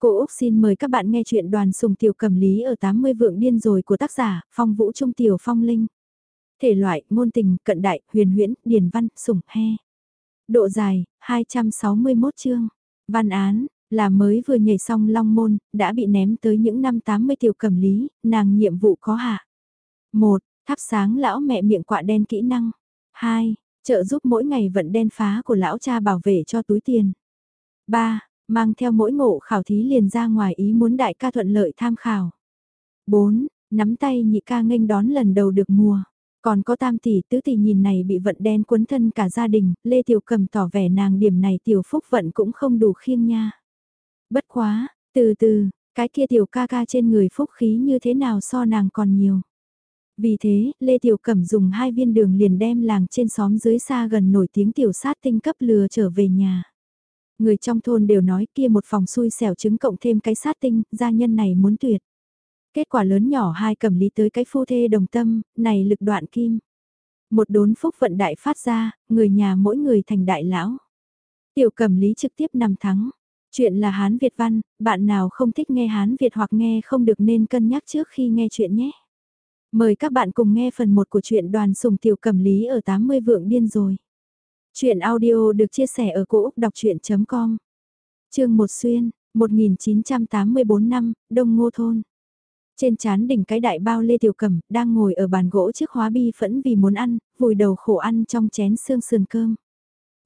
Cô Úc xin mời các bạn nghe chuyện đoàn sùng tiểu cầm lý ở 80 vượng điên rồi của tác giả Phong Vũ Trung Tiểu Phong Linh. Thể loại, ngôn tình, cận đại, huyền huyễn, điển văn, sủng, he. Độ dài, 261 chương. Văn án, là mới vừa nhảy xong long môn, đã bị ném tới những năm 80 tiểu cầm lý, nàng nhiệm vụ có hạ. 1. Thắp sáng lão mẹ miệng quạ đen kỹ năng. 2. Trợ giúp mỗi ngày vận đen phá của lão cha bảo vệ cho túi tiền. 3 mang theo mỗi ngộ khảo thí liền ra ngoài ý muốn đại ca thuận lợi tham khảo. 4. Nắm tay nhị ca nghênh đón lần đầu được mùa. Còn có tam tỷ tứ tỷ nhìn này bị vận đen quấn thân cả gia đình, Lê Tiểu Cầm tỏ vẻ nàng điểm này tiểu phúc vận cũng không đủ khiêng nha. Bất quá, từ từ, cái kia tiểu ca ca trên người phúc khí như thế nào so nàng còn nhiều. Vì thế, Lê Tiểu Cẩm dùng hai viên đường liền đem làng trên xóm dưới xa gần nổi tiếng tiểu sát tinh cấp lừa trở về nhà. Người trong thôn đều nói kia một phòng xui xẻo trứng cộng thêm cái sát tinh, gia nhân này muốn tuyệt. Kết quả lớn nhỏ hai cầm lý tới cái phu thê đồng tâm, này lực đoạn kim. Một đốn phúc vận đại phát ra, người nhà mỗi người thành đại lão. Tiểu cầm lý trực tiếp nằm thắng. Chuyện là Hán Việt văn, bạn nào không thích nghe Hán Việt hoặc nghe không được nên cân nhắc trước khi nghe chuyện nhé. Mời các bạn cùng nghe phần 1 của truyện đoàn sùng tiểu cầm lý ở 80 vượng điên rồi. Chuyện audio được chia sẻ ở cỗ đọc chuyện.com Chương một Xuyên, 1984 năm, Đông Ngô Thôn. Trên chán đỉnh cái đại bao Lê Tiểu Cẩm, đang ngồi ở bàn gỗ trước hóa bi phẫn vì muốn ăn, vùi đầu khổ ăn trong chén xương sườn cơm.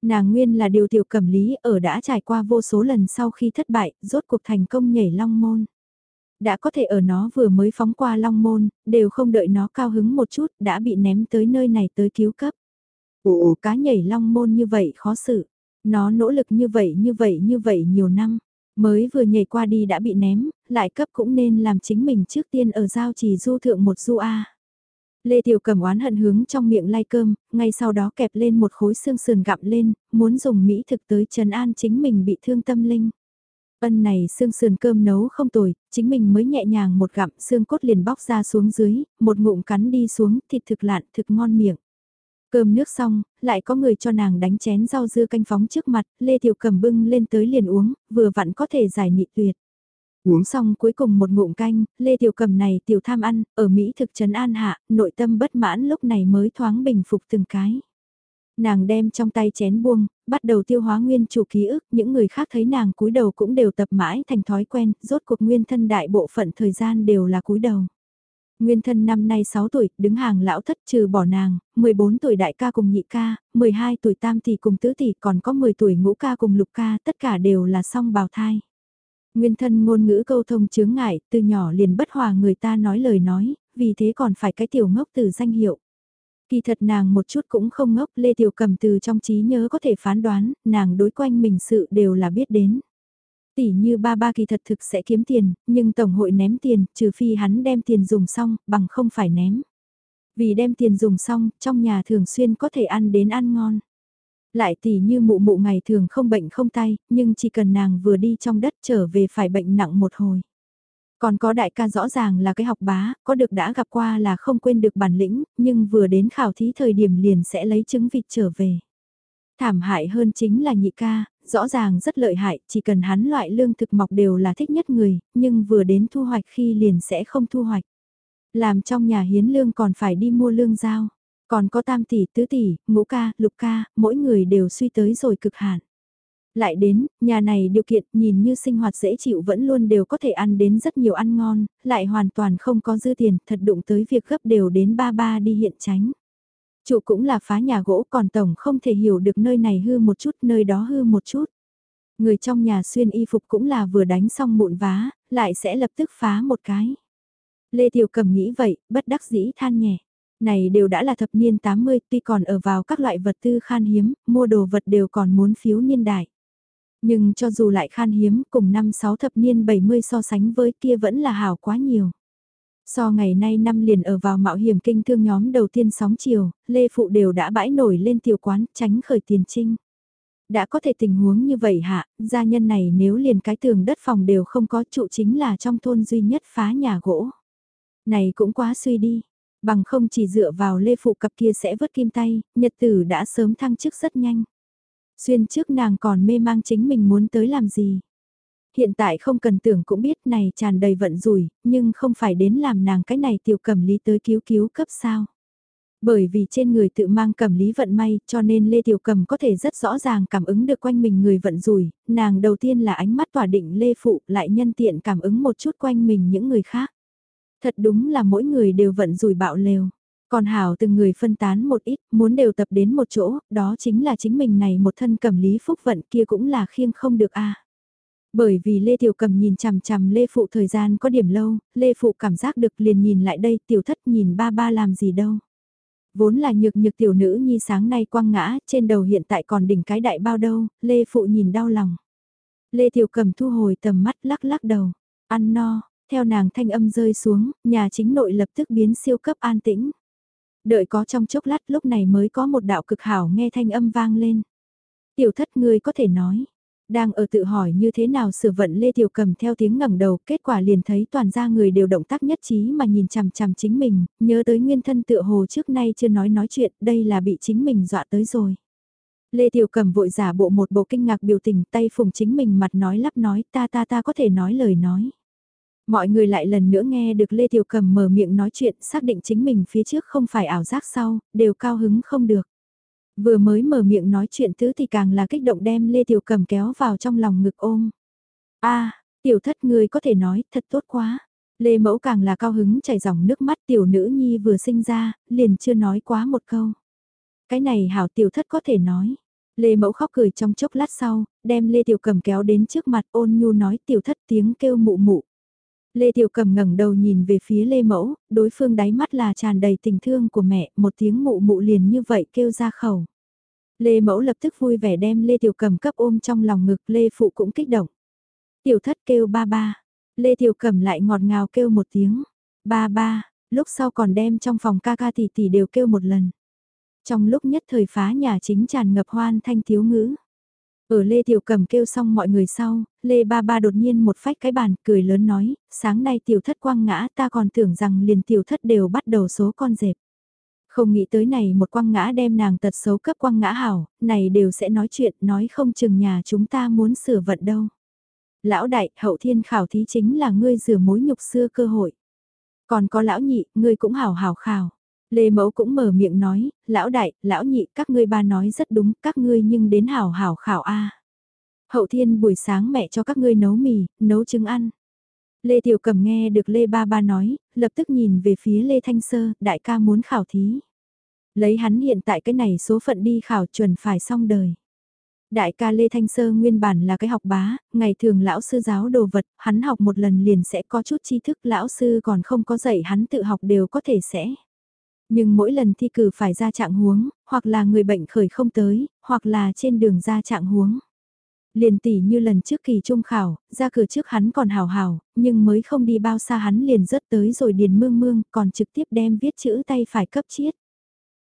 Nàng nguyên là điều Tiểu Cẩm lý ở đã trải qua vô số lần sau khi thất bại, rốt cuộc thành công nhảy long môn. Đã có thể ở nó vừa mới phóng qua long môn, đều không đợi nó cao hứng một chút, đã bị ném tới nơi này tới cứu cấp. Ồ, cá nhảy long môn như vậy khó xử. Nó nỗ lực như vậy như vậy như vậy nhiều năm. Mới vừa nhảy qua đi đã bị ném, lại cấp cũng nên làm chính mình trước tiên ở giao chỉ du thượng một du A. Lê Tiểu cầm oán hận hướng trong miệng lai cơm, ngay sau đó kẹp lên một khối xương sườn gặm lên, muốn dùng mỹ thực tới trần an chính mình bị thương tâm linh. Ân này xương sườn cơm nấu không tồi, chính mình mới nhẹ nhàng một gặm xương cốt liền bóc ra xuống dưới, một ngụm cắn đi xuống thịt thực lạn thực ngon miệng. Cơm nước xong, lại có người cho nàng đánh chén rau dưa canh phóng trước mặt, Lê Tiểu Cầm bưng lên tới liền uống, vừa vặn có thể giải nị tuyệt. Uống xong cuối cùng một ngụm canh, Lê Tiểu Cầm này tiểu tham ăn, ở Mỹ thực trấn an hạ, nội tâm bất mãn lúc này mới thoáng bình phục từng cái. Nàng đem trong tay chén buông, bắt đầu tiêu hóa nguyên chủ ký ức, những người khác thấy nàng cúi đầu cũng đều tập mãi thành thói quen, rốt cuộc nguyên thân đại bộ phận thời gian đều là cúi đầu. Nguyên thân năm nay 6 tuổi, đứng hàng lão thất trừ bỏ nàng, 14 tuổi đại ca cùng nhị ca, 12 tuổi tam tỷ cùng tứ tỷ còn có 10 tuổi ngũ ca cùng lục ca, tất cả đều là song bào thai. Nguyên thân ngôn ngữ câu thông chướng ngại, từ nhỏ liền bất hòa người ta nói lời nói, vì thế còn phải cái tiểu ngốc từ danh hiệu. Kỳ thật nàng một chút cũng không ngốc, Lê Tiểu Cầm từ trong trí nhớ có thể phán đoán, nàng đối quanh mình sự đều là biết đến. Tỷ như ba ba kỳ thật thực sẽ kiếm tiền, nhưng tổng hội ném tiền, trừ phi hắn đem tiền dùng xong, bằng không phải ném. Vì đem tiền dùng xong, trong nhà thường xuyên có thể ăn đến ăn ngon. Lại tỷ như mụ mụ ngày thường không bệnh không tay, nhưng chỉ cần nàng vừa đi trong đất trở về phải bệnh nặng một hồi. Còn có đại ca rõ ràng là cái học bá, có được đã gặp qua là không quên được bản lĩnh, nhưng vừa đến khảo thí thời điểm liền sẽ lấy chứng vịt trở về. Thảm hại hơn chính là nhị ca, rõ ràng rất lợi hại, chỉ cần hắn loại lương thực mọc đều là thích nhất người, nhưng vừa đến thu hoạch khi liền sẽ không thu hoạch. Làm trong nhà hiến lương còn phải đi mua lương giao, còn có tam tỷ, tứ tỷ, ngũ ca, lục ca, mỗi người đều suy tới rồi cực hạn. Lại đến, nhà này điều kiện nhìn như sinh hoạt dễ chịu vẫn luôn đều có thể ăn đến rất nhiều ăn ngon, lại hoàn toàn không có dư tiền, thật đụng tới việc gấp đều đến ba ba đi hiện tránh. Chủ cũng là phá nhà gỗ còn tổng không thể hiểu được nơi này hư một chút nơi đó hư một chút. Người trong nhà xuyên y phục cũng là vừa đánh xong mụn vá, lại sẽ lập tức phá một cái. Lê Tiểu Cầm nghĩ vậy, bất đắc dĩ than nhẹ. Này đều đã là thập niên 80 tuy còn ở vào các loại vật tư khan hiếm, mua đồ vật đều còn muốn phiếu niên đại. Nhưng cho dù lại khan hiếm cùng năm 6 thập niên 70 so sánh với kia vẫn là hảo quá nhiều. So ngày nay năm liền ở vào mạo hiểm kinh thương nhóm đầu tiên sóng chiều, Lê Phụ đều đã bãi nổi lên tiểu quán tránh khởi tiền trinh. Đã có thể tình huống như vậy hạ, gia nhân này nếu liền cái tường đất phòng đều không có trụ chính là trong thôn duy nhất phá nhà gỗ. Này cũng quá suy đi, bằng không chỉ dựa vào Lê Phụ cặp kia sẽ vớt kim tay, nhật tử đã sớm thăng chức rất nhanh. Xuyên trước nàng còn mê mang chính mình muốn tới làm gì hiện tại không cần tưởng cũng biết này tràn đầy vận rủi, nhưng không phải đến làm nàng cái này tiểu cầm lý tới cứu cứu cấp sao. Bởi vì trên người tự mang cầm lý vận may cho nên Lê Tiểu Cầm có thể rất rõ ràng cảm ứng được quanh mình người vận rủi, nàng đầu tiên là ánh mắt tỏa định Lê Phụ lại nhân tiện cảm ứng một chút quanh mình những người khác. Thật đúng là mỗi người đều vận rủi bạo lều. Còn Hảo từng người phân tán một ít, muốn đều tập đến một chỗ, đó chính là chính mình này một thân cầm lý phúc vận kia cũng là khiêng không được a. Bởi vì Lê Tiểu Cầm nhìn chằm chằm Lê Phụ thời gian có điểm lâu, Lê Phụ cảm giác được liền nhìn lại đây tiểu thất nhìn ba ba làm gì đâu. Vốn là nhược nhược tiểu nữ nhi sáng nay quăng ngã, trên đầu hiện tại còn đỉnh cái đại bao đâu, Lê Phụ nhìn đau lòng. Lê Tiểu Cầm thu hồi tầm mắt lắc lắc đầu, ăn no, theo nàng thanh âm rơi xuống, nhà chính nội lập tức biến siêu cấp an tĩnh. Đợi có trong chốc lát lúc này mới có một đạo cực hảo nghe thanh âm vang lên. Tiểu thất ngươi có thể nói, đang ở tự hỏi như thế nào sửa vận Lê Tiểu Cầm theo tiếng ngẩng đầu, kết quả liền thấy toàn ra người đều động tác nhất trí mà nhìn chằm chằm chính mình, nhớ tới nguyên thân tựa hồ trước nay chưa nói nói chuyện, đây là bị chính mình dọa tới rồi. Lê Tiểu Cầm vội giả bộ một bộ kinh ngạc biểu tình tay phùng chính mình mặt nói lắp nói ta ta ta có thể nói lời nói. Mọi người lại lần nữa nghe được Lê Tiểu Cầm mở miệng nói chuyện xác định chính mình phía trước không phải ảo giác sau, đều cao hứng không được. Vừa mới mở miệng nói chuyện thứ thì càng là kích động đem Lê Tiểu Cầm kéo vào trong lòng ngực ôm. a tiểu thất người có thể nói, thật tốt quá. Lê Mẫu càng là cao hứng chảy dòng nước mắt tiểu nữ nhi vừa sinh ra, liền chưa nói quá một câu. Cái này hảo tiểu thất có thể nói. Lê Mẫu khóc cười trong chốc lát sau, đem Lê Tiểu Cầm kéo đến trước mặt ôn nhu nói tiểu thất tiếng kêu mụ mụ. Lê Tiểu Cầm ngẩng đầu nhìn về phía Lê Mẫu, đối phương đáy mắt là tràn đầy tình thương của mẹ, một tiếng mụ mụ liền như vậy kêu ra khẩu. Lê Mẫu lập tức vui vẻ đem Lê Tiểu Cầm cấp ôm trong lòng ngực, Lê Phụ cũng kích động. Tiểu thất kêu ba ba, Lê Tiểu Cầm lại ngọt ngào kêu một tiếng, ba ba, lúc sau còn đem trong phòng ca ca tỷ tỷ đều kêu một lần. Trong lúc nhất thời phá nhà chính tràn ngập hoan thanh thiếu ngữ. Ở Lê Tiểu Cầm kêu xong mọi người sau, Lê Ba Ba đột nhiên một phách cái bàn, cười lớn nói, sáng nay tiểu thất quang ngã ta còn tưởng rằng liền tiểu thất đều bắt đầu số con dẹp. Không nghĩ tới này một quang ngã đem nàng tật xấu cấp quang ngã hảo, này đều sẽ nói chuyện, nói không chừng nhà chúng ta muốn sửa vận đâu. Lão đại, hậu thiên khảo thí chính là ngươi rửa mối nhục xưa cơ hội. Còn có lão nhị, ngươi cũng hảo hảo khảo. Lê Mẫu cũng mở miệng nói, lão đại, lão nhị, các ngươi ba nói rất đúng, các ngươi nhưng đến hảo hảo khảo a. Hậu thiên buổi sáng mẹ cho các ngươi nấu mì, nấu trứng ăn. Lê Tiểu Cẩm nghe được Lê Ba Ba nói, lập tức nhìn về phía Lê Thanh Sơ, đại ca muốn khảo thí. Lấy hắn hiện tại cái này số phận đi khảo chuẩn phải xong đời. Đại ca Lê Thanh Sơ nguyên bản là cái học bá, ngày thường lão sư giáo đồ vật, hắn học một lần liền sẽ có chút tri thức lão sư còn không có dạy hắn tự học đều có thể sẽ. Nhưng mỗi lần thi cử phải ra trạng huống, hoặc là người bệnh khởi không tới, hoặc là trên đường ra trạng huống. Liền tỷ như lần trước kỳ trung khảo, ra cửa trước hắn còn hào hào, nhưng mới không đi bao xa hắn liền rớt tới rồi điền mương mương, còn trực tiếp đem viết chữ tay phải cấp chiết.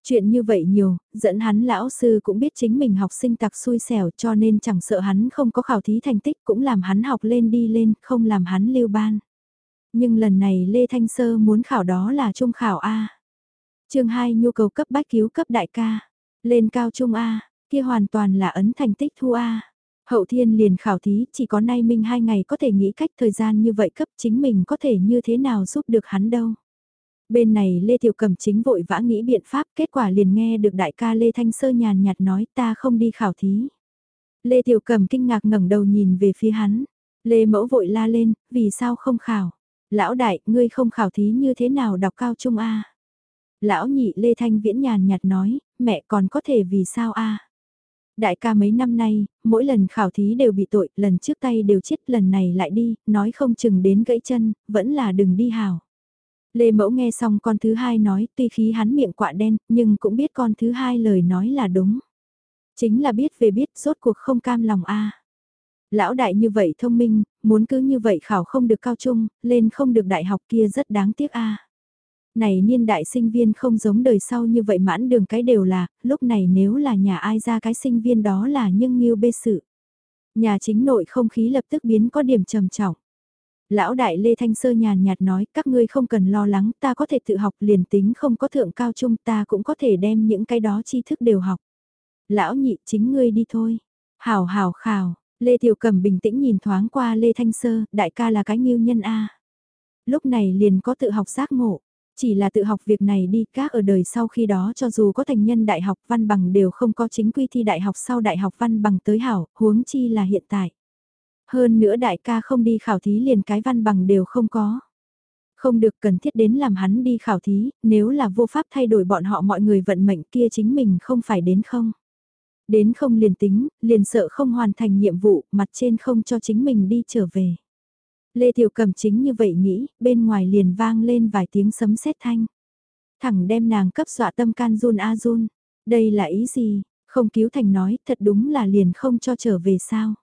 Chuyện như vậy nhiều, dẫn hắn lão sư cũng biết chính mình học sinh tặc xui xẻo cho nên chẳng sợ hắn không có khảo thí thành tích cũng làm hắn học lên đi lên, không làm hắn lưu ban. Nhưng lần này Lê Thanh Sơ muốn khảo đó là trung khảo A chương 2 nhu cầu cấp bách cứu cấp đại ca. Lên cao trung A, kia hoàn toàn là ấn thành tích thu A. Hậu thiên liền khảo thí, chỉ có nay minh hai ngày có thể nghĩ cách thời gian như vậy cấp chính mình có thể như thế nào giúp được hắn đâu. Bên này Lê Tiểu Cầm chính vội vã nghĩ biện pháp, kết quả liền nghe được đại ca Lê Thanh Sơ nhàn nhạt nói ta không đi khảo thí. Lê Tiểu Cầm kinh ngạc ngẩng đầu nhìn về phía hắn. Lê Mẫu vội la lên, vì sao không khảo? Lão đại, ngươi không khảo thí như thế nào đọc cao trung A? Lão nhị Lê Thanh Viễn nhàn nhạt nói, mẹ còn có thể vì sao a? Đại ca mấy năm nay, mỗi lần khảo thí đều bị tội, lần trước tay đều chết, lần này lại đi, nói không chừng đến gãy chân, vẫn là đừng đi hào. Lê Mẫu nghe xong con thứ hai nói, tuy khí hắn miệng quạ đen, nhưng cũng biết con thứ hai lời nói là đúng. Chính là biết về biết, rốt cuộc không cam lòng a. Lão đại như vậy thông minh, muốn cứ như vậy khảo không được cao trung, lên không được đại học kia rất đáng tiếc a. Này niên đại sinh viên không giống đời sau như vậy mãn đường cái đều là, lúc này nếu là nhà ai ra cái sinh viên đó là nhưng nghiêu bê sự. Nhà chính nội không khí lập tức biến có điểm trầm trọng. Lão đại Lê Thanh Sơ nhàn nhạt nói, các ngươi không cần lo lắng, ta có thể tự học liền tính không có thượng cao trung ta cũng có thể đem những cái đó tri thức đều học. Lão nhị chính ngươi đi thôi. Hào hào khào, Lê Tiểu Cẩm bình tĩnh nhìn thoáng qua Lê Thanh Sơ, đại ca là cái nghiêu nhân A. Lúc này liền có tự học giác ngộ, chỉ là tự học việc này đi các ở đời sau khi đó cho dù có thành nhân đại học văn bằng đều không có chính quy thi đại học sau đại học văn bằng tới hảo, huống chi là hiện tại. Hơn nữa đại ca không đi khảo thí liền cái văn bằng đều không có. Không được cần thiết đến làm hắn đi khảo thí, nếu là vô pháp thay đổi bọn họ mọi người vận mệnh kia chính mình không phải đến không. Đến không liền tính, liền sợ không hoàn thành nhiệm vụ, mặt trên không cho chính mình đi trở về. Lê Tiểu Cầm chính như vậy nghĩ, bên ngoài liền vang lên vài tiếng sấm sét thanh. Thẳng đem nàng cấp dọa tâm can run a run. Đây là ý gì? Không cứu thành nói, thật đúng là liền không cho trở về sao?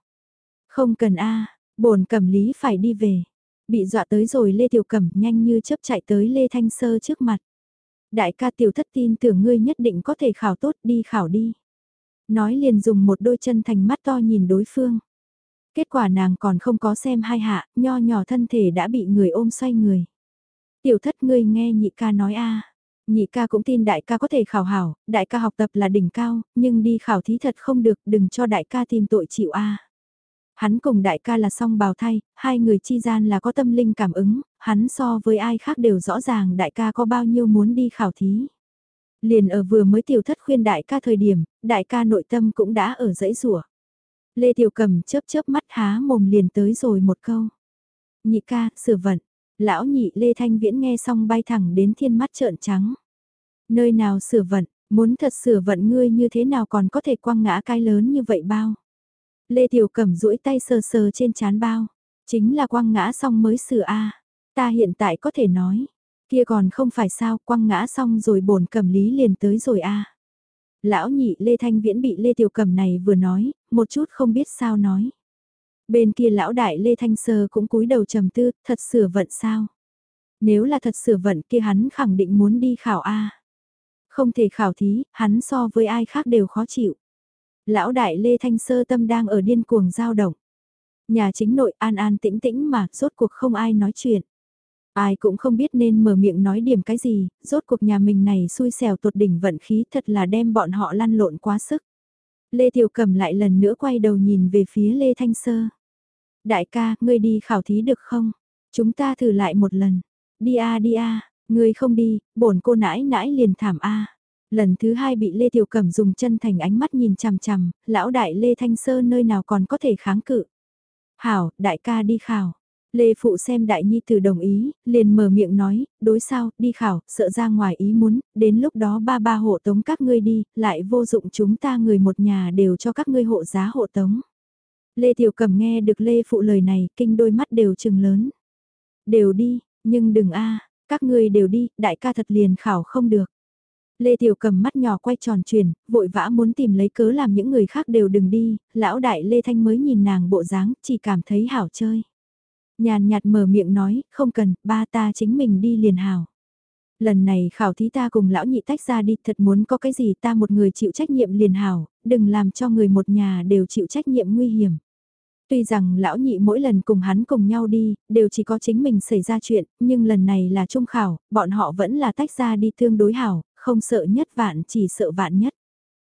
Không cần a, bổn Cẩm Lý phải đi về. Bị dọa tới rồi Lê Tiểu Cẩm nhanh như chớp chạy tới Lê Thanh Sơ trước mặt. Đại ca tiểu thất tin tưởng ngươi nhất định có thể khảo tốt đi khảo đi. Nói liền dùng một đôi chân thành mắt to nhìn đối phương. Kết quả nàng còn không có xem hai hạ, nho nhỏ thân thể đã bị người ôm xoay người. Tiểu thất ngươi nghe nhị ca nói a Nhị ca cũng tin đại ca có thể khảo hảo, đại ca học tập là đỉnh cao, nhưng đi khảo thí thật không được, đừng cho đại ca tìm tội chịu a Hắn cùng đại ca là song bào thay, hai người chi gian là có tâm linh cảm ứng, hắn so với ai khác đều rõ ràng đại ca có bao nhiêu muốn đi khảo thí. Liền ở vừa mới tiểu thất khuyên đại ca thời điểm, đại ca nội tâm cũng đã ở dãy rủa Lê Tiểu Cầm chớp chớp mắt há mồm liền tới rồi một câu. Nhị ca, sửa vận. Lão nhị Lê Thanh Viễn nghe xong bay thẳng đến thiên mắt trợn trắng. Nơi nào sửa vận, muốn thật sửa vận ngươi như thế nào còn có thể quăng ngã cái lớn như vậy bao. Lê Tiểu Cẩm duỗi tay sờ sờ trên chán bao. Chính là quăng ngã xong mới sửa A. Ta hiện tại có thể nói. Kia còn không phải sao quăng ngã xong rồi bổn cầm lý liền tới rồi A. Lão nhị Lê Thanh Viễn bị Lê Tiểu Cẩm này vừa nói, một chút không biết sao nói. Bên kia lão đại Lê Thanh Sơ cũng cúi đầu trầm tư, thật sửa vận sao? Nếu là thật sửa vận kia hắn khẳng định muốn đi khảo A. Không thể khảo thí, hắn so với ai khác đều khó chịu. Lão đại Lê Thanh Sơ tâm đang ở điên cuồng giao động. Nhà chính nội an an tĩnh tĩnh mà, rốt cuộc không ai nói chuyện. Ai cũng không biết nên mở miệng nói điểm cái gì, rốt cuộc nhà mình này xui xẻo tột đỉnh vận khí thật là đem bọn họ lăn lộn quá sức. Lê Tiểu cẩm lại lần nữa quay đầu nhìn về phía Lê Thanh Sơ. Đại ca, ngươi đi khảo thí được không? Chúng ta thử lại một lần. Đi a đi a, ngươi không đi, bổn cô nãi nãi liền thảm a. Lần thứ hai bị Lê Tiểu Cẩm dùng chân thành ánh mắt nhìn chằm chằm, lão đại Lê Thanh Sơ nơi nào còn có thể kháng cự. Hảo, đại ca đi khảo. Lê Phụ xem đại nhi tử đồng ý, liền mở miệng nói, đối sao, đi khảo, sợ ra ngoài ý muốn, đến lúc đó ba ba hộ tống các ngươi đi, lại vô dụng chúng ta người một nhà đều cho các ngươi hộ giá hộ tống. Lê Tiểu Cẩm nghe được Lê Phụ lời này, kinh đôi mắt đều trừng lớn. Đều đi, nhưng đừng a các ngươi đều đi, đại ca thật liền khảo không được. Lê Tiểu cầm mắt nhỏ quay tròn chuyển, vội vã muốn tìm lấy cớ làm những người khác đều đừng đi, lão đại Lê Thanh mới nhìn nàng bộ dáng, chỉ cảm thấy hảo chơi. Nhàn nhạt mở miệng nói, không cần, ba ta chính mình đi liền hảo. Lần này khảo thí ta cùng lão nhị tách ra đi, thật muốn có cái gì ta một người chịu trách nhiệm liền hảo, đừng làm cho người một nhà đều chịu trách nhiệm nguy hiểm. Tuy rằng lão nhị mỗi lần cùng hắn cùng nhau đi, đều chỉ có chính mình xảy ra chuyện, nhưng lần này là trung khảo, bọn họ vẫn là tách ra đi tương đối hảo, không sợ nhất vạn chỉ sợ vạn nhất.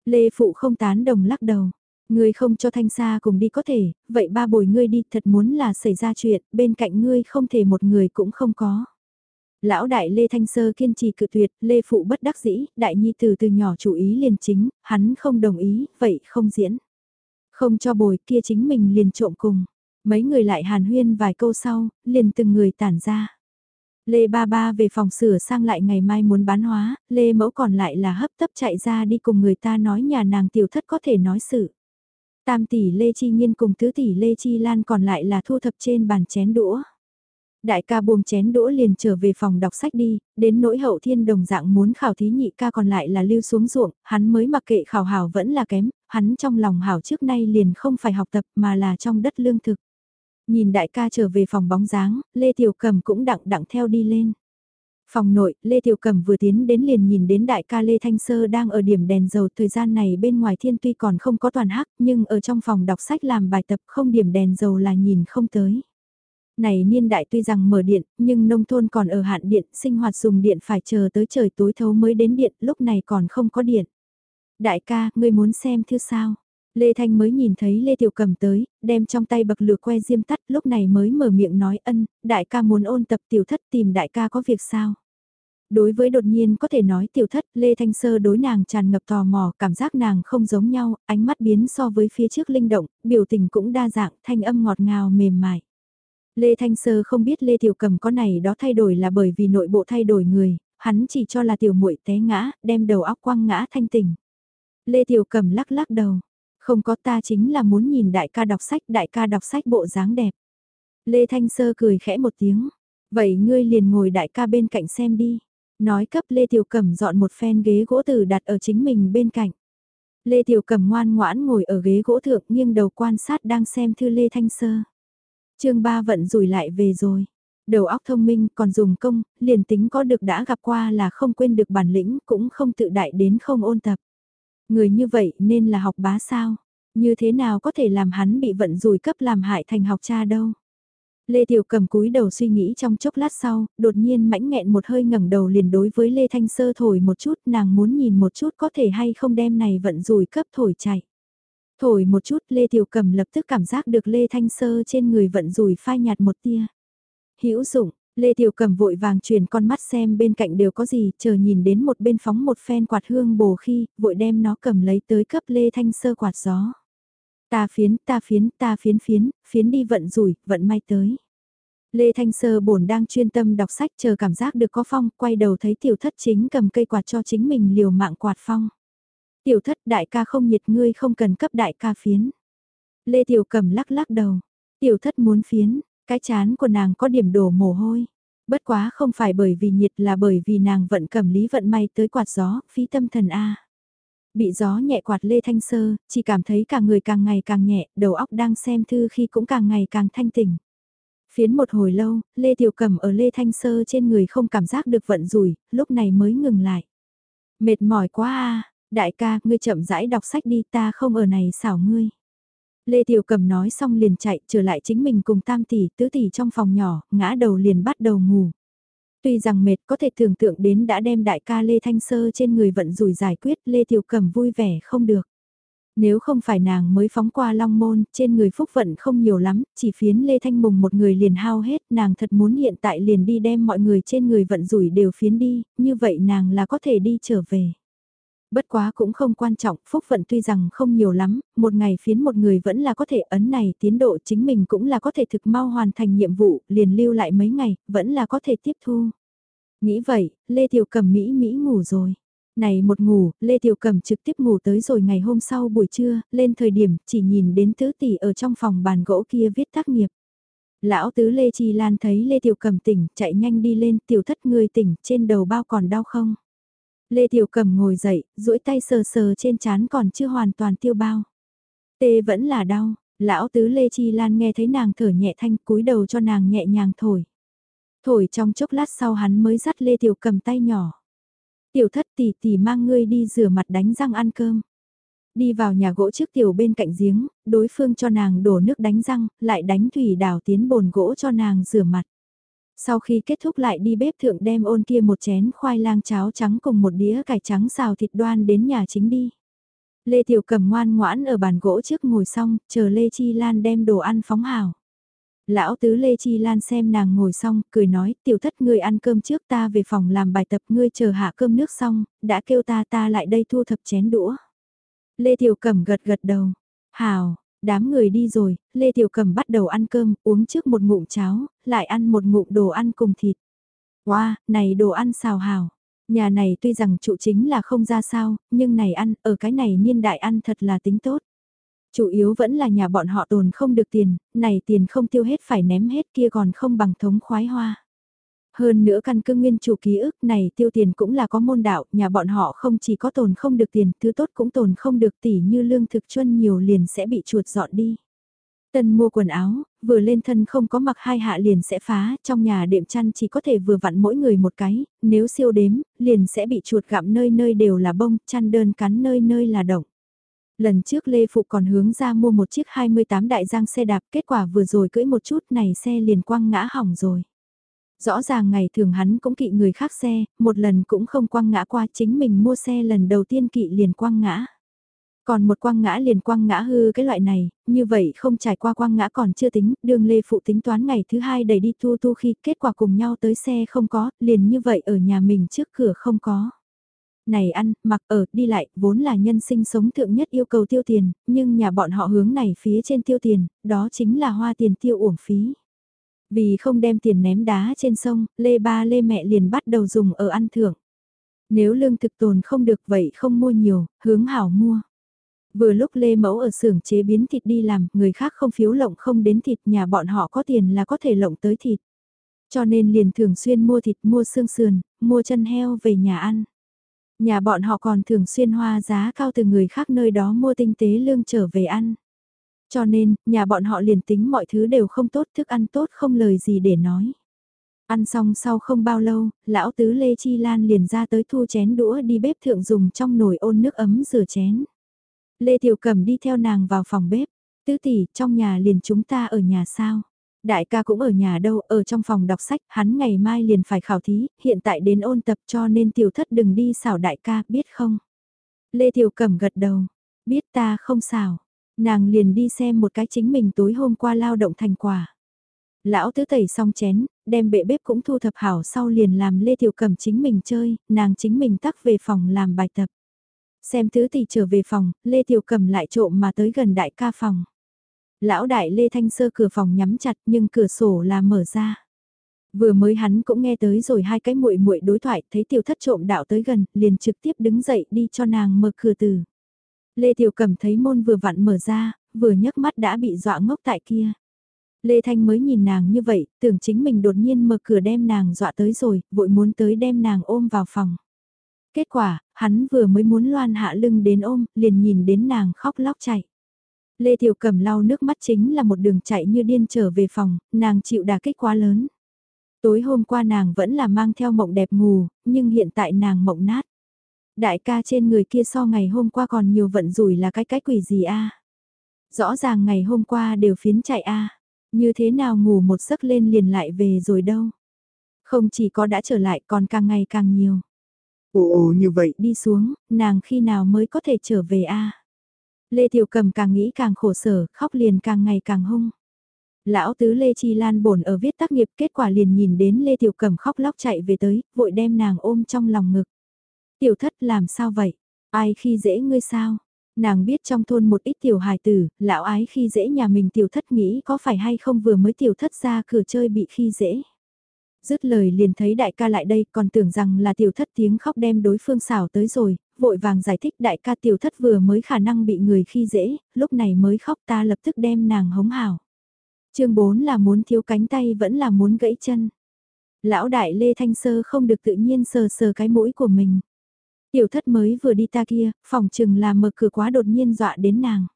Lê Phụ không tán đồng lắc đầu. Ngươi không cho thanh xa cùng đi có thể, vậy ba bồi ngươi đi thật muốn là xảy ra chuyện, bên cạnh ngươi không thể một người cũng không có. Lão đại Lê Thanh Sơ kiên trì cự tuyệt, Lê Phụ bất đắc dĩ, đại nhi từ từ nhỏ chủ ý liền chính, hắn không đồng ý, vậy không diễn. Không cho bồi kia chính mình liền trộm cùng. Mấy người lại hàn huyên vài câu sau, liền từng người tản ra. Lê Ba Ba về phòng sửa sang lại ngày mai muốn bán hóa, Lê Mẫu còn lại là hấp tấp chạy ra đi cùng người ta nói nhà nàng tiểu thất có thể nói sự. Tam tỷ Lê Chi Nhiên cùng tứ tỷ Lê Chi Lan còn lại là thu thập trên bàn chén đũa. Đại ca buông chén đũa liền trở về phòng đọc sách đi, đến nỗi hậu thiên đồng dạng muốn khảo thí nhị ca còn lại là lưu xuống ruộng, hắn mới mặc kệ khảo hảo vẫn là kém, hắn trong lòng hảo trước nay liền không phải học tập mà là trong đất lương thực. Nhìn đại ca trở về phòng bóng dáng, Lê Tiểu Cầm cũng đặng đặng theo đi lên. Phòng nội, Lê Tiểu cẩm vừa tiến đến liền nhìn đến đại ca Lê Thanh Sơ đang ở điểm đèn dầu thời gian này bên ngoài thiên tuy còn không có toàn hắc nhưng ở trong phòng đọc sách làm bài tập không điểm đèn dầu là nhìn không tới. Này niên đại tuy rằng mở điện, nhưng nông thôn còn ở hạn điện, sinh hoạt dùng điện phải chờ tới trời tối thấu mới đến điện, lúc này còn không có điện. Đại ca, ngươi muốn xem thư sao? Lê Thanh mới nhìn thấy Lê Tiểu Cầm tới, đem trong tay bậc lửa que diêm tắt lúc này mới mở miệng nói ân, đại ca muốn ôn tập tiểu thất tìm đại ca có việc sao. Đối với đột nhiên có thể nói tiểu thất, Lê Thanh Sơ đối nàng tràn ngập tò mò, cảm giác nàng không giống nhau, ánh mắt biến so với phía trước linh động, biểu tình cũng đa dạng, thanh âm ngọt ngào mềm mại. Lê Thanh Sơ không biết Lê Tiểu Cầm có này đó thay đổi là bởi vì nội bộ thay đổi người, hắn chỉ cho là tiểu muội té ngã, đem đầu óc quăng ngã thanh tỉnh. Lê Tiểu Cầm lắc lắc đầu, không có ta chính là muốn nhìn đại ca đọc sách, đại ca đọc sách bộ dáng đẹp. Lê Thanh Sơ cười khẽ một tiếng, vậy ngươi liền ngồi đại ca bên cạnh xem đi. Nói cấp Lê Tiểu Cẩm dọn một phen ghế gỗ tử đặt ở chính mình bên cạnh. Lê Tiểu Cẩm ngoan ngoãn ngồi ở ghế gỗ thượng nghiêng đầu quan sát đang xem thư Lê Thanh Sơ. chương ba vận rủi lại về rồi. Đầu óc thông minh còn dùng công, liền tính có được đã gặp qua là không quên được bản lĩnh cũng không tự đại đến không ôn tập. Người như vậy nên là học bá sao? Như thế nào có thể làm hắn bị vận rủi cấp làm hại thành học cha đâu? Lê Tiểu cầm cúi đầu suy nghĩ trong chốc lát sau, đột nhiên mãnh nghẹn một hơi ngẩng đầu liền đối với Lê Thanh Sơ thổi một chút nàng muốn nhìn một chút có thể hay không đem này vận rủi cấp thổi chạy. Thổi một chút Lê Tiểu cầm lập tức cảm giác được Lê Thanh Sơ trên người vận rủi phai nhạt một tia. hữu dụng, Lê Tiểu cầm vội vàng chuyển con mắt xem bên cạnh đều có gì, chờ nhìn đến một bên phóng một phen quạt hương bồ khi, vội đem nó cầm lấy tới cấp Lê Thanh Sơ quạt gió. Ta phiến, ta phiến, ta phiến phiến, phiến đi vận rủi, vận may tới. Lê Thanh Sơ bổn đang chuyên tâm đọc sách chờ cảm giác được có phong, quay đầu thấy tiểu thất chính cầm cây quạt cho chính mình liều mạng quạt phong. Tiểu thất đại ca không nhiệt ngươi không cần cấp đại ca phiến. Lê Tiểu cầm lắc lắc đầu. Tiểu thất muốn phiến, cái chán của nàng có điểm đổ mồ hôi. Bất quá không phải bởi vì nhiệt là bởi vì nàng vận cầm lý vận may tới quạt gió, phí tâm thần A. Bị gió nhẹ quạt Lê Thanh Sơ, chỉ cảm thấy cả người càng ngày càng nhẹ, đầu óc đang xem thư khi cũng càng ngày càng thanh tỉnh. Phiến một hồi lâu, Lê Tiểu Cẩm ở Lê Thanh Sơ trên người không cảm giác được vận rủi, lúc này mới ngừng lại. Mệt mỏi quá à, đại ca, ngươi chậm rãi đọc sách đi ta không ở này xảo ngươi. Lê Tiểu Cầm nói xong liền chạy trở lại chính mình cùng tam tỷ, tứ tỷ trong phòng nhỏ, ngã đầu liền bắt đầu ngủ. Tuy rằng mệt có thể tưởng tượng đến đã đem đại ca Lê Thanh Sơ trên người vận rủi giải quyết Lê Tiểu Cầm vui vẻ không được. Nếu không phải nàng mới phóng qua long môn, trên người phúc vận không nhiều lắm, chỉ phiến Lê Thanh Mùng một người liền hao hết, nàng thật muốn hiện tại liền đi đem mọi người trên người vận rủi đều phiến đi, như vậy nàng là có thể đi trở về. Bất quá cũng không quan trọng, phúc vận tuy rằng không nhiều lắm, một ngày phiến một người vẫn là có thể ấn này tiến độ chính mình cũng là có thể thực mau hoàn thành nhiệm vụ, liền lưu lại mấy ngày, vẫn là có thể tiếp thu. Nghĩ vậy, Lê Tiểu Cầm Mỹ Mỹ ngủ rồi. Này một ngủ, Lê Tiểu Cầm trực tiếp ngủ tới rồi ngày hôm sau buổi trưa, lên thời điểm chỉ nhìn đến tứ tỷ ở trong phòng bàn gỗ kia viết tác nghiệp. Lão tứ Lê trì Lan thấy Lê Tiểu Cầm tỉnh, chạy nhanh đi lên, tiểu thất người tỉnh, trên đầu bao còn đau không? Lê Tiểu Cầm ngồi dậy, duỗi tay sờ sờ trên chán còn chưa hoàn toàn tiêu bao. Tê vẫn là đau, lão tứ Lê Chi Lan nghe thấy nàng thở nhẹ thanh cúi đầu cho nàng nhẹ nhàng thổi. Thổi trong chốc lát sau hắn mới dắt Lê Tiểu Cầm tay nhỏ. Tiểu thất tỷ tỷ mang ngươi đi rửa mặt đánh răng ăn cơm. Đi vào nhà gỗ trước tiểu bên cạnh giếng, đối phương cho nàng đổ nước đánh răng, lại đánh thủy đảo tiến bồn gỗ cho nàng rửa mặt. Sau khi kết thúc lại đi bếp thượng đem ôn kia một chén khoai lang cháo trắng cùng một đĩa cải trắng xào thịt đoan đến nhà chính đi. Lê Tiểu cầm ngoan ngoãn ở bàn gỗ trước ngồi xong, chờ Lê Chi Lan đem đồ ăn phóng hào. Lão tứ Lê Chi Lan xem nàng ngồi xong, cười nói, tiểu thất ngươi ăn cơm trước ta về phòng làm bài tập ngươi chờ hạ cơm nước xong, đã kêu ta ta lại đây thu thập chén đũa. Lê Tiểu Cẩm gật gật đầu, hào, đám người đi rồi, Lê Tiểu cầm bắt đầu ăn cơm, uống trước một ngụm cháo, lại ăn một ngụm đồ ăn cùng thịt. Wow, này đồ ăn xào hào. Nhà này tuy rằng trụ chính là không ra sao, nhưng này ăn, ở cái này niên đại ăn thật là tính tốt. Chủ yếu vẫn là nhà bọn họ tồn không được tiền, này tiền không tiêu hết phải ném hết kia còn không bằng thống khoái hoa. Hơn nữa căn cứ nguyên chủ ký ức này tiêu tiền cũng là có môn đạo, nhà bọn họ không chỉ có tồn không được tiền, thứ tốt cũng tồn không được tỷ như lương thực chuân nhiều liền sẽ bị chuột dọn đi. Tân mua quần áo, vừa lên thân không có mặc hai hạ liền sẽ phá, trong nhà đệm chăn chỉ có thể vừa vặn mỗi người một cái, nếu siêu đếm, liền sẽ bị chuột gặm nơi nơi đều là bông, chăn đơn cắn nơi nơi là động. Lần trước Lê Phụ còn hướng ra mua một chiếc 28 đại giang xe đạp, kết quả vừa rồi cưỡi một chút này xe liền quăng ngã hỏng rồi. Rõ ràng ngày thường hắn cũng kỵ người khác xe, một lần cũng không quăng ngã qua chính mình mua xe lần đầu tiên kỵ liền quăng ngã. Còn một quăng ngã liền quăng ngã hư cái loại này, như vậy không trải qua quăng ngã còn chưa tính, đường Lê Phụ tính toán ngày thứ hai đẩy đi tu tu khi kết quả cùng nhau tới xe không có, liền như vậy ở nhà mình trước cửa không có. Này ăn, mặc ở, đi lại, vốn là nhân sinh sống thượng nhất yêu cầu tiêu tiền, nhưng nhà bọn họ hướng này phía trên tiêu tiền, đó chính là hoa tiền tiêu uổng phí. Vì không đem tiền ném đá trên sông, Lê Ba Lê mẹ liền bắt đầu dùng ở ăn thưởng. Nếu lương thực tồn không được vậy không mua nhiều, hướng hảo mua. Vừa lúc Lê Mẫu ở xưởng chế biến thịt đi làm, người khác không phiếu lộng không đến thịt, nhà bọn họ có tiền là có thể lộng tới thịt. Cho nên liền thường xuyên mua thịt, mua xương sườn, mua chân heo về nhà ăn. Nhà bọn họ còn thường xuyên hoa giá cao từ người khác nơi đó mua tinh tế lương trở về ăn. Cho nên, nhà bọn họ liền tính mọi thứ đều không tốt, thức ăn tốt không lời gì để nói. Ăn xong sau không bao lâu, lão tứ Lê Chi Lan liền ra tới thu chén đũa đi bếp thượng dùng trong nồi ôn nước ấm rửa chén. Lê Tiểu cẩm đi theo nàng vào phòng bếp. Tứ tỷ, trong nhà liền chúng ta ở nhà sao? Đại ca cũng ở nhà đâu, ở trong phòng đọc sách, hắn ngày mai liền phải khảo thí, hiện tại đến ôn tập cho nên tiểu thất đừng đi xảo đại ca, biết không? Lê Tiểu Cẩm gật đầu, biết ta không xảo. Nàng liền đi xem một cái chính mình tối hôm qua lao động thành quả. Lão tứ tẩy xong chén, đem bệ bếp cũng thu thập hảo sau liền làm Lê Tiểu Cẩm chính mình chơi, nàng chính mình tắc về phòng làm bài tập. Xem tứ tỷ trở về phòng, Lê Tiểu Cẩm lại trộm mà tới gần đại ca phòng. Lão đại Lê Thanh Sơ cửa phòng nhắm chặt nhưng cửa sổ là mở ra. Vừa mới hắn cũng nghe tới rồi hai cái muội muội đối thoại, thấy tiểu thất trộm đạo tới gần, liền trực tiếp đứng dậy đi cho nàng mở cửa từ. Lê Tiểu Cẩm thấy môn vừa vặn mở ra, vừa nhấc mắt đã bị dọa ngốc tại kia. Lê Thanh mới nhìn nàng như vậy, tưởng chính mình đột nhiên mở cửa đem nàng dọa tới rồi, vội muốn tới đem nàng ôm vào phòng. Kết quả, hắn vừa mới muốn loan hạ lưng đến ôm, liền nhìn đến nàng khóc lóc chạy. Lê Tiểu Cẩm lau nước mắt chính là một đường chạy như điên trở về phòng, nàng chịu đả kích quá lớn. Tối hôm qua nàng vẫn là mang theo mộng đẹp ngủ, nhưng hiện tại nàng mộng nát. Đại ca trên người kia so ngày hôm qua còn nhiều vận rủi là cái cái quỷ gì a Rõ ràng ngày hôm qua đều phiến chạy a Như thế nào ngủ một giấc lên liền lại về rồi đâu. Không chỉ có đã trở lại còn càng ngày càng nhiều. Ồ ồ như vậy. Đi xuống, nàng khi nào mới có thể trở về a Lê Tiểu Cầm càng nghĩ càng khổ sở, khóc liền càng ngày càng hung. Lão tứ Lê Chi Lan bổn ở viết tác nghiệp kết quả liền nhìn đến Lê Tiểu Cầm khóc lóc chạy về tới, vội đem nàng ôm trong lòng ngực. Tiểu thất làm sao vậy? Ai khi dễ ngươi sao? Nàng biết trong thôn một ít tiểu hài tử, lão ái khi dễ nhà mình tiểu thất nghĩ có phải hay không vừa mới tiểu thất ra cửa chơi bị khi dễ. Dứt lời liền thấy đại ca lại đây còn tưởng rằng là tiểu thất tiếng khóc đem đối phương xảo tới rồi, vội vàng giải thích đại ca tiểu thất vừa mới khả năng bị người khi dễ, lúc này mới khóc ta lập tức đem nàng hống hào. chương 4 là muốn thiếu cánh tay vẫn là muốn gãy chân. Lão đại Lê Thanh Sơ không được tự nhiên sờ sờ cái mũi của mình. Tiểu thất mới vừa đi ta kia, phòng chừng là mở cửa quá đột nhiên dọa đến nàng.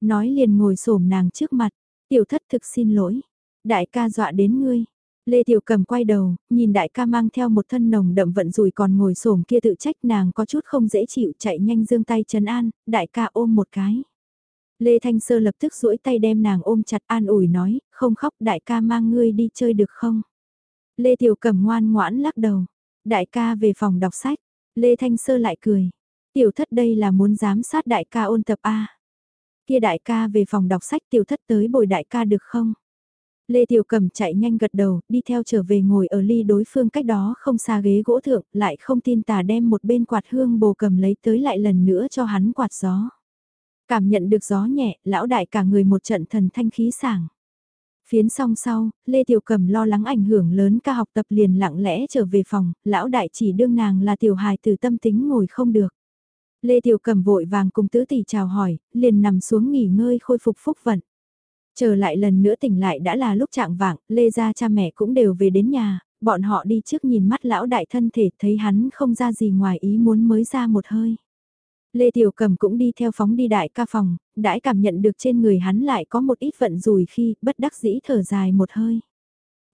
Nói liền ngồi xổm nàng trước mặt, tiểu thất thực xin lỗi. Đại ca dọa đến ngươi, Lê Tiểu Cầm quay đầu, nhìn đại ca mang theo một thân nồng đậm vận rủi còn ngồi xổm kia tự trách nàng có chút không dễ chịu chạy nhanh dương tay trấn an, đại ca ôm một cái. Lê Thanh Sơ lập tức duỗi tay đem nàng ôm chặt an ủi nói, không khóc đại ca mang ngươi đi chơi được không? Lê Tiểu Cầm ngoan ngoãn lắc đầu, đại ca về phòng đọc sách, Lê Thanh Sơ lại cười, tiểu thất đây là muốn giám sát đại ca ôn tập A. Kia đại ca về phòng đọc sách tiểu thất tới bồi đại ca được không? Lê Tiểu Cầm chạy nhanh gật đầu, đi theo trở về ngồi ở ly đối phương cách đó không xa ghế gỗ thượng, lại không tin tà đem một bên quạt hương bồ cầm lấy tới lại lần nữa cho hắn quạt gió. Cảm nhận được gió nhẹ, lão đại cả người một trận thần thanh khí sảng. Phiến xong sau, Lê Tiểu cẩm lo lắng ảnh hưởng lớn ca học tập liền lặng lẽ trở về phòng, lão đại chỉ đương nàng là tiểu hài từ tâm tính ngồi không được. Lê Tiểu cẩm vội vàng cùng tứ tỷ chào hỏi, liền nằm xuống nghỉ ngơi khôi phục phúc vận. Chờ lại lần nữa tỉnh lại đã là lúc trạng vạng, Lê gia cha mẹ cũng đều về đến nhà, bọn họ đi trước nhìn mắt lão đại thân thể thấy hắn không ra gì ngoài ý muốn mới ra một hơi. Lê Tiểu Cầm cũng đi theo phóng đi đại ca phòng, đãi cảm nhận được trên người hắn lại có một ít vận rùi khi bất đắc dĩ thở dài một hơi.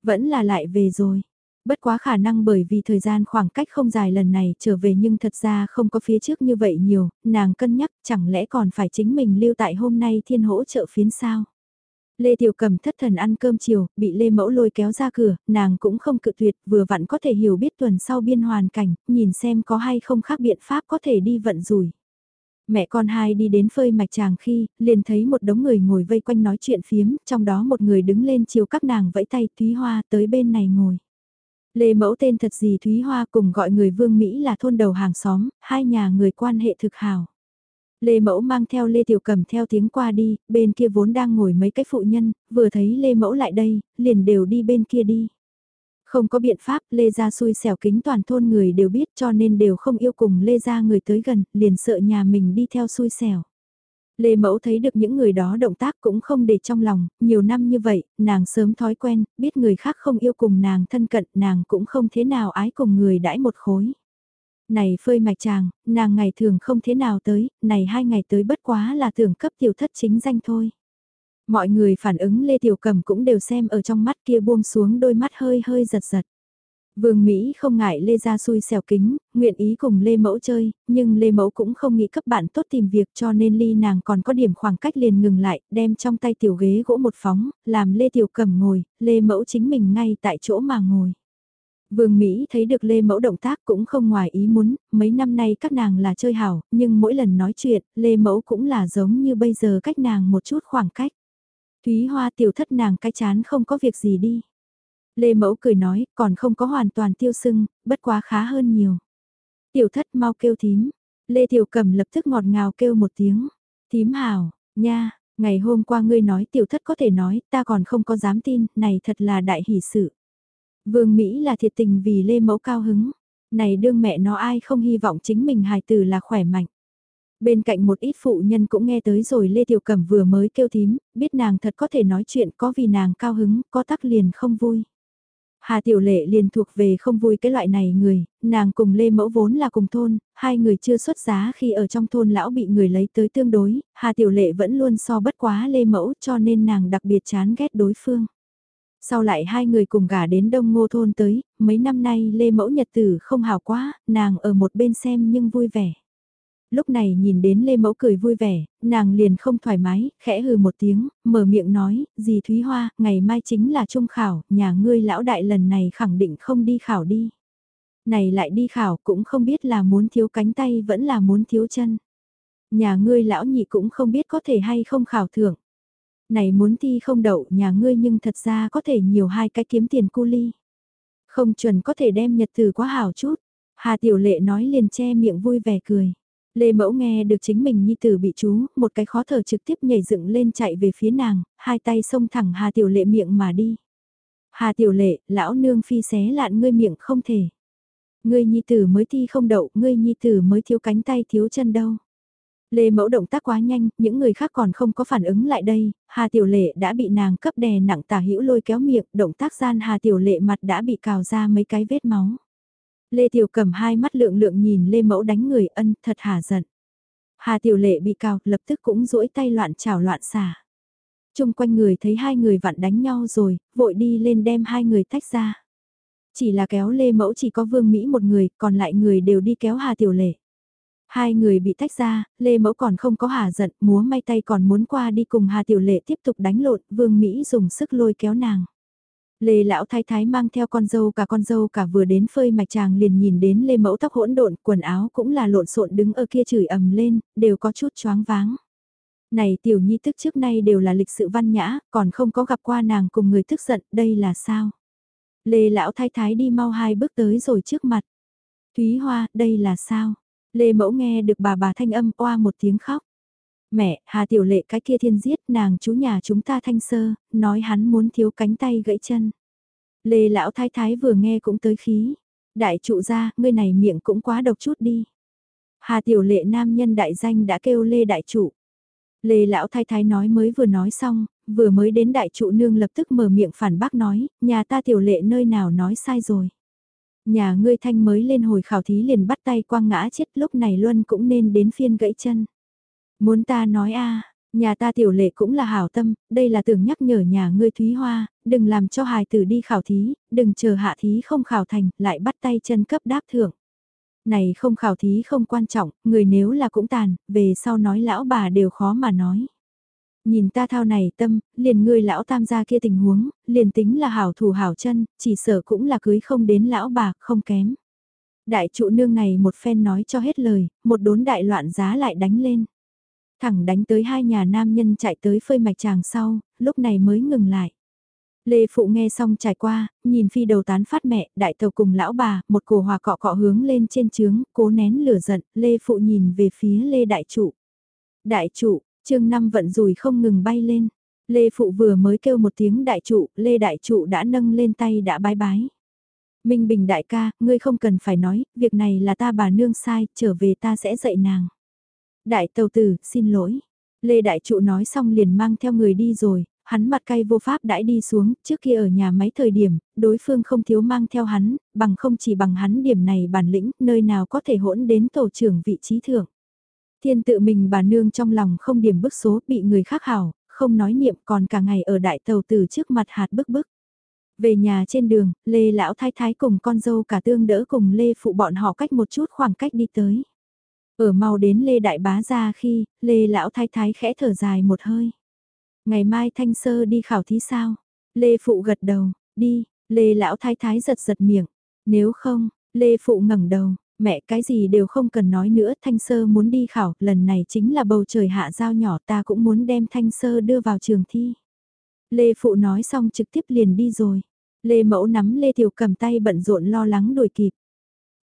Vẫn là lại về rồi. Bất quá khả năng bởi vì thời gian khoảng cách không dài lần này trở về nhưng thật ra không có phía trước như vậy nhiều, nàng cân nhắc chẳng lẽ còn phải chính mình lưu tại hôm nay thiên hỗ trợ phiến sao. Lê Tiểu Cầm thất thần ăn cơm chiều, bị Lê Mẫu lôi kéo ra cửa, nàng cũng không cự tuyệt, vừa vặn có thể hiểu biết tuần sau biên hoàn cảnh, nhìn xem có hay không khác biện pháp có thể đi vận rủi. Mẹ con hai đi đến phơi mạch chàng khi, liền thấy một đống người ngồi vây quanh nói chuyện phiếm, trong đó một người đứng lên chiều các nàng vẫy tay Thúy Hoa tới bên này ngồi. Lê Mẫu tên thật gì Thúy Hoa cùng gọi người Vương Mỹ là thôn đầu hàng xóm, hai nhà người quan hệ thực hào. Lê Mẫu mang theo Lê Tiểu Cầm theo tiếng qua đi, bên kia vốn đang ngồi mấy cái phụ nhân, vừa thấy Lê Mẫu lại đây, liền đều đi bên kia đi. Không có biện pháp, Lê Gia xui xẻo kính toàn thôn người đều biết cho nên đều không yêu cùng Lê Gia người tới gần, liền sợ nhà mình đi theo xui xẻo. Lê Mẫu thấy được những người đó động tác cũng không để trong lòng, nhiều năm như vậy, nàng sớm thói quen, biết người khác không yêu cùng nàng thân cận, nàng cũng không thế nào ái cùng người đãi một khối. Này phơi mạch chàng, nàng ngày thường không thế nào tới, này hai ngày tới bất quá là tưởng cấp tiểu thất chính danh thôi. Mọi người phản ứng Lê Tiểu Cầm cũng đều xem ở trong mắt kia buông xuống đôi mắt hơi hơi giật giật. Vương Mỹ không ngại Lê ra xui xẻo kính, nguyện ý cùng Lê Mẫu chơi, nhưng Lê Mẫu cũng không nghĩ cấp bạn tốt tìm việc cho nên ly nàng còn có điểm khoảng cách liền ngừng lại, đem trong tay tiểu ghế gỗ một phóng, làm Lê Tiểu Cầm ngồi, Lê Mẫu chính mình ngay tại chỗ mà ngồi. Vương Mỹ thấy được Lê Mẫu động tác cũng không ngoài ý muốn, mấy năm nay các nàng là chơi hảo, nhưng mỗi lần nói chuyện, Lê Mẫu cũng là giống như bây giờ cách nàng một chút khoảng cách. Thúy Hoa tiểu thất nàng cái chán không có việc gì đi. Lê Mẫu cười nói, còn không có hoàn toàn tiêu sưng, bất quá khá hơn nhiều. Tiểu thất mau kêu thím. Lê Tiểu Cầm lập tức ngọt ngào kêu một tiếng. Thím hào, nha, ngày hôm qua ngươi nói tiểu thất có thể nói, ta còn không có dám tin, này thật là đại hỷ sự. Vương Mỹ là thiệt tình vì Lê Mẫu cao hứng. Này đương mẹ nó ai không hy vọng chính mình hài tử là khỏe mạnh. Bên cạnh một ít phụ nhân cũng nghe tới rồi Lê Tiểu Cẩm vừa mới kêu thím, biết nàng thật có thể nói chuyện có vì nàng cao hứng, có tắc liền không vui. Hà Tiểu Lệ liền thuộc về không vui cái loại này người, nàng cùng Lê Mẫu vốn là cùng thôn, hai người chưa xuất giá khi ở trong thôn lão bị người lấy tới tương đối, Hà Tiểu Lệ vẫn luôn so bất quá Lê Mẫu cho nên nàng đặc biệt chán ghét đối phương. Sau lại hai người cùng gả đến Đông Ngô Thôn tới, mấy năm nay Lê Mẫu Nhật Tử không hào quá, nàng ở một bên xem nhưng vui vẻ lúc này nhìn đến Lê Mẫu cười vui vẻ, nàng liền không thoải mái, khẽ hừ một tiếng, mở miệng nói, dì Thúy Hoa, ngày mai chính là trung khảo, nhà ngươi lão đại lần này khẳng định không đi khảo đi. Này lại đi khảo cũng không biết là muốn thiếu cánh tay vẫn là muốn thiếu chân. Nhà ngươi lão nhị cũng không biết có thể hay không khảo thưởng. Này muốn thi không đậu nhà ngươi nhưng thật ra có thể nhiều hai cái kiếm tiền cu ly. Không chuẩn có thể đem nhật từ quá hảo chút. Hà Tiểu Lệ nói liền che miệng vui vẻ cười. Lê Mẫu nghe được chính mình nhi tử bị chú, một cái khó thở trực tiếp nhảy dựng lên chạy về phía nàng, hai tay xông thẳng Hà Tiểu Lệ miệng mà đi. Hà Tiểu Lệ, lão nương phi xé lạn ngươi miệng không thể. Ngươi nhi tử mới thi không đậu, ngươi nhi tử mới thiếu cánh tay thiếu chân đâu. Lê Mẫu động tác quá nhanh, những người khác còn không có phản ứng lại đây, Hà Tiểu Lệ đã bị nàng cấp đè nặng tả hữu lôi kéo miệng, động tác gian Hà Tiểu Lệ mặt đã bị cào ra mấy cái vết máu. Lê Tiểu cầm hai mắt lượng lượng nhìn Lê Mẫu đánh người ân thật hà giận. Hà Tiểu Lệ bị cào lập tức cũng duỗi tay loạn chảo loạn xả. Trung quanh người thấy hai người vặn đánh nhau rồi, vội đi lên đem hai người tách ra. Chỉ là kéo Lê Mẫu chỉ có Vương Mỹ một người, còn lại người đều đi kéo Hà Tiểu Lệ. Hai người bị tách ra, Lê Mẫu còn không có hà giận, múa may tay còn muốn qua đi cùng Hà Tiểu Lệ tiếp tục đánh lộn, Vương Mỹ dùng sức lôi kéo nàng. Lê lão thái thái mang theo con dâu cả con dâu cả vừa đến phơi mạch chàng liền nhìn đến Lê mẫu tóc hỗn độn, quần áo cũng là lộn xộn đứng ở kia chửi ầm lên, đều có chút choáng váng. Này tiểu nhi tức trước nay đều là lịch sự văn nhã, còn không có gặp qua nàng cùng người tức giận, đây là sao? Lê lão thái thái đi mau hai bước tới rồi trước mặt. Thúy Hoa, đây là sao? Lê mẫu nghe được bà bà thanh âm oa một tiếng khóc. Mẹ, Hà Tiểu Lệ cái kia thiên giết nàng chú nhà chúng ta thanh sơ, nói hắn muốn thiếu cánh tay gãy chân. Lê lão thái thái vừa nghe cũng tới khí. Đại trụ ra, ngươi này miệng cũng quá độc chút đi. Hà Tiểu Lệ nam nhân đại danh đã kêu Lê đại trụ. Lê lão thái thái nói mới vừa nói xong, vừa mới đến đại trụ nương lập tức mở miệng phản bác nói, nhà ta tiểu lệ nơi nào nói sai rồi. Nhà ngươi thanh mới lên hồi khảo thí liền bắt tay quang ngã chết lúc này Luân cũng nên đến phiên gãy chân. Muốn ta nói a nhà ta tiểu lệ cũng là hảo tâm, đây là tưởng nhắc nhở nhà ngươi Thúy Hoa, đừng làm cho hài tử đi khảo thí, đừng chờ hạ thí không khảo thành, lại bắt tay chân cấp đáp thưởng. Này không khảo thí không quan trọng, người nếu là cũng tàn, về sau nói lão bà đều khó mà nói. Nhìn ta thao này tâm, liền ngươi lão tam gia kia tình huống, liền tính là hảo thủ hảo chân, chỉ sợ cũng là cưới không đến lão bà, không kém. Đại trụ nương này một phen nói cho hết lời, một đốn đại loạn giá lại đánh lên. Thẳng đánh tới hai nhà nam nhân chạy tới phơi mạch chàng sau, lúc này mới ngừng lại. Lê Phụ nghe xong trải qua, nhìn phi đầu tán phát mẹ, đại tàu cùng lão bà, một cổ hòa cọ cọ hướng lên trên trướng, cố nén lửa giận, Lê Phụ nhìn về phía Lê Đại Trụ. Đại Trụ, chương năm vận rùi không ngừng bay lên. Lê Phụ vừa mới kêu một tiếng đại trụ, Lê Đại Trụ đã nâng lên tay đã bái bái. Minh Bình đại ca, ngươi không cần phải nói, việc này là ta bà nương sai, trở về ta sẽ dạy nàng. Đại tàu tử, xin lỗi. Lê Đại Trụ nói xong liền mang theo người đi rồi, hắn mặt cay vô pháp đãi đi xuống, trước kia ở nhà máy thời điểm, đối phương không thiếu mang theo hắn, bằng không chỉ bằng hắn điểm này bản lĩnh, nơi nào có thể hỗn đến tổ trưởng vị trí thượng. Thiên tự mình bà nương trong lòng không điểm bức số bị người khác hảo, không nói niệm còn cả ngày ở đại tàu từ trước mặt hạt bức bức. Về nhà trên đường, Lê Lão Thái Thái cùng con dâu cả tương đỡ cùng Lê Phụ bọn họ cách một chút khoảng cách đi tới. Ở mau đến Lê Đại Bá ra khi, Lê Lão Thái Thái khẽ thở dài một hơi. Ngày mai Thanh Sơ đi khảo thí sao? Lê Phụ gật đầu, đi, Lê Lão Thái Thái giật giật miệng. Nếu không, Lê Phụ ngẩng đầu, mẹ cái gì đều không cần nói nữa Thanh Sơ muốn đi khảo, lần này chính là bầu trời hạ giao nhỏ ta cũng muốn đem Thanh Sơ đưa vào trường thi. Lê Phụ nói xong trực tiếp liền đi rồi. Lê Mẫu nắm Lê Tiểu cầm tay bận rộn lo lắng đuổi kịp.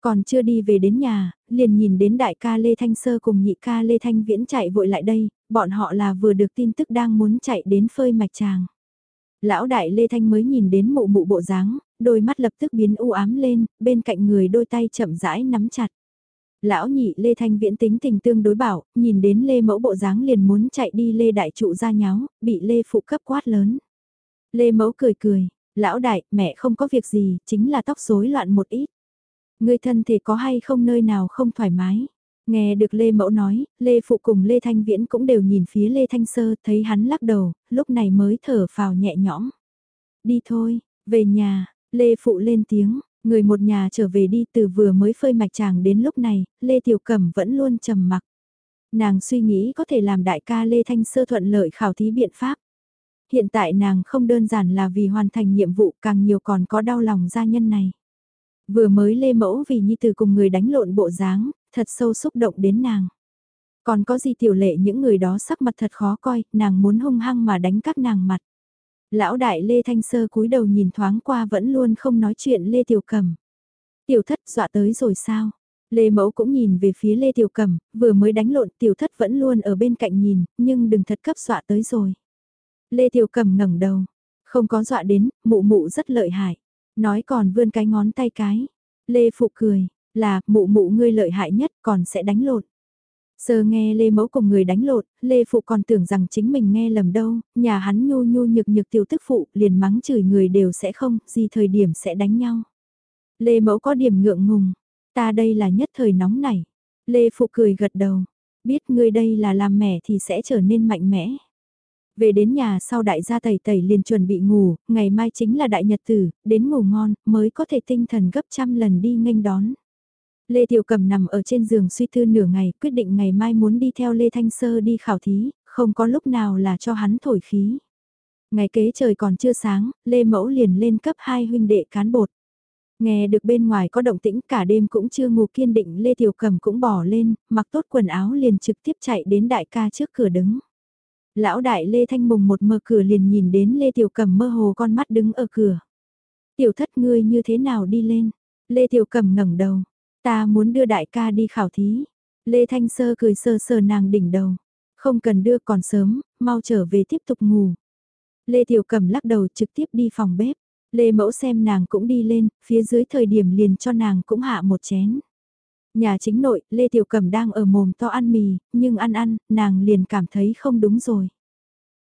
Còn chưa đi về đến nhà, liền nhìn đến đại ca Lê Thanh Sơ cùng nhị ca Lê Thanh Viễn chạy vội lại đây, bọn họ là vừa được tin tức đang muốn chạy đến phơi mạch chàng Lão đại Lê Thanh mới nhìn đến mụ mụ bộ dáng, đôi mắt lập tức biến u ám lên, bên cạnh người đôi tay chậm rãi nắm chặt. Lão nhị Lê Thanh Viễn tính tình tương đối bảo, nhìn đến Lê Mẫu bộ dáng liền muốn chạy đi Lê Đại Trụ ra nháo, bị Lê Phụ cấp quát lớn. Lê Mẫu cười cười, lão đại, mẹ không có việc gì, chính là tóc rối loạn một ít. Người thân thể có hay không nơi nào không thoải mái. Nghe được Lê Mẫu nói, Lê Phụ cùng Lê Thanh Viễn cũng đều nhìn phía Lê Thanh Sơ, thấy hắn lắc đầu, lúc này mới thở phào nhẹ nhõm. Đi thôi, về nhà, Lê Phụ lên tiếng, người một nhà trở về đi từ vừa mới phơi mạch chàng đến lúc này, Lê Tiểu Cẩm vẫn luôn trầm mặc. Nàng suy nghĩ có thể làm đại ca Lê Thanh Sơ thuận lợi khảo thí biện pháp. Hiện tại nàng không đơn giản là vì hoàn thành nhiệm vụ càng nhiều còn có đau lòng gia nhân này. Vừa mới Lê Mẫu vì Nhi Từ cùng người đánh lộn bộ dáng, thật sâu xúc động đến nàng. Còn có gì tiểu lệ những người đó sắc mặt thật khó coi, nàng muốn hung hăng mà đánh các nàng mặt. Lão đại Lê Thanh Sơ cúi đầu nhìn thoáng qua vẫn luôn không nói chuyện Lê Tiểu Cầm. Tiểu thất dọa tới rồi sao? Lê Mẫu cũng nhìn về phía Lê Tiểu Cầm, vừa mới đánh lộn tiểu thất vẫn luôn ở bên cạnh nhìn, nhưng đừng thật cấp dọa tới rồi. Lê Tiểu Cầm ngẩng đầu, không có dọa đến, mụ mụ rất lợi hại. Nói còn vươn cái ngón tay cái. Lê Phụ cười, là mụ mụ ngươi lợi hại nhất còn sẽ đánh lộn. Sơ nghe Lê Mẫu cùng người đánh lộn, Lê Phụ còn tưởng rằng chính mình nghe lầm đâu, nhà hắn nhu nhu nhược nhược tiểu tức phụ liền mắng chửi người đều sẽ không, gì thời điểm sẽ đánh nhau. Lê Mẫu có điểm ngượng ngùng, ta đây là nhất thời nóng này. Lê Phụ cười gật đầu, biết ngươi đây là làm mẹ thì sẽ trở nên mạnh mẽ. Về đến nhà sau đại gia tẩy tẩy liền chuẩn bị ngủ, ngày mai chính là đại nhật tử, đến ngủ ngon, mới có thể tinh thần gấp trăm lần đi nghênh đón. Lê Tiểu Cầm nằm ở trên giường suy tư nửa ngày, quyết định ngày mai muốn đi theo Lê Thanh Sơ đi khảo thí, không có lúc nào là cho hắn thổi khí. Ngày kế trời còn chưa sáng, Lê Mẫu liền lên cấp 2 huynh đệ cán bột. Nghe được bên ngoài có động tĩnh cả đêm cũng chưa ngủ kiên định Lê Tiểu Cầm cũng bỏ lên, mặc tốt quần áo liền trực tiếp chạy đến đại ca trước cửa đứng. Lão đại Lê Thanh Mùng một mở cửa liền nhìn đến Lê Tiểu cẩm mơ hồ con mắt đứng ở cửa. Tiểu thất ngươi như thế nào đi lên? Lê Tiểu cẩm ngẩng đầu. Ta muốn đưa đại ca đi khảo thí. Lê Thanh Sơ cười sơ sơ nàng đỉnh đầu. Không cần đưa còn sớm, mau trở về tiếp tục ngủ. Lê Tiểu cẩm lắc đầu trực tiếp đi phòng bếp. Lê Mẫu xem nàng cũng đi lên, phía dưới thời điểm liền cho nàng cũng hạ một chén. Nhà chính nội, Lê Tiểu Cẩm đang ở mồm to ăn mì, nhưng ăn ăn, nàng liền cảm thấy không đúng rồi.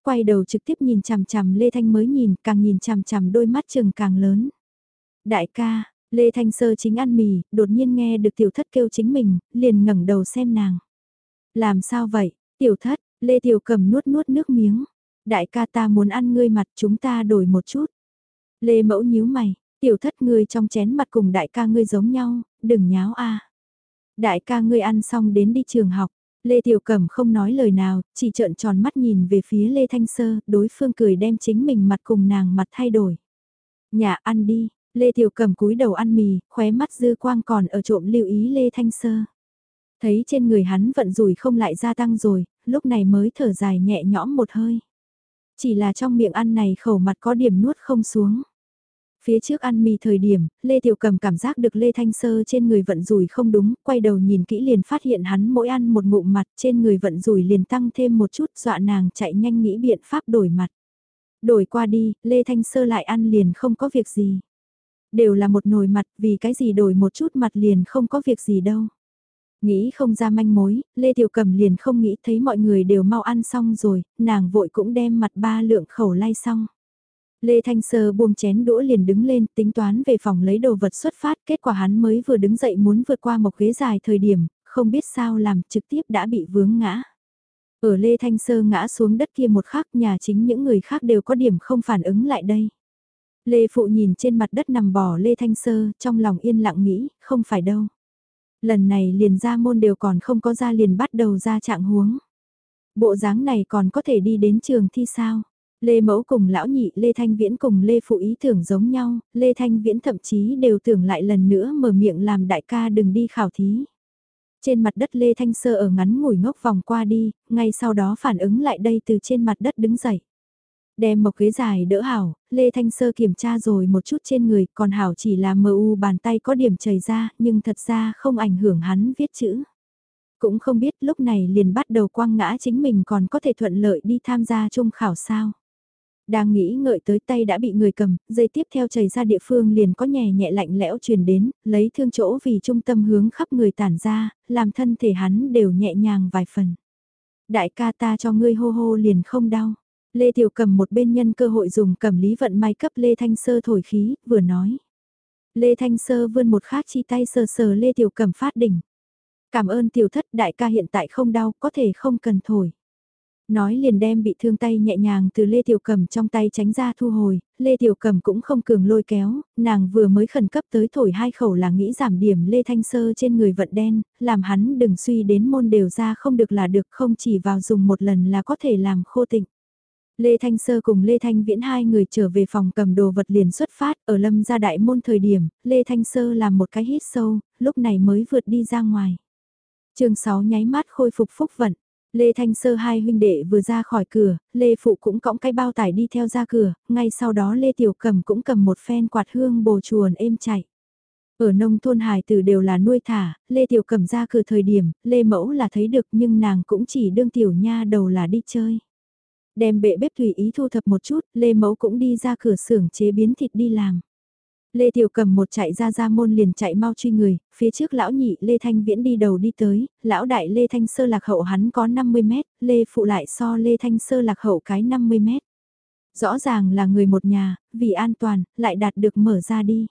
Quay đầu trực tiếp nhìn chằm chằm Lê Thanh mới nhìn, càng nhìn chằm chằm đôi mắt chừng càng lớn. Đại ca, Lê Thanh Sơ chính ăn mì, đột nhiên nghe được tiểu thất kêu chính mình, liền ngẩng đầu xem nàng. Làm sao vậy, tiểu thất, Lê Tiểu cầm nuốt nuốt nước miếng. Đại ca ta muốn ăn ngươi mặt chúng ta đổi một chút. Lê Mẫu nhíu mày, tiểu thất ngươi trong chén mặt cùng đại ca ngươi giống nhau, đừng nháo a. Đại ca ngươi ăn xong đến đi trường học, Lê Tiểu Cẩm không nói lời nào, chỉ trợn tròn mắt nhìn về phía Lê Thanh Sơ, đối phương cười đem chính mình mặt cùng nàng mặt thay đổi. Nhà ăn đi, Lê Tiểu Cẩm cúi đầu ăn mì, khóe mắt dư quang còn ở trộm lưu ý Lê Thanh Sơ. Thấy trên người hắn vận rủi không lại gia tăng rồi, lúc này mới thở dài nhẹ nhõm một hơi. Chỉ là trong miệng ăn này khẩu mặt có điểm nuốt không xuống. Phía trước ăn mì thời điểm, Lê Tiểu Cầm cảm giác được Lê Thanh Sơ trên người vận rủi không đúng, quay đầu nhìn kỹ liền phát hiện hắn mỗi ăn một ngụm mặt trên người vận rủi liền tăng thêm một chút dọa nàng chạy nhanh nghĩ biện pháp đổi mặt. Đổi qua đi, Lê Thanh Sơ lại ăn liền không có việc gì. Đều là một nồi mặt vì cái gì đổi một chút mặt liền không có việc gì đâu. Nghĩ không ra manh mối, Lê Tiểu Cầm liền không nghĩ thấy mọi người đều mau ăn xong rồi, nàng vội cũng đem mặt ba lượng khẩu lay xong. Lê Thanh Sơ buông chén đũa liền đứng lên tính toán về phòng lấy đồ vật xuất phát, kết quả hắn mới vừa đứng dậy muốn vượt qua một ghế dài thời điểm, không biết sao làm trực tiếp đã bị vướng ngã. Ở Lê Thanh Sơ ngã xuống đất kia một khắc nhà chính những người khác đều có điểm không phản ứng lại đây. Lê Phụ nhìn trên mặt đất nằm bò Lê Thanh Sơ, trong lòng yên lặng nghĩ, không phải đâu. Lần này liền ra môn đều còn không có ra liền bắt đầu ra trạng huống. Bộ dáng này còn có thể đi đến trường thi sao? Lê Mẫu cùng lão nhị Lê Thanh Viễn cùng Lê Phụ ý tưởng giống nhau, Lê Thanh Viễn thậm chí đều tưởng lại lần nữa mở miệng làm đại ca đừng đi khảo thí. Trên mặt đất Lê Thanh Sơ ở ngắn ngủi ngốc vòng qua đi, ngay sau đó phản ứng lại đây từ trên mặt đất đứng dậy. Đem một ghế dài đỡ Hảo, Lê Thanh Sơ kiểm tra rồi một chút trên người, còn Hảo chỉ là mờ u bàn tay có điểm chảy ra, nhưng thật ra không ảnh hưởng hắn viết chữ. Cũng không biết lúc này liền bắt đầu quăng ngã chính mình còn có thể thuận lợi đi tham gia trung khảo sao. Đang nghĩ ngợi tới tay đã bị người cầm, dây tiếp theo chảy ra địa phương liền có nhẹ nhẹ lạnh lẽo truyền đến, lấy thương chỗ vì trung tâm hướng khắp người tản ra, làm thân thể hắn đều nhẹ nhàng vài phần. Đại ca ta cho ngươi hô hô liền không đau. Lê Tiểu cầm một bên nhân cơ hội dùng cầm lý vận may cấp Lê Thanh Sơ thổi khí, vừa nói. Lê Thanh Sơ vươn một khát chi tay sờ sờ Lê Tiểu cầm phát đỉnh. Cảm ơn tiểu thất đại ca hiện tại không đau, có thể không cần thổi. Nói liền đem bị thương tay nhẹ nhàng từ Lê Tiểu Cầm trong tay tránh ra thu hồi, Lê Tiểu Cầm cũng không cường lôi kéo, nàng vừa mới khẩn cấp tới thổi hai khẩu là nghĩ giảm điểm Lê Thanh Sơ trên người vận đen, làm hắn đừng suy đến môn đều ra không được là được không chỉ vào dùng một lần là có thể làm khô tịnh. Lê Thanh Sơ cùng Lê Thanh Viễn hai người trở về phòng cầm đồ vật liền xuất phát ở lâm gia đại môn thời điểm, Lê Thanh Sơ làm một cái hít sâu, lúc này mới vượt đi ra ngoài. chương 6 nháy mắt khôi phục phúc vận. Lê Thanh Sơ hai huynh đệ vừa ra khỏi cửa, Lê Phụ cũng cõng cái bao tải đi theo ra cửa, ngay sau đó Lê Tiểu Cầm cũng cầm một phen quạt hương bồ chuồn êm chạy. Ở nông thôn hài tử đều là nuôi thả, Lê Tiểu Cầm ra cửa thời điểm, Lê Mẫu là thấy được nhưng nàng cũng chỉ đương tiểu nha đầu là đi chơi. Đem bệ bếp tùy ý thu thập một chút, Lê Mẫu cũng đi ra cửa xưởng chế biến thịt đi làm. Lê Tiểu cầm một chạy ra ra môn liền chạy mau truy người, phía trước lão nhị Lê Thanh Viễn đi đầu đi tới, lão đại Lê Thanh Sơ lạc hậu hắn có 50 mét, Lê phụ lại so Lê Thanh Sơ lạc hậu cái 50 mét. Rõ ràng là người một nhà, vì an toàn, lại đạt được mở ra đi.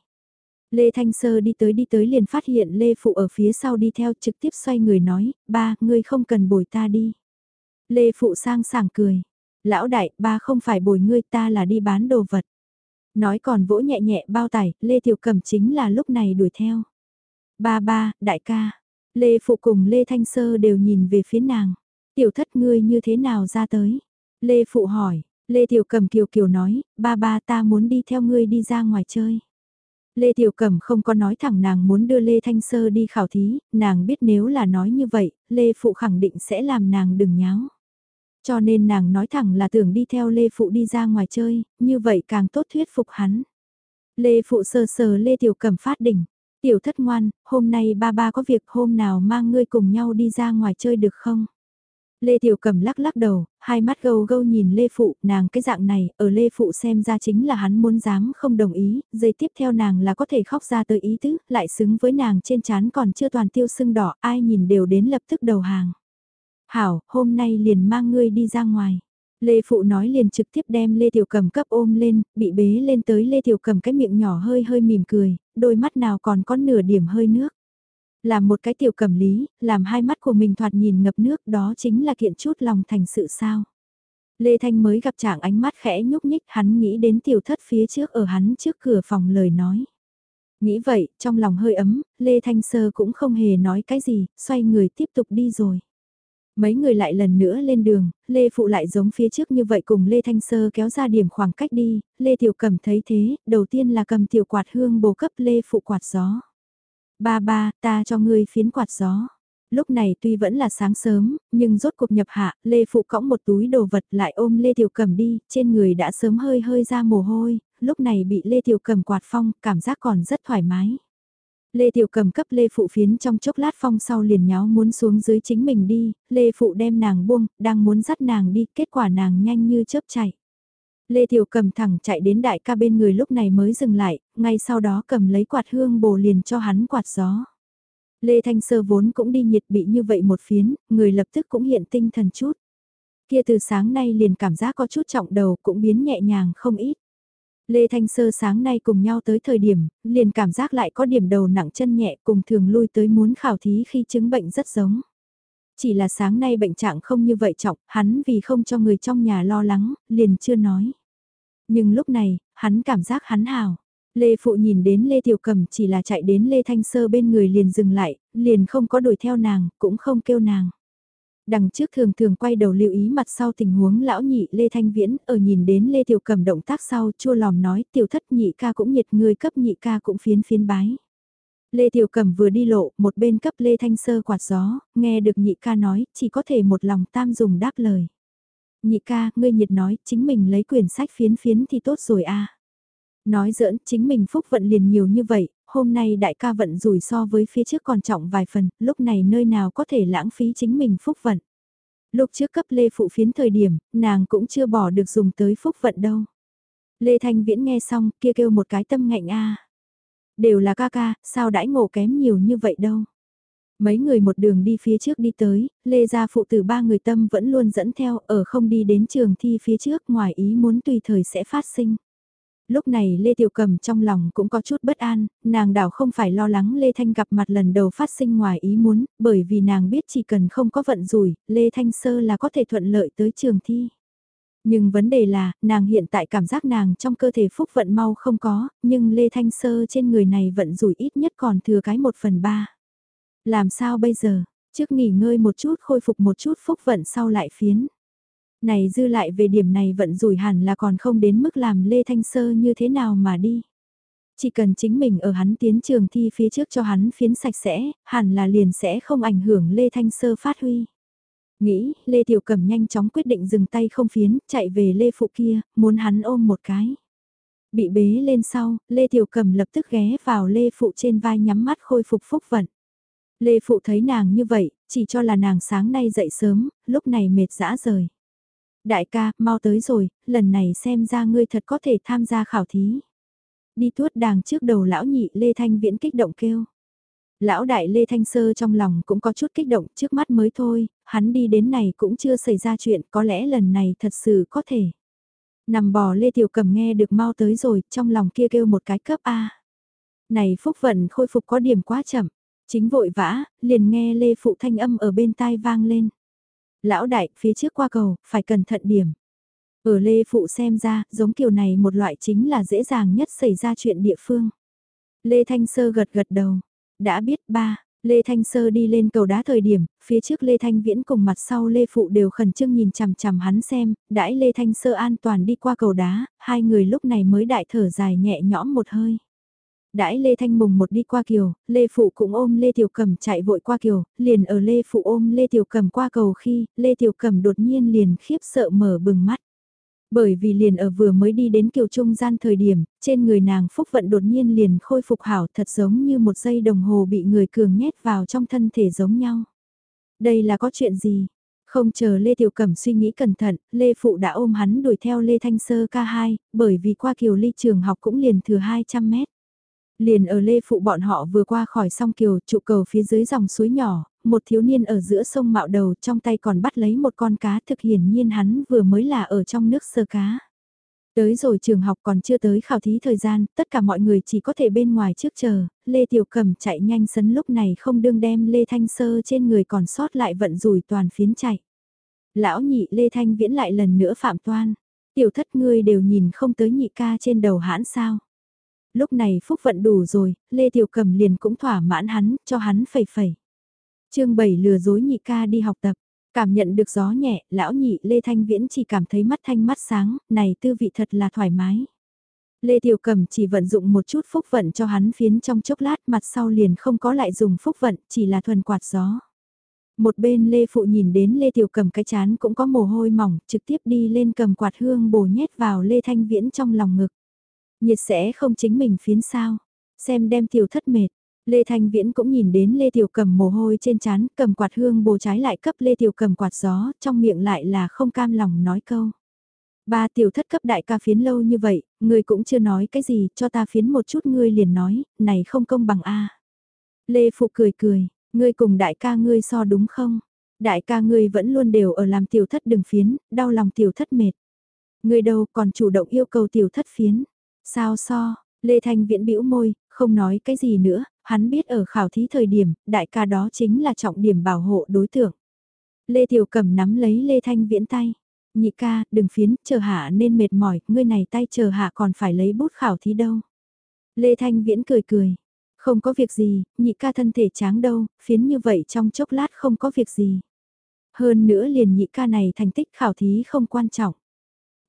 Lê Thanh Sơ đi tới đi tới liền phát hiện Lê Phụ ở phía sau đi theo trực tiếp xoay người nói, ba, ngươi không cần bồi ta đi. Lê Phụ sang sảng cười, lão đại, ba không phải bồi ngươi ta là đi bán đồ vật. Nói còn vỗ nhẹ nhẹ bao tải, Lê Tiểu cẩm chính là lúc này đuổi theo. Ba ba, đại ca, Lê Phụ cùng Lê Thanh Sơ đều nhìn về phía nàng. Tiểu thất ngươi như thế nào ra tới? Lê Phụ hỏi, Lê Tiểu cẩm kiều kiều nói, ba ba ta muốn đi theo ngươi đi ra ngoài chơi. Lê Tiểu Cẩm không có nói thẳng nàng muốn đưa Lê Thanh Sơ đi khảo thí, nàng biết nếu là nói như vậy, Lê Phụ khẳng định sẽ làm nàng đừng nháo. Cho nên nàng nói thẳng là tưởng đi theo Lê Phụ đi ra ngoài chơi, như vậy càng tốt thuyết phục hắn. Lê Phụ sờ sờ Lê Tiểu Cẩm phát đỉnh. Tiểu thất ngoan, hôm nay ba ba có việc hôm nào mang ngươi cùng nhau đi ra ngoài chơi được không? Lê Tiểu Cẩm lắc lắc đầu, hai mắt gâu gâu nhìn Lê Phụ, nàng cái dạng này, ở Lê Phụ xem ra chính là hắn muốn dám không đồng ý, giây tiếp theo nàng là có thể khóc ra tới ý tứ, lại xứng với nàng trên chán còn chưa toàn tiêu sưng đỏ, ai nhìn đều đến lập tức đầu hàng. Hảo, hôm nay liền mang ngươi đi ra ngoài. Lê Phụ nói liền trực tiếp đem Lê Tiểu Cầm cấp ôm lên, bị bế lên tới Lê Tiểu Cầm cái miệng nhỏ hơi hơi mỉm cười, đôi mắt nào còn có nửa điểm hơi nước. Làm một cái tiểu cầm lý, làm hai mắt của mình thoạt nhìn ngập nước đó chính là kiện chút lòng thành sự sao. Lê Thanh mới gặp trạng ánh mắt khẽ nhúc nhích hắn nghĩ đến tiểu thất phía trước ở hắn trước cửa phòng lời nói. Nghĩ vậy, trong lòng hơi ấm, Lê Thanh Sơ cũng không hề nói cái gì, xoay người tiếp tục đi rồi. Mấy người lại lần nữa lên đường, Lê Phụ lại giống phía trước như vậy cùng Lê Thanh Sơ kéo ra điểm khoảng cách đi, Lê Tiểu Cầm thấy thế, đầu tiên là cầm tiểu quạt hương bổ cấp Lê Phụ quạt gió. Ba ba, ta cho ngươi phiến quạt gió. Lúc này tuy vẫn là sáng sớm, nhưng rốt cuộc nhập hạ, Lê Phụ cõng một túi đồ vật lại ôm Lê Tiểu Cầm đi, trên người đã sớm hơi hơi ra mồ hôi, lúc này bị Lê Tiểu Cầm quạt phong, cảm giác còn rất thoải mái. Lê Tiểu cầm cấp Lê Phụ phiến trong chốc lát phong sau liền nháo muốn xuống dưới chính mình đi, Lê Phụ đem nàng buông, đang muốn dắt nàng đi, kết quả nàng nhanh như chớp chạy. Lê Tiểu cầm thẳng chạy đến đại ca bên người lúc này mới dừng lại, ngay sau đó cầm lấy quạt hương bồ liền cho hắn quạt gió. Lê Thanh Sơ vốn cũng đi nhiệt bị như vậy một phiến, người lập tức cũng hiện tinh thần chút. Kia từ sáng nay liền cảm giác có chút trọng đầu cũng biến nhẹ nhàng không ít. Lê Thanh Sơ sáng nay cùng nhau tới thời điểm, liền cảm giác lại có điểm đầu nặng chân nhẹ cùng thường lui tới muốn khảo thí khi chứng bệnh rất giống. Chỉ là sáng nay bệnh trạng không như vậy trọng, hắn vì không cho người trong nhà lo lắng, liền chưa nói. Nhưng lúc này, hắn cảm giác hắn hào. Lê Phụ nhìn đến Lê Tiểu Cầm chỉ là chạy đến Lê Thanh Sơ bên người liền dừng lại, liền không có đuổi theo nàng, cũng không kêu nàng đằng trước thường thường quay đầu lưu ý mặt sau tình huống lão nhị Lê Thanh Viễn, ở nhìn đến Lê Tiểu Cầm động tác sau chua lòm nói tiểu thất nhị ca cũng nhiệt người cấp nhị ca cũng phiến phiến bái. Lê Tiểu Cầm vừa đi lộ, một bên cấp Lê Thanh Sơ quạt gió, nghe được nhị ca nói, chỉ có thể một lòng tam dùng đáp lời. Nhị ca, ngươi nhiệt nói, chính mình lấy quyển sách phiến phiến thì tốt rồi a. Nói giỡn, chính mình phúc vận liền nhiều như vậy, hôm nay đại ca vận rủi so với phía trước còn trọng vài phần, lúc này nơi nào có thể lãng phí chính mình phúc vận. Lúc trước cấp Lê Phụ phiến thời điểm, nàng cũng chưa bỏ được dùng tới phúc vận đâu. Lê Thanh Viễn nghe xong, kia kêu một cái tâm ngạnh a Đều là ca ca, sao đãi ngộ kém nhiều như vậy đâu. Mấy người một đường đi phía trước đi tới, Lê gia phụ tử ba người tâm vẫn luôn dẫn theo, ở không đi đến trường thi phía trước ngoài ý muốn tùy thời sẽ phát sinh lúc này Lê Tiểu Cầm trong lòng cũng có chút bất an, nàng đảo không phải lo lắng Lê Thanh gặp mặt lần đầu phát sinh ngoài ý muốn, bởi vì nàng biết chỉ cần không có vận rủi, Lê Thanh Sơ là có thể thuận lợi tới trường thi. Nhưng vấn đề là, nàng hiện tại cảm giác nàng trong cơ thể phúc vận mau không có, nhưng Lê Thanh Sơ trên người này vận rủi ít nhất còn thừa cái một phần ba. Làm sao bây giờ, trước nghỉ ngơi một chút khôi phục một chút phúc vận sau lại phiến. Này dư lại về điểm này vận rủi hẳn là còn không đến mức làm Lê Thanh Sơ như thế nào mà đi. Chỉ cần chính mình ở hắn tiến trường thi phía trước cho hắn phiến sạch sẽ, hẳn là liền sẽ không ảnh hưởng Lê Thanh Sơ phát huy. Nghĩ, Lê Tiểu Cẩm nhanh chóng quyết định dừng tay không phiến, chạy về Lê Phụ kia, muốn hắn ôm một cái. Bị bế lên sau, Lê Tiểu Cẩm lập tức ghé vào Lê Phụ trên vai nhắm mắt khôi phục phúc vận. Lê Phụ thấy nàng như vậy, chỉ cho là nàng sáng nay dậy sớm, lúc này mệt dã rời. Đại ca, mau tới rồi, lần này xem ra ngươi thật có thể tham gia khảo thí. Đi tuốt đàng trước đầu lão nhị Lê Thanh Viễn kích động kêu. Lão đại Lê Thanh Sơ trong lòng cũng có chút kích động trước mắt mới thôi, hắn đi đến này cũng chưa xảy ra chuyện, có lẽ lần này thật sự có thể. Nằm bò Lê Tiểu Cầm nghe được mau tới rồi, trong lòng kia kêu một cái cấp A. Này phúc vận khôi phục có điểm quá chậm, chính vội vã, liền nghe Lê Phụ thanh âm ở bên tai vang lên. Lão đại, phía trước qua cầu, phải cẩn thận điểm. Ở Lê Phụ xem ra, giống kiểu này một loại chính là dễ dàng nhất xảy ra chuyện địa phương. Lê Thanh Sơ gật gật đầu. Đã biết ba, Lê Thanh Sơ đi lên cầu đá thời điểm, phía trước Lê Thanh Viễn cùng mặt sau Lê Phụ đều khẩn trương nhìn chằm chằm hắn xem, đãi Lê Thanh Sơ an toàn đi qua cầu đá, hai người lúc này mới đại thở dài nhẹ nhõm một hơi. Đãi Lê Thanh Mùng một đi qua kiều, Lê Phụ cũng ôm Lê Tiểu cẩm chạy vội qua kiều, liền ở Lê Phụ ôm Lê Tiểu cẩm qua cầu khi, Lê Tiểu cẩm đột nhiên liền khiếp sợ mở bừng mắt. Bởi vì liền ở vừa mới đi đến kiều trung gian thời điểm, trên người nàng phúc vận đột nhiên liền khôi phục hảo thật giống như một giây đồng hồ bị người cường nhét vào trong thân thể giống nhau. Đây là có chuyện gì? Không chờ Lê Tiểu Cẩm suy nghĩ cẩn thận, Lê Phụ đã ôm hắn đuổi theo Lê Thanh Sơ ca 2, bởi vì qua kiều ly trường học cũng liền thừa 200 mét. Liền ở Lê Phụ bọn họ vừa qua khỏi song kiều trụ cầu phía dưới dòng suối nhỏ, một thiếu niên ở giữa sông mạo đầu trong tay còn bắt lấy một con cá thực hiển nhiên hắn vừa mới là ở trong nước sơ cá. Tới rồi trường học còn chưa tới khảo thí thời gian, tất cả mọi người chỉ có thể bên ngoài trước chờ, Lê Tiểu Cẩm chạy nhanh sấn lúc này không đương đem Lê Thanh Sơ trên người còn sót lại vận rủi toàn phiến chạy. Lão nhị Lê Thanh viễn lại lần nữa phạm toan, tiểu thất ngươi đều nhìn không tới nhị ca trên đầu hãn sao. Lúc này phúc vận đủ rồi, Lê Tiểu Cầm liền cũng thỏa mãn hắn, cho hắn phẩy phẩy. chương 7 lừa dối nhị ca đi học tập. Cảm nhận được gió nhẹ, lão nhị Lê Thanh Viễn chỉ cảm thấy mắt thanh mắt sáng, này tư vị thật là thoải mái. Lê Tiểu Cầm chỉ vận dụng một chút phúc vận cho hắn phiến trong chốc lát mặt sau liền không có lại dùng phúc vận, chỉ là thuần quạt gió. Một bên Lê Phụ nhìn đến Lê Tiểu Cầm cái chán cũng có mồ hôi mỏng, trực tiếp đi lên cầm quạt hương bổ nhét vào Lê Thanh Viễn trong lòng ngực. Nhiệt sẽ không chính mình phiến sao, xem đem tiểu thất mệt. Lê Thanh Viễn cũng nhìn đến Lê Tiểu Cầm mồ hôi trên chán, cầm quạt hương bồ trái lại cấp Lê Tiểu Cầm quạt gió, trong miệng lại là không cam lòng nói câu. Ba tiểu thất cấp đại ca phiến lâu như vậy, người cũng chưa nói cái gì, cho ta phiến một chút ngươi liền nói, này không công bằng a. Lê Phụ cười cười, ngươi cùng đại ca ngươi so đúng không? Đại ca ngươi vẫn luôn đều ở làm tiểu thất đừng phiến, đau lòng tiểu thất mệt. Ngươi đâu còn chủ động yêu cầu tiểu thất phiến. Sao so, Lê Thanh Viễn bĩu môi, không nói cái gì nữa, hắn biết ở khảo thí thời điểm, đại ca đó chính là trọng điểm bảo hộ đối tượng. Lê Tiểu cẩm nắm lấy Lê Thanh Viễn tay. Nhị ca, đừng phiến, chờ hạ nên mệt mỏi, ngươi này tay chờ hạ còn phải lấy bút khảo thí đâu. Lê Thanh Viễn cười cười. Không có việc gì, nhị ca thân thể tráng đâu, phiến như vậy trong chốc lát không có việc gì. Hơn nữa liền nhị ca này thành tích khảo thí không quan trọng.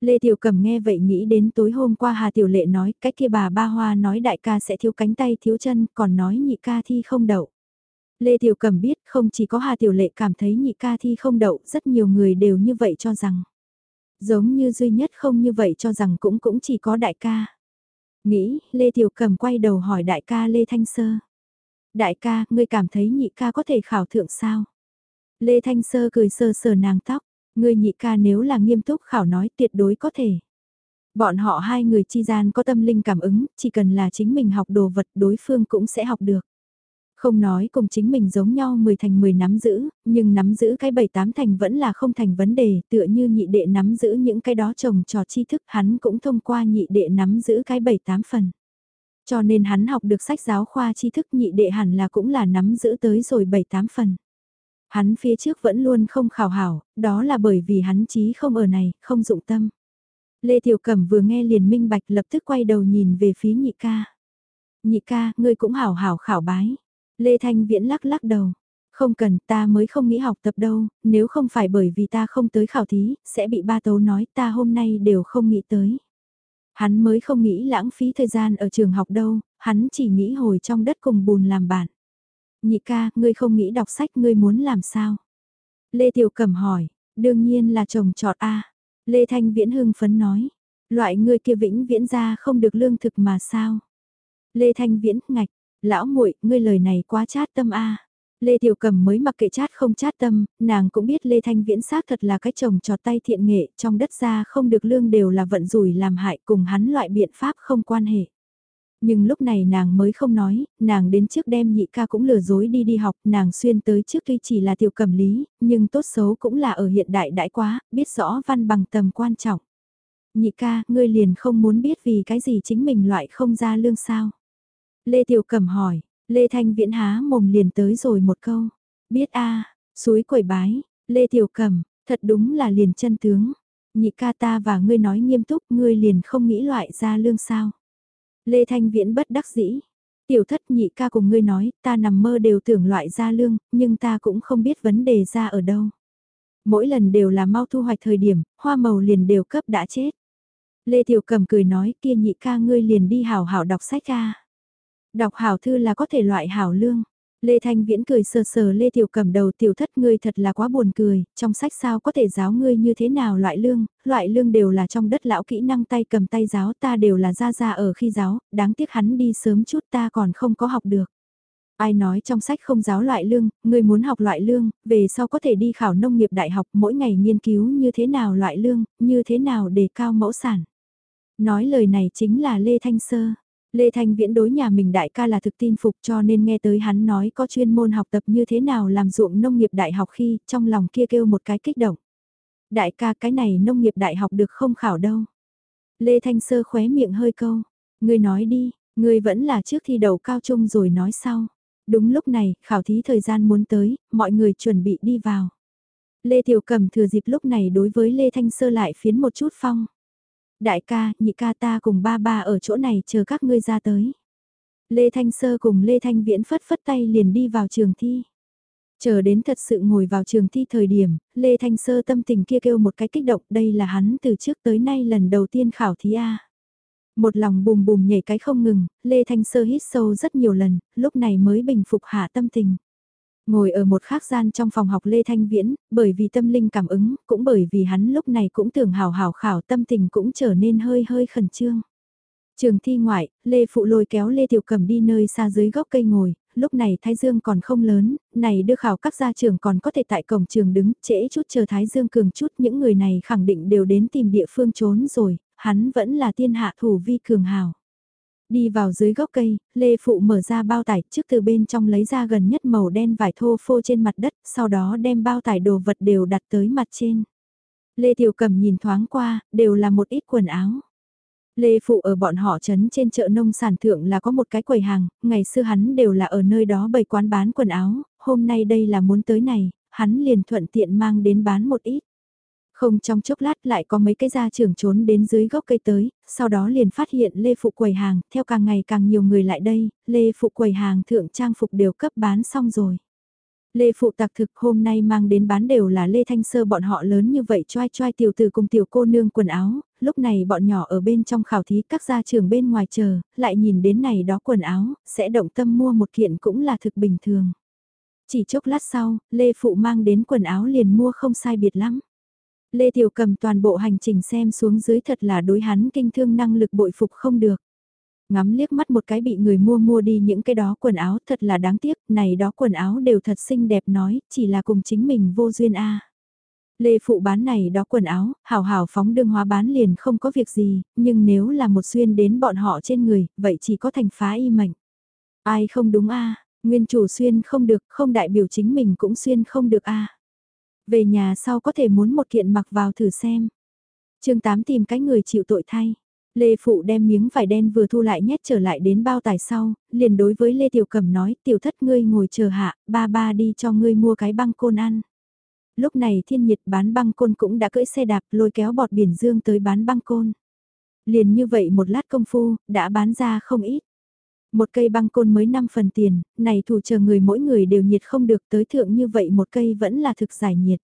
Lê Tiểu Cầm nghe vậy nghĩ đến tối hôm qua Hà Tiểu Lệ nói cái kia bà ba hoa nói đại ca sẽ thiếu cánh tay thiếu chân còn nói nhị ca thi không đậu. Lê Tiểu Cầm biết không chỉ có Hà Tiểu Lệ cảm thấy nhị ca thi không đậu rất nhiều người đều như vậy cho rằng. Giống như duy nhất không như vậy cho rằng cũng cũng chỉ có đại ca. Nghĩ, Lê Tiểu Cầm quay đầu hỏi đại ca Lê Thanh Sơ. Đại ca, ngươi cảm thấy nhị ca có thể khảo thượng sao? Lê Thanh Sơ cười sơ sờ nàng tóc, ngươi nhị ca nếu là nghiêm túc khảo nói tuyệt đối có thể. Bọn họ hai người chi gian có tâm linh cảm ứng, chỉ cần là chính mình học đồ vật đối phương cũng sẽ học được. Không nói cùng chính mình giống nhau 10 thành 10 nắm giữ, nhưng nắm giữ cái 7-8 thành vẫn là không thành vấn đề, tựa như nhị đệ nắm giữ những cái đó trồng trò tri thức hắn cũng thông qua nhị đệ nắm giữ cái 7-8 phần. Cho nên hắn học được sách giáo khoa tri thức nhị đệ hẳn là cũng là nắm giữ tới rồi 7-8 phần. Hắn phía trước vẫn luôn không khảo hảo, đó là bởi vì hắn chí không ở này, không dụng tâm. Lê Tiểu Cẩm vừa nghe liền minh bạch lập tức quay đầu nhìn về phía nhị ca. Nhị ca, ngươi cũng hảo hảo khảo bái. Lê Thanh Viễn lắc lắc đầu. Không cần, ta mới không nghĩ học tập đâu, nếu không phải bởi vì ta không tới khảo thí, sẽ bị ba tấu nói ta hôm nay đều không nghĩ tới. Hắn mới không nghĩ lãng phí thời gian ở trường học đâu, hắn chỉ nghĩ hồi trong đất cùng bùn làm bạn. Nhị ca, ngươi không nghĩ đọc sách ngươi muốn làm sao? Lê Tiểu Cẩm hỏi, đương nhiên là chồng trọt A. Lê Thanh Viễn hưng phấn nói, loại ngươi kia vĩnh viễn ra không được lương thực mà sao? Lê Thanh Viễn ngạch, Lão muội, ngươi lời này quá chát tâm a. Lê Tiểu Cầm mới mặc kệ chát không chát tâm, nàng cũng biết Lê Thanh Viễn xác thật là cái chồng trò tay thiện nghệ, trong đất ra không được lương đều là vận rủi làm hại cùng hắn loại biện pháp không quan hệ. Nhưng lúc này nàng mới không nói, nàng đến trước đêm nhị ca cũng lừa dối đi đi học, nàng xuyên tới trước tuy chỉ là tiểu cầm lý, nhưng tốt xấu cũng là ở hiện đại đại quá, biết rõ văn bằng tầm quan trọng. Nhị ca, ngươi liền không muốn biết vì cái gì chính mình loại không ra lương sao. Lê Tiểu Cẩm hỏi, Lê Thanh Viễn há mồm liền tới rồi một câu. Biết a suối quẩy bái, Lê Tiểu Cẩm, thật đúng là liền chân tướng. Nhị ca ta và ngươi nói nghiêm túc, ngươi liền không nghĩ loại ra lương sao. Lê Thanh Viễn bất đắc dĩ. Tiểu thất nhị ca cùng ngươi nói, ta nằm mơ đều tưởng loại ra lương, nhưng ta cũng không biết vấn đề ra ở đâu. Mỗi lần đều là mau thu hoạch thời điểm, hoa màu liền đều cấp đã chết. Lê Tiểu Cầm cười nói kia nhị ca ngươi liền đi hảo hảo đọc sách ca. Đọc hảo thư là có thể loại hảo lương. Lê Thanh Viễn cười sờ sờ Lê Tiểu cầm đầu tiểu thất ngươi thật là quá buồn cười, trong sách sao có thể giáo ngươi như thế nào loại lương, loại lương đều là trong đất lão kỹ năng tay cầm tay giáo ta đều là ra ra ở khi giáo, đáng tiếc hắn đi sớm chút ta còn không có học được. Ai nói trong sách không giáo loại lương, ngươi muốn học loại lương, về sau có thể đi khảo nông nghiệp đại học mỗi ngày nghiên cứu như thế nào loại lương, như thế nào để cao mẫu sản. Nói lời này chính là Lê Thanh Sơ. Lê Thanh Viễn đối nhà mình đại ca là thực tin phục cho nên nghe tới hắn nói có chuyên môn học tập như thế nào làm ruộng nông nghiệp đại học khi trong lòng kia kêu một cái kích động. Đại ca cái này nông nghiệp đại học được không khảo đâu. Lê Thanh Sơ khóe miệng hơi câu. Ngươi nói đi, ngươi vẫn là trước thi đầu cao trung rồi nói sau. Đúng lúc này, khảo thí thời gian muốn tới, mọi người chuẩn bị đi vào. Lê Tiểu Cầm thừa dịp lúc này đối với Lê Thanh Sơ lại phiến một chút phong. Đại ca, nhị ca ta cùng ba ba ở chỗ này chờ các ngươi ra tới. Lê Thanh Sơ cùng Lê Thanh Viễn phất phất tay liền đi vào trường thi. Chờ đến thật sự ngồi vào trường thi thời điểm, Lê Thanh Sơ tâm tình kia kêu một cái kích động, đây là hắn từ trước tới nay lần đầu tiên khảo thí A. Một lòng bùm bùm nhảy cái không ngừng, Lê Thanh Sơ hít sâu rất nhiều lần, lúc này mới bình phục hạ tâm tình. Ngồi ở một khác gian trong phòng học Lê Thanh Viễn, bởi vì tâm linh cảm ứng, cũng bởi vì hắn lúc này cũng tưởng hào hào khảo tâm tình cũng trở nên hơi hơi khẩn trương. Trường thi ngoại, Lê Phụ lôi kéo Lê Tiểu Cẩm đi nơi xa dưới gốc cây ngồi, lúc này Thái Dương còn không lớn, này đưa khảo các gia trưởng còn có thể tại cổng trường đứng, trễ chút chờ Thái Dương cường chút, những người này khẳng định đều đến tìm địa phương trốn rồi, hắn vẫn là tiên hạ thủ vi cường hào. Đi vào dưới gốc cây, Lê Phụ mở ra bao tải trước từ bên trong lấy ra gần nhất màu đen vải thô phô trên mặt đất, sau đó đem bao tải đồ vật đều đặt tới mặt trên. Lê Tiểu Cầm nhìn thoáng qua, đều là một ít quần áo. Lê Phụ ở bọn họ trấn trên chợ nông sản thượng là có một cái quầy hàng, ngày xưa hắn đều là ở nơi đó bày quán bán quần áo, hôm nay đây là muốn tới này, hắn liền thuận tiện mang đến bán một ít. Không trong chốc lát lại có mấy cái gia trưởng trốn đến dưới gốc cây tới, sau đó liền phát hiện Lê Phụ quầy hàng, theo càng ngày càng nhiều người lại đây, Lê Phụ quầy hàng thượng trang phục đều cấp bán xong rồi. Lê Phụ tạc thực hôm nay mang đến bán đều là Lê Thanh Sơ bọn họ lớn như vậy choai choai tiểu tử cùng tiểu cô nương quần áo, lúc này bọn nhỏ ở bên trong khảo thí các gia trưởng bên ngoài chờ, lại nhìn đến này đó quần áo, sẽ động tâm mua một kiện cũng là thực bình thường. Chỉ chốc lát sau, Lê Phụ mang đến quần áo liền mua không sai biệt lắm. Lê Tiểu cầm toàn bộ hành trình xem xuống dưới thật là đối hắn kinh thương năng lực bội phục không được. Ngắm liếc mắt một cái bị người mua mua đi những cái đó quần áo thật là đáng tiếc, này đó quần áo đều thật xinh đẹp nói, chỉ là cùng chính mình vô duyên a. Lê phụ bán này đó quần áo, hào hào phóng đương hóa bán liền không có việc gì, nhưng nếu là một xuyên đến bọn họ trên người, vậy chỉ có thành phá y mệnh. Ai không đúng a nguyên chủ xuyên không được, không đại biểu chính mình cũng xuyên không được a về nhà sau có thể muốn một kiện mặc vào thử xem. chương 8 tìm cái người chịu tội thay. Lê Phụ đem miếng vải đen vừa thu lại nhét trở lại đến bao tải sau, liền đối với Lê Tiểu Cẩm nói tiểu thất ngươi ngồi chờ hạ, ba ba đi cho ngươi mua cái băng côn ăn. Lúc này thiên nhiệt bán băng côn cũng đã cưỡi xe đạp lôi kéo bọt biển dương tới bán băng côn. Liền như vậy một lát công phu, đã bán ra không ít. Một cây băng côn mới 5 phần tiền, này thủ chờ người mỗi người đều nhiệt không được tới thượng như vậy một cây vẫn là thực giải nhiệt.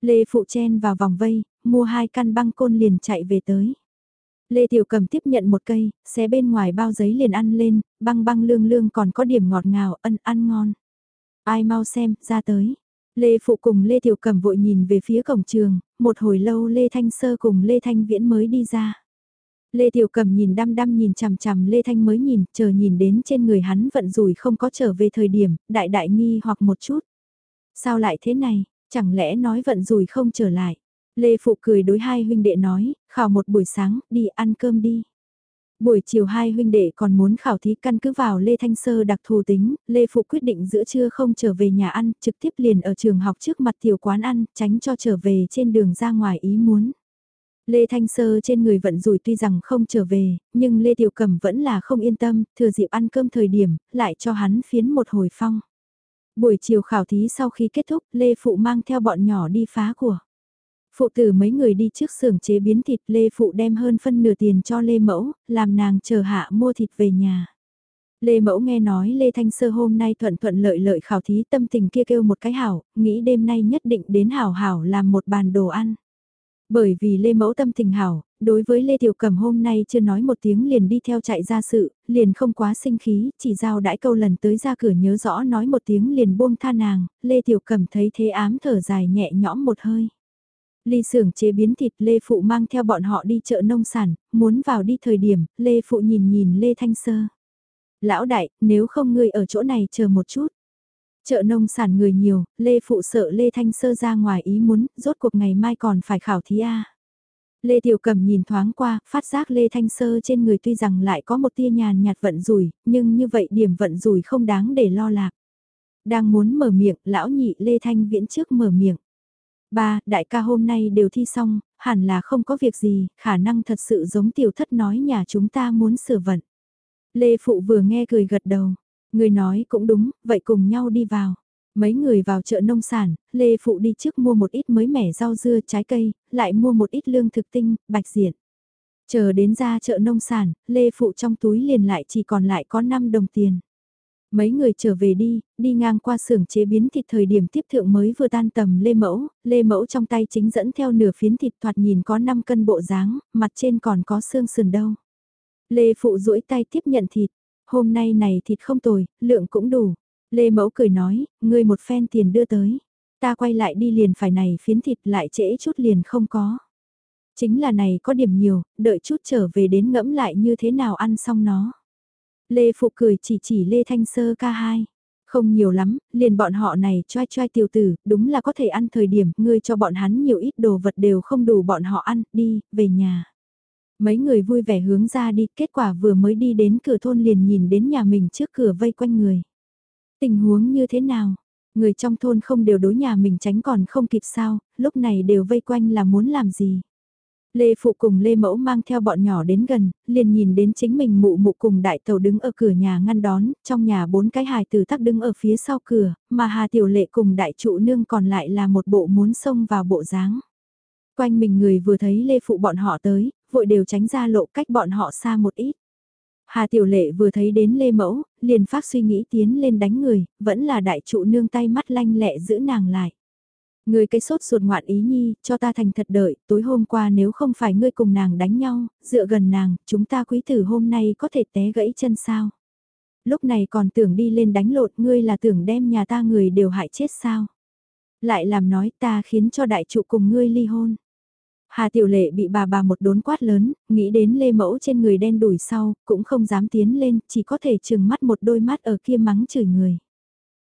Lê Phụ chen vào vòng vây, mua hai căn băng côn liền chạy về tới. Lê Tiểu Cầm tiếp nhận một cây, xé bên ngoài bao giấy liền ăn lên, băng băng lương lương còn có điểm ngọt ngào, ân ăn ngon. Ai mau xem, ra tới. Lê Phụ cùng Lê Tiểu Cầm vội nhìn về phía cổng trường, một hồi lâu Lê Thanh Sơ cùng Lê Thanh Viễn mới đi ra. Lê Tiểu Cầm nhìn đăm đăm nhìn chằm chằm Lê Thanh mới nhìn, chờ nhìn đến trên người hắn vận rủi không có trở về thời điểm, đại đại nghi hoặc một chút. Sao lại thế này, chẳng lẽ nói vận rủi không trở lại. Lê Phụ cười đối hai huynh đệ nói, khảo một buổi sáng, đi ăn cơm đi. Buổi chiều hai huynh đệ còn muốn khảo thí căn cứ vào Lê Thanh Sơ đặc thù tính, Lê Phụ quyết định giữa trưa không trở về nhà ăn, trực tiếp liền ở trường học trước mặt tiểu quán ăn, tránh cho trở về trên đường ra ngoài ý muốn. Lê Thanh Sơ trên người vận rủi tuy rằng không trở về, nhưng Lê Tiểu Cẩm vẫn là không yên tâm, thừa dịp ăn cơm thời điểm, lại cho hắn phiến một hồi phong. Buổi chiều khảo thí sau khi kết thúc, Lê Phụ mang theo bọn nhỏ đi phá của. Phụ tử mấy người đi trước xưởng chế biến thịt Lê Phụ đem hơn phân nửa tiền cho Lê Mẫu, làm nàng chờ hạ mua thịt về nhà. Lê Mẫu nghe nói Lê Thanh Sơ hôm nay thuận thuận lợi lợi khảo thí tâm tình kia kêu một cái hảo, nghĩ đêm nay nhất định đến hảo hảo làm một bàn đồ ăn. Bởi vì Lê Mẫu tâm tình hảo, đối với Lê Tiểu Cẩm hôm nay chưa nói một tiếng liền đi theo chạy ra sự, liền không quá sinh khí, chỉ giao đãi câu lần tới ra cửa nhớ rõ nói một tiếng liền buông tha nàng, Lê Tiểu Cẩm thấy thế ám thở dài nhẹ nhõm một hơi. Ly xưởng chế biến thịt Lê Phụ mang theo bọn họ đi chợ nông sản, muốn vào đi thời điểm, Lê Phụ nhìn nhìn Lê Thanh Sơ. Lão đại, nếu không ngươi ở chỗ này chờ một chút. Chợ nông sản người nhiều, Lê Phụ sợ Lê Thanh Sơ ra ngoài ý muốn, rốt cuộc ngày mai còn phải khảo thí A. Lê Tiểu Cầm nhìn thoáng qua, phát giác Lê Thanh Sơ trên người tuy rằng lại có một tia nhàn nhạt vận rủi, nhưng như vậy điểm vận rủi không đáng để lo lạc. Đang muốn mở miệng, lão nhị Lê Thanh Viễn trước mở miệng. Ba, đại ca hôm nay đều thi xong, hẳn là không có việc gì, khả năng thật sự giống tiểu thất nói nhà chúng ta muốn sửa vận. Lê Phụ vừa nghe cười gật đầu, người nói cũng đúng, vậy cùng nhau đi vào. Mấy người vào chợ nông sản, Lê Phụ đi trước mua một ít mới mẻ rau dưa trái cây, lại mua một ít lương thực tinh, bạch diện. Chờ đến ra chợ nông sản, Lê Phụ trong túi liền lại chỉ còn lại có 5 đồng tiền. Mấy người trở về đi, đi ngang qua xưởng chế biến thịt thời điểm tiếp thượng mới vừa tan tầm Lê Mẫu, Lê Mẫu trong tay chính dẫn theo nửa phiến thịt thoạt nhìn có 5 cân bộ dáng, mặt trên còn có xương sườn đâu. Lê Phụ duỗi tay tiếp nhận thịt, hôm nay này thịt không tồi, lượng cũng đủ. Lê Mẫu cười nói, ngươi một phen tiền đưa tới. Ta quay lại đi liền phải này phiến thịt lại trễ chút liền không có. Chính là này có điểm nhiều, đợi chút trở về đến ngẫm lại như thế nào ăn xong nó. Lê Phụ cười chỉ chỉ Lê Thanh Sơ ca hai. Không nhiều lắm, liền bọn họ này choai choai tiểu tử, đúng là có thể ăn thời điểm, ngươi cho bọn hắn nhiều ít đồ vật đều không đủ bọn họ ăn, đi, về nhà. Mấy người vui vẻ hướng ra đi, kết quả vừa mới đi đến cửa thôn liền nhìn đến nhà mình trước cửa vây quanh người. Tình huống như thế nào? Người trong thôn không đều đối nhà mình tránh còn không kịp sao, lúc này đều vây quanh là muốn làm gì? Lê Phụ cùng Lê Mẫu mang theo bọn nhỏ đến gần, liền nhìn đến chính mình mụ mụ cùng đại tàu đứng ở cửa nhà ngăn đón, trong nhà bốn cái hài tử tắc đứng ở phía sau cửa, mà Hà Tiểu Lệ cùng đại trụ nương còn lại là một bộ muốn xông vào bộ dáng. Quanh mình người vừa thấy Lê Phụ bọn họ tới, vội đều tránh ra lộ cách bọn họ xa một ít. Hà Tiểu Lệ vừa thấy đến Lê Mẫu, liền phát suy nghĩ tiến lên đánh người, vẫn là đại trụ nương tay mắt lanh lẹ giữ nàng lại. Người cái sốt ruột ngoạn ý nhi, cho ta thành thật đợi, tối hôm qua nếu không phải ngươi cùng nàng đánh nhau, dựa gần nàng, chúng ta quý tử hôm nay có thể té gãy chân sao. Lúc này còn tưởng đi lên đánh lột ngươi là tưởng đem nhà ta người đều hại chết sao. Lại làm nói ta khiến cho đại trụ cùng ngươi ly hôn. Hà Tiểu Lệ bị bà bà một đốn quát lớn, nghĩ đến lê mẫu trên người đen đùi sau, cũng không dám tiến lên, chỉ có thể trừng mắt một đôi mắt ở kia mắng chửi người.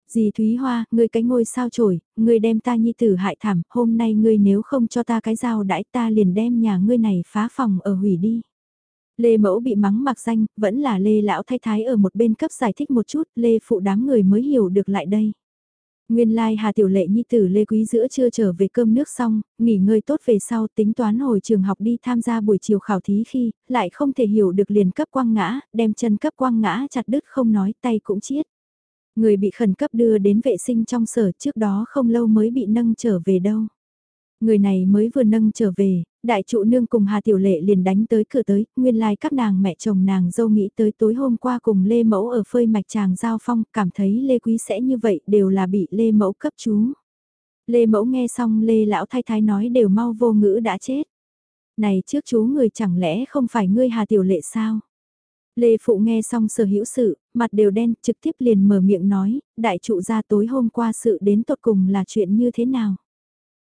Dì Thúy Hoa, ngươi cái ngôi sao trổi, ngươi đem ta nhi tử hại thảm, hôm nay ngươi nếu không cho ta cái dao đãi ta liền đem nhà ngươi này phá phòng ở hủy đi. Lê Mẫu bị mắng mặc danh, vẫn là Lê Lão Thái Thái ở một bên cấp giải thích một chút, Lê Phụ đám người mới hiểu được lại đây. Nguyên lai Hà Tiểu Lệ Nhi tử Lê Quý giữa chưa trở về cơm nước xong, nghỉ ngơi tốt về sau tính toán hồi trường học đi tham gia buổi chiều khảo thí khi, lại không thể hiểu được liền cấp quăng ngã, đem chân cấp quăng ngã chặt đứt không nói tay cũng chiết. Người bị khẩn cấp đưa đến vệ sinh trong sở trước đó không lâu mới bị nâng trở về đâu. Người này mới vừa nâng trở về, đại trụ nương cùng Hà Tiểu Lệ liền đánh tới cửa tới, nguyên lai like các nàng mẹ chồng nàng dâu nghĩ tới tối hôm qua cùng Lê Mẫu ở phơi mạch chàng giao phong, cảm thấy Lê Quý sẽ như vậy đều là bị Lê Mẫu cấp chú. Lê Mẫu nghe xong Lê Lão Thái Thái nói đều mau vô ngữ đã chết. Này trước chú người chẳng lẽ không phải ngươi Hà Tiểu Lệ sao? Lê Phụ nghe xong sở hữu sự, mặt đều đen, trực tiếp liền mở miệng nói, đại trụ ra tối hôm qua sự đến tột cùng là chuyện như thế nào.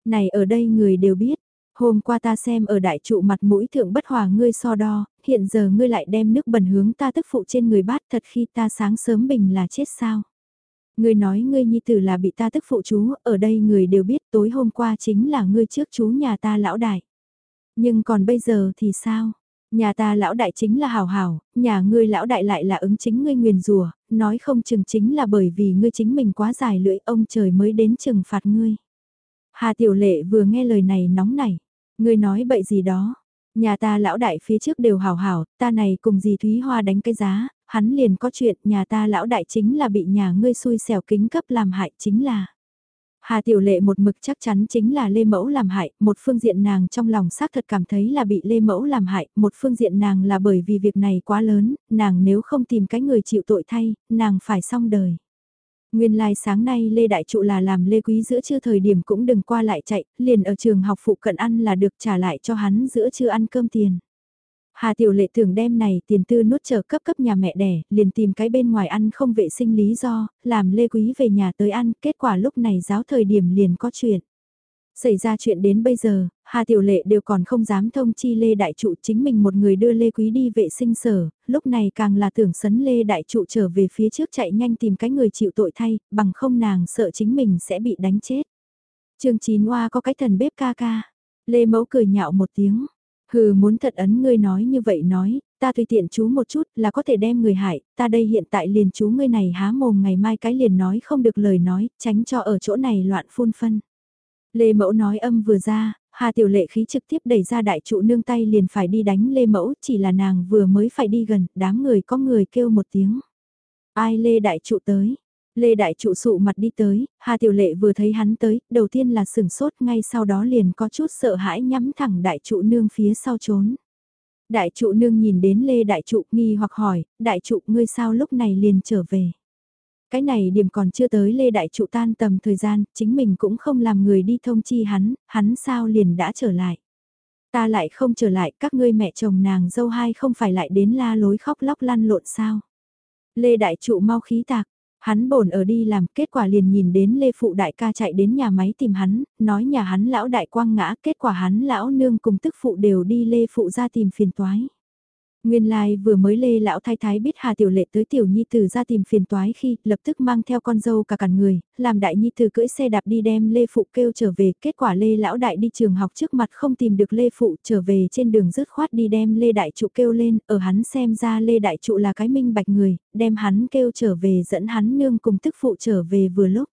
Này ở đây người đều biết, hôm qua ta xem ở đại trụ mặt mũi thượng bất hòa ngươi so đo, hiện giờ ngươi lại đem nước bẩn hướng ta tức phụ trên người bát thật khi ta sáng sớm bình là chết sao. Ngươi nói ngươi nhi tử là bị ta tức phụ chú, ở đây người đều biết tối hôm qua chính là ngươi trước chú nhà ta lão đại. Nhưng còn bây giờ thì sao? Nhà ta lão đại chính là hào hào, nhà ngươi lão đại lại là ứng chính ngươi nguyền rùa, nói không chừng chính là bởi vì ngươi chính mình quá dài lưỡi ông trời mới đến trừng phạt ngươi. Hà Tiểu Lệ vừa nghe lời này nóng nảy, ngươi nói bậy gì đó, nhà ta lão đại phía trước đều hào hào, ta này cùng dì Thúy Hoa đánh cái giá, hắn liền có chuyện nhà ta lão đại chính là bị nhà ngươi xui xẻo kính cấp làm hại chính là. Hà Tiểu Lệ một mực chắc chắn chính là Lê Mẫu làm hại, một phương diện nàng trong lòng xác thật cảm thấy là bị Lê Mẫu làm hại, một phương diện nàng là bởi vì việc này quá lớn, nàng nếu không tìm cái người chịu tội thay, nàng phải xong đời. Nguyên lai like sáng nay Lê Đại Trụ là làm Lê Quý giữa trưa thời điểm cũng đừng qua lại chạy, liền ở trường học phụ cận ăn là được trả lại cho hắn giữa trưa ăn cơm tiền. Hà Tiểu Lệ thường đem này tiền tư nuốt chờ cấp cấp nhà mẹ đẻ, liền tìm cái bên ngoài ăn không vệ sinh lý do, làm Lê Quý về nhà tới ăn, kết quả lúc này giáo thời điểm liền có chuyện. Xảy ra chuyện đến bây giờ, Hà Tiểu Lệ đều còn không dám thông chi Lê Đại Trụ chính mình một người đưa Lê Quý đi vệ sinh sở, lúc này càng là tưởng sấn Lê Đại Trụ trở về phía trước chạy nhanh tìm cái người chịu tội thay, bằng không nàng sợ chính mình sẽ bị đánh chết. Trường Chín Hoa có cái thần bếp ca ca, Lê Mẫu cười nhạo một tiếng. Hừ muốn thật ấn ngươi nói như vậy nói, ta tùy tiện chú một chút là có thể đem người hại, ta đây hiện tại liền chú ngươi này há mồm ngày mai cái liền nói không được lời nói, tránh cho ở chỗ này loạn phun phân. Lê Mẫu nói âm vừa ra, Hà Tiểu Lệ khí trực tiếp đẩy ra đại trụ nương tay liền phải đi đánh Lê Mẫu, chỉ là nàng vừa mới phải đi gần, đám người có người kêu một tiếng. Ai Lê đại trụ tới, Lê Đại Trụ sụ mặt đi tới, Hà Tiểu Lệ vừa thấy hắn tới, đầu tiên là sửng sốt ngay sau đó liền có chút sợ hãi nhắm thẳng Đại Trụ nương phía sau trốn. Đại Trụ nương nhìn đến Lê Đại Trụ nghi hoặc hỏi, Đại Trụ ngươi sao lúc này liền trở về. Cái này điểm còn chưa tới Lê Đại Trụ tan tầm thời gian, chính mình cũng không làm người đi thông chi hắn, hắn sao liền đã trở lại. Ta lại không trở lại, các ngươi mẹ chồng nàng dâu hai không phải lại đến la lối khóc lóc lăn lộn sao. Lê Đại Trụ mau khí tạc, hắn bổn ở đi làm, kết quả liền nhìn đến Lê Phụ Đại ca chạy đến nhà máy tìm hắn, nói nhà hắn lão đại quang ngã, kết quả hắn lão nương cùng tức phụ đều đi Lê Phụ ra tìm phiền toái. Nguyên lai like vừa mới lê lão thái thái biết Hà Tiểu Lệ tới Tiểu Nhi Tử ra tìm phiền toái khi lập tức mang theo con dâu cả cản người, làm đại Nhi Tử cưỡi xe đạp đi đem Lê Phụ kêu trở về, kết quả Lê lão đại đi trường học trước mặt không tìm được Lê Phụ trở về trên đường dứt khoát đi đem Lê Đại Trụ kêu lên, ở hắn xem ra Lê Đại Trụ là cái minh bạch người, đem hắn kêu trở về dẫn hắn nương cùng tức phụ trở về vừa lúc.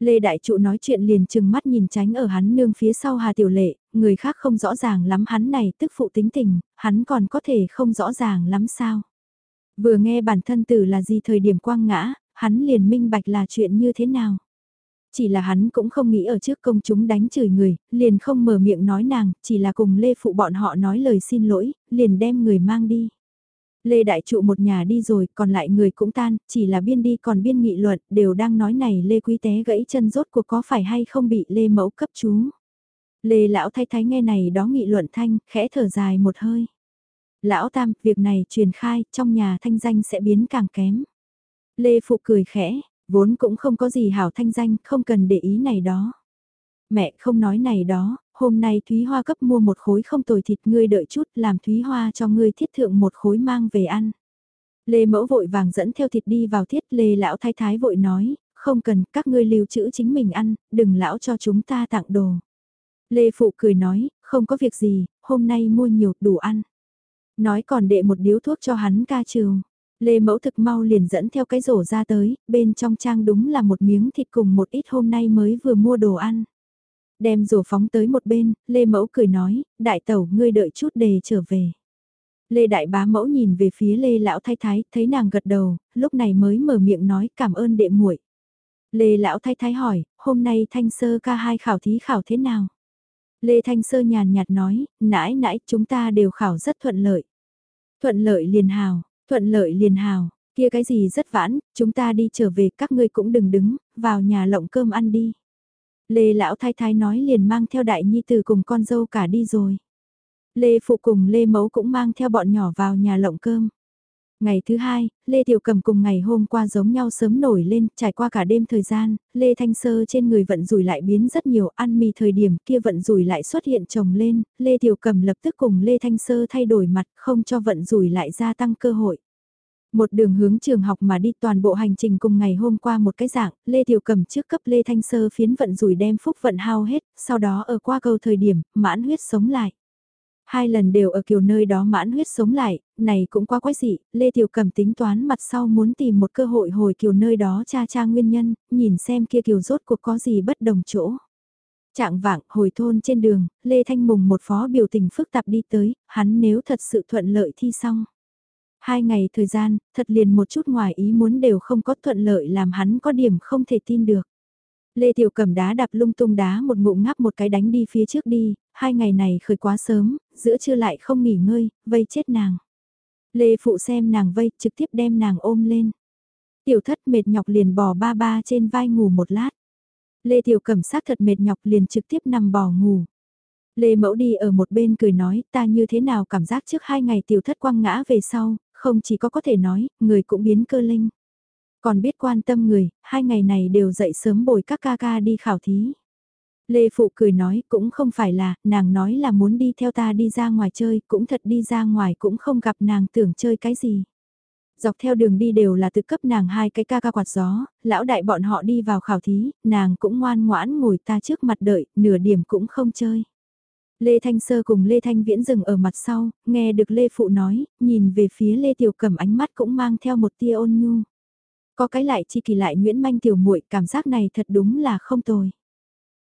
Lê Đại Trụ nói chuyện liền chừng mắt nhìn tránh ở hắn nương phía sau Hà Tiểu Lệ, người khác không rõ ràng lắm hắn này tức phụ tính tình, hắn còn có thể không rõ ràng lắm sao. Vừa nghe bản thân tử là gì thời điểm quang ngã, hắn liền minh bạch là chuyện như thế nào. Chỉ là hắn cũng không nghĩ ở trước công chúng đánh chửi người, liền không mở miệng nói nàng, chỉ là cùng Lê Phụ bọn họ nói lời xin lỗi, liền đem người mang đi. Lê Đại Trụ một nhà đi rồi, còn lại người cũng tan, chỉ là biên đi còn biên nghị luận, đều đang nói này Lê Quý Té gãy chân rốt cuộc có phải hay không bị Lê Mẫu cấp chú. Lê Lão Thái Thái nghe này đó nghị luận thanh, khẽ thở dài một hơi. Lão Tam, việc này truyền khai, trong nhà thanh danh sẽ biến càng kém. Lê Phụ cười khẽ, vốn cũng không có gì hảo thanh danh, không cần để ý này đó. Mẹ không nói này đó, hôm nay Thúy Hoa cấp mua một khối không tồi thịt ngươi đợi chút làm Thúy Hoa cho ngươi thiết thượng một khối mang về ăn. Lê mẫu vội vàng dẫn theo thịt đi vào thiết Lê lão thái thái vội nói, không cần các ngươi lưu trữ chính mình ăn, đừng lão cho chúng ta tặng đồ. Lê phụ cười nói, không có việc gì, hôm nay mua nhiều đủ ăn. Nói còn đệ một điếu thuốc cho hắn ca trường. Lê mẫu thực mau liền dẫn theo cái rổ ra tới, bên trong trang đúng là một miếng thịt cùng một ít hôm nay mới vừa mua đồ ăn. Đem rổ phóng tới một bên, Lê Mẫu cười nói, đại tẩu ngươi đợi chút đề trở về. Lê Đại Bá Mẫu nhìn về phía Lê Lão Thái Thái, thấy nàng gật đầu, lúc này mới mở miệng nói cảm ơn đệ muội. Lê Lão Thái Thái hỏi, hôm nay Thanh Sơ ca hai khảo thí khảo thế nào? Lê Thanh Sơ nhàn nhạt nói, nãy nãy chúng ta đều khảo rất thuận lợi. Thuận lợi liền hào, thuận lợi liền hào, kia cái gì rất vãn, chúng ta đi trở về các ngươi cũng đừng đứng, vào nhà lộng cơm ăn đi. Lê lão thái thái nói liền mang theo đại nhi tử cùng con dâu cả đi rồi. Lê phụ cùng Lê mẫu cũng mang theo bọn nhỏ vào nhà lộng cơm. Ngày thứ hai, Lê Tiểu Cầm cùng ngày hôm qua giống nhau sớm nổi lên, trải qua cả đêm thời gian, Lê Thanh Sơ trên người vận rủi lại biến rất nhiều, ăn mì thời điểm kia vận rủi lại xuất hiện chồng lên, Lê Tiểu Cầm lập tức cùng Lê Thanh Sơ thay đổi mặt, không cho vận rủi lại gia tăng cơ hội. Một đường hướng trường học mà đi toàn bộ hành trình cùng ngày hôm qua một cái dạng, Lê Tiểu Cầm trước cấp Lê Thanh Sơ phiến vận rủi đem phúc vận hao hết, sau đó ở qua cầu thời điểm, mãn huyết sống lại. Hai lần đều ở kiểu nơi đó mãn huyết sống lại, này cũng quá quái dị, Lê Tiểu Cầm tính toán mặt sau muốn tìm một cơ hội hồi kiểu nơi đó cha cha nguyên nhân, nhìn xem kia kiều rốt cuộc có gì bất đồng chỗ. Trạng vạng, hồi thôn trên đường, Lê Thanh Mùng một phó biểu tình phức tạp đi tới, hắn nếu thật sự thuận lợi thi xong. Hai ngày thời gian, thật liền một chút ngoài ý muốn đều không có thuận lợi làm hắn có điểm không thể tin được. Lê Tiểu cầm đá đạp lung tung đá một ngụm ngáp một cái đánh đi phía trước đi, hai ngày này khởi quá sớm, giữa trưa lại không nghỉ ngơi, vây chết nàng. Lê Phụ xem nàng vây, trực tiếp đem nàng ôm lên. Tiểu thất mệt nhọc liền bò ba ba trên vai ngủ một lát. Lê Tiểu cầm sát thật mệt nhọc liền trực tiếp nằm bò ngủ. Lê Mẫu đi ở một bên cười nói ta như thế nào cảm giác trước hai ngày tiểu thất quăng ngã về sau, không chỉ có có thể nói, người cũng biến cơ linh. Còn biết quan tâm người, hai ngày này đều dậy sớm bồi các ca ca đi khảo thí. Lê Phụ cười nói cũng không phải là, nàng nói là muốn đi theo ta đi ra ngoài chơi, cũng thật đi ra ngoài cũng không gặp nàng tưởng chơi cái gì. Dọc theo đường đi đều là tự cấp nàng hai cái ca ca quạt gió, lão đại bọn họ đi vào khảo thí, nàng cũng ngoan ngoãn ngồi ta trước mặt đợi, nửa điểm cũng không chơi. Lê Thanh Sơ cùng Lê Thanh Viễn dừng ở mặt sau, nghe được Lê Phụ nói, nhìn về phía Lê Tiểu Cẩm ánh mắt cũng mang theo một tia ôn nhu. Có cái lại chi kỳ lại Nguyễn Manh Tiểu muội cảm giác này thật đúng là không tồi.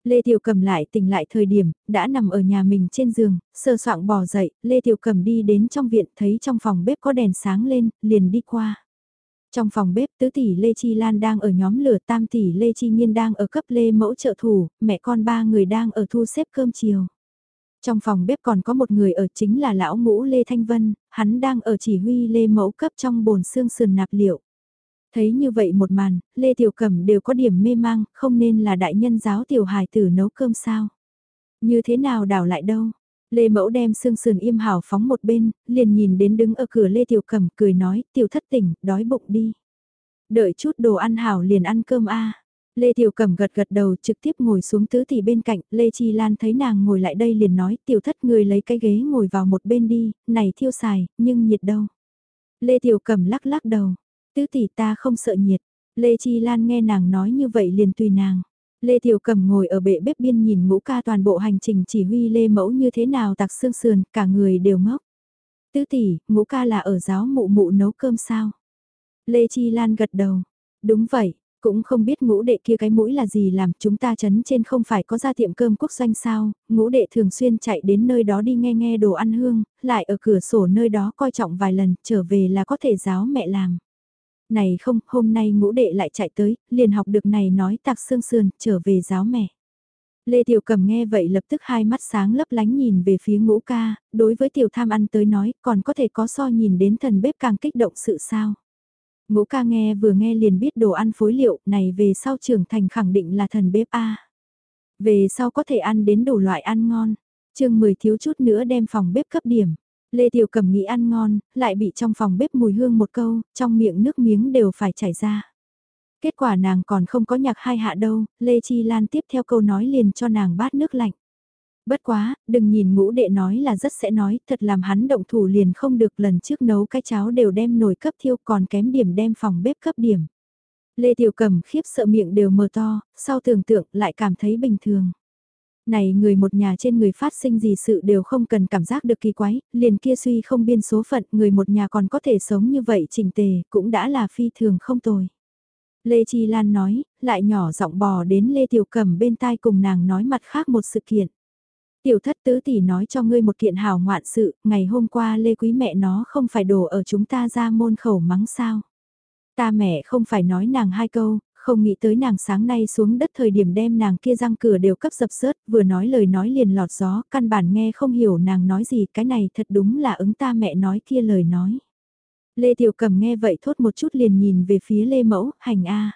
Lê Tiểu Cầm lại tỉnh lại thời điểm, đã nằm ở nhà mình trên giường, sơ soạng bò dậy, Lê Tiểu Cầm đi đến trong viện thấy trong phòng bếp có đèn sáng lên, liền đi qua. Trong phòng bếp tứ tỷ Lê Chi Lan đang ở nhóm lửa tam tỷ Lê Chi Nhiên đang ở cấp Lê Mẫu trợ thủ, mẹ con ba người đang ở thu xếp cơm chiều. Trong phòng bếp còn có một người ở chính là lão ngũ Lê Thanh Vân, hắn đang ở chỉ huy Lê Mẫu cấp trong bồn xương sườn nạp liệu. Thấy như vậy một màn, Lê Tiểu Cẩm đều có điểm mê mang, không nên là đại nhân giáo tiểu hải tử nấu cơm sao. Như thế nào đảo lại đâu. Lê Mẫu đem xương sườn im hảo phóng một bên, liền nhìn đến đứng ở cửa Lê Tiểu Cẩm cười nói, tiểu thất tỉnh, đói bụng đi. Đợi chút đồ ăn hảo liền ăn cơm a. Lê Tiểu Cẩm gật gật đầu trực tiếp ngồi xuống tứ tỷ bên cạnh, Lê Chi Lan thấy nàng ngồi lại đây liền nói, tiểu thất người lấy cái ghế ngồi vào một bên đi, này thiêu xài, nhưng nhiệt đâu. Lê Tiểu Cẩm lắc lắc đầu, tứ tỷ ta không sợ nhiệt, Lê Chi Lan nghe nàng nói như vậy liền tùy nàng. Lê Tiểu Cẩm ngồi ở bệ bếp biên nhìn ngũ ca toàn bộ hành trình chỉ huy Lê Mẫu như thế nào tặc xương sườn, cả người đều ngốc. Tứ tỷ, ngũ ca là ở giáo mụ mụ nấu cơm sao? Lê Chi Lan gật đầu. Đúng vậy, cũng không biết ngũ đệ kia cái mũi là gì làm chúng ta chấn trên không phải có ra tiệm cơm quốc doanh sao, ngũ đệ thường xuyên chạy đến nơi đó đi nghe nghe đồ ăn hương, lại ở cửa sổ nơi đó coi trọng vài lần, trở về là có thể giáo mẹ làm. Này không, hôm nay ngũ đệ lại chạy tới, liền học được này nói tạc xương sườn, trở về giáo mẹ. Lê Tiểu Cầm nghe vậy lập tức hai mắt sáng lấp lánh nhìn về phía ngũ ca, đối với Tiểu Tham ăn tới nói còn có thể có so nhìn đến thần bếp càng kích động sự sao. Ngũ ca nghe vừa nghe liền biết đồ ăn phối liệu này về sau trưởng thành khẳng định là thần bếp A. Về sau có thể ăn đến đủ loại ăn ngon. chương 10 thiếu chút nữa đem phòng bếp cấp điểm. Lê Tiểu Cầm nghĩ ăn ngon, lại bị trong phòng bếp mùi hương một câu, trong miệng nước miếng đều phải chảy ra. Kết quả nàng còn không có nhạc hai hạ đâu, Lê Chi Lan tiếp theo câu nói liền cho nàng bát nước lạnh. Bất quá, đừng nhìn ngũ đệ nói là rất sẽ nói, thật làm hắn động thủ liền không được lần trước nấu cái cháo đều đem nồi cấp thiêu còn kém điểm đem phòng bếp cấp điểm. Lê Tiểu Cầm khiếp sợ miệng đều mờ to, sau tưởng tượng lại cảm thấy bình thường. Này người một nhà trên người phát sinh gì sự đều không cần cảm giác được kỳ quái, liền kia suy không biên số phận, người một nhà còn có thể sống như vậy chỉnh tề, cũng đã là phi thường không tồi. Lê Chi Lan nói, lại nhỏ giọng bò đến Lê Tiểu Cầm bên tai cùng nàng nói mặt khác một sự kiện. Tiểu thất tứ tỷ nói cho ngươi một kiện hảo ngoạn sự, ngày hôm qua Lê Quý mẹ nó không phải đổ ở chúng ta ra môn khẩu mắng sao. Ta mẹ không phải nói nàng hai câu, không nghĩ tới nàng sáng nay xuống đất thời điểm đem nàng kia răng cửa đều cấp dập sớt, vừa nói lời nói liền lọt gió, căn bản nghe không hiểu nàng nói gì, cái này thật đúng là ứng ta mẹ nói kia lời nói. Lê Tiểu Cầm nghe vậy thốt một chút liền nhìn về phía Lê Mẫu, hành a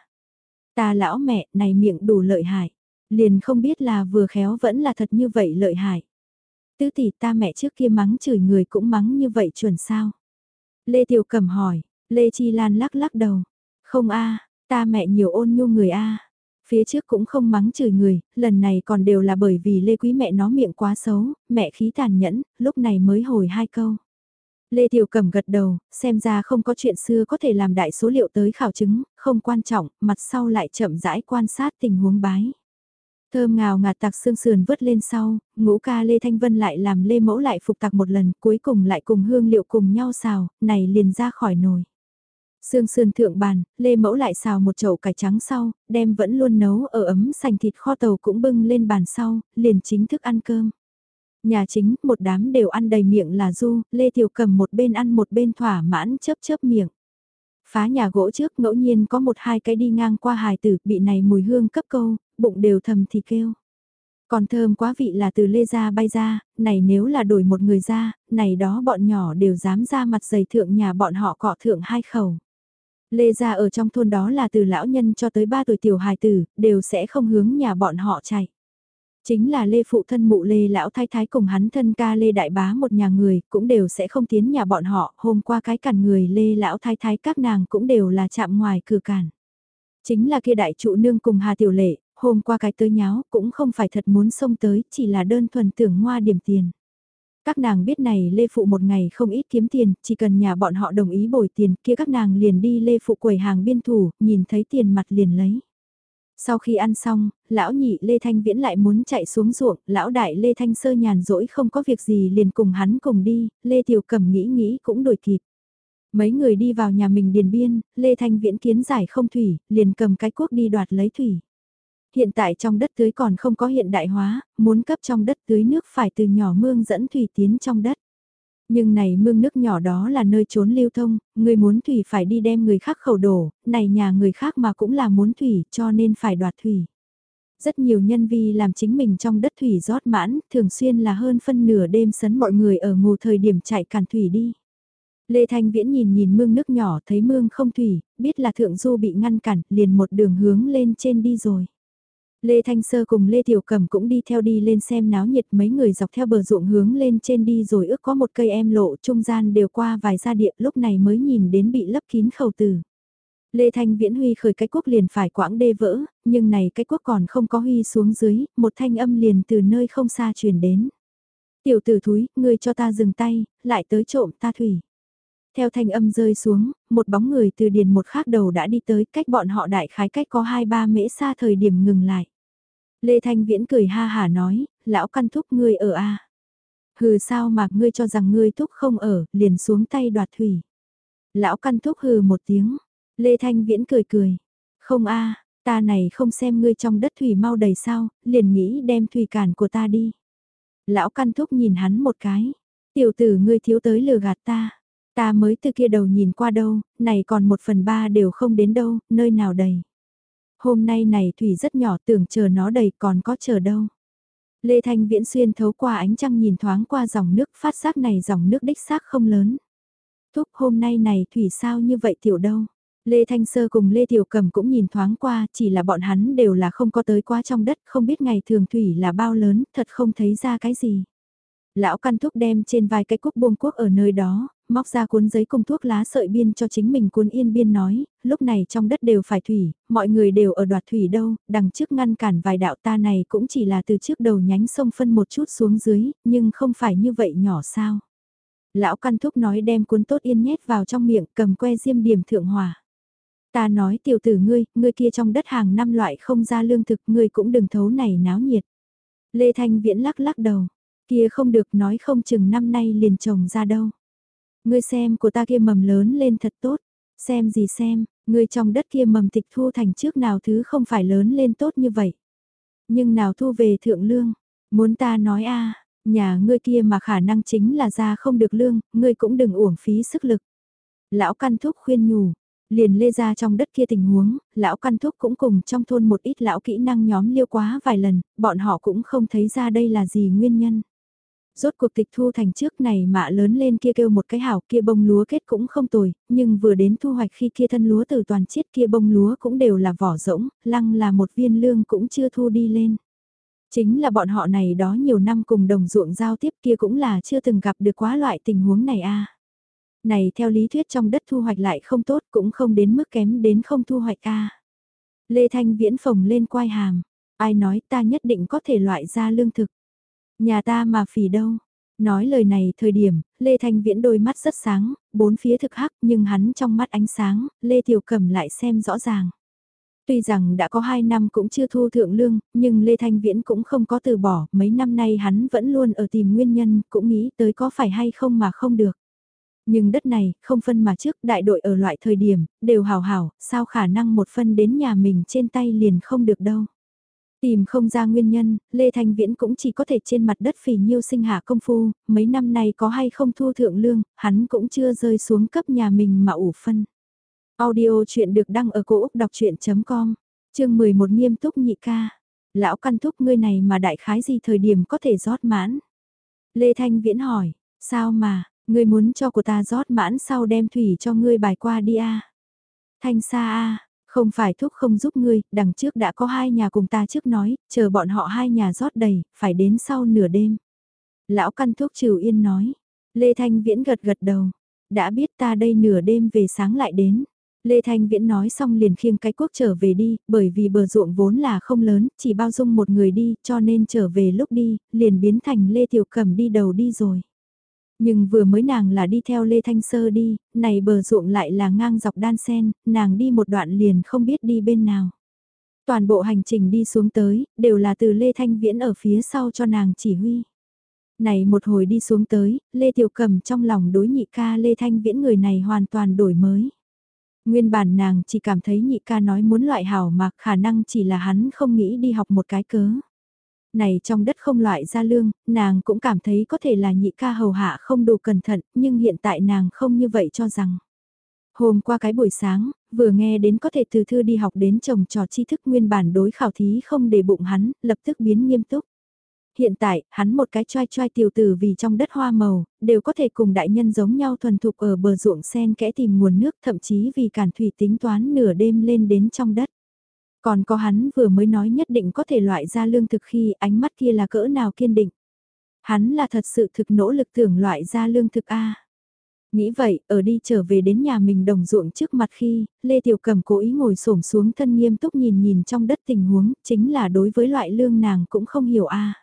Ta lão mẹ, này miệng đủ lợi hại liền không biết là vừa khéo vẫn là thật như vậy lợi hại. Tứ tỷ ta mẹ trước kia mắng chửi người cũng mắng như vậy chuẩn sao? Lê Tiểu Cẩm hỏi, Lê Chi Lan lắc lắc đầu. Không a ta mẹ nhiều ôn nhu người a Phía trước cũng không mắng chửi người, lần này còn đều là bởi vì Lê Quý mẹ nó miệng quá xấu, mẹ khí tàn nhẫn, lúc này mới hồi hai câu. Lê Tiểu Cẩm gật đầu, xem ra không có chuyện xưa có thể làm đại số liệu tới khảo chứng, không quan trọng, mặt sau lại chậm rãi quan sát tình huống bái. Thơm ngào ngạt tạc xương sườn vớt lên sau, ngũ ca Lê Thanh Vân lại làm Lê Mẫu lại phục tạc một lần, cuối cùng lại cùng hương liệu cùng nhau xào, này liền ra khỏi nồi. Sương sườn thượng bàn, Lê Mẫu lại xào một chậu cải trắng sau, đem vẫn luôn nấu ở ấm sành thịt kho tàu cũng bưng lên bàn sau, liền chính thức ăn cơm. Nhà chính, một đám đều ăn đầy miệng là du, Lê Tiểu cầm một bên ăn một bên thỏa mãn chớp chớp miệng. Phá nhà gỗ trước ngẫu nhiên có một hai cái đi ngang qua hài tử bị này mùi hương cấp câu, bụng đều thầm thì kêu. Còn thơm quá vị là từ lê ra bay ra, này nếu là đổi một người ra, này đó bọn nhỏ đều dám ra mặt dày thượng nhà bọn họ cọ thượng hai khẩu. Lê ra ở trong thôn đó là từ lão nhân cho tới ba tuổi tiểu hài tử, đều sẽ không hướng nhà bọn họ chạy. Chính là Lê phụ thân mụ Lê lão thái thái cùng hắn thân ca Lê đại bá một nhà người, cũng đều sẽ không tiến nhà bọn họ, hôm qua cái cản người Lê lão thái thái các nàng cũng đều là chạm ngoài cửa cản. Chính là kia đại trụ nương cùng Hà Tiểu Lệ, hôm qua cái tới nháo cũng không phải thật muốn xông tới, chỉ là đơn thuần tưởng ngoa điểm tiền. Các nàng biết này Lê Phụ một ngày không ít kiếm tiền, chỉ cần nhà bọn họ đồng ý bồi tiền kia các nàng liền đi Lê Phụ quầy hàng biên thủ, nhìn thấy tiền mặt liền lấy. Sau khi ăn xong, lão nhị Lê Thanh Viễn lại muốn chạy xuống ruộng, lão đại Lê Thanh Sơ nhàn rỗi không có việc gì liền cùng hắn cùng đi, Lê Tiểu Cẩm nghĩ nghĩ cũng đổi kịp. Mấy người đi vào nhà mình điền biên, Lê Thanh Viễn kiến giải không thủy, liền cầm cái cuốc đi đoạt lấy thủy. Hiện tại trong đất tưới còn không có hiện đại hóa, muốn cấp trong đất tưới nước phải từ nhỏ mương dẫn thủy tiến trong đất. Nhưng này mương nước nhỏ đó là nơi trốn lưu thông, người muốn thủy phải đi đem người khác khẩu đổ, này nhà người khác mà cũng là muốn thủy cho nên phải đoạt thủy. Rất nhiều nhân vi làm chính mình trong đất thủy rót mãn, thường xuyên là hơn phân nửa đêm sấn mọi người ở ngủ thời điểm chạy cản thủy đi. Lê Thanh Viễn nhìn nhìn mương nước nhỏ thấy mương không thủy, biết là thượng du bị ngăn cản, liền một đường hướng lên trên đi rồi. Lê Thanh Sơ cùng Lê Tiểu Cẩm cũng đi theo đi lên xem náo nhiệt mấy người dọc theo bờ ruộng hướng lên trên đi rồi ước có một cây em lộ trung gian đều qua vài gia địa lúc này mới nhìn đến bị lấp kín khẩu tử. Lê Thanh Viễn Huy khởi cái quốc liền phải quãng đê vỡ, nhưng này cái quốc còn không có Huy xuống dưới, một thanh âm liền từ nơi không xa truyền đến. Tiểu tử thúi, ngươi cho ta dừng tay, lại tới trộm ta thủy. Theo thanh âm rơi xuống, một bóng người từ điền một khác đầu đã đi tới cách bọn họ đại khái cách có hai ba mễ xa thời điểm ngừng lại. Lê Thanh Viễn cười ha hả nói, lão căn thúc ngươi ở a Hừ sao mà ngươi cho rằng ngươi thúc không ở, liền xuống tay đoạt thủy. Lão căn thúc hừ một tiếng, Lê Thanh Viễn cười cười, không a ta này không xem ngươi trong đất thủy mau đầy sao, liền nghĩ đem thủy cản của ta đi. Lão căn thúc nhìn hắn một cái, tiểu tử ngươi thiếu tới lừa gạt ta. Ta mới từ kia đầu nhìn qua đâu, này còn một phần ba đều không đến đâu, nơi nào đầy. Hôm nay này thủy rất nhỏ tưởng chờ nó đầy còn có chờ đâu. Lê Thanh Viễn xuyên thấu qua ánh trăng nhìn thoáng qua dòng nước phát giác này dòng nước đích xác không lớn. Thúc hôm nay này thủy sao như vậy tiểu đâu. Lê Thanh Sơ cùng Lê Tiểu Cầm cũng nhìn thoáng qua, chỉ là bọn hắn đều là không có tới quá trong đất, không biết ngày thường thủy là bao lớn, thật không thấy ra cái gì. Lão căn thúc đem trên vai cái cúc buông quốc ở nơi đó, móc ra cuốn giấy cùng thuốc lá sợi biên cho chính mình cuốn yên biên nói, lúc này trong đất đều phải thủy, mọi người đều ở đoạt thủy đâu, đằng trước ngăn cản vài đạo ta này cũng chỉ là từ trước đầu nhánh sông phân một chút xuống dưới, nhưng không phải như vậy nhỏ sao. Lão căn thúc nói đem cuốn tốt yên nhét vào trong miệng cầm que diêm điểm thượng hòa. Ta nói tiểu tử ngươi, ngươi kia trong đất hàng năm loại không ra lương thực ngươi cũng đừng thấu này náo nhiệt. Lê Thanh Viễn lắc lắc đầu, kia không được nói không chừng năm nay liền trồng ra đâu. Ngươi xem của ta kia mầm lớn lên thật tốt, xem gì xem, ngươi trong đất kia mầm tịch thu thành trước nào thứ không phải lớn lên tốt như vậy. Nhưng nào thu về thượng lương, muốn ta nói a nhà ngươi kia mà khả năng chính là ra không được lương, ngươi cũng đừng uổng phí sức lực. Lão căn thúc khuyên nhủ, liền lê ra trong đất kia tình huống, lão căn thúc cũng cùng trong thôn một ít lão kỹ năng nhóm liêu quá vài lần, bọn họ cũng không thấy ra đây là gì nguyên nhân. Rốt cuộc tịch thu thành trước này mạ lớn lên kia kêu một cái hảo kia bông lúa kết cũng không tồi, nhưng vừa đến thu hoạch khi kia thân lúa từ toàn chiết kia bông lúa cũng đều là vỏ rỗng, lăng là một viên lương cũng chưa thu đi lên. Chính là bọn họ này đó nhiều năm cùng đồng ruộng giao tiếp kia cũng là chưa từng gặp được quá loại tình huống này a Này theo lý thuyết trong đất thu hoạch lại không tốt cũng không đến mức kém đến không thu hoạch a Lê Thanh Viễn phồng lên quai hàm, ai nói ta nhất định có thể loại ra lương thực. Nhà ta mà phỉ đâu. Nói lời này thời điểm, Lê Thanh Viễn đôi mắt rất sáng, bốn phía thực hắc nhưng hắn trong mắt ánh sáng, Lê Tiểu Cẩm lại xem rõ ràng. Tuy rằng đã có 2 năm cũng chưa thu thượng lương, nhưng Lê Thanh Viễn cũng không có từ bỏ, mấy năm nay hắn vẫn luôn ở tìm nguyên nhân, cũng nghĩ tới có phải hay không mà không được. Nhưng đất này, không phân mà trước đại đội ở loại thời điểm, đều hào hảo, sao khả năng một phân đến nhà mình trên tay liền không được đâu. Tìm không ra nguyên nhân, Lê Thanh Viễn cũng chỉ có thể trên mặt đất phì nhiêu sinh hạ công phu, mấy năm nay có hay không thu thượng lương, hắn cũng chưa rơi xuống cấp nhà mình mà ủ phân. Audio chuyện được đăng ở cổ Úc đọc chuyện.com, chương 11 nghiêm túc nhị ca. Lão căn thúc ngươi này mà đại khái gì thời điểm có thể rót mãn? Lê Thanh Viễn hỏi, sao mà, ngươi muốn cho của ta rót mãn sau đem thủy cho ngươi bài qua đi a Thanh xa a không phải thúc không giúp ngươi, đằng trước đã có hai nhà cùng ta trước nói, chờ bọn họ hai nhà rót đầy, phải đến sau nửa đêm. Lão căn thuốc trừ yên nói. Lê Thanh Viễn gật gật đầu. Đã biết ta đây nửa đêm về sáng lại đến. Lê Thanh Viễn nói xong liền khiêng cái quốc trở về đi, bởi vì bờ ruộng vốn là không lớn, chỉ bao dung một người đi, cho nên trở về lúc đi, liền biến thành Lê Tiểu Cẩm đi đầu đi rồi. Nhưng vừa mới nàng là đi theo Lê Thanh Sơ đi, này bờ ruộng lại là ngang dọc đan sen, nàng đi một đoạn liền không biết đi bên nào. Toàn bộ hành trình đi xuống tới, đều là từ Lê Thanh Viễn ở phía sau cho nàng chỉ huy. Này một hồi đi xuống tới, Lê Tiểu Cầm trong lòng đối nhị ca Lê Thanh Viễn người này hoàn toàn đổi mới. Nguyên bản nàng chỉ cảm thấy nhị ca nói muốn loại hảo mà khả năng chỉ là hắn không nghĩ đi học một cái cớ. Này trong đất không loại ra lương, nàng cũng cảm thấy có thể là nhị ca hầu hạ không đủ cẩn thận, nhưng hiện tại nàng không như vậy cho rằng. Hôm qua cái buổi sáng, vừa nghe đến có thể từ thư đi học đến chồng trò tri thức nguyên bản đối khảo thí không để bụng hắn, lập tức biến nghiêm túc. Hiện tại, hắn một cái choai choai tiểu tử vì trong đất hoa màu, đều có thể cùng đại nhân giống nhau thuần thục ở bờ ruộng sen kẽ tìm nguồn nước thậm chí vì cản thủy tính toán nửa đêm lên đến trong đất. Còn có hắn vừa mới nói nhất định có thể loại ra lương thực khi ánh mắt kia là cỡ nào kiên định. Hắn là thật sự thực nỗ lực tưởng loại ra lương thực A. Nghĩ vậy, ở đi trở về đến nhà mình đồng ruộng trước mặt khi, Lê Tiểu Cầm cố ý ngồi xổm xuống thân nghiêm túc nhìn nhìn trong đất tình huống, chính là đối với loại lương nàng cũng không hiểu a.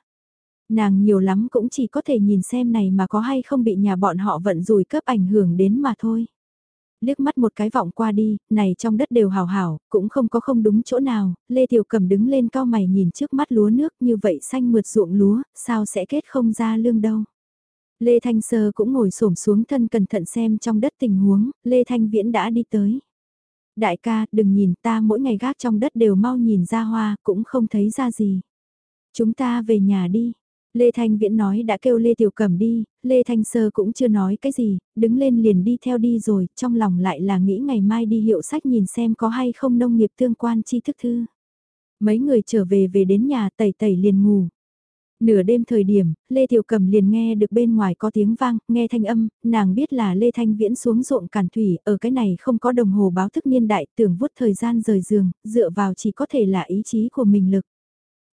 Nàng nhiều lắm cũng chỉ có thể nhìn xem này mà có hay không bị nhà bọn họ vận rủi cấp ảnh hưởng đến mà thôi. Liếc mắt một cái vọng qua đi, này trong đất đều hào hảo, cũng không có không đúng chỗ nào, Lê Tiểu Cầm đứng lên cao mày nhìn trước mắt lúa nước như vậy xanh mượt ruộng lúa, sao sẽ kết không ra lương đâu. Lê Thanh Sơ cũng ngồi xổm xuống thân cẩn thận xem trong đất tình huống, Lê Thanh Viễn đã đi tới. Đại ca, đừng nhìn ta mỗi ngày gác trong đất đều mau nhìn ra hoa, cũng không thấy ra gì. Chúng ta về nhà đi. Lê Thanh Viễn nói đã kêu Lê Tiểu Cẩm đi, Lê Thanh Sơ cũng chưa nói cái gì, đứng lên liền đi theo đi rồi, trong lòng lại là nghĩ ngày mai đi hiệu sách nhìn xem có hay không nông nghiệp tương quan chi thức thư. Mấy người trở về về đến nhà tẩy tẩy liền ngủ. Nửa đêm thời điểm, Lê Tiểu Cầm liền nghe được bên ngoài có tiếng vang, nghe thanh âm, nàng biết là Lê Thanh Viễn xuống ruộng cản thủy, ở cái này không có đồng hồ báo thức niên đại, tưởng vút thời gian rời giường, dựa vào chỉ có thể là ý chí của mình lực.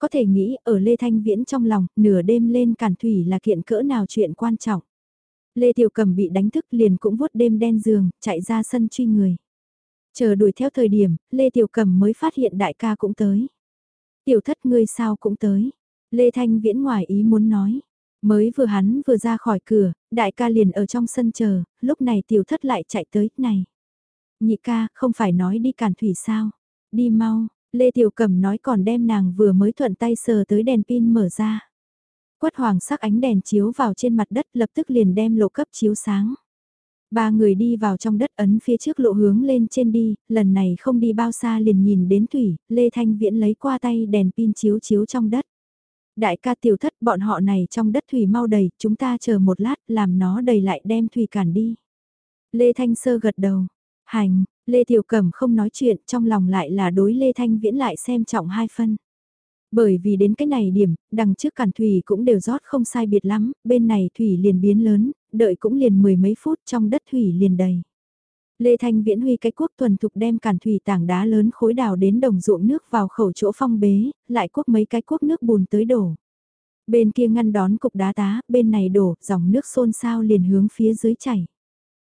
Có thể nghĩ ở Lê Thanh Viễn trong lòng, nửa đêm lên cản thủy là kiện cỡ nào chuyện quan trọng. Lê Tiểu Cầm bị đánh thức liền cũng vuốt đêm đen giường, chạy ra sân truy người. Chờ đuổi theo thời điểm, Lê Tiểu Cầm mới phát hiện đại ca cũng tới. Tiểu thất ngươi sao cũng tới. Lê Thanh Viễn ngoài ý muốn nói. Mới vừa hắn vừa ra khỏi cửa, đại ca liền ở trong sân chờ, lúc này tiểu thất lại chạy tới, này. Nhị ca, không phải nói đi cản thủy sao? Đi mau, Lê Tiểu Cẩm nói còn đem nàng vừa mới thuận tay sờ tới đèn pin mở ra. Quất hoàng sắc ánh đèn chiếu vào trên mặt đất lập tức liền đem lộ cấp chiếu sáng. Ba người đi vào trong đất ấn phía trước lộ hướng lên trên đi, lần này không đi bao xa liền nhìn đến thủy, Lê Thanh Viễn lấy qua tay đèn pin chiếu chiếu trong đất. Đại ca tiểu thất bọn họ này trong đất thủy mau đầy, chúng ta chờ một lát làm nó đầy lại đem thủy cản đi. Lê Thanh Sơ gật đầu, hành, Lê Tiểu Cẩm không nói chuyện trong lòng lại là đối Lê Thanh Viễn lại xem trọng hai phân. Bởi vì đến cái này điểm, đằng trước cản thủy cũng đều rót không sai biệt lắm, bên này thủy liền biến lớn, đợi cũng liền mười mấy phút trong đất thủy liền đầy. Lê Thanh Viễn huy cái quốc tuần thục đem cản thủy tảng đá lớn khối đào đến đồng ruộng nước vào khẩu chỗ phong bế, lại quốc mấy cái quốc nước bùn tới đổ. Bên kia ngăn đón cục đá tá, bên này đổ, dòng nước xôn xao liền hướng phía dưới chảy.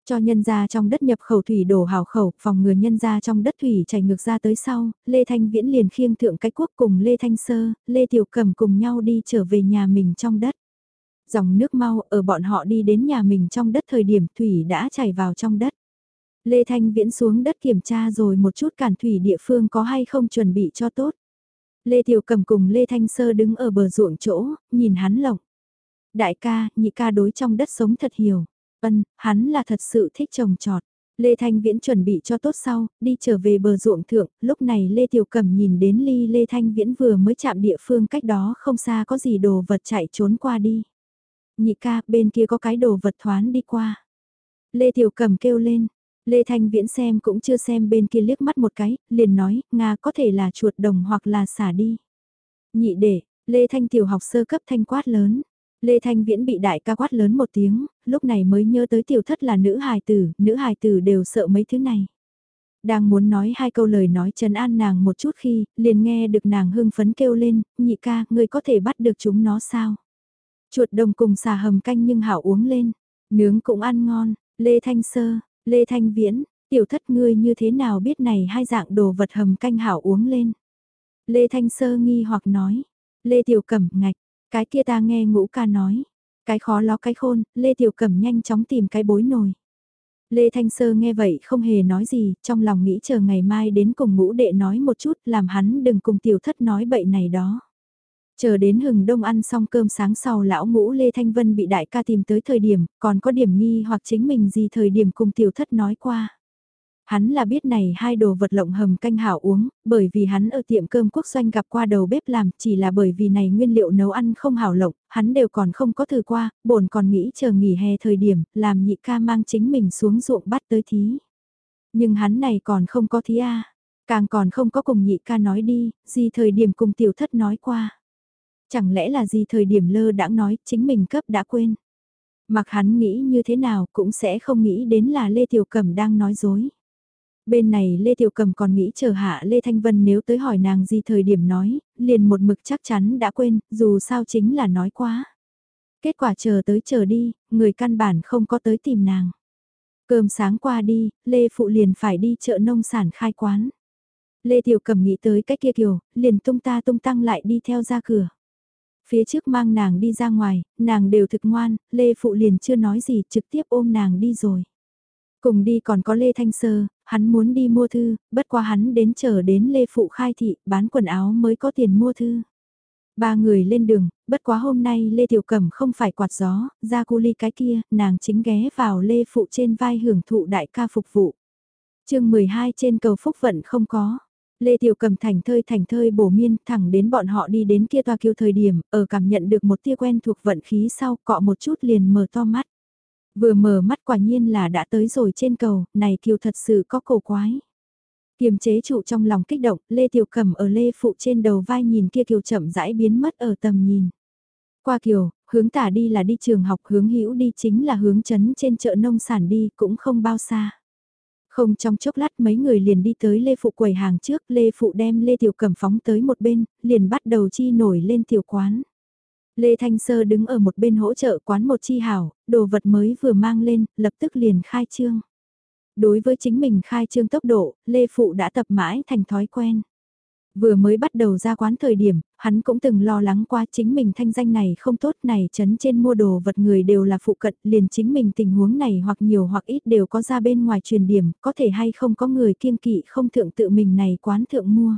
Cho nhân ra trong đất nhập khẩu thủy đổ hào khẩu, phòng ngừa nhân ra trong đất thủy chảy ngược ra tới sau, Lê Thanh Viễn liền khiêng thượng cái quốc cùng Lê Thanh Sơ, Lê Tiểu Cầm cùng nhau đi trở về nhà mình trong đất. Dòng nước mau ở bọn họ đi đến nhà mình trong đất thời điểm thủy đã chảy vào trong đất. Lê Thanh Viễn xuống đất kiểm tra rồi một chút cản thủy địa phương có hay không chuẩn bị cho tốt. Lê Tiểu Cầm cùng Lê Thanh Sơ đứng ở bờ ruộng chỗ, nhìn hắn lộng. Đại ca, nhị ca đối trong đất sống thật hiểu. Ân, hắn là thật sự thích trồng trọt. Lê Thanh Viễn chuẩn bị cho tốt sau, đi trở về bờ ruộng thượng, lúc này Lê Tiểu cẩm nhìn đến ly Lê Thanh Viễn vừa mới chạm địa phương cách đó không xa có gì đồ vật chạy trốn qua đi. Nhị ca, bên kia có cái đồ vật thoán đi qua. Lê Tiểu cẩm kêu lên, Lê Thanh Viễn xem cũng chưa xem bên kia liếc mắt một cái, liền nói, Nga có thể là chuột đồng hoặc là xả đi. Nhị để, Lê Thanh tiểu học sơ cấp thanh quát lớn. Lê Thanh Viễn bị đại ca quát lớn một tiếng, lúc này mới nhớ tới tiểu thất là nữ hài tử, nữ hài tử đều sợ mấy thứ này. Đang muốn nói hai câu lời nói trấn an nàng một chút khi, liền nghe được nàng hưng phấn kêu lên, nhị ca, ngươi có thể bắt được chúng nó sao? Chuột đồng cùng xà hầm canh nhưng hảo uống lên, nướng cũng ăn ngon, Lê Thanh Sơ, Lê Thanh Viễn, tiểu thất ngươi như thế nào biết này hai dạng đồ vật hầm canh hảo uống lên. Lê Thanh Sơ nghi hoặc nói, Lê Tiểu Cẩm ngạch, cái kia ta nghe ngũ ca nói, cái khó ló cái khôn, Lê Tiểu Cẩm nhanh chóng tìm cái bối nồi. Lê Thanh Sơ nghe vậy không hề nói gì, trong lòng nghĩ chờ ngày mai đến cùng ngũ đệ nói một chút làm hắn đừng cùng tiểu thất nói bậy này đó. Chờ đến hừng đông ăn xong cơm sáng sau lão ngũ Lê Thanh Vân bị đại ca tìm tới thời điểm, còn có điểm nghi hoặc chính mình gì thời điểm cùng tiểu thất nói qua. Hắn là biết này hai đồ vật lộng hầm canh hảo uống, bởi vì hắn ở tiệm cơm quốc doanh gặp qua đầu bếp làm, chỉ là bởi vì này nguyên liệu nấu ăn không hảo lộng, hắn đều còn không có thử qua, bổn còn nghĩ chờ nghỉ hè thời điểm, làm nhị ca mang chính mình xuống ruộng bắt tới thí. Nhưng hắn này còn không có thí a càng còn không có cùng nhị ca nói đi, gì thời điểm cùng tiểu thất nói qua. Chẳng lẽ là gì thời điểm lơ đãng nói chính mình cấp đã quên. Mặc hắn nghĩ như thế nào cũng sẽ không nghĩ đến là Lê Tiểu Cẩm đang nói dối. Bên này Lê Tiểu Cầm còn nghĩ chờ hạ Lê Thanh Vân nếu tới hỏi nàng gì thời điểm nói, liền một mực chắc chắn đã quên, dù sao chính là nói quá. Kết quả chờ tới chờ đi, người căn bản không có tới tìm nàng. Cơm sáng qua đi, Lê Phụ liền phải đi chợ nông sản khai quán. Lê Tiểu Cầm nghĩ tới cách kia kiều, liền tung ta tung tăng lại đi theo ra cửa. Phía trước mang nàng đi ra ngoài, nàng đều thực ngoan, Lê Phụ liền chưa nói gì trực tiếp ôm nàng đi rồi. Cùng đi còn có Lê Thanh Sơ, hắn muốn đi mua thư, bất qua hắn đến chờ đến Lê Phụ khai thị, bán quần áo mới có tiền mua thư. Ba người lên đường, bất quá hôm nay Lê Tiểu Cẩm không phải quạt gió, ra cu ly cái kia, nàng chính ghé vào Lê Phụ trên vai hưởng thụ đại ca phục vụ. chương 12 trên cầu Phúc Vận không có. Lê Tiểu Cầm thành thơi thành thơi bổ miên thẳng đến bọn họ đi đến kia toa kiêu thời điểm, ở cảm nhận được một tia quen thuộc vận khí sau cọ một chút liền mở to mắt. Vừa mở mắt quả nhiên là đã tới rồi trên cầu, này kiều thật sự có cổ quái. Kiềm chế trụ trong lòng kích động, Lê Tiểu Cẩm ở Lê Phụ trên đầu vai nhìn kia kiều chậm rãi biến mất ở tầm nhìn. Qua kiều, hướng tả đi là đi trường học, hướng hữu đi chính là hướng chấn trên chợ nông sản đi, cũng không bao xa. Không trong chốc lát mấy người liền đi tới Lê Phụ quầy hàng trước, Lê Phụ đem Lê Tiểu Cẩm phóng tới một bên, liền bắt đầu chi nổi lên tiểu quán. Lê Thanh Sơ đứng ở một bên hỗ trợ quán một chi hảo, đồ vật mới vừa mang lên, lập tức liền khai trương. Đối với chính mình khai trương tốc độ, Lê Phụ đã tập mãi thành thói quen. Vừa mới bắt đầu ra quán thời điểm, hắn cũng từng lo lắng qua chính mình thanh danh này không tốt này chấn trên mua đồ vật người đều là phụ cận liền chính mình tình huống này hoặc nhiều hoặc ít đều có ra bên ngoài truyền điểm, có thể hay không có người kiêng kỵ không thượng tự mình này quán thượng mua.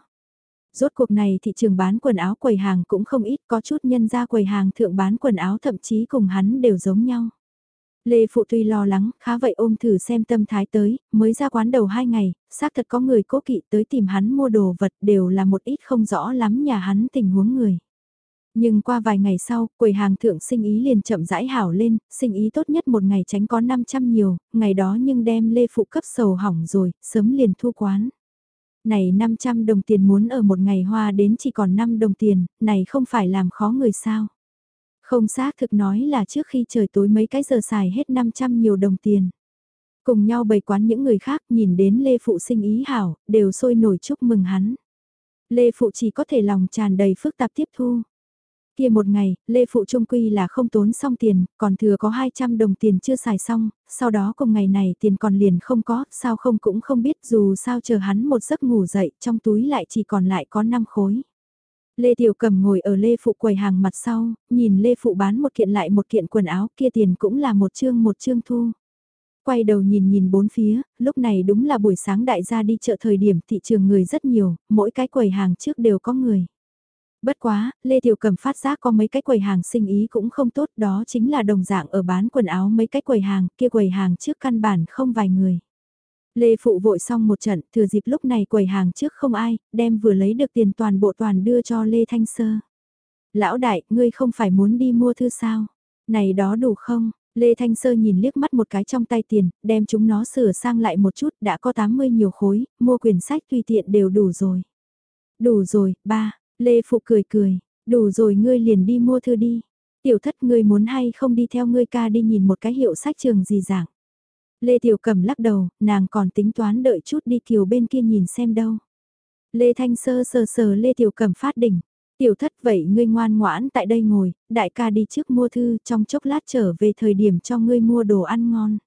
Rốt cuộc này thị trường bán quần áo quầy hàng cũng không ít có chút nhân ra quầy hàng thượng bán quần áo thậm chí cùng hắn đều giống nhau. Lê Phụ tuy lo lắng, khá vậy ôm thử xem tâm thái tới, mới ra quán đầu hai ngày, xác thật có người cố kỵ tới tìm hắn mua đồ vật đều là một ít không rõ lắm nhà hắn tình huống người. Nhưng qua vài ngày sau, quầy hàng thượng sinh ý liền chậm rãi hảo lên, sinh ý tốt nhất một ngày tránh có 500 nhiều, ngày đó nhưng đem Lê Phụ cấp sầu hỏng rồi, sớm liền thu quán. Này 500 đồng tiền muốn ở một ngày hoa đến chỉ còn 5 đồng tiền, này không phải làm khó người sao. Không xác thực nói là trước khi trời tối mấy cái giờ xài hết 500 nhiều đồng tiền. Cùng nhau bày quán những người khác nhìn đến Lê Phụ sinh ý hảo, đều sôi nổi chúc mừng hắn. Lê Phụ chỉ có thể lòng tràn đầy phức tạp tiếp thu. Kia một ngày, Lê Phụ Trung Quy là không tốn xong tiền, còn thừa có 200 đồng tiền chưa xài xong, sau đó cùng ngày này tiền còn liền không có, sao không cũng không biết dù sao chờ hắn một giấc ngủ dậy, trong túi lại chỉ còn lại có 5 khối. Lê Tiểu Cầm ngồi ở Lê Phụ quầy hàng mặt sau, nhìn Lê Phụ bán một kiện lại một kiện quần áo kia tiền cũng là một chương một chương thu. Quay đầu nhìn nhìn bốn phía, lúc này đúng là buổi sáng đại gia đi chợ thời điểm thị trường người rất nhiều, mỗi cái quầy hàng trước đều có người. Bất quá, Lê Tiểu Cầm phát giác có mấy cái quầy hàng sinh ý cũng không tốt đó chính là đồng dạng ở bán quần áo mấy cái quầy hàng, kia quầy hàng trước căn bản không vài người. Lê Phụ vội xong một trận, thừa dịp lúc này quầy hàng trước không ai, đem vừa lấy được tiền toàn bộ toàn đưa cho Lê Thanh Sơ. Lão đại, ngươi không phải muốn đi mua thư sao? Này đó đủ không? Lê Thanh Sơ nhìn liếc mắt một cái trong tay tiền, đem chúng nó sửa sang lại một chút, đã có 80 nhiều khối, mua quyển sách tùy tiện đều đủ rồi. Đủ rồi, ba, Lê Phụ cười cười, đủ rồi ngươi liền đi mua thư đi. Tiểu thất ngươi muốn hay không đi theo ngươi ca đi nhìn một cái hiệu sách trường gì dạng. Lê Tiểu Cẩm lắc đầu, nàng còn tính toán đợi chút đi kiều bên kia nhìn xem đâu. Lê Thanh Sơ sờ sờ Lê Tiểu Cẩm phát đỉnh. Tiểu thất vậy ngươi ngoan ngoãn tại đây ngồi, đại ca đi trước mua thư trong chốc lát trở về thời điểm cho ngươi mua đồ ăn ngon.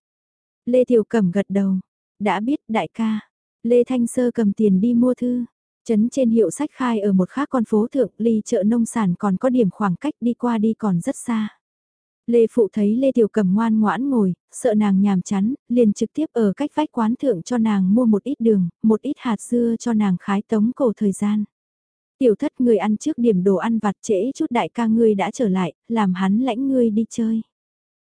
Lê Tiểu Cẩm gật đầu, đã biết đại ca. Lê Thanh Sơ cầm tiền đi mua thư. Chấn trên hiệu sách khai ở một khác con phố thượng ly chợ nông sản còn có điểm khoảng cách đi qua đi còn rất xa. Lê Phụ thấy Lê Tiểu Cầm ngoan ngoãn ngồi, sợ nàng nhàm chán, liền trực tiếp ở cách vách quán thượng cho nàng mua một ít đường, một ít hạt dưa cho nàng khái tống cổ thời gian. Tiểu thất người ăn trước điểm đồ ăn vặt trễ chút đại ca ngươi đã trở lại, làm hắn lãnh ngươi đi chơi.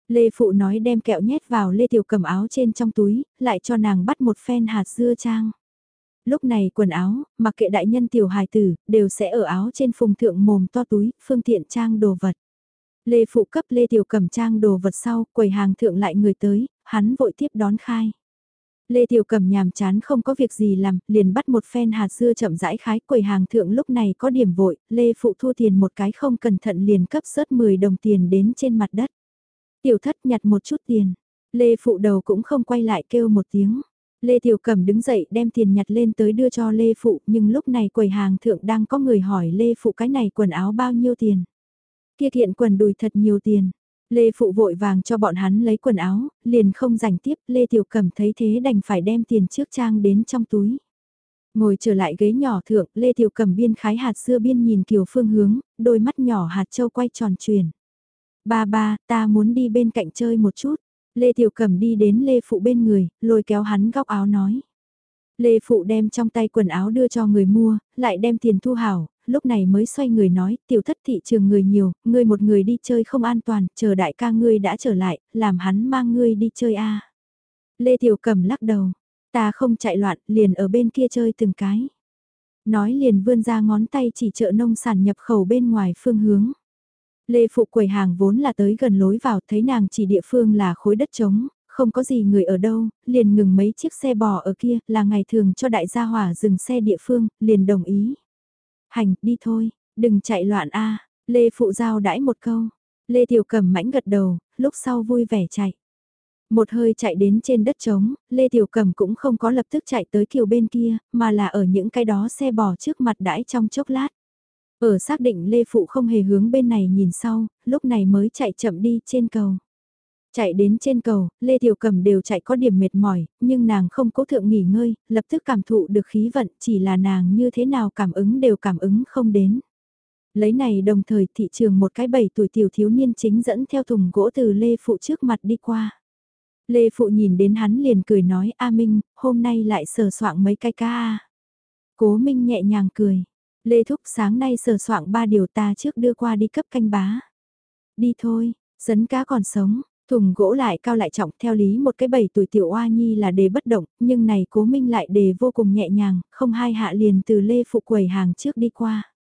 Lê Phụ nói đem kẹo nhét vào Lê Tiểu Cầm áo trên trong túi, lại cho nàng bắt một phen hạt dưa trang. Lúc này quần áo, mặc kệ đại nhân tiểu hài tử, đều sẽ ở áo trên phùng thượng mồm to túi, phương tiện trang đồ vật. Lê Phụ cấp Lê Tiểu Cẩm trang đồ vật sau, quầy hàng thượng lại người tới, hắn vội tiếp đón khai. Lê Tiểu Cầm nhàm chán không có việc gì làm, liền bắt một phen hạt dưa chậm rãi khái quầy hàng thượng lúc này có điểm vội, Lê Phụ thua tiền một cái không cẩn thận liền cấp sớt 10 đồng tiền đến trên mặt đất. Tiểu thất nhặt một chút tiền, Lê Phụ đầu cũng không quay lại kêu một tiếng. Lê Tiểu Cẩm đứng dậy đem tiền nhặt lên tới đưa cho Lê Phụ, nhưng lúc này quầy hàng thượng đang có người hỏi Lê Phụ cái này quần áo bao nhiêu tiền. Kia kiện quần đùi thật nhiều tiền. Lê Phụ vội vàng cho bọn hắn lấy quần áo, liền không rảnh tiếp, Lê Tiểu Cẩm thấy thế đành phải đem tiền trước trang đến trong túi. Ngồi trở lại ghế nhỏ thượng, Lê Tiểu Cẩm biên khái hạt xưa biên nhìn Kiều Phương hướng, đôi mắt nhỏ hạt châu quay tròn truyền. Ba ba, ta muốn đi bên cạnh chơi một chút. Lê Tiểu Cẩm đi đến Lê Phụ bên người, lôi kéo hắn góc áo nói. Lê Phụ đem trong tay quần áo đưa cho người mua, lại đem tiền thu hảo, lúc này mới xoay người nói, tiểu thất thị trường người nhiều, ngươi một người đi chơi không an toàn, chờ đại ca ngươi đã trở lại, làm hắn mang ngươi đi chơi a. Lê Tiểu Cẩm lắc đầu, ta không chạy loạn, liền ở bên kia chơi từng cái. Nói liền vươn ra ngón tay chỉ chợ nông sản nhập khẩu bên ngoài phương hướng. Lê Phụ quầy hàng vốn là tới gần lối vào thấy nàng chỉ địa phương là khối đất trống, không có gì người ở đâu, liền ngừng mấy chiếc xe bò ở kia là ngày thường cho đại gia hỏa dừng xe địa phương, liền đồng ý. Hành, đi thôi, đừng chạy loạn a Lê Phụ Giao đãi một câu. Lê Tiểu Cẩm mãnh gật đầu, lúc sau vui vẻ chạy. Một hơi chạy đến trên đất trống, Lê Tiểu Cẩm cũng không có lập tức chạy tới kiều bên kia, mà là ở những cái đó xe bò trước mặt đãi trong chốc lát. Ở xác định Lê Phụ không hề hướng bên này nhìn sau, lúc này mới chạy chậm đi trên cầu. Chạy đến trên cầu, Lê Tiểu Cầm đều chạy có điểm mệt mỏi, nhưng nàng không cố thượng nghỉ ngơi, lập tức cảm thụ được khí vận, chỉ là nàng như thế nào cảm ứng đều cảm ứng không đến. Lấy này đồng thời thị trường một cái bảy tuổi tiểu thiếu niên chính dẫn theo thùng gỗ từ Lê Phụ trước mặt đi qua. Lê Phụ nhìn đến hắn liền cười nói A Minh, hôm nay lại sờ soạn mấy cái ca. Cố Minh nhẹ nhàng cười. Lê Thúc sáng nay sờ soạn ba điều ta trước đưa qua đi cấp canh bá. Đi thôi, sấn cá còn sống, Thùng gỗ lại cao lại trọng theo lý một cái bảy tuổi tiểu oa nhi là đề bất động, nhưng này cố minh lại đề vô cùng nhẹ nhàng, không hai hạ liền từ lê phụ quầy hàng trước đi qua.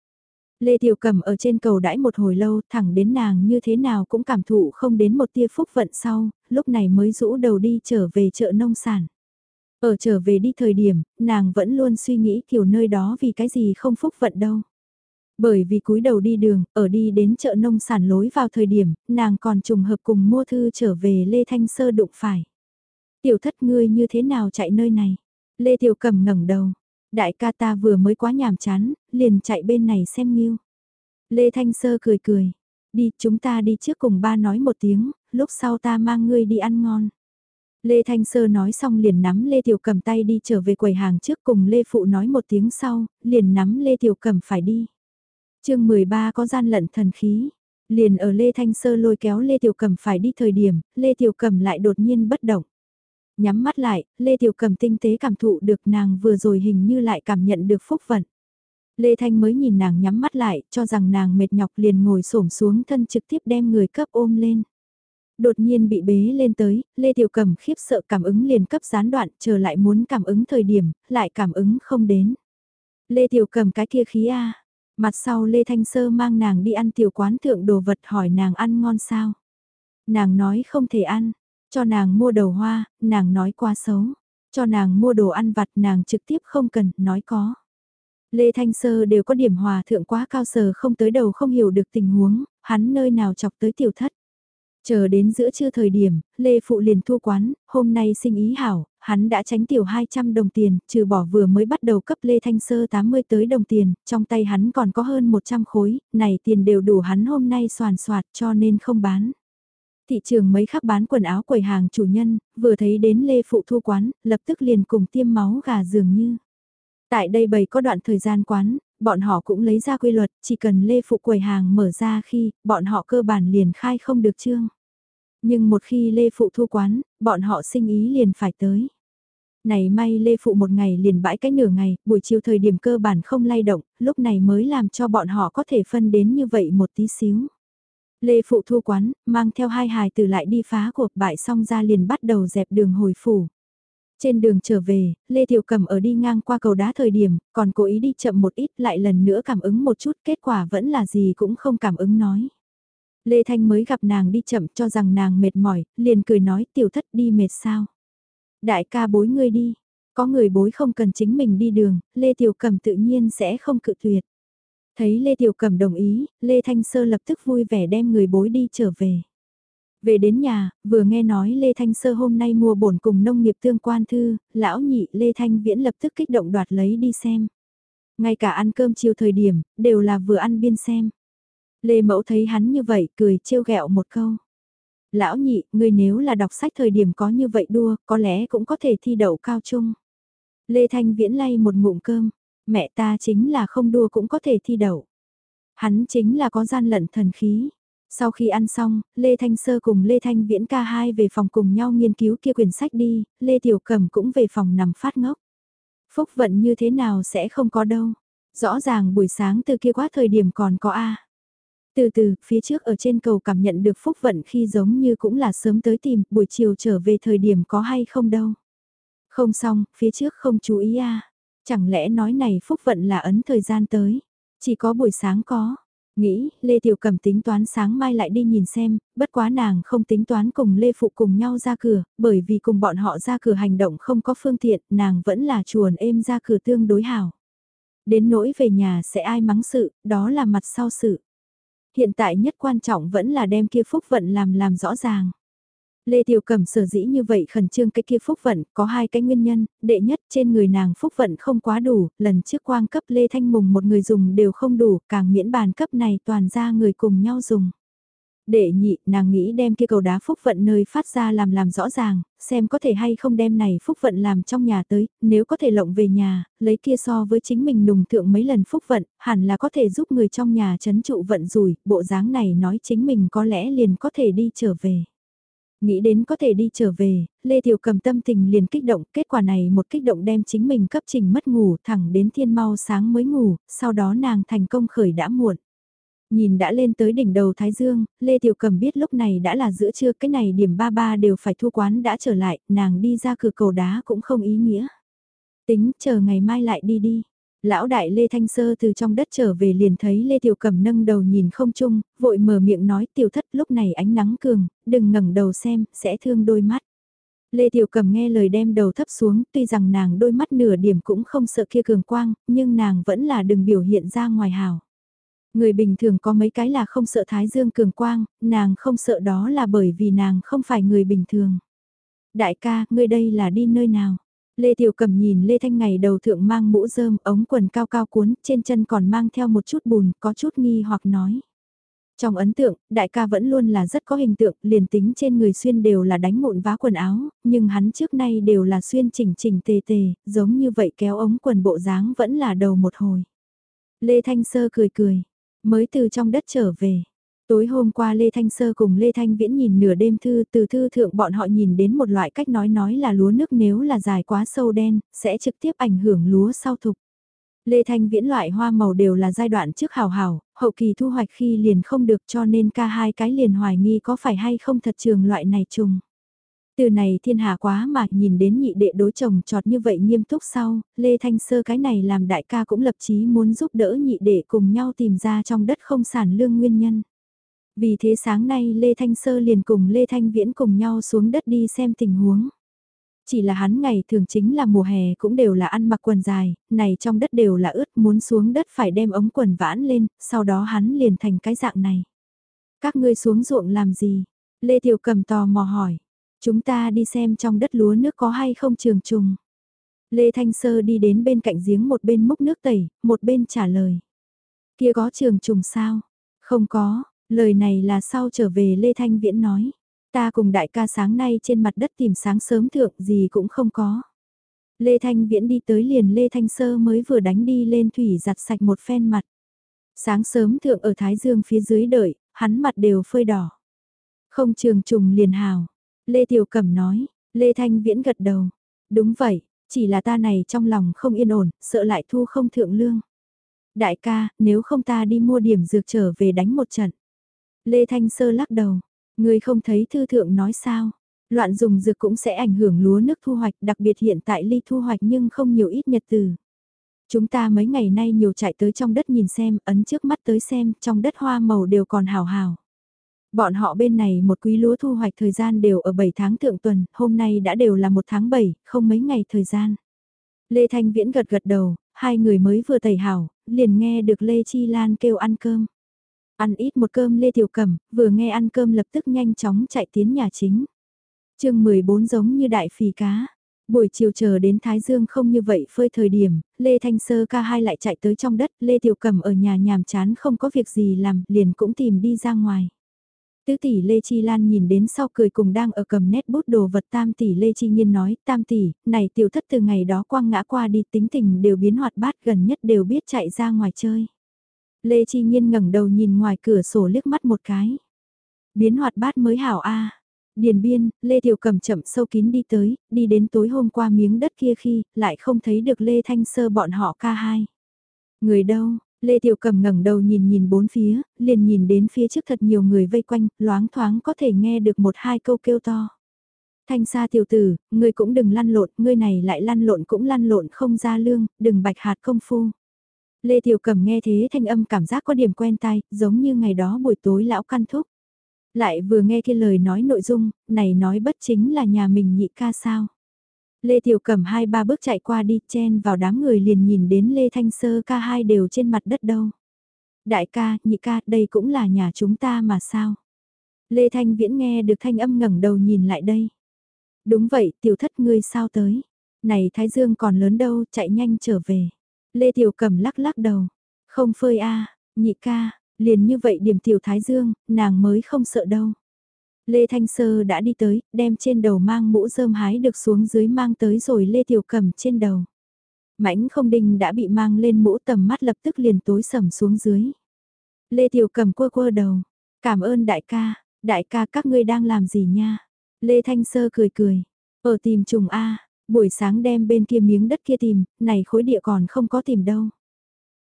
Lê Tiểu Cầm ở trên cầu đãi một hồi lâu, thẳng đến nàng như thế nào cũng cảm thụ không đến một tia phúc vận sau, lúc này mới rũ đầu đi trở về chợ nông sản. Ở trở về đi thời điểm, nàng vẫn luôn suy nghĩ kiểu nơi đó vì cái gì không phúc vận đâu. Bởi vì cúi đầu đi đường, ở đi đến chợ nông sản lối vào thời điểm, nàng còn trùng hợp cùng mua thư trở về Lê Thanh Sơ đụng phải. Tiểu thất ngươi như thế nào chạy nơi này? Lê Tiểu Cầm ngẩng đầu. Đại ca ta vừa mới quá nhàm chán, liền chạy bên này xem nghiêu. Lê Thanh Sơ cười cười. Đi, chúng ta đi trước cùng ba nói một tiếng, lúc sau ta mang ngươi đi ăn ngon. Lê Thanh Sơ nói xong liền nắm Lê Tiểu Cầm tay đi trở về quầy hàng trước cùng Lê Phụ nói một tiếng sau, liền nắm Lê Tiểu Cầm phải đi chương 13 có gian lận thần khí. Liền ở Lê Thanh Sơ lôi kéo Lê Tiểu Cầm phải đi thời điểm, Lê Tiểu Cầm lại đột nhiên bất động. Nhắm mắt lại, Lê Tiểu Cầm tinh tế cảm thụ được nàng vừa rồi hình như lại cảm nhận được phúc vận. Lê Thanh mới nhìn nàng nhắm mắt lại, cho rằng nàng mệt nhọc liền ngồi xổm xuống thân trực tiếp đem người cấp ôm lên. Đột nhiên bị bế lên tới, Lê Tiểu Cầm khiếp sợ cảm ứng liền cấp gián đoạn, chờ lại muốn cảm ứng thời điểm, lại cảm ứng không đến. Lê Tiểu Cầm cái kia khí A, Mặt sau Lê Thanh Sơ mang nàng đi ăn tiểu quán thượng đồ vật hỏi nàng ăn ngon sao. Nàng nói không thể ăn, cho nàng mua đầu hoa, nàng nói quá xấu. Cho nàng mua đồ ăn vặt nàng trực tiếp không cần, nói có. Lê Thanh Sơ đều có điểm hòa thượng quá cao sờ không tới đầu không hiểu được tình huống, hắn nơi nào chọc tới tiểu thất. Chờ đến giữa trưa thời điểm, Lê Phụ liền thu quán, hôm nay sinh ý hảo, hắn đã tránh tiểu 200 đồng tiền, trừ bỏ vừa mới bắt đầu cấp Lê Thanh Sơ 80 tới đồng tiền, trong tay hắn còn có hơn 100 khối, này tiền đều đủ hắn hôm nay soàn soạt cho nên không bán. Thị trường mấy khắc bán quần áo quầy hàng chủ nhân, vừa thấy đến Lê Phụ thu quán, lập tức liền cùng tiêm máu gà dường như. Tại đây bầy có đoạn thời gian quán, bọn họ cũng lấy ra quy luật, chỉ cần Lê Phụ quầy hàng mở ra khi, bọn họ cơ bản liền khai không được chương. Nhưng một khi Lê Phụ thu quán, bọn họ sinh ý liền phải tới. Này may Lê Phụ một ngày liền bãi cái nửa ngày, buổi chiều thời điểm cơ bản không lay động, lúc này mới làm cho bọn họ có thể phân đến như vậy một tí xíu. Lê Phụ thu quán, mang theo hai hài từ lại đi phá cuộc bại xong ra liền bắt đầu dẹp đường hồi phủ. Trên đường trở về, Lê Tiểu Cầm ở đi ngang qua cầu đá thời điểm, còn cố ý đi chậm một ít lại lần nữa cảm ứng một chút kết quả vẫn là gì cũng không cảm ứng nói. Lê Thanh mới gặp nàng đi chậm cho rằng nàng mệt mỏi, liền cười nói tiểu thất đi mệt sao. Đại ca bối ngươi đi, có người bối không cần chính mình đi đường, Lê Tiểu Cầm tự nhiên sẽ không cự tuyệt. Thấy Lê Tiểu Cầm đồng ý, Lê Thanh Sơ lập tức vui vẻ đem người bối đi trở về. Về đến nhà, vừa nghe nói Lê Thanh Sơ hôm nay mua bổn cùng nông nghiệp tương quan thư, lão nhị Lê Thanh Viễn lập tức kích động đoạt lấy đi xem. Ngay cả ăn cơm chiều thời điểm, đều là vừa ăn biên xem. Lê Mẫu thấy hắn như vậy, cười trêu ghẹo một câu. Lão nhị, người nếu là đọc sách thời điểm có như vậy đua, có lẽ cũng có thể thi đậu cao trung. Lê Thanh Viễn lay một ngụm cơm, mẹ ta chính là không đua cũng có thể thi đậu. Hắn chính là có gian lận thần khí. Sau khi ăn xong, Lê Thanh Sơ cùng Lê Thanh Viễn ca hai về phòng cùng nhau nghiên cứu kia quyển sách đi, Lê Tiểu Cẩm cũng về phòng nằm phát ngốc. Phúc vận như thế nào sẽ không có đâu. Rõ ràng buổi sáng từ kia quá thời điểm còn có A. Từ từ, phía trước ở trên cầu cảm nhận được phúc vận khi giống như cũng là sớm tới tìm, buổi chiều trở về thời điểm có hay không đâu. Không xong, phía trước không chú ý A. Chẳng lẽ nói này phúc vận là ấn thời gian tới. Chỉ có buổi sáng có. Nghĩ, Lê Tiểu Cẩm tính toán sáng mai lại đi nhìn xem, bất quá nàng không tính toán cùng Lê Phụ cùng nhau ra cửa, bởi vì cùng bọn họ ra cửa hành động không có phương tiện, nàng vẫn là chuồn êm ra cửa tương đối hảo. Đến nỗi về nhà sẽ ai mắng sự, đó là mặt sau sự. Hiện tại nhất quan trọng vẫn là đem kia phúc vận làm làm rõ ràng. Lê Tiểu Cẩm sở dĩ như vậy khẩn trương cái kia phúc vận, có hai cái nguyên nhân, đệ nhất trên người nàng phúc vận không quá đủ, lần trước quang cấp Lê Thanh Mùng một người dùng đều không đủ, càng miễn bàn cấp này toàn ra người cùng nhau dùng. Đệ nhị, nàng nghĩ đem kia cầu đá phúc vận nơi phát ra làm làm rõ ràng, xem có thể hay không đem này phúc vận làm trong nhà tới, nếu có thể lộng về nhà, lấy kia so với chính mình nùng thượng mấy lần phúc vận, hẳn là có thể giúp người trong nhà chấn trụ vận rủi, bộ dáng này nói chính mình có lẽ liền có thể đi trở về. Nghĩ đến có thể đi trở về, Lê Tiểu cầm tâm tình liền kích động, kết quả này một kích động đem chính mình cấp trình mất ngủ thẳng đến thiên mau sáng mới ngủ, sau đó nàng thành công khởi đã muộn. Nhìn đã lên tới đỉnh đầu Thái Dương, Lê Tiểu Cầm biết lúc này đã là giữa trưa cái này điểm ba ba đều phải thu quán đã trở lại, nàng đi ra cửa cầu đá cũng không ý nghĩa. Tính chờ ngày mai lại đi đi. Lão đại Lê Thanh Sơ từ trong đất trở về liền thấy Lê Tiểu Cẩm nâng đầu nhìn không chung, vội mở miệng nói tiểu thất lúc này ánh nắng cường, đừng ngẩng đầu xem, sẽ thương đôi mắt. Lê Tiểu Cẩm nghe lời đem đầu thấp xuống, tuy rằng nàng đôi mắt nửa điểm cũng không sợ kia cường quang, nhưng nàng vẫn là đừng biểu hiện ra ngoài hào. Người bình thường có mấy cái là không sợ thái dương cường quang, nàng không sợ đó là bởi vì nàng không phải người bình thường. Đại ca, ngươi đây là đi nơi nào? Lê Tiểu Cầm nhìn Lê Thanh ngày đầu thượng mang mũ rơm, ống quần cao cao cuốn, trên chân còn mang theo một chút bùn, có chút nghi hoặc nói. Trong ấn tượng, đại ca vẫn luôn là rất có hình tượng, liền tính trên người xuyên đều là đánh mụn vá quần áo, nhưng hắn trước nay đều là xuyên chỉnh chỉnh tề tề, giống như vậy kéo ống quần bộ dáng vẫn là đầu một hồi. Lê Thanh Sơ cười cười, mới từ trong đất trở về, Tối hôm qua Lê Thanh Sơ cùng Lê Thanh Viễn nhìn nửa đêm thư từ thư thượng bọn họ nhìn đến một loại cách nói nói là lúa nước nếu là dài quá sâu đen, sẽ trực tiếp ảnh hưởng lúa sau thục. Lê Thanh Viễn loại hoa màu đều là giai đoạn trước hào hào, hậu kỳ thu hoạch khi liền không được cho nên ca hai cái liền hoài nghi có phải hay không thật trường loại này trùng. Từ này thiên hạ quá mà nhìn đến nhị đệ đối chồng trọt như vậy nghiêm túc sau, Lê Thanh Sơ cái này làm đại ca cũng lập chí muốn giúp đỡ nhị đệ cùng nhau tìm ra trong đất không sản lương nguyên nhân. Vì thế sáng nay Lê Thanh Sơ liền cùng Lê Thanh Viễn cùng nhau xuống đất đi xem tình huống. Chỉ là hắn ngày thường chính là mùa hè cũng đều là ăn mặc quần dài, này trong đất đều là ướt muốn xuống đất phải đem ống quần vãn lên, sau đó hắn liền thành cái dạng này. Các ngươi xuống ruộng làm gì? Lê Tiểu cầm tò mò hỏi. Chúng ta đi xem trong đất lúa nước có hay không trường trùng. Lê Thanh Sơ đi đến bên cạnh giếng một bên múc nước tẩy, một bên trả lời. Kia có trường trùng sao? Không có, Lời này là sau trở về Lê Thanh Viễn nói. Ta cùng đại ca sáng nay trên mặt đất tìm sáng sớm thượng gì cũng không có. Lê Thanh Viễn đi tới liền Lê Thanh Sơ mới vừa đánh đi lên thủy giặt sạch một phen mặt. Sáng sớm thượng ở Thái Dương phía dưới đợi, hắn mặt đều phơi đỏ. Không trường trùng liền hào. Lê Tiểu Cẩm nói, Lê Thanh Viễn gật đầu. Đúng vậy, chỉ là ta này trong lòng không yên ổn, sợ lại thu không thượng lương. Đại ca, nếu không ta đi mua điểm dược trở về đánh một trận. Lê Thanh Sơ lắc đầu, người không thấy thư thượng nói sao, loạn dùng dược cũng sẽ ảnh hưởng lúa nước thu hoạch đặc biệt hiện tại ly thu hoạch nhưng không nhiều ít nhật từ. Chúng ta mấy ngày nay nhiều chạy tới trong đất nhìn xem, ấn trước mắt tới xem, trong đất hoa màu đều còn hào hào. Bọn họ bên này một quý lúa thu hoạch thời gian đều ở 7 tháng thượng tuần, hôm nay đã đều là một tháng 7, không mấy ngày thời gian. Lê Thanh Viễn gật gật đầu, hai người mới vừa tẩy hảo, liền nghe được Lê Chi Lan kêu ăn cơm. Ăn ít một cơm Lê Tiểu Cẩm, vừa nghe ăn cơm lập tức nhanh chóng chạy tiến nhà chính. chương 14 giống như đại phì cá. Buổi chiều chờ đến Thái Dương không như vậy phơi thời điểm, Lê Thanh Sơ ca hai lại chạy tới trong đất, Lê Tiểu Cẩm ở nhà nhàm chán không có việc gì làm, liền cũng tìm đi ra ngoài. Tứ tỷ Lê Chi Lan nhìn đến sau cười cùng đang ở cầm nét bút đồ vật tam tỷ Lê Chi Nhiên nói, tam tỷ, này tiểu thất từ ngày đó quang ngã qua đi tính tình đều biến hoạt bát gần nhất đều biết chạy ra ngoài chơi. Lê Chi Nhiên ngẩng đầu nhìn ngoài cửa sổ liếc mắt một cái. Biến hoạt bát mới hảo a. Điền biên, Lê Tiểu Cầm chậm sâu kín đi tới, đi đến tối hôm qua miếng đất kia khi, lại không thấy được Lê Thanh Sơ bọn họ ca hai. Người đâu, Lê Tiểu Cầm ngẩng đầu nhìn nhìn bốn phía, liền nhìn đến phía trước thật nhiều người vây quanh, loáng thoáng có thể nghe được một hai câu kêu to. Thanh xa tiểu tử, ngươi cũng đừng lăn lộn, ngươi này lại lăn lộn cũng lăn lộn không ra lương, đừng bạch hạt công phu. Lê Tiểu Cầm nghe thế thanh âm cảm giác có điểm quen tai, giống như ngày đó buổi tối lão căn thúc. Lại vừa nghe kia lời nói nội dung, này nói bất chính là nhà mình nhị ca sao. Lê Tiểu Cẩm hai ba bước chạy qua đi chen vào đám người liền nhìn đến Lê Thanh Sơ ca hai đều trên mặt đất đâu. Đại ca, nhị ca, đây cũng là nhà chúng ta mà sao? Lê Thanh Viễn nghe được thanh âm ngẩng đầu nhìn lại đây. Đúng vậy, tiểu thất ngươi sao tới? Này Thái Dương còn lớn đâu, chạy nhanh trở về. Lê Tiểu Cẩm lắc lắc đầu. Không phơi a nhị ca, liền như vậy điểm tiểu Thái Dương, nàng mới không sợ đâu. Lê Thanh Sơ đã đi tới, đem trên đầu mang mũ rơm hái được xuống dưới mang tới rồi Lê Tiểu Cẩm trên đầu. Mãnh không đinh đã bị mang lên mũ tầm mắt lập tức liền tối sầm xuống dưới. Lê Tiểu Cẩm quơ quơ đầu, cảm ơn đại ca, đại ca các ngươi đang làm gì nha? Lê Thanh Sơ cười cười, ở tìm trùng A, buổi sáng đem bên kia miếng đất kia tìm, này khối địa còn không có tìm đâu.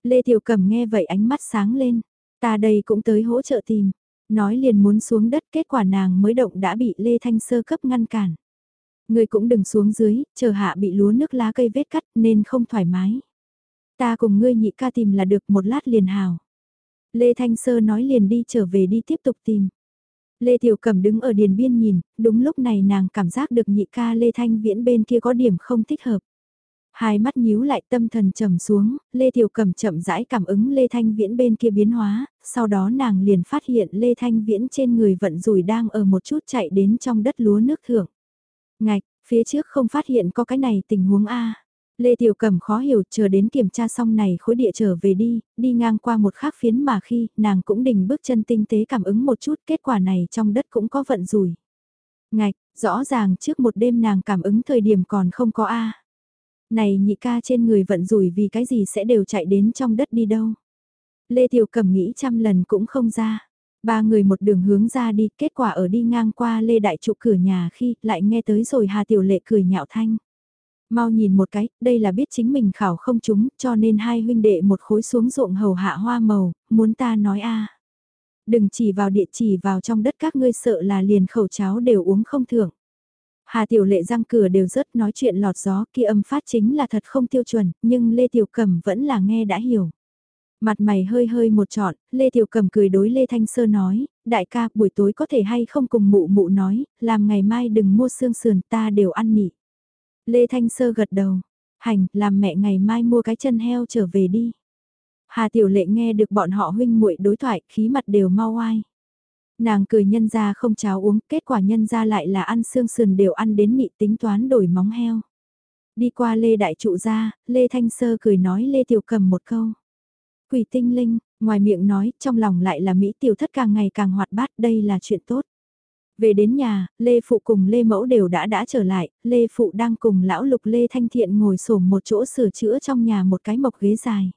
Lê Tiểu Cẩm nghe vậy ánh mắt sáng lên, ta đây cũng tới hỗ trợ tìm. Nói liền muốn xuống đất kết quả nàng mới động đã bị Lê Thanh Sơ cấp ngăn cản. Người cũng đừng xuống dưới, chờ hạ bị lúa nước lá cây vết cắt nên không thoải mái. Ta cùng ngươi nhị ca tìm là được một lát liền hào. Lê Thanh Sơ nói liền đi trở về đi tiếp tục tìm. Lê Tiểu Cẩm đứng ở điền biên nhìn, đúng lúc này nàng cảm giác được nhị ca Lê Thanh Viễn bên kia có điểm không thích hợp. Hai mắt nhíu lại tâm thần trầm xuống, Lê Tiểu Cẩm chậm rãi cảm ứng Lê Thanh Viễn bên kia biến hóa, sau đó nàng liền phát hiện Lê Thanh Viễn trên người vận rủi đang ở một chút chạy đến trong đất lúa nước thượng Ngạch, phía trước không phát hiện có cái này tình huống A. Lê Tiểu Cẩm khó hiểu chờ đến kiểm tra xong này khối địa trở về đi, đi ngang qua một khắc phiến mà khi nàng cũng đình bước chân tinh tế cảm ứng một chút kết quả này trong đất cũng có vận rủi. Ngạch, rõ ràng trước một đêm nàng cảm ứng thời điểm còn không có A. Này nhị ca trên người vận rủi vì cái gì sẽ đều chạy đến trong đất đi đâu. Lê Tiểu Cẩm nghĩ trăm lần cũng không ra. Ba người một đường hướng ra đi, kết quả ở đi ngang qua Lê Đại Trụ cửa nhà khi lại nghe tới rồi Hà Tiểu Lệ cười nhạo thanh. Mau nhìn một cái, đây là biết chính mình khảo không chúng, cho nên hai huynh đệ một khối xuống ruộng hầu hạ hoa màu, muốn ta nói a Đừng chỉ vào địa chỉ vào trong đất các ngươi sợ là liền khẩu cháo đều uống không thưởng. Hà Tiểu Lệ răng cửa đều rớt nói chuyện lọt gió kia âm phát chính là thật không tiêu chuẩn, nhưng Lê Tiểu Cẩm vẫn là nghe đã hiểu. Mặt mày hơi hơi một trọn, Lê Tiểu Cẩm cười đối Lê Thanh Sơ nói, đại ca buổi tối có thể hay không cùng mụ mụ nói, làm ngày mai đừng mua xương sườn ta đều ăn nị. Lê Thanh Sơ gật đầu, hành, làm mẹ ngày mai mua cái chân heo trở về đi. Hà Tiểu Lệ nghe được bọn họ huynh muội đối thoại, khí mặt đều mau oai. Nàng cười nhân ra không cháo uống, kết quả nhân ra lại là ăn xương sườn đều ăn đến nị tính toán đổi móng heo. Đi qua Lê Đại Trụ ra, Lê Thanh Sơ cười nói Lê Tiểu Cầm một câu. Quỷ tinh linh, ngoài miệng nói, trong lòng lại là Mỹ Tiểu Thất càng ngày càng hoạt bát, đây là chuyện tốt. Về đến nhà, Lê Phụ cùng Lê Mẫu đều đã đã trở lại, Lê Phụ đang cùng lão lục Lê Thanh Thiện ngồi sổm một chỗ sửa chữa trong nhà một cái mộc ghế dài.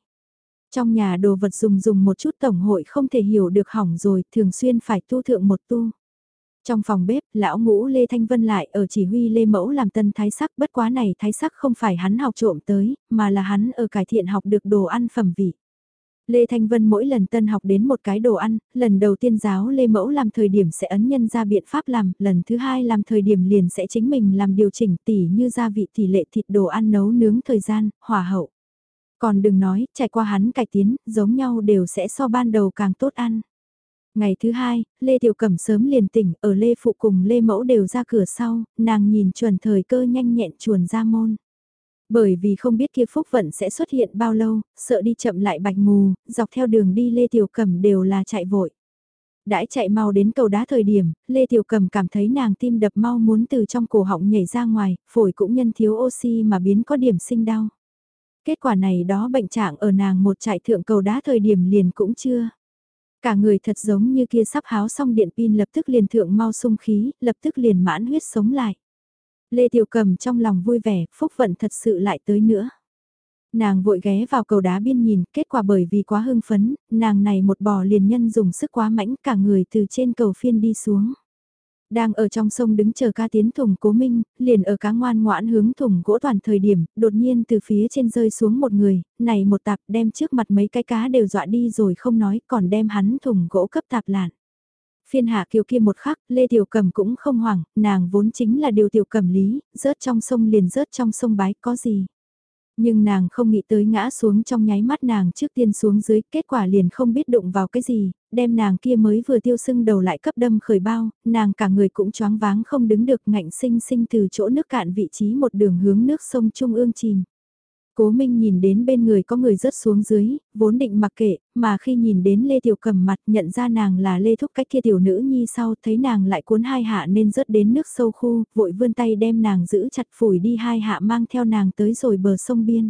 Trong nhà đồ vật dùng dùng một chút tổng hội không thể hiểu được hỏng rồi, thường xuyên phải tu thượng một tu. Trong phòng bếp, lão ngũ Lê Thanh Vân lại ở chỉ huy Lê Mẫu làm tân thái sắc bất quá này thái sắc không phải hắn học trộm tới, mà là hắn ở cải thiện học được đồ ăn phẩm vị. Lê Thanh Vân mỗi lần tân học đến một cái đồ ăn, lần đầu tiên giáo Lê Mẫu làm thời điểm sẽ ấn nhân ra biện pháp làm, lần thứ hai làm thời điểm liền sẽ chính mình làm điều chỉnh tỉ như gia vị tỷ lệ thịt đồ ăn nấu nướng thời gian, hỏa hậu. Còn đừng nói, trải qua hắn cải tiến, giống nhau đều sẽ so ban đầu càng tốt ăn. Ngày thứ hai, Lê Tiểu Cẩm sớm liền tỉnh, ở Lê Phụ cùng Lê Mẫu đều ra cửa sau, nàng nhìn chuẩn thời cơ nhanh nhẹn chuồn ra môn. Bởi vì không biết kia phúc vận sẽ xuất hiện bao lâu, sợ đi chậm lại bạch mù, dọc theo đường đi Lê Tiểu Cẩm đều là chạy vội. Đãi chạy mau đến cầu đá thời điểm, Lê Tiểu Cầm cảm thấy nàng tim đập mau muốn từ trong cổ họng nhảy ra ngoài, phổi cũng nhân thiếu oxy mà biến có điểm sinh đau. Kết quả này đó bệnh trạng ở nàng một chạy thượng cầu đá thời điểm liền cũng chưa. Cả người thật giống như kia sắp háo xong điện pin lập tức liền thượng mau sung khí, lập tức liền mãn huyết sống lại. Lê Tiểu Cầm trong lòng vui vẻ, phúc vận thật sự lại tới nữa. Nàng vội ghé vào cầu đá biên nhìn, kết quả bởi vì quá hưng phấn, nàng này một bò liền nhân dùng sức quá mãnh cả người từ trên cầu phiên đi xuống. Đang ở trong sông đứng chờ ca tiến thùng cố minh, liền ở cá ngoan ngoãn hướng thùng gỗ toàn thời điểm, đột nhiên từ phía trên rơi xuống một người, này một tạp đem trước mặt mấy cái cá đều dọa đi rồi không nói còn đem hắn thùng gỗ cấp tạp lạn. Phiên hạ kiều kia một khắc, Lê Tiểu Cầm cũng không hoảng, nàng vốn chính là điều tiểu cầm lý, rớt trong sông liền rớt trong sông bái có gì. Nhưng nàng không nghĩ tới ngã xuống trong nháy mắt nàng trước tiên xuống dưới, kết quả liền không biết đụng vào cái gì, đem nàng kia mới vừa tiêu sưng đầu lại cấp đâm khởi bao, nàng cả người cũng choáng váng không đứng được ngạnh sinh sinh từ chỗ nước cạn vị trí một đường hướng nước sông Trung ương chìm. Cố Minh nhìn đến bên người có người rớt xuống dưới, vốn định mặc kệ, mà khi nhìn đến Lê Tiểu cầm mặt nhận ra nàng là Lê Thúc cách kia tiểu nữ nhi sau thấy nàng lại cuốn hai hạ nên rớt đến nước sâu khu, vội vươn tay đem nàng giữ chặt phủi đi hai hạ mang theo nàng tới rồi bờ sông biên.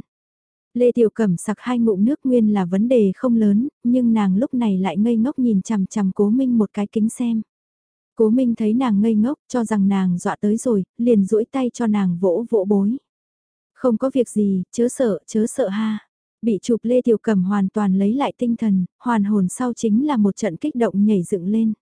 Lê Tiểu Cẩm sặc hai ngụm nước nguyên là vấn đề không lớn, nhưng nàng lúc này lại ngây ngốc nhìn chằm chằm Cố Minh một cái kính xem. Cố Minh thấy nàng ngây ngốc cho rằng nàng dọa tới rồi, liền duỗi tay cho nàng vỗ vỗ bối. Không có việc gì, chớ sợ, chớ sợ ha. Bị chụp Lê Tiểu Cẩm hoàn toàn lấy lại tinh thần, hoàn hồn sau chính là một trận kích động nhảy dựng lên.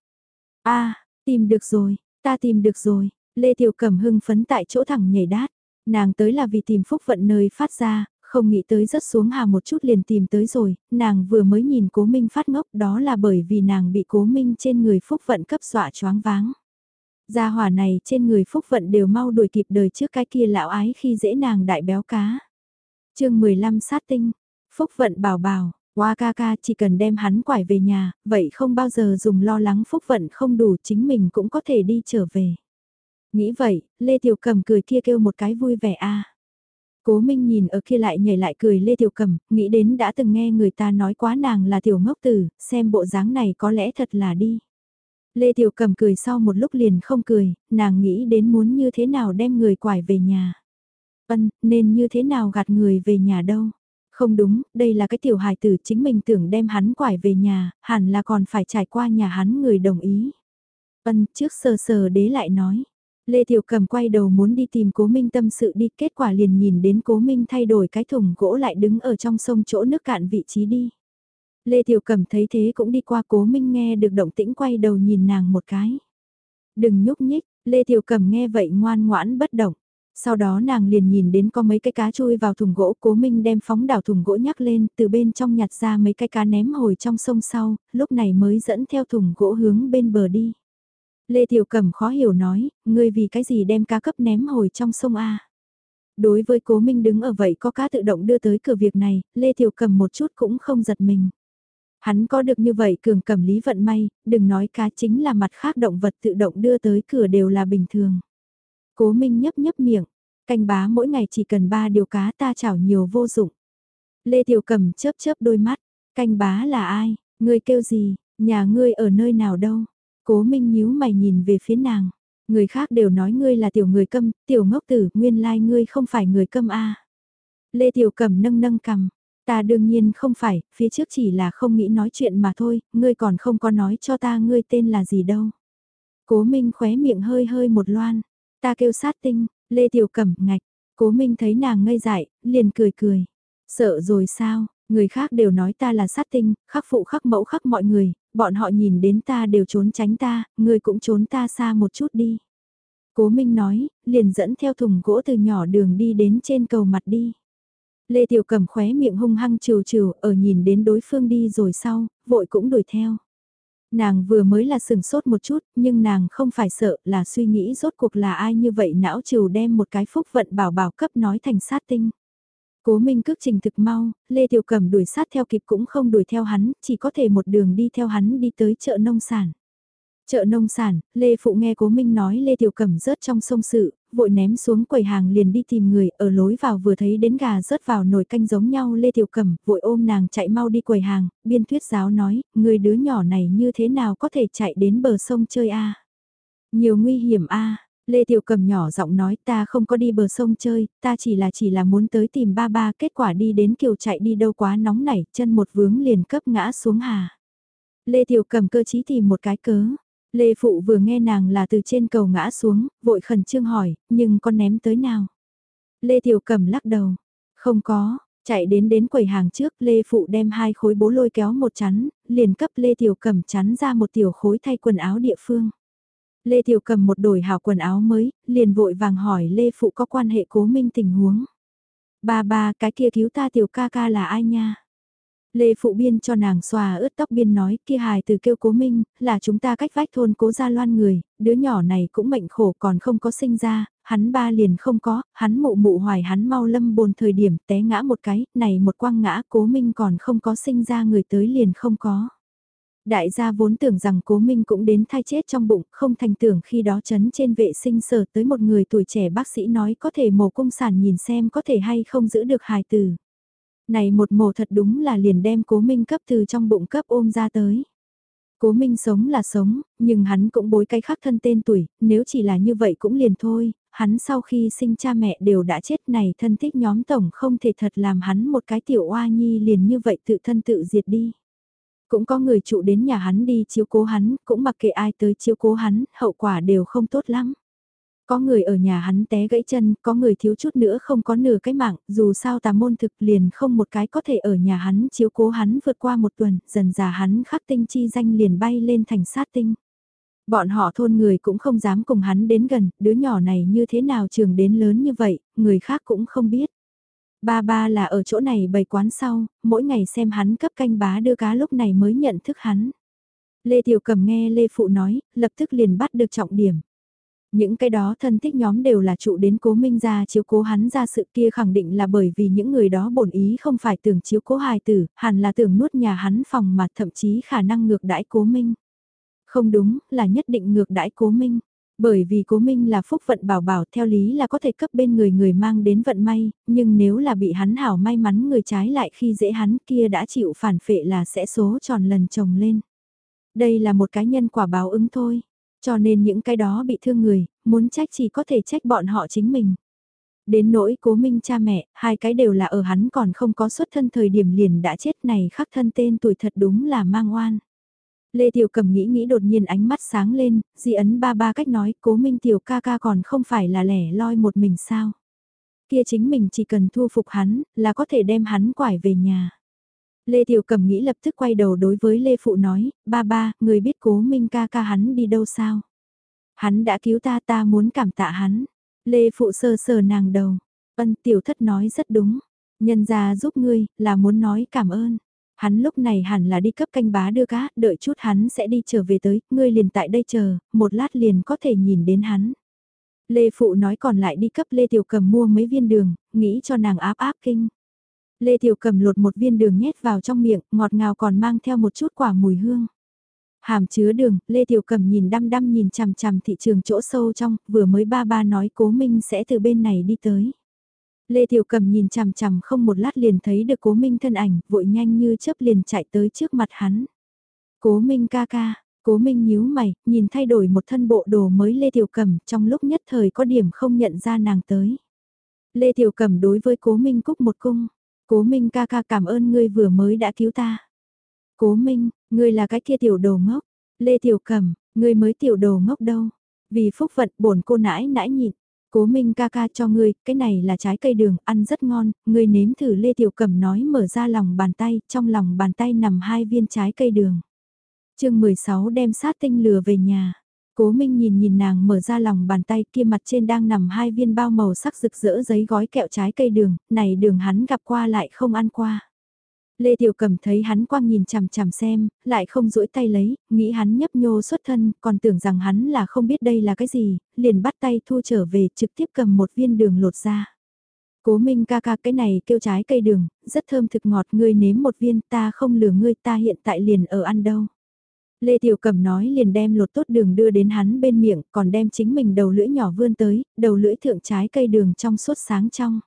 a tìm được rồi, ta tìm được rồi. Lê Tiểu Cẩm hưng phấn tại chỗ thẳng nhảy đát. Nàng tới là vì tìm phúc vận nơi phát ra, không nghĩ tới rất xuống hà một chút liền tìm tới rồi, nàng vừa mới nhìn cố minh phát ngốc đó là bởi vì nàng bị cố minh trên người phúc vận cấp dọa choáng váng. Gia hỏa này trên người phúc vận đều mau đuổi kịp đời trước cái kia lão ái khi dễ nàng đại béo cá. chương 15 sát tinh, phúc vận bảo bảo, Hoa ca ca chỉ cần đem hắn quải về nhà, vậy không bao giờ dùng lo lắng phúc vận không đủ chính mình cũng có thể đi trở về. Nghĩ vậy, Lê Tiểu Cầm cười kia kêu một cái vui vẻ a. Cố Minh nhìn ở kia lại nhảy lại cười Lê Tiểu Cầm, nghĩ đến đã từng nghe người ta nói quá nàng là tiểu ngốc tử, xem bộ dáng này có lẽ thật là đi. Lê Tiểu Cầm cười sau một lúc liền không cười, nàng nghĩ đến muốn như thế nào đem người quải về nhà. Ân, nên như thế nào gạt người về nhà đâu. Không đúng, đây là cái tiểu hài tử chính mình tưởng đem hắn quải về nhà, hẳn là còn phải trải qua nhà hắn người đồng ý. Ân, trước sờ sờ đế lại nói. Lê Tiểu Cầm quay đầu muốn đi tìm Cố Minh tâm sự đi, kết quả liền nhìn đến Cố Minh thay đổi cái thùng gỗ lại đứng ở trong sông chỗ nước cạn vị trí đi. Lê Tiểu Cẩm thấy thế cũng đi qua Cố Minh nghe được động tĩnh quay đầu nhìn nàng một cái. Đừng nhúc nhích, Lê Tiểu Cẩm nghe vậy ngoan ngoãn bất động. Sau đó nàng liền nhìn đến có mấy cái cá chui vào thùng gỗ, Cố Minh đem phóng đảo thùng gỗ nhắc lên, từ bên trong nhặt ra mấy cái cá ném hồi trong sông sau, lúc này mới dẫn theo thùng gỗ hướng bên bờ đi. Lê Tiểu Cẩm khó hiểu nói, ngươi vì cái gì đem cá cấp ném hồi trong sông A. Đối với cố minh đứng ở vậy có cá tự động đưa tới cửa việc này, Lê Tiểu Cẩm một chút cũng không giật mình. Hắn có được như vậy cường cầm lý vận may, đừng nói cá chính là mặt khác động vật tự động đưa tới cửa đều là bình thường. Cố minh nhấp nhấp miệng, canh bá mỗi ngày chỉ cần ba điều cá ta chảo nhiều vô dụng. Lê Tiểu cầm chớp chớp đôi mắt, canh bá là ai, ngươi kêu gì, nhà ngươi ở nơi nào đâu, Cố Minh nhíu mày nhìn về phía nàng. Người khác đều nói ngươi là tiểu người câm, tiểu ngốc tử, nguyên lai like ngươi không phải người câm a. Lê Tiểu cầm nâng nâng cầm. Ta đương nhiên không phải, phía trước chỉ là không nghĩ nói chuyện mà thôi, ngươi còn không có nói cho ta ngươi tên là gì đâu. Cố Minh khóe miệng hơi hơi một loan. Ta kêu sát tinh, Lê Tiểu Cẩm ngạch. Cố Minh thấy nàng ngây dại, liền cười cười. Sợ rồi sao, người khác đều nói ta là sát tinh, khắc phụ khắc mẫu khắc mọi người, bọn họ nhìn đến ta đều trốn tránh ta, ngươi cũng trốn ta xa một chút đi. Cố Minh nói, liền dẫn theo thùng gỗ từ nhỏ đường đi đến trên cầu mặt đi. Lê Tiểu Cầm khóe miệng hung hăng trừ trừ ở nhìn đến đối phương đi rồi sau, vội cũng đuổi theo. Nàng vừa mới là sừng sốt một chút, nhưng nàng không phải sợ là suy nghĩ rốt cuộc là ai như vậy não trừ đem một cái phúc vận bảo bảo cấp nói thành sát tinh. Cố Minh cước trình thực mau, Lê Tiểu Cẩm đuổi sát theo kịp cũng không đuổi theo hắn, chỉ có thể một đường đi theo hắn đi tới chợ nông sản. Chợ nông sản, Lê Phụ nghe Cố Minh nói Lê Tiểu Cẩm rớt trong sông sự, vội ném xuống quầy hàng liền đi tìm người, ở lối vào vừa thấy đến gà rớt vào nồi canh giống nhau Lê Tiểu Cẩm, vội ôm nàng chạy mau đi quầy hàng, biên thuyết giáo nói, người đứa nhỏ này như thế nào có thể chạy đến bờ sông chơi a Nhiều nguy hiểm a Lê Tiểu cẩm nhỏ giọng nói ta không có đi bờ sông chơi, ta chỉ là chỉ là muốn tới tìm ba ba kết quả đi đến kiều chạy đi đâu quá nóng nảy, chân một vướng liền cấp ngã xuống hà. Lê Tiểu cẩm cơ chí tìm một cái cớ. Lê Phụ vừa nghe nàng là từ trên cầu ngã xuống, vội khẩn trương hỏi, nhưng con ném tới nào? Lê Tiểu Cẩm lắc đầu, không có, chạy đến đến quầy hàng trước, Lê Phụ đem hai khối bố lôi kéo một chắn, liền cấp Lê Tiểu Cẩm chắn ra một tiểu khối thay quần áo địa phương. Lê Tiểu Cẩm một đổi hào quần áo mới, liền vội vàng hỏi Lê Phụ có quan hệ cố minh tình huống. Ba ba cái kia cứu ta tiểu ca ca là ai nha? Lê Phụ Biên cho nàng xòa ướt tóc biên nói kia hài từ kêu cố minh, là chúng ta cách vách thôn cố gia loan người, đứa nhỏ này cũng mệnh khổ còn không có sinh ra, hắn ba liền không có, hắn mụ mụ hoài hắn mau lâm bồn thời điểm té ngã một cái, này một quăng ngã cố minh còn không có sinh ra người tới liền không có. Đại gia vốn tưởng rằng cố minh cũng đến thai chết trong bụng, không thành tưởng khi đó chấn trên vệ sinh sở tới một người tuổi trẻ bác sĩ nói có thể mổ cung sản nhìn xem có thể hay không giữ được hài tử. Này một mổ thật đúng là liền đem cố minh cấp từ trong bụng cấp ôm ra tới. Cố Minh sống là sống, nhưng hắn cũng bối cái khác thân tên tuổi, nếu chỉ là như vậy cũng liền thôi, hắn sau khi sinh cha mẹ đều đã chết này thân thích nhóm tổng không thể thật làm hắn một cái tiểu oa nhi liền như vậy tự thân tự diệt đi. Cũng có người trụ đến nhà hắn đi chiếu cố hắn, cũng mặc kệ ai tới chiếu cố hắn, hậu quả đều không tốt lắm. Có người ở nhà hắn té gãy chân, có người thiếu chút nữa không có nửa cái mạng, dù sao tà môn thực liền không một cái có thể ở nhà hắn chiếu cố hắn vượt qua một tuần, dần già hắn khắc tinh chi danh liền bay lên thành sát tinh. Bọn họ thôn người cũng không dám cùng hắn đến gần, đứa nhỏ này như thế nào trường đến lớn như vậy, người khác cũng không biết. Ba ba là ở chỗ này bày quán sau, mỗi ngày xem hắn cấp canh bá đưa cá lúc này mới nhận thức hắn. Lê Tiểu Cầm nghe Lê Phụ nói, lập tức liền bắt được trọng điểm. Những cái đó thân thích nhóm đều là trụ đến cố minh ra chiếu cố hắn ra sự kia khẳng định là bởi vì những người đó bổn ý không phải tưởng chiếu cố hài tử, hẳn là tưởng nuốt nhà hắn phòng mà thậm chí khả năng ngược đãi cố minh. Không đúng, là nhất định ngược đãi cố minh. Bởi vì cố minh là phúc vận bảo bảo theo lý là có thể cấp bên người người mang đến vận may, nhưng nếu là bị hắn hảo may mắn người trái lại khi dễ hắn kia đã chịu phản phệ là sẽ số tròn lần chồng lên. Đây là một cái nhân quả báo ứng thôi, cho nên những cái đó bị thương người, muốn trách chỉ có thể trách bọn họ chính mình. Đến nỗi cố minh cha mẹ, hai cái đều là ở hắn còn không có xuất thân thời điểm liền đã chết này khắc thân tên tuổi thật đúng là mang oan. Lê Tiểu Cầm nghĩ nghĩ đột nhiên ánh mắt sáng lên, di ấn ba ba cách nói cố minh tiểu ca ca còn không phải là lẻ loi một mình sao. Kia chính mình chỉ cần thu phục hắn, là có thể đem hắn quải về nhà. Lê Tiểu Cầm nghĩ lập tức quay đầu đối với Lê Phụ nói, ba ba, người biết cố minh ca ca hắn đi đâu sao? Hắn đã cứu ta ta muốn cảm tạ hắn. Lê Phụ sơ sờ nàng đầu. Ân tiểu thất nói rất đúng. Nhân gia giúp ngươi, là muốn nói cảm ơn. Hắn lúc này hẳn là đi cấp canh bá đưa cá, đợi chút hắn sẽ đi trở về tới, ngươi liền tại đây chờ, một lát liền có thể nhìn đến hắn. Lê Phụ nói còn lại đi cấp Lê Tiểu Cầm mua mấy viên đường, nghĩ cho nàng áp áp kinh. Lê Tiểu Cầm lột một viên đường nhét vào trong miệng, ngọt ngào còn mang theo một chút quả mùi hương. Hàm chứa đường, Lê Tiểu Cầm nhìn đăm đăm nhìn chằm chằm thị trường chỗ sâu trong, vừa mới ba ba nói cố minh sẽ từ bên này đi tới. Lê Tiểu Cầm nhìn chằm chằm không một lát liền thấy được Cố Minh thân ảnh, vội nhanh như chớp liền chạy tới trước mặt hắn. Cố Minh ca ca, Cố Minh nhíu mày, nhìn thay đổi một thân bộ đồ mới Lê Tiểu Cầm, trong lúc nhất thời có điểm không nhận ra nàng tới. Lê Tiểu Cầm đối với Cố Minh cúc một cung, Cố Minh ca ca cảm ơn ngươi vừa mới đã cứu ta. Cố Minh, ngươi là cái kia tiểu đồ ngốc. Lê Tiểu Cẩm, ngươi mới tiểu đồ ngốc đâu. Vì phúc vận bổn cô nãi nãi nhịn. Cố Minh ca ca cho ngươi, cái này là trái cây đường, ăn rất ngon, ngươi nếm thử Lê Tiểu Cẩm nói mở ra lòng bàn tay, trong lòng bàn tay nằm hai viên trái cây đường. chương 16 đem sát tinh lừa về nhà. Cố Minh nhìn nhìn nàng mở ra lòng bàn tay kia mặt trên đang nằm hai viên bao màu sắc rực rỡ giấy gói kẹo trái cây đường, này đường hắn gặp qua lại không ăn qua. Lê Tiểu Cầm thấy hắn quang nhìn chằm chằm xem, lại không duỗi tay lấy, nghĩ hắn nhấp nhô xuất thân, còn tưởng rằng hắn là không biết đây là cái gì, liền bắt tay thu trở về trực tiếp cầm một viên đường lột ra. Cố Minh ca ca cái này kêu trái cây đường, rất thơm thực ngọt ngươi nếm một viên ta không lừa ngươi ta hiện tại liền ở ăn đâu. Lê Tiểu Cẩm nói liền đem lột tốt đường đưa đến hắn bên miệng, còn đem chính mình đầu lưỡi nhỏ vươn tới, đầu lưỡi thượng trái cây đường trong suốt sáng trong.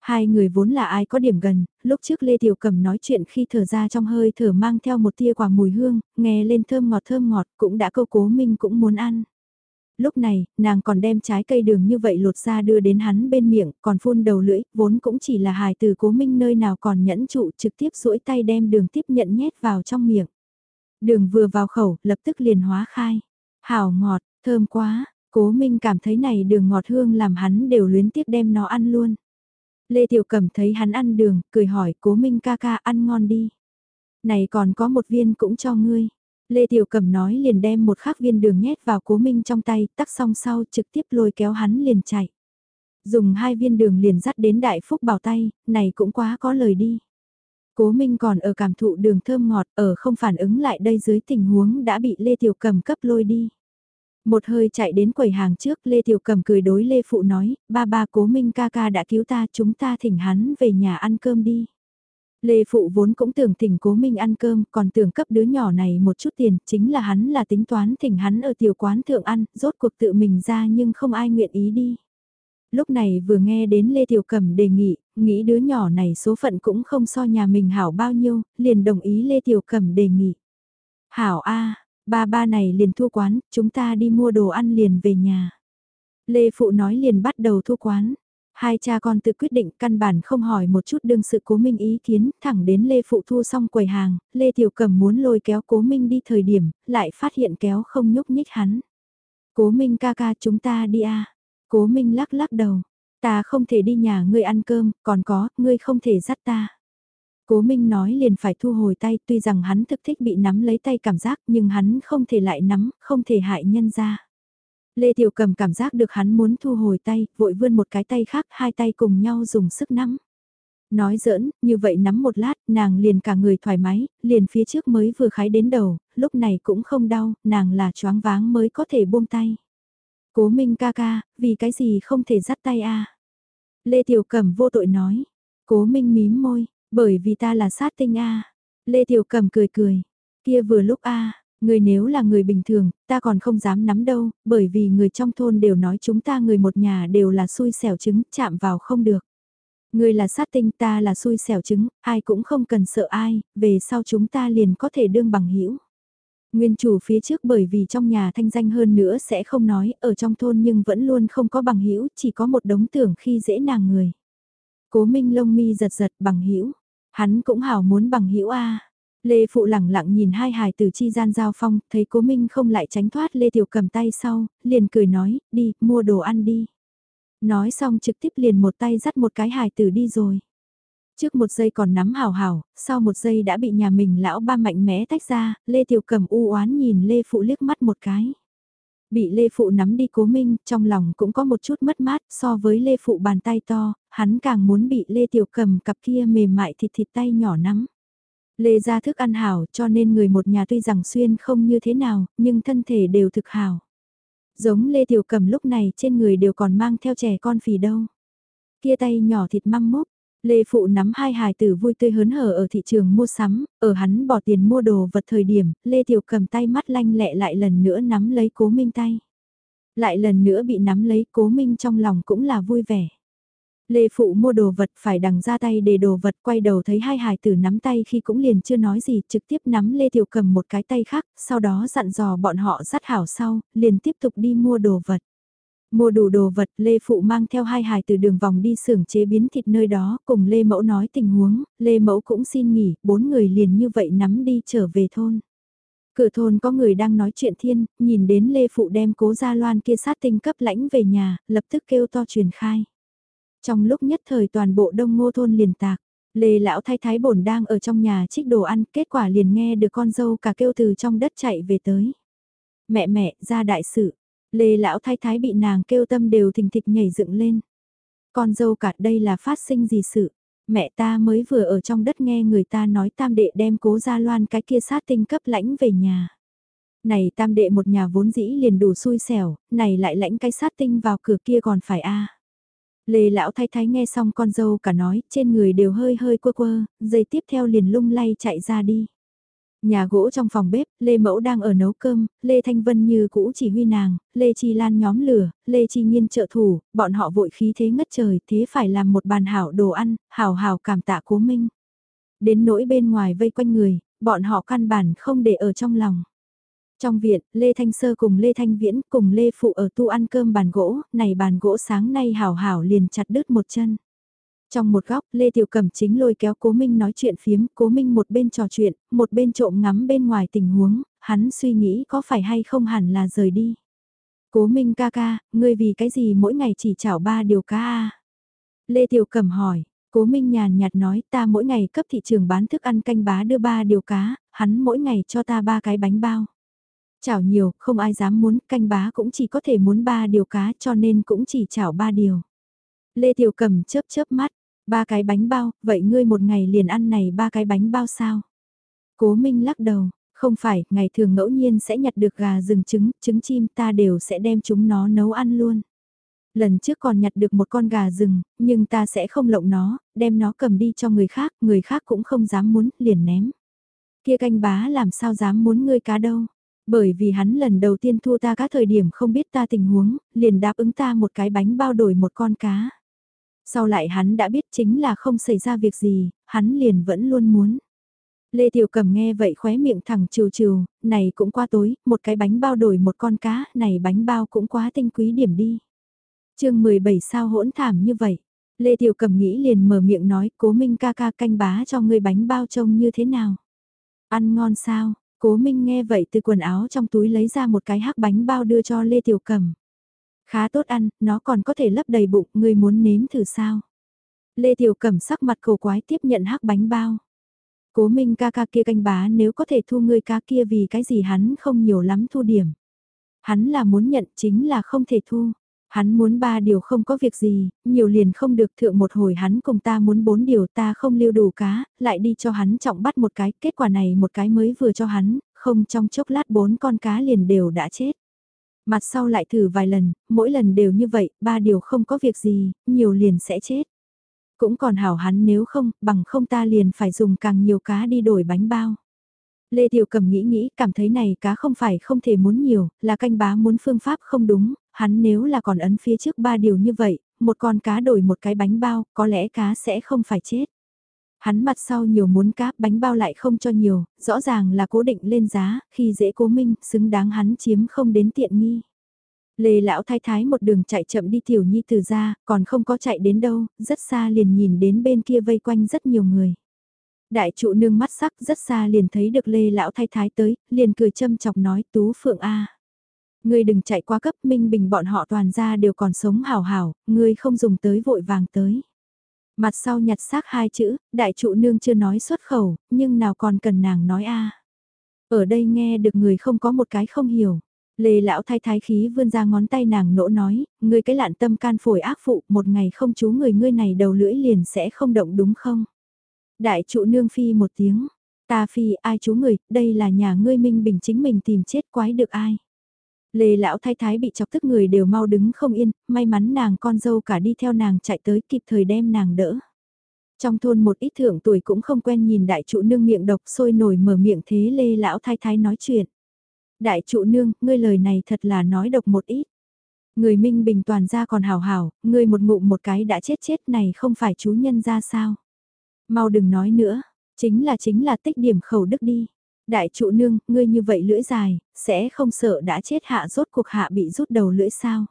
Hai người vốn là ai có điểm gần, lúc trước Lê Tiểu Cẩm nói chuyện khi thở ra trong hơi thở mang theo một tia quả mùi hương, nghe lên thơm ngọt thơm ngọt, cũng đã câu cố minh cũng muốn ăn. Lúc này, nàng còn đem trái cây đường như vậy lột ra đưa đến hắn bên miệng, còn phun đầu lưỡi, vốn cũng chỉ là hài từ cố minh nơi nào còn nhẫn trụ trực tiếp duỗi tay đem đường tiếp nhận nhét vào trong miệng. Đường vừa vào khẩu, lập tức liền hóa khai. Hảo ngọt, thơm quá, cố minh cảm thấy này đường ngọt hương làm hắn đều luyến tiếc đem nó ăn luôn. Lê Tiểu Cẩm thấy hắn ăn đường, cười hỏi cố minh ca ca ăn ngon đi. Này còn có một viên cũng cho ngươi. Lê Tiểu Cẩm nói liền đem một khắc viên đường nhét vào cố minh trong tay, tắc xong sau trực tiếp lôi kéo hắn liền chạy. Dùng hai viên đường liền dắt đến đại phúc bảo tay, này cũng quá có lời đi. Cố Minh còn ở cảm thụ đường thơm ngọt ở không phản ứng lại đây dưới tình huống đã bị Lê Tiểu Cầm cấp lôi đi. Một hơi chạy đến quầy hàng trước Lê Tiểu Cầm cười đối Lê Phụ nói, ba ba Cố Minh ca ca đã cứu ta chúng ta thỉnh hắn về nhà ăn cơm đi. Lê Phụ vốn cũng tưởng thỉnh Cố Minh ăn cơm còn tưởng cấp đứa nhỏ này một chút tiền chính là hắn là tính toán thỉnh hắn ở tiểu quán thượng ăn rốt cuộc tự mình ra nhưng không ai nguyện ý đi. Lúc này vừa nghe đến Lê Tiểu cẩm đề nghị, nghĩ đứa nhỏ này số phận cũng không so nhà mình hảo bao nhiêu, liền đồng ý Lê Tiểu cẩm đề nghị. Hảo A, ba ba này liền thu quán, chúng ta đi mua đồ ăn liền về nhà. Lê Phụ nói liền bắt đầu thu quán. Hai cha con tự quyết định căn bản không hỏi một chút đương sự cố minh ý kiến, thẳng đến Lê Phụ thu xong quầy hàng, Lê Tiểu Cầm muốn lôi kéo cố minh đi thời điểm, lại phát hiện kéo không nhúc nhích hắn. Cố minh ca ca chúng ta đi a Cố Minh lắc lắc đầu, ta không thể đi nhà ngươi ăn cơm, còn có, ngươi không thể dắt ta. Cố Minh nói liền phải thu hồi tay, tuy rằng hắn thực thích bị nắm lấy tay cảm giác nhưng hắn không thể lại nắm, không thể hại nhân ra. Lê Tiểu Cầm cảm giác được hắn muốn thu hồi tay, vội vươn một cái tay khác, hai tay cùng nhau dùng sức nắm. Nói giỡn, như vậy nắm một lát, nàng liền cả người thoải mái, liền phía trước mới vừa khái đến đầu, lúc này cũng không đau, nàng là choáng váng mới có thể buông tay. Cố Minh ca ca, vì cái gì không thể dắt tay a? Lê Tiểu Cẩm vô tội nói. Cố Minh mím môi, bởi vì ta là sát tinh a. Lê Tiểu Cẩm cười cười, kia vừa lúc a, người nếu là người bình thường, ta còn không dám nắm đâu, bởi vì người trong thôn đều nói chúng ta người một nhà đều là xui xẻo trứng, chạm vào không được. Người là sát tinh ta là xui xẻo trứng, ai cũng không cần sợ ai, về sau chúng ta liền có thể đương bằng hữu Nguyên chủ phía trước bởi vì trong nhà thanh danh hơn nữa sẽ không nói, ở trong thôn nhưng vẫn luôn không có bằng hữu chỉ có một đống tưởng khi dễ nàng người. Cố Minh lông mi giật giật bằng hữu hắn cũng hào muốn bằng hữu a. Lê Phụ lẳng lặng nhìn hai hài tử chi gian giao phong, thấy Cố Minh không lại tránh thoát Lê Tiểu cầm tay sau, liền cười nói, đi, mua đồ ăn đi. Nói xong trực tiếp liền một tay dắt một cái hài tử đi rồi. Trước một giây còn nắm hào hào, sau một giây đã bị nhà mình lão ba mạnh mẽ tách ra, Lê Tiểu Cầm u oán nhìn Lê Phụ liếc mắt một cái. Bị Lê Phụ nắm đi cố minh, trong lòng cũng có một chút mất mát so với Lê Phụ bàn tay to, hắn càng muốn bị Lê Tiểu Cầm cặp kia mềm mại thịt thịt tay nhỏ nắm. Lê ra thức ăn hảo cho nên người một nhà tuy rằng xuyên không như thế nào, nhưng thân thể đều thực hảo. Giống Lê Tiểu Cầm lúc này trên người đều còn mang theo trẻ con phì đâu. Kia tay nhỏ thịt măng mốc, Lê Phụ nắm hai hài tử vui tươi hớn hở ở thị trường mua sắm, ở hắn bỏ tiền mua đồ vật thời điểm, Lê Tiểu cầm tay mắt lanh lẹ lại lần nữa nắm lấy cố minh tay. Lại lần nữa bị nắm lấy cố minh trong lòng cũng là vui vẻ. Lê Phụ mua đồ vật phải đằng ra tay để đồ vật quay đầu thấy hai hài tử nắm tay khi cũng liền chưa nói gì trực tiếp nắm Lê Tiểu cầm một cái tay khác, sau đó dặn dò bọn họ dắt hảo sau, liền tiếp tục đi mua đồ vật. Mua đủ đồ vật, Lê Phụ mang theo hai hài từ đường vòng đi xưởng chế biến thịt nơi đó, cùng Lê Mẫu nói tình huống, Lê Mẫu cũng xin nghỉ, bốn người liền như vậy nắm đi trở về thôn. Cửa thôn có người đang nói chuyện thiên, nhìn đến Lê Phụ đem cố gia loan kia sát tinh cấp lãnh về nhà, lập tức kêu to truyền khai. Trong lúc nhất thời toàn bộ đông ngô thôn liền tạc, Lê Lão Thái Thái bổn đang ở trong nhà trích đồ ăn, kết quả liền nghe được con dâu cả kêu từ trong đất chạy về tới. Mẹ mẹ, ra đại sự, Lê lão thái thái bị nàng kêu tâm đều thình thịch nhảy dựng lên. Con dâu cả đây là phát sinh gì sự? Mẹ ta mới vừa ở trong đất nghe người ta nói tam đệ đem cố gia loan cái kia sát tinh cấp lãnh về nhà. Này tam đệ một nhà vốn dĩ liền đủ xui xẻo, này lại lãnh cái sát tinh vào cửa kia còn phải a Lê lão thái thái nghe xong con dâu cả nói, trên người đều hơi hơi quơ quơ, giây tiếp theo liền lung lay chạy ra đi. Nhà gỗ trong phòng bếp, Lê Mẫu đang ở nấu cơm, Lê Thanh Vân như cũ chỉ huy nàng, Lê Chi Lan nhóm lửa, Lê Chi Nghiên trợ thủ, bọn họ vội khí thế ngất trời, thế phải làm một bàn hảo đồ ăn, hảo hảo cảm tạ cố minh. Đến nỗi bên ngoài vây quanh người, bọn họ căn bản không để ở trong lòng. Trong viện, Lê Thanh Sơ cùng Lê Thanh Viễn cùng Lê Phụ ở tu ăn cơm bàn gỗ, này bàn gỗ sáng nay hảo hảo liền chặt đứt một chân. Trong một góc, Lê Tiểu Cẩm chính lôi kéo Cố Minh nói chuyện phiếm, Cố Minh một bên trò chuyện, một bên trộm ngắm bên ngoài tình huống, hắn suy nghĩ có phải hay không hẳn là rời đi. Cố Minh ca ca, ngươi vì cái gì mỗi ngày chỉ chảo ba điều cá a Lê Tiểu Cẩm hỏi, Cố Minh nhàn nhạt nói ta mỗi ngày cấp thị trường bán thức ăn canh bá đưa ba điều cá, hắn mỗi ngày cho ta ba cái bánh bao. Chảo nhiều, không ai dám muốn, canh bá cũng chỉ có thể muốn ba điều cá cho nên cũng chỉ chảo ba điều. Lê Tiểu Cầm chớp chớp mắt, ba cái bánh bao, vậy ngươi một ngày liền ăn này ba cái bánh bao sao? Cố Minh lắc đầu, không phải, ngày thường ngẫu nhiên sẽ nhặt được gà rừng trứng, trứng chim ta đều sẽ đem chúng nó nấu ăn luôn. Lần trước còn nhặt được một con gà rừng, nhưng ta sẽ không lộng nó, đem nó cầm đi cho người khác, người khác cũng không dám muốn, liền ném. Kia canh bá làm sao dám muốn ngươi cá đâu. Bởi vì hắn lần đầu tiên thua ta cá thời điểm không biết ta tình huống, liền đáp ứng ta một cái bánh bao đổi một con cá. Sau lại hắn đã biết chính là không xảy ra việc gì, hắn liền vẫn luôn muốn. Lê Tiểu Cầm nghe vậy khóe miệng thẳng trừ trừ, này cũng qua tối, một cái bánh bao đổi một con cá, này bánh bao cũng quá tinh quý điểm đi. chương 17 sao hỗn thảm như vậy. Lê Tiểu Cầm nghĩ liền mở miệng nói, cố minh ca ca canh bá cho ngươi bánh bao trông như thế nào. Ăn ngon sao, cố minh nghe vậy từ quần áo trong túi lấy ra một cái hắc bánh bao đưa cho Lê Tiểu Cầm. Khá tốt ăn, nó còn có thể lấp đầy bụng, ngươi muốn nếm thử sao? Lê Tiểu Cẩm sắc mặt cổ quái tiếp nhận hắc bánh bao. Cố Minh ca ca kia canh bá nếu có thể thu ngươi ca kia vì cái gì hắn không nhiều lắm thu điểm. Hắn là muốn nhận chính là không thể thu. Hắn muốn ba điều không có việc gì, nhiều liền không được thượng một hồi hắn cùng ta muốn bốn điều ta không lưu đủ cá, lại đi cho hắn trọng bắt một cái, kết quả này một cái mới vừa cho hắn, không trong chốc lát bốn con cá liền đều đã chết. Mặt sau lại thử vài lần, mỗi lần đều như vậy, ba điều không có việc gì, nhiều liền sẽ chết. Cũng còn hảo hắn nếu không, bằng không ta liền phải dùng càng nhiều cá đi đổi bánh bao. Lê Tiểu Cầm nghĩ nghĩ, cảm thấy này cá không phải không thể muốn nhiều, là canh bá muốn phương pháp không đúng, hắn nếu là còn ấn phía trước ba điều như vậy, một con cá đổi một cái bánh bao, có lẽ cá sẽ không phải chết. Hắn mặt sau nhiều muốn cáp bánh bao lại không cho nhiều, rõ ràng là cố định lên giá, khi dễ cố minh, xứng đáng hắn chiếm không đến tiện nghi. Lê lão thái thái một đường chạy chậm đi tiểu nhi từ ra, còn không có chạy đến đâu, rất xa liền nhìn đến bên kia vây quanh rất nhiều người. Đại trụ nương mắt sắc rất xa liền thấy được lê lão thái thái tới, liền cười châm chọc nói tú phượng a Ngươi đừng chạy qua cấp minh bình bọn họ toàn ra đều còn sống hào hào, ngươi không dùng tới vội vàng tới. Mặt sau nhặt xác hai chữ, đại trụ nương chưa nói xuất khẩu, nhưng nào còn cần nàng nói a Ở đây nghe được người không có một cái không hiểu. Lê lão thay thái khí vươn ra ngón tay nàng nỗ nói, ngươi cái lạn tâm can phổi ác phụ, một ngày không chú người ngươi này đầu lưỡi liền sẽ không động đúng không? Đại trụ nương phi một tiếng, ta phi ai chú người, đây là nhà ngươi minh bình chính mình tìm chết quái được ai? Lê lão thái thái bị chọc tức người đều mau đứng không yên, may mắn nàng con dâu cả đi theo nàng chạy tới kịp thời đem nàng đỡ. Trong thôn một ít thượng tuổi cũng không quen nhìn đại trụ nương miệng độc sôi nổi mở miệng thế Lê lão thái thái nói chuyện. Đại trụ nương, ngươi lời này thật là nói độc một ít. Người minh bình toàn ra còn hào hào, ngươi một ngụm một cái đã chết chết này không phải chú nhân ra sao. Mau đừng nói nữa, chính là chính là tích điểm khẩu đức đi. Đại trụ nương, ngươi như vậy lưỡi dài, sẽ không sợ đã chết hạ rốt cuộc hạ bị rút đầu lưỡi sao.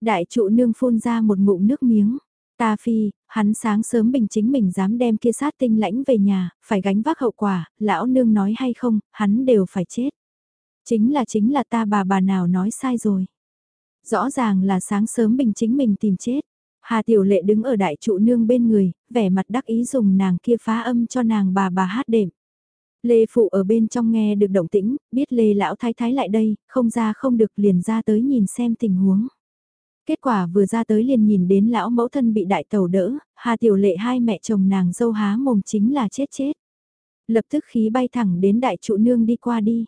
Đại trụ nương phun ra một ngụm nước miếng. Ta phi, hắn sáng sớm bình chính mình dám đem kia sát tinh lãnh về nhà, phải gánh vác hậu quả, lão nương nói hay không, hắn đều phải chết. Chính là chính là ta bà bà nào nói sai rồi. Rõ ràng là sáng sớm bình chính mình tìm chết. Hà Tiểu Lệ đứng ở đại trụ nương bên người, vẻ mặt đắc ý dùng nàng kia phá âm cho nàng bà bà hát đệm. Lê Phụ ở bên trong nghe được động tĩnh, biết Lê Lão Thái Thái lại đây, không ra không được liền ra tới nhìn xem tình huống. Kết quả vừa ra tới liền nhìn đến lão mẫu thân bị đại tàu đỡ, Hà Tiểu Lệ hai mẹ chồng nàng dâu há mồm chính là chết chết. Lập tức khí bay thẳng đến đại trụ nương đi qua đi.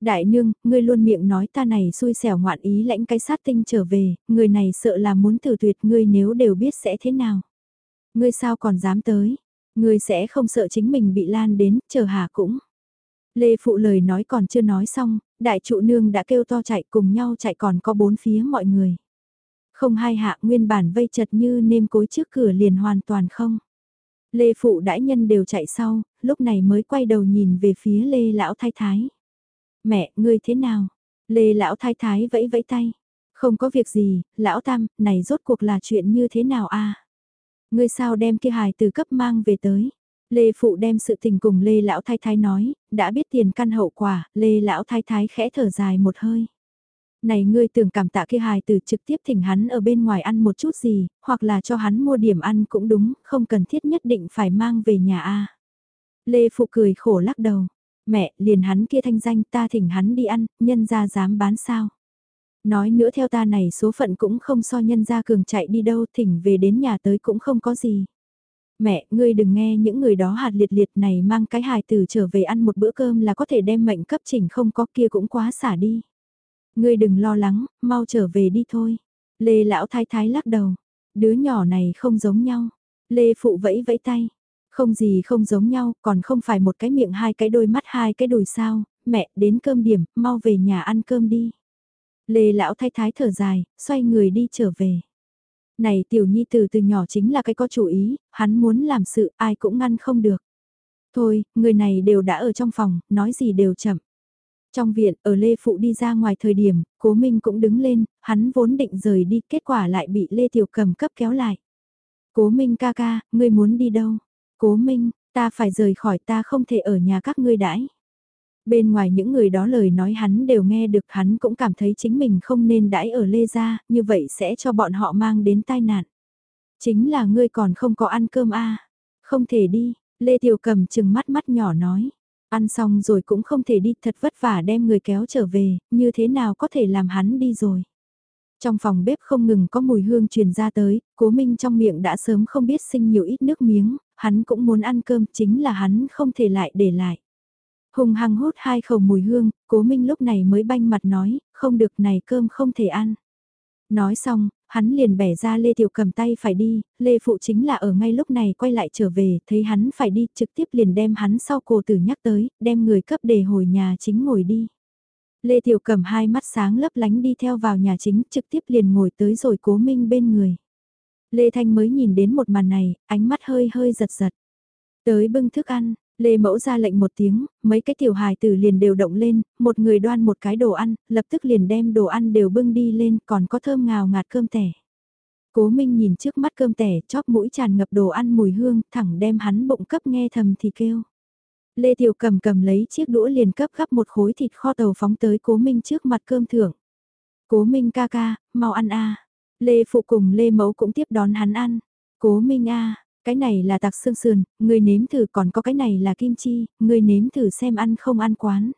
Đại nương, ngươi luôn miệng nói ta này xui xẻo ngoạn ý lãnh cái sát tinh trở về, người này sợ là muốn tử tuyệt ngươi nếu đều biết sẽ thế nào. Ngươi sao còn dám tới, người sẽ không sợ chính mình bị lan đến, chờ hà cũng. Lê Phụ lời nói còn chưa nói xong, đại trụ nương đã kêu to chạy cùng nhau chạy còn có bốn phía mọi người. Không hai hạ nguyên bản vây chật như nêm cối trước cửa liền hoàn toàn không. Lê Phụ đãi nhân đều chạy sau, lúc này mới quay đầu nhìn về phía Lê Lão Thái Thái. Mẹ, ngươi thế nào? Lê Lão Thái Thái vẫy vẫy tay. Không có việc gì, Lão Tam, này rốt cuộc là chuyện như thế nào a? Ngươi sao đem kia hài từ cấp mang về tới? Lê Phụ đem sự tình cùng Lê Lão Thái Thái nói, đã biết tiền căn hậu quả, Lê Lão Thái Thái khẽ thở dài một hơi. Này ngươi tưởng cảm tạ kia hài từ trực tiếp thỉnh hắn ở bên ngoài ăn một chút gì, hoặc là cho hắn mua điểm ăn cũng đúng, không cần thiết nhất định phải mang về nhà a. Lê Phụ cười khổ lắc đầu, mẹ, liền hắn kia thanh danh ta thỉnh hắn đi ăn, nhân ra dám bán sao. Nói nữa theo ta này số phận cũng không so nhân ra cường chạy đi đâu thỉnh về đến nhà tới cũng không có gì. Mẹ, ngươi đừng nghe những người đó hạt liệt liệt này mang cái hài tử trở về ăn một bữa cơm là có thể đem mệnh cấp chỉnh không có kia cũng quá xả đi. Ngươi đừng lo lắng, mau trở về đi thôi. Lê lão thái thái lắc đầu. Đứa nhỏ này không giống nhau. Lê phụ vẫy vẫy tay. Không gì không giống nhau, còn không phải một cái miệng hai cái đôi mắt hai cái đùi sao. Mẹ, đến cơm điểm, mau về nhà ăn cơm đi. Lê lão thay thái thở dài, xoay người đi trở về. Này tiểu nhi từ từ nhỏ chính là cái có chủ ý, hắn muốn làm sự ai cũng ngăn không được. Thôi, người này đều đã ở trong phòng, nói gì đều chậm. Trong viện, ở Lê Phụ đi ra ngoài thời điểm, Cố Minh cũng đứng lên, hắn vốn định rời đi, kết quả lại bị Lê Tiểu Cầm cấp kéo lại. Cố Minh ca ca, ngươi muốn đi đâu? Cố Minh, ta phải rời khỏi ta không thể ở nhà các ngươi đãi. Bên ngoài những người đó lời nói hắn đều nghe được hắn cũng cảm thấy chính mình không nên đãi ở Lê Gia, như vậy sẽ cho bọn họ mang đến tai nạn. Chính là ngươi còn không có ăn cơm a à. Không thể đi, Lê Tiểu Cầm chừng mắt mắt nhỏ nói. Ăn xong rồi cũng không thể đi thật vất vả đem người kéo trở về, như thế nào có thể làm hắn đi rồi. Trong phòng bếp không ngừng có mùi hương truyền ra tới, cố minh trong miệng đã sớm không biết sinh nhiều ít nước miếng, hắn cũng muốn ăn cơm chính là hắn không thể lại để lại. Hùng hăng hút hai khẩu mùi hương, cố minh lúc này mới banh mặt nói, không được này cơm không thể ăn. Nói xong, hắn liền bẻ ra Lê Tiểu cầm tay phải đi, Lê Phụ chính là ở ngay lúc này quay lại trở về, thấy hắn phải đi, trực tiếp liền đem hắn sau cổ tử nhắc tới, đem người cấp để hồi nhà chính ngồi đi. Lê Tiểu cầm hai mắt sáng lấp lánh đi theo vào nhà chính, trực tiếp liền ngồi tới rồi cố minh bên người. Lê Thanh mới nhìn đến một màn này, ánh mắt hơi hơi giật giật. Tới bưng thức ăn, Lê Mẫu ra lệnh một tiếng, mấy cái tiểu hài tử liền đều động lên, một người đoan một cái đồ ăn, lập tức liền đem đồ ăn đều bưng đi lên, còn có thơm ngào ngạt cơm tẻ. Cố Minh nhìn trước mắt cơm tẻ, chóp mũi tràn ngập đồ ăn mùi hương, thẳng đem hắn bụng cấp nghe thầm thì kêu. Lê Tiểu cầm cầm lấy chiếc đũa liền cấp gắp một khối thịt kho tàu phóng tới Cố Minh trước mặt cơm thưởng. Cố Minh ca ca, mau ăn a. Lê Phụ cùng Lê Mẫu cũng tiếp đón hắn ăn. Cố Minh a, cái này là tạc xương sườn, người nếm thử còn có cái này là kim chi, người nếm thử xem ăn không ăn quán.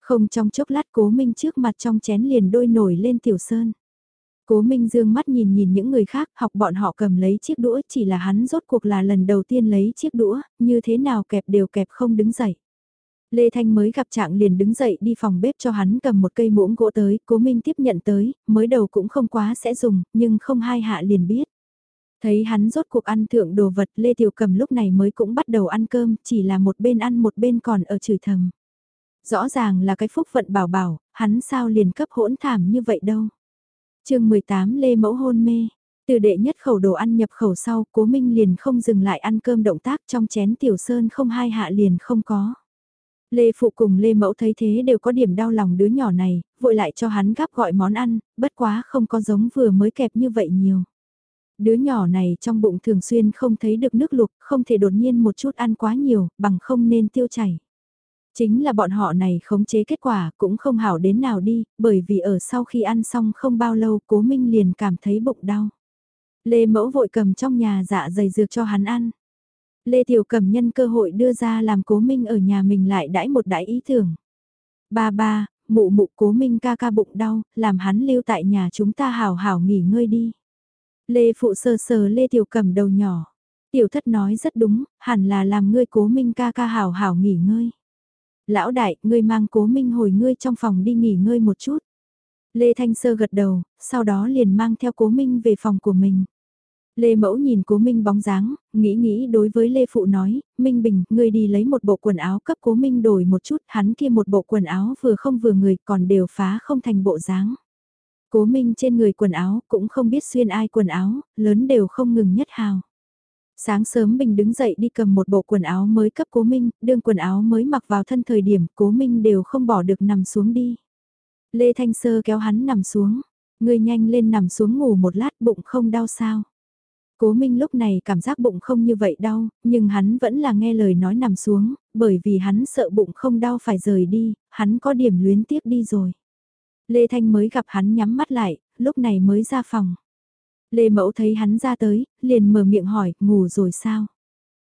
Không trong chốc lát cố minh trước mặt trong chén liền đôi nổi lên tiểu sơn. Cố Minh dương mắt nhìn nhìn những người khác học bọn họ cầm lấy chiếc đũa chỉ là hắn rốt cuộc là lần đầu tiên lấy chiếc đũa, như thế nào kẹp đều kẹp không đứng dậy. Lê Thanh mới gặp trạng liền đứng dậy đi phòng bếp cho hắn cầm một cây muỗng gỗ tới, cố Minh tiếp nhận tới, mới đầu cũng không quá sẽ dùng, nhưng không hai hạ liền biết. Thấy hắn rốt cuộc ăn thượng đồ vật Lê Tiểu Cầm lúc này mới cũng bắt đầu ăn cơm, chỉ là một bên ăn một bên còn ở chửi thầm. Rõ ràng là cái phúc vận bảo bảo, hắn sao liền cấp hỗn thảm như vậy đâu. chương 18 Lê Mẫu hôn mê, từ đệ nhất khẩu đồ ăn nhập khẩu sau, cố minh liền không dừng lại ăn cơm động tác trong chén tiểu sơn không hai hạ liền không có. Lê Phụ cùng Lê Mẫu thấy thế đều có điểm đau lòng đứa nhỏ này, vội lại cho hắn gắp gọi món ăn, bất quá không có giống vừa mới kẹp như vậy nhiều. Đứa nhỏ này trong bụng thường xuyên không thấy được nước lục không thể đột nhiên một chút ăn quá nhiều, bằng không nên tiêu chảy. Chính là bọn họ này khống chế kết quả cũng không hảo đến nào đi, bởi vì ở sau khi ăn xong không bao lâu cố minh liền cảm thấy bụng đau. Lê mẫu vội cầm trong nhà dạ dày dược cho hắn ăn. Lê Tiểu cầm nhân cơ hội đưa ra làm cố minh ở nhà mình lại đãi một đại ý tưởng. Ba ba, mụ mụ cố minh ca ca bụng đau, làm hắn lưu tại nhà chúng ta hảo hảo nghỉ ngơi đi. Lê Phụ sờ sờ Lê Tiểu Cầm đầu nhỏ. Tiểu thất nói rất đúng, hẳn là làm ngươi cố minh ca ca hảo hảo nghỉ ngơi. Lão đại, ngươi mang cố minh hồi ngươi trong phòng đi nghỉ ngơi một chút. Lê Thanh Sơ gật đầu, sau đó liền mang theo cố minh về phòng của mình. Lê Mẫu nhìn cố Minh bóng dáng, nghĩ nghĩ đối với Lê Phụ nói, Minh Bình, ngươi đi lấy một bộ quần áo cấp cố Minh đổi một chút, hắn kia một bộ quần áo vừa không vừa người còn đều phá không thành bộ dáng. Cố Minh trên người quần áo cũng không biết xuyên ai quần áo, lớn đều không ngừng nhất hào. Sáng sớm Bình đứng dậy đi cầm một bộ quần áo mới cấp Cố Minh, đương quần áo mới mặc vào thân thời điểm Cố Minh đều không bỏ được nằm xuống đi. Lê Thanh Sơ kéo hắn nằm xuống, ngươi nhanh lên nằm xuống ngủ một lát bụng không đau sao. Cố Minh lúc này cảm giác bụng không như vậy đau, nhưng hắn vẫn là nghe lời nói nằm xuống, bởi vì hắn sợ bụng không đau phải rời đi, hắn có điểm luyến tiếc đi rồi. Lê Thanh mới gặp hắn nhắm mắt lại, lúc này mới ra phòng. Lê Mẫu thấy hắn ra tới, liền mở miệng hỏi, ngủ rồi sao?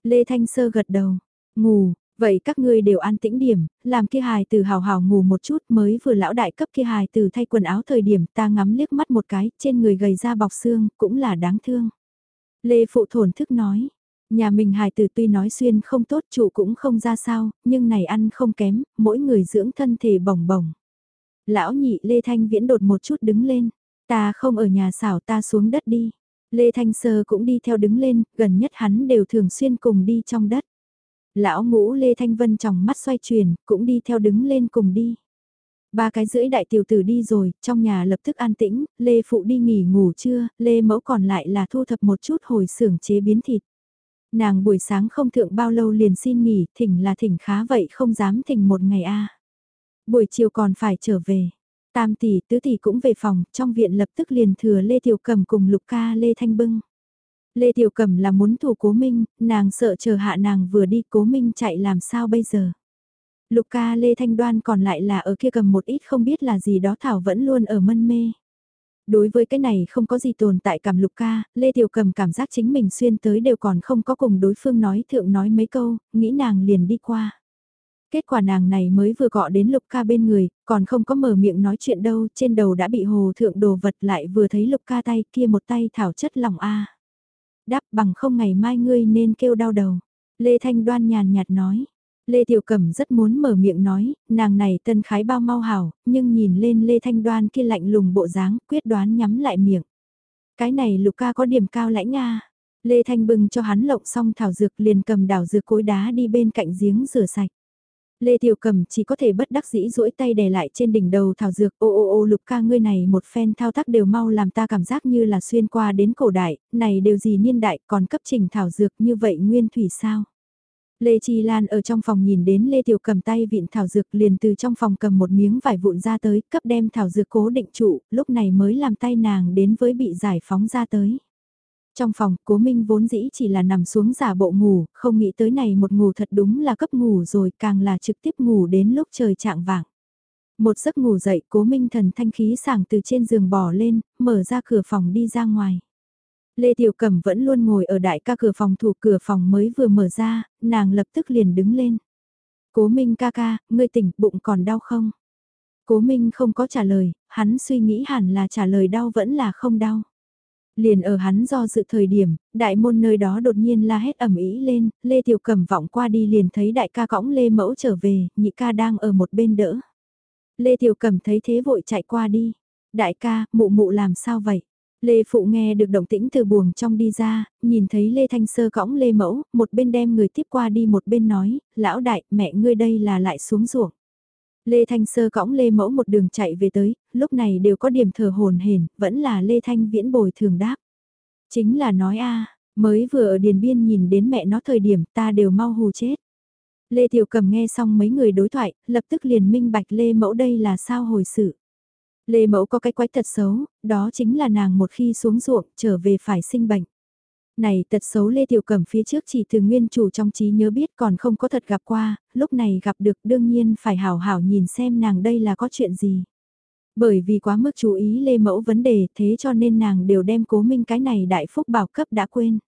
Lê Thanh sơ gật đầu, ngủ, vậy các ngươi đều an tĩnh điểm, làm kia hài từ hào hào ngủ một chút mới vừa lão đại cấp kia hài từ thay quần áo thời điểm ta ngắm liếc mắt một cái, trên người gầy ra bọc xương, cũng là đáng thương. Lê Phụ thổn thức nói, nhà mình hài Từ tuy nói xuyên không tốt trụ cũng không ra sao, nhưng này ăn không kém, mỗi người dưỡng thân thể bồng bồng. Lão nhị Lê Thanh Viễn đột một chút đứng lên, ta không ở nhà xảo ta xuống đất đi. Lê Thanh Sơ cũng đi theo đứng lên, gần nhất hắn đều thường xuyên cùng đi trong đất. Lão ngũ Lê Thanh Vân trong mắt xoay chuyển, cũng đi theo đứng lên cùng đi. Ba cái rưỡi đại tiểu tử đi rồi, trong nhà lập tức an tĩnh, Lê Phụ đi nghỉ ngủ trưa, Lê Mẫu còn lại là thu thập một chút hồi xưởng chế biến thịt. Nàng buổi sáng không thượng bao lâu liền xin nghỉ, thỉnh là thỉnh khá vậy không dám thỉnh một ngày a. Buổi chiều còn phải trở về. Tam tỷ, tứ tỷ cũng về phòng, trong viện lập tức liền thừa Lê Tiểu Cầm cùng Lục ca Lê Thanh Bưng. Lê Tiểu Cầm là muốn thủ cố minh, nàng sợ chờ hạ nàng vừa đi cố minh chạy làm sao bây giờ. Lục ca Lê Thanh Đoan còn lại là ở kia cầm một ít không biết là gì đó Thảo vẫn luôn ở mân mê. Đối với cái này không có gì tồn tại cảm lục ca, Lê Tiểu Cầm cảm giác chính mình xuyên tới đều còn không có cùng đối phương nói thượng nói mấy câu, nghĩ nàng liền đi qua. Kết quả nàng này mới vừa gọ đến lục ca bên người, còn không có mở miệng nói chuyện đâu, trên đầu đã bị hồ thượng đồ vật lại vừa thấy lục ca tay kia một tay thảo chất lòng a Đáp bằng không ngày mai ngươi nên kêu đau đầu. Lê Thanh Đoan nhàn nhạt nói, Lê Tiểu Cẩm rất muốn mở miệng nói, nàng này tân khái bao mau hảo, nhưng nhìn lên Lê Thanh Đoan kia lạnh lùng bộ dáng, quyết đoán nhắm lại miệng. Cái này Lục ca có điểm cao lãnh nga. Lê Thanh bưng cho hắn lộng xong thảo dược liền cầm đảo dược cối đá đi bên cạnh giếng rửa sạch. Lê Tiểu Cầm chỉ có thể bất đắc dĩ duỗi tay đè lại trên đỉnh đầu thảo dược, ô ô ô lục ca ngươi này một phen thao tác đều mau làm ta cảm giác như là xuyên qua đến cổ đại, này đều gì niên đại còn cấp trình thảo dược như vậy nguyên thủy sao. Lê Chi Lan ở trong phòng nhìn đến Lê Tiểu cầm tay vịn thảo dược liền từ trong phòng cầm một miếng vải vụn ra tới, cấp đem thảo dược cố định trụ, lúc này mới làm tay nàng đến với bị giải phóng ra tới. Trong phòng, cố minh vốn dĩ chỉ là nằm xuống giả bộ ngủ, không nghĩ tới này một ngủ thật đúng là cấp ngủ rồi, càng là trực tiếp ngủ đến lúc trời trạng vạng. Một giấc ngủ dậy, cố minh thần thanh khí sảng từ trên giường bò lên, mở ra cửa phòng đi ra ngoài. Lê Tiểu Cẩm vẫn luôn ngồi ở đại ca cửa phòng thủ cửa phòng mới vừa mở ra, nàng lập tức liền đứng lên. Cố Minh ca ca, ngươi tỉnh bụng còn đau không? Cố Minh không có trả lời, hắn suy nghĩ hẳn là trả lời đau vẫn là không đau. Liền ở hắn do dự thời điểm, đại môn nơi đó đột nhiên la hét ẩm ý lên, Lê Tiểu Cẩm vọng qua đi liền thấy đại ca cõng Lê Mẫu trở về, nhị ca đang ở một bên đỡ. Lê Tiểu Cẩm thấy thế vội chạy qua đi. Đại ca, mụ mụ làm sao vậy? Lê Phụ nghe được động tĩnh từ buồng trong đi ra, nhìn thấy Lê Thanh Sơ cõng Lê Mẫu, một bên đem người tiếp qua đi một bên nói, lão đại, mẹ ngươi đây là lại xuống ruộng. Lê Thanh Sơ cõng Lê Mẫu một đường chạy về tới, lúc này đều có điểm thở hồn hển, vẫn là Lê Thanh viễn bồi thường đáp. Chính là nói a mới vừa ở Điền Biên nhìn đến mẹ nó thời điểm ta đều mau hù chết. Lê Tiểu Cầm nghe xong mấy người đối thoại, lập tức liền minh bạch Lê Mẫu đây là sao hồi sự. Lê Mẫu có cái quái thật xấu, đó chính là nàng một khi xuống ruộng trở về phải sinh bệnh. Này tật xấu Lê Tiểu Cẩm phía trước chỉ từ nguyên chủ trong trí nhớ biết còn không có thật gặp qua, lúc này gặp được đương nhiên phải hảo hảo nhìn xem nàng đây là có chuyện gì. Bởi vì quá mức chú ý Lê Mẫu vấn đề thế cho nên nàng đều đem cố minh cái này đại phúc bảo cấp đã quên.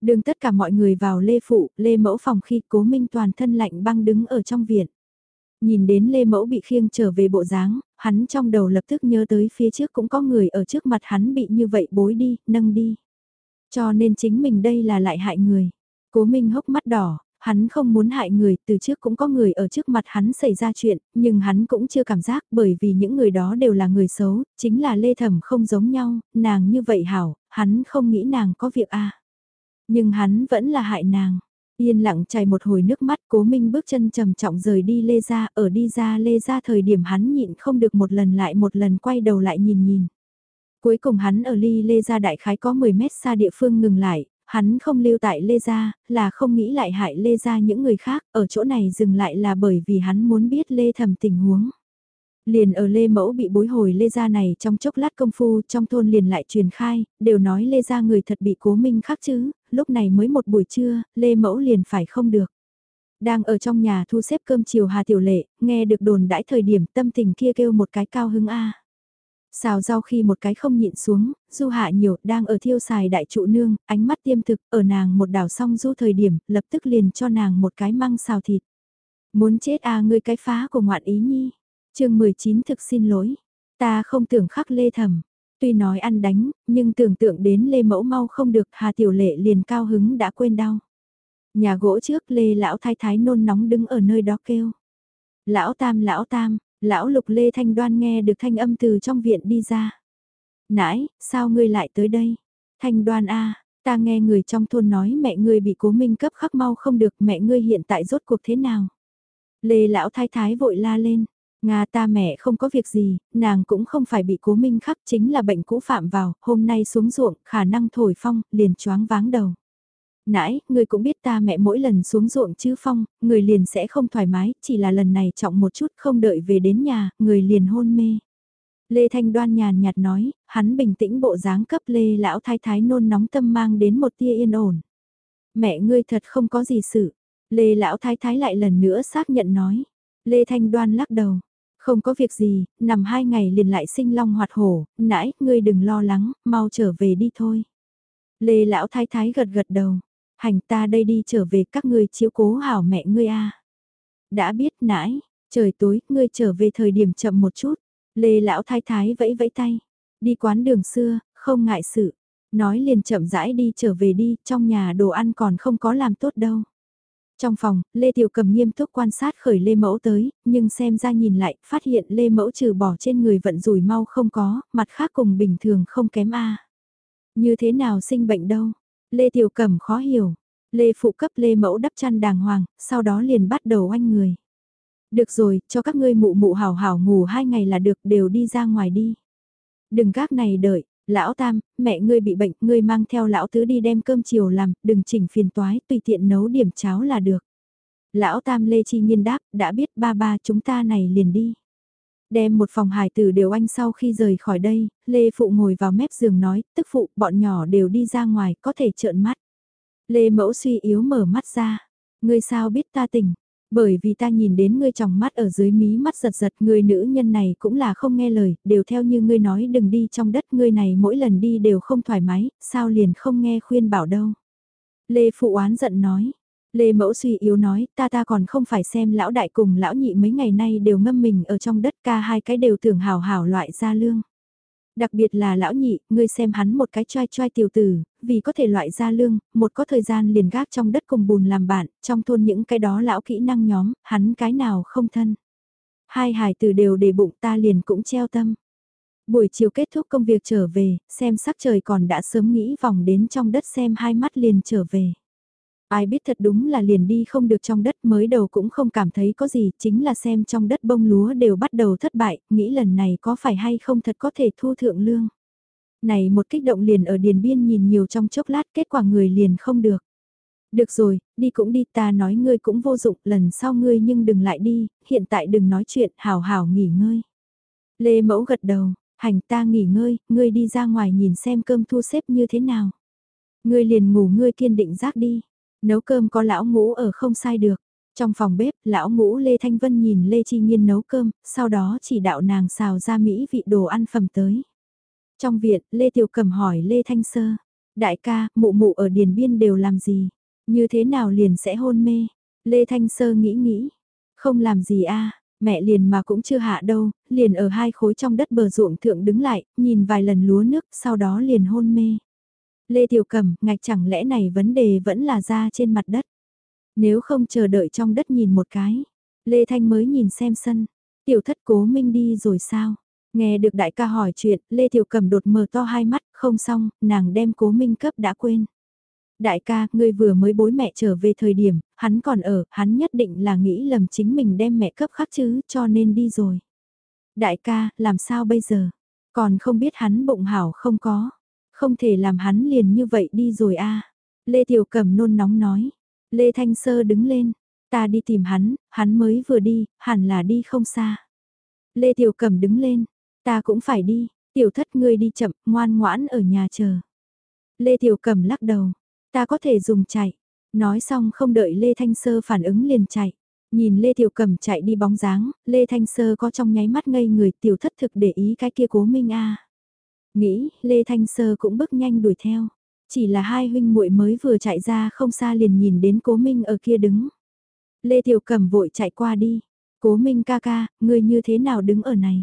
Đường tất cả mọi người vào Lê Phụ, Lê Mẫu phòng khi cố minh toàn thân lạnh băng đứng ở trong viện. Nhìn đến Lê Mẫu bị khiêng trở về bộ dáng, hắn trong đầu lập tức nhớ tới phía trước cũng có người ở trước mặt hắn bị như vậy bối đi, nâng đi. Cho nên chính mình đây là lại hại người. Cố Minh hốc mắt đỏ, Hắn không muốn hại người, từ trước cũng có người ở trước mặt hắn xảy ra chuyện, nhưng hắn cũng chưa cảm giác bởi vì những người đó đều là người xấu, chính là Lê Thẩm không giống nhau, nàng như vậy hảo, hắn không nghĩ nàng có việc a Nhưng hắn vẫn là hại nàng. Yên lặng chảy một hồi nước mắt cố minh bước chân trầm trọng rời đi Lê gia ở đi ra Lê gia thời điểm hắn nhịn không được một lần lại một lần quay đầu lại nhìn nhìn. Cuối cùng hắn ở ly Lê Gia đại khái có 10 mét xa địa phương ngừng lại, hắn không lưu tại Lê Gia, là không nghĩ lại hại Lê Gia những người khác, ở chỗ này dừng lại là bởi vì hắn muốn biết Lê Thầm tình huống. Liền ở Lê Mẫu bị bối hồi Lê Gia này trong chốc lát công phu trong thôn liền lại truyền khai, đều nói Lê Gia người thật bị cố minh khắc chứ, lúc này mới một buổi trưa, Lê Mẫu liền phải không được. Đang ở trong nhà thu xếp cơm chiều Hà Tiểu Lệ, nghe được đồn đãi thời điểm tâm tình kia kêu một cái cao hứng A. Xào rau khi một cái không nhịn xuống, du hạ nhiều, đang ở thiêu xài đại trụ nương, ánh mắt tiêm thực, ở nàng một đảo xong du thời điểm, lập tức liền cho nàng một cái măng xào thịt. Muốn chết à ngươi cái phá của ngoạn ý nhi. chương 19 thực xin lỗi. Ta không tưởng khắc lê thầm. Tuy nói ăn đánh, nhưng tưởng tượng đến lê mẫu mau không được, hà tiểu lệ liền cao hứng đã quên đau. Nhà gỗ trước lê lão thái thái nôn nóng đứng ở nơi đó kêu. Lão tam lão tam, Lão lục Lê Thanh Đoan nghe được thanh âm từ trong viện đi ra. Nãi, sao ngươi lại tới đây? Thanh Đoan a, ta nghe người trong thôn nói mẹ ngươi bị cố minh cấp khắc mau không được mẹ ngươi hiện tại rốt cuộc thế nào? Lê lão thái thái vội la lên. Nga ta mẹ không có việc gì, nàng cũng không phải bị cố minh khắc chính là bệnh cũ phạm vào, hôm nay xuống ruộng, khả năng thổi phong, liền choáng váng đầu nãi người cũng biết ta mẹ mỗi lần xuống ruộng chứ phong, người liền sẽ không thoải mái, chỉ là lần này trọng một chút không đợi về đến nhà, người liền hôn mê. Lê Thanh Đoan nhàn nhạt nói, hắn bình tĩnh bộ dáng cấp Lê lão thái thái nôn nóng tâm mang đến một tia yên ổn. Mẹ ngươi thật không có gì sự. Lê lão thái thái lại lần nữa xác nhận nói. Lê Thanh Đoan lắc đầu. Không có việc gì, nằm hai ngày liền lại sinh long hoạt hổ, nãy, ngươi đừng lo lắng, mau trở về đi thôi. Lê lão thái thái gật gật đầu, hành ta đây đi trở về các ngươi chiếu cố hảo mẹ ngươi a. Đã biết nãy, trời tối, ngươi trở về thời điểm chậm một chút. Lê lão thái thái vẫy vẫy tay, đi quán đường xưa, không ngại sự. Nói liền chậm rãi đi trở về đi, trong nhà đồ ăn còn không có làm tốt đâu. Trong phòng, Lê Tiểu Cầm nghiêm túc quan sát khởi Lê Mẫu tới, nhưng xem ra nhìn lại, phát hiện Lê Mẫu trừ bỏ trên người vận rủi mau không có, mặt khác cùng bình thường không kém a. Như thế nào sinh bệnh đâu? Lê Tiểu Cẩm khó hiểu. Lê phụ cấp Lê mẫu đắp chăn đàng hoàng, sau đó liền bắt đầu oanh người. Được rồi, cho các ngươi mụ mụ hảo hảo ngủ hai ngày là được đều đi ra ngoài đi. Đừng các này đợi, lão tam, mẹ ngươi bị bệnh, ngươi mang theo lão tứ đi đem cơm chiều làm, đừng chỉnh phiền toái, tùy tiện nấu điểm cháo là được. Lão tam Lê Chi Nhiên đáp, đã biết ba ba chúng ta này liền đi. Đem một phòng hài tử đều anh sau khi rời khỏi đây, Lê Phụ ngồi vào mép giường nói, tức phụ, bọn nhỏ đều đi ra ngoài, có thể trợn mắt. Lê Mẫu suy yếu mở mắt ra. Ngươi sao biết ta tỉnh? Bởi vì ta nhìn đến ngươi trong mắt ở dưới mí mắt giật giật người nữ nhân này cũng là không nghe lời, đều theo như ngươi nói đừng đi trong đất ngươi này mỗi lần đi đều không thoải mái, sao liền không nghe khuyên bảo đâu. Lê Phụ oán giận nói, Lê Mẫu suy yếu nói, ta ta còn không phải xem lão đại cùng lão nhị mấy ngày nay đều ngâm mình ở trong đất ca hai cái đều tưởng hào hảo loại ra lương. Đặc biệt là lão nhị, ngươi xem hắn một cái choai choai tiểu tử, vì có thể loại ra lương, một có thời gian liền gác trong đất cùng bùn làm bạn, trong thôn những cái đó lão kỹ năng nhóm, hắn cái nào không thân. Hai hài tử đều để bụng ta liền cũng treo tâm. Buổi chiều kết thúc công việc trở về, xem sắc trời còn đã sớm nghĩ vòng đến trong đất xem hai mắt liền trở về. Ai biết thật đúng là liền đi không được trong đất mới đầu cũng không cảm thấy có gì, chính là xem trong đất bông lúa đều bắt đầu thất bại, nghĩ lần này có phải hay không thật có thể thu thượng lương. Này một kích động liền ở điền biên nhìn nhiều trong chốc lát kết quả người liền không được. Được rồi, đi cũng đi ta nói ngươi cũng vô dụng, lần sau ngươi nhưng đừng lại đi, hiện tại đừng nói chuyện, hào hào nghỉ ngơi. Lê mẫu gật đầu, hành ta nghỉ ngơi, ngươi đi ra ngoài nhìn xem cơm thu xếp như thế nào. Ngươi liền ngủ ngươi kiên định giác đi. Nấu cơm có lão ngũ ở không sai được. Trong phòng bếp, lão ngũ Lê Thanh Vân nhìn Lê Chi Nhiên nấu cơm, sau đó chỉ đạo nàng xào ra mỹ vị đồ ăn phẩm tới. Trong viện, Lê Tiểu Cầm hỏi Lê Thanh Sơ, đại ca, mụ mụ ở Điền Biên đều làm gì? Như thế nào liền sẽ hôn mê? Lê Thanh Sơ nghĩ nghĩ, không làm gì a mẹ liền mà cũng chưa hạ đâu, liền ở hai khối trong đất bờ ruộng thượng đứng lại, nhìn vài lần lúa nước, sau đó liền hôn mê. Lê Tiểu Cẩm, ngạch chẳng lẽ này vấn đề vẫn là ra trên mặt đất. Nếu không chờ đợi trong đất nhìn một cái. Lê Thanh mới nhìn xem sân. Tiểu thất cố minh đi rồi sao? Nghe được đại ca hỏi chuyện, Lê Tiểu Cẩm đột mở to hai mắt, không xong, nàng đem cố minh cấp đã quên. Đại ca, ngươi vừa mới bối mẹ trở về thời điểm, hắn còn ở, hắn nhất định là nghĩ lầm chính mình đem mẹ cấp khắc chứ, cho nên đi rồi. Đại ca, làm sao bây giờ? Còn không biết hắn bụng hảo không có. Không thể làm hắn liền như vậy đi rồi a Lê Tiểu Cẩm nôn nóng nói. Lê Thanh Sơ đứng lên. Ta đi tìm hắn, hắn mới vừa đi, hẳn là đi không xa. Lê Tiểu Cẩm đứng lên. Ta cũng phải đi, tiểu thất ngươi đi chậm, ngoan ngoãn ở nhà chờ. Lê Tiểu Cẩm lắc đầu. Ta có thể dùng chạy. Nói xong không đợi Lê Thanh Sơ phản ứng liền chạy. Nhìn Lê Tiểu Cẩm chạy đi bóng dáng, Lê Thanh Sơ có trong nháy mắt ngây người tiểu thất thực để ý cái kia cố minh a Nghĩ, Lê Thanh Sơ cũng bước nhanh đuổi theo. Chỉ là hai huynh muội mới vừa chạy ra không xa liền nhìn đến cố minh ở kia đứng. Lê Tiểu Cẩm vội chạy qua đi. Cố minh ca ca, người như thế nào đứng ở này?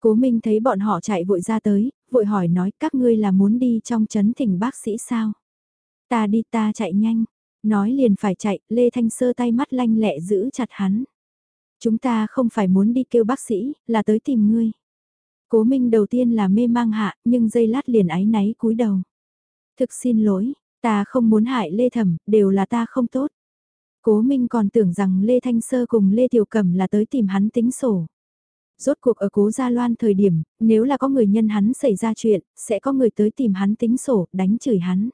Cố minh thấy bọn họ chạy vội ra tới, vội hỏi nói các ngươi là muốn đi trong chấn thỉnh bác sĩ sao? Ta đi ta chạy nhanh. Nói liền phải chạy, Lê Thanh Sơ tay mắt lanh lẹ giữ chặt hắn. Chúng ta không phải muốn đi kêu bác sĩ, là tới tìm ngươi. Cố Minh đầu tiên là mê mang hạ, nhưng giây lát liền áy náy cúi đầu. Thực xin lỗi, ta không muốn hại Lê Thẩm, đều là ta không tốt. Cố Minh còn tưởng rằng Lê Thanh Sơ cùng Lê Tiểu Cẩm là tới tìm hắn tính sổ. Rốt cuộc ở cố Gia Loan thời điểm, nếu là có người nhân hắn xảy ra chuyện, sẽ có người tới tìm hắn tính sổ, đánh chửi hắn.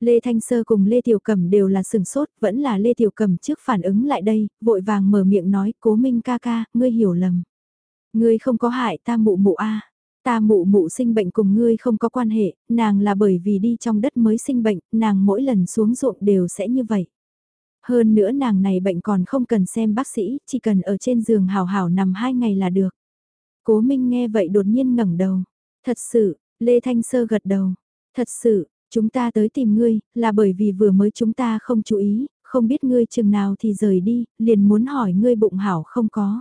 Lê Thanh Sơ cùng Lê Tiểu Cẩm đều là sừng sốt, vẫn là Lê Tiểu Cẩm trước phản ứng lại đây, vội vàng mở miệng nói, cố minh ca ca, ngươi hiểu lầm. Ngươi không có hại ta mụ mụ a Ta mụ mụ sinh bệnh cùng ngươi không có quan hệ, nàng là bởi vì đi trong đất mới sinh bệnh, nàng mỗi lần xuống ruộng đều sẽ như vậy. Hơn nữa nàng này bệnh còn không cần xem bác sĩ, chỉ cần ở trên giường hào hào nằm hai ngày là được. Cố Minh nghe vậy đột nhiên ngẩng đầu. Thật sự, Lê Thanh Sơ gật đầu. Thật sự, Chúng ta tới tìm ngươi, là bởi vì vừa mới chúng ta không chú ý, không biết ngươi chừng nào thì rời đi, liền muốn hỏi ngươi bụng hảo không có.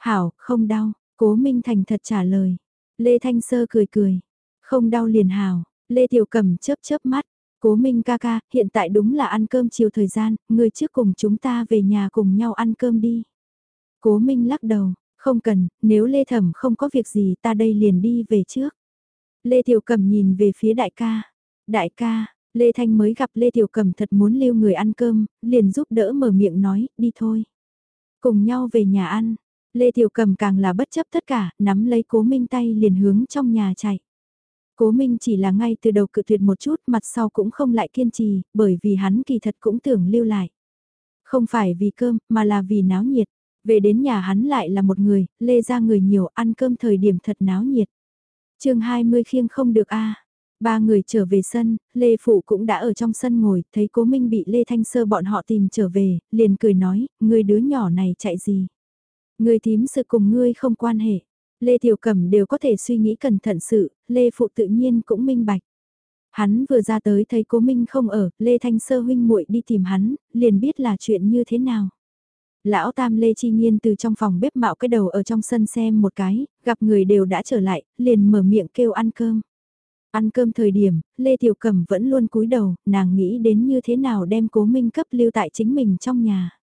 Hảo, không đau, cố Minh Thành thật trả lời. Lê Thanh Sơ cười cười. Không đau liền hảo, Lê Tiểu Cẩm chớp chớp mắt. Cố Minh ca ca, hiện tại đúng là ăn cơm chiều thời gian, Người trước cùng chúng ta về nhà cùng nhau ăn cơm đi. Cố Minh lắc đầu, không cần, nếu Lê Thẩm không có việc gì ta đây liền đi về trước. Lê Tiểu Cẩm nhìn về phía đại ca, Đại ca, Lê Thanh mới gặp Lê Tiểu Cẩm thật muốn lưu người ăn cơm, liền giúp đỡ mở miệng nói, đi thôi. Cùng nhau về nhà ăn, Lê Tiểu Cầm càng là bất chấp tất cả, nắm lấy cố minh tay liền hướng trong nhà chạy. Cố Minh chỉ là ngay từ đầu cự tuyệt một chút mặt sau cũng không lại kiên trì, bởi vì hắn kỳ thật cũng tưởng lưu lại. Không phải vì cơm, mà là vì náo nhiệt. Về đến nhà hắn lại là một người, lê ra người nhiều ăn cơm thời điểm thật náo nhiệt. chương 20 khiêng không được a Ba người trở về sân, Lê Phụ cũng đã ở trong sân ngồi, thấy cố Minh bị Lê Thanh Sơ bọn họ tìm trở về, liền cười nói, người đứa nhỏ này chạy gì. Người thím sự cùng ngươi không quan hệ. Lê Tiểu Cẩm đều có thể suy nghĩ cẩn thận sự, Lê Phụ tự nhiên cũng minh bạch. Hắn vừa ra tới thấy cố Minh không ở, Lê Thanh Sơ huynh muội đi tìm hắn, liền biết là chuyện như thế nào. Lão Tam Lê Chi Nhiên từ trong phòng bếp mạo cái đầu ở trong sân xem một cái, gặp người đều đã trở lại, liền mở miệng kêu ăn cơm. Ăn cơm thời điểm, Lê Tiểu Cẩm vẫn luôn cúi đầu, nàng nghĩ đến như thế nào đem cố minh cấp lưu tại chính mình trong nhà.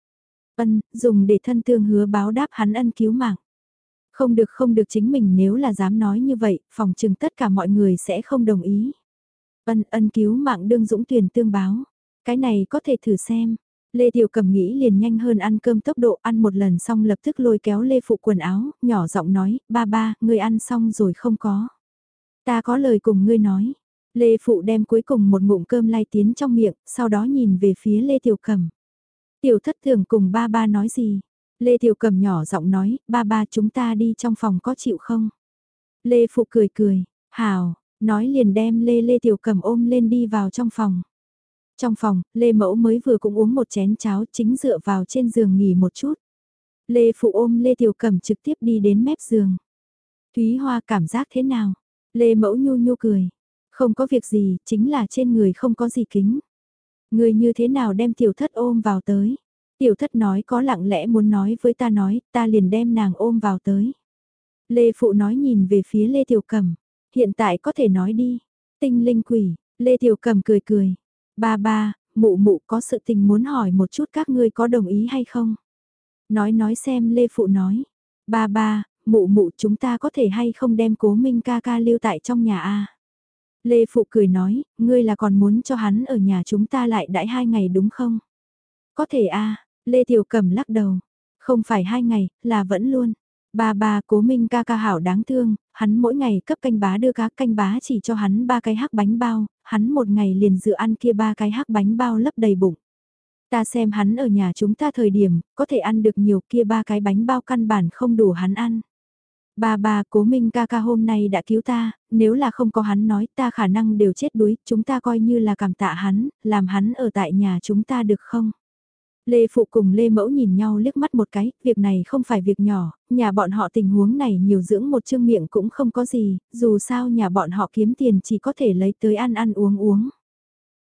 Ân, dùng để thân tương hứa báo đáp hắn ân cứu mạng. Không được không được chính mình nếu là dám nói như vậy, phòng trừng tất cả mọi người sẽ không đồng ý. Ân ân cứu mạng đương dũng tuyển tương báo. Cái này có thể thử xem. Lê Tiểu Cầm nghĩ liền nhanh hơn ăn cơm tốc độ ăn một lần xong lập tức lôi kéo Lê Phụ quần áo, nhỏ giọng nói, ba ba, người ăn xong rồi không có. Ta có lời cùng ngươi nói. Lê Phụ đem cuối cùng một ngụm cơm lai tiến trong miệng, sau đó nhìn về phía Lê Tiểu Cẩm. Tiểu thất thường cùng ba ba nói gì? Lê Tiểu Cầm nhỏ giọng nói, ba ba chúng ta đi trong phòng có chịu không? Lê Phụ cười cười, hào, nói liền đem Lê Lê Tiểu Cầm ôm lên đi vào trong phòng. Trong phòng, Lê Mẫu mới vừa cũng uống một chén cháo chính dựa vào trên giường nghỉ một chút. Lê Phụ ôm Lê Tiểu Cẩm trực tiếp đi đến mép giường. Thúy Hoa cảm giác thế nào? Lê Mẫu nhu nhu cười. Không có việc gì, chính là trên người không có gì kính. Người như thế nào đem tiểu thất ôm vào tới? Tiểu thất nói có lặng lẽ muốn nói với ta nói, ta liền đem nàng ôm vào tới. Lê Phụ nói nhìn về phía Lê Tiểu Cầm. Hiện tại có thể nói đi. Tinh linh quỷ, Lê Tiểu Cầm cười cười. Ba ba, mụ mụ có sự tình muốn hỏi một chút các ngươi có đồng ý hay không? Nói nói xem Lê Phụ nói, ba ba, mụ mụ chúng ta có thể hay không đem cố minh ca ca lưu tại trong nhà a Lê Phụ cười nói, ngươi là còn muốn cho hắn ở nhà chúng ta lại đãi hai ngày đúng không? Có thể a Lê Tiểu Cẩm lắc đầu, không phải hai ngày, là vẫn luôn. Ba ba cố minh ca ca hảo đáng thương, hắn mỗi ngày cấp canh bá đưa cá canh bá chỉ cho hắn ba cái hắc bánh bao, hắn một ngày liền dự ăn kia ba cái hắc bánh bao lấp đầy bụng. Ta xem hắn ở nhà chúng ta thời điểm, có thể ăn được nhiều kia ba cái bánh bao căn bản không đủ hắn ăn. Ba ba cố minh ca ca hôm nay đã cứu ta, nếu là không có hắn nói ta khả năng đều chết đuối, chúng ta coi như là cảm tạ hắn, làm hắn ở tại nhà chúng ta được không? Lê Phụ cùng Lê Mẫu nhìn nhau liếc mắt một cái, việc này không phải việc nhỏ, nhà bọn họ tình huống này nhiều dưỡng một chương miệng cũng không có gì, dù sao nhà bọn họ kiếm tiền chỉ có thể lấy tới ăn ăn uống uống.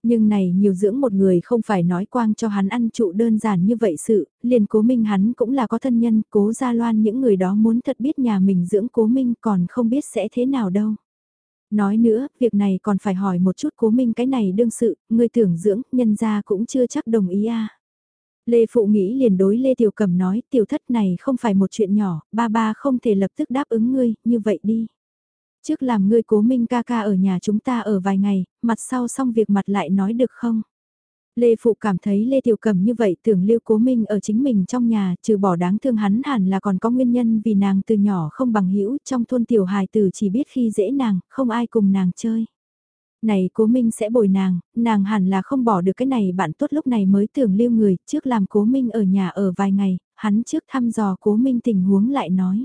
Nhưng này nhiều dưỡng một người không phải nói quang cho hắn ăn trụ đơn giản như vậy sự, liền cố minh hắn cũng là có thân nhân, cố gia loan những người đó muốn thật biết nhà mình dưỡng cố minh còn không biết sẽ thế nào đâu. Nói nữa, việc này còn phải hỏi một chút cố minh cái này đương sự, người tưởng dưỡng, nhân gia cũng chưa chắc đồng ý a Lê Phụ nghĩ liền đối Lê Tiểu Cầm nói, tiểu thất này không phải một chuyện nhỏ, ba ba không thể lập tức đáp ứng ngươi, như vậy đi. Trước làm ngươi cố minh ca ca ở nhà chúng ta ở vài ngày, mặt sau xong việc mặt lại nói được không? Lê Phụ cảm thấy Lê Tiểu Cầm như vậy tưởng lưu cố minh ở chính mình trong nhà, trừ bỏ đáng thương hắn hẳn là còn có nguyên nhân vì nàng từ nhỏ không bằng hữu trong thôn tiểu hài tử chỉ biết khi dễ nàng, không ai cùng nàng chơi. Này cố minh sẽ bồi nàng, nàng hẳn là không bỏ được cái này bạn tốt lúc này mới tưởng lưu người, trước làm cố minh ở nhà ở vài ngày, hắn trước thăm dò cố minh tình huống lại nói.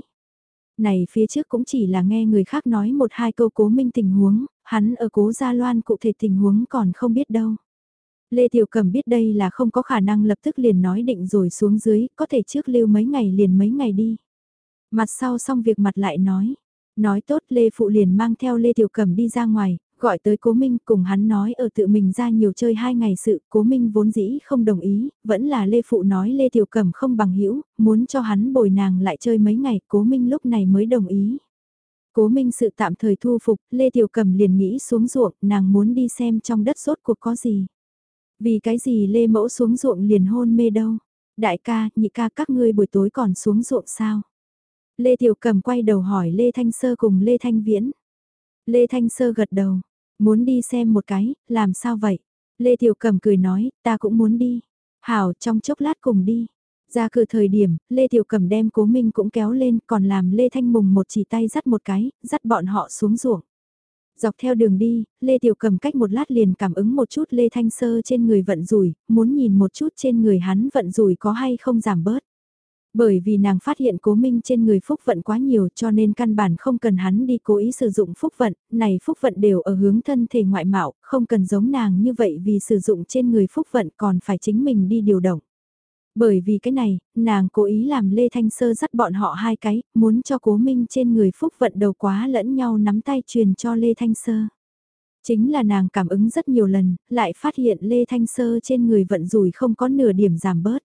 Này phía trước cũng chỉ là nghe người khác nói một hai câu cố minh tình huống, hắn ở cố gia loan cụ thể tình huống còn không biết đâu. Lê Tiểu Cầm biết đây là không có khả năng lập tức liền nói định rồi xuống dưới, có thể trước lưu mấy ngày liền mấy ngày đi. Mặt sau xong việc mặt lại nói. Nói tốt Lê Phụ liền mang theo Lê Tiểu Cầm đi ra ngoài, gọi tới Cố Minh cùng hắn nói ở tự mình ra nhiều chơi hai ngày sự, Cố Minh vốn dĩ không đồng ý, vẫn là Lê Phụ nói Lê Tiểu Cẩm không bằng hữu muốn cho hắn bồi nàng lại chơi mấy ngày, Cố Minh lúc này mới đồng ý. Cố Minh sự tạm thời thu phục, Lê Tiểu Cẩm liền nghĩ xuống ruộng, nàng muốn đi xem trong đất sốt cuộc có gì. Vì cái gì Lê Mẫu xuống ruộng liền hôn mê đâu. Đại ca, nhị ca các ngươi buổi tối còn xuống ruộng sao? Lê Tiểu Cẩm quay đầu hỏi Lê Thanh Sơ cùng Lê Thanh Viễn. Lê Thanh Sơ gật đầu, muốn đi xem một cái, làm sao vậy? Lê Tiểu Cầm cười nói, ta cũng muốn đi. Hảo, trong chốc lát cùng đi. Ra cửa thời điểm, Lê Tiểu Cầm đem Cố Minh cũng kéo lên, còn làm Lê Thanh Mùng một chỉ tay dắt một cái, dắt bọn họ xuống ruộng. Dọc theo đường đi, Lê Tiểu Cầm cách một lát liền cảm ứng một chút Lê Thanh Sơ trên người vận rủi, muốn nhìn một chút trên người hắn vận rủi có hay không giảm bớt. Bởi vì nàng phát hiện cố minh trên người phúc vận quá nhiều cho nên căn bản không cần hắn đi cố ý sử dụng phúc vận, này phúc vận đều ở hướng thân thể ngoại mạo, không cần giống nàng như vậy vì sử dụng trên người phúc vận còn phải chính mình đi điều động. Bởi vì cái này, nàng cố ý làm Lê Thanh Sơ dắt bọn họ hai cái, muốn cho cố minh trên người phúc vận đầu quá lẫn nhau nắm tay truyền cho Lê Thanh Sơ. Chính là nàng cảm ứng rất nhiều lần, lại phát hiện Lê Thanh Sơ trên người vận rủi không có nửa điểm giảm bớt.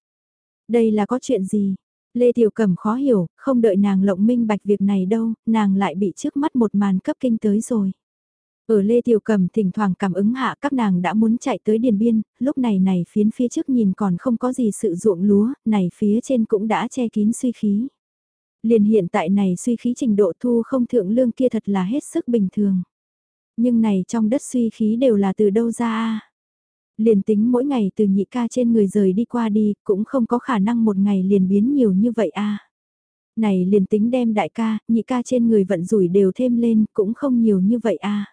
Đây là có chuyện gì? Lê Tiểu Cẩm khó hiểu, không đợi nàng lộng minh bạch việc này đâu, nàng lại bị trước mắt một màn cấp kinh tới rồi. Ở Lê Tiểu Cẩm thỉnh thoảng cảm ứng hạ các nàng đã muốn chạy tới Điền Biên, lúc này này phiến phía trước nhìn còn không có gì sự ruộng lúa, này phía trên cũng đã che kín suy khí. Liền hiện tại này suy khí trình độ thu không thượng lương kia thật là hết sức bình thường. Nhưng này trong đất suy khí đều là từ đâu ra a Liền tính mỗi ngày từ nhị ca trên người rời đi qua đi, cũng không có khả năng một ngày liền biến nhiều như vậy a. Này liền tính đem đại ca, nhị ca trên người vận rủi đều thêm lên, cũng không nhiều như vậy a.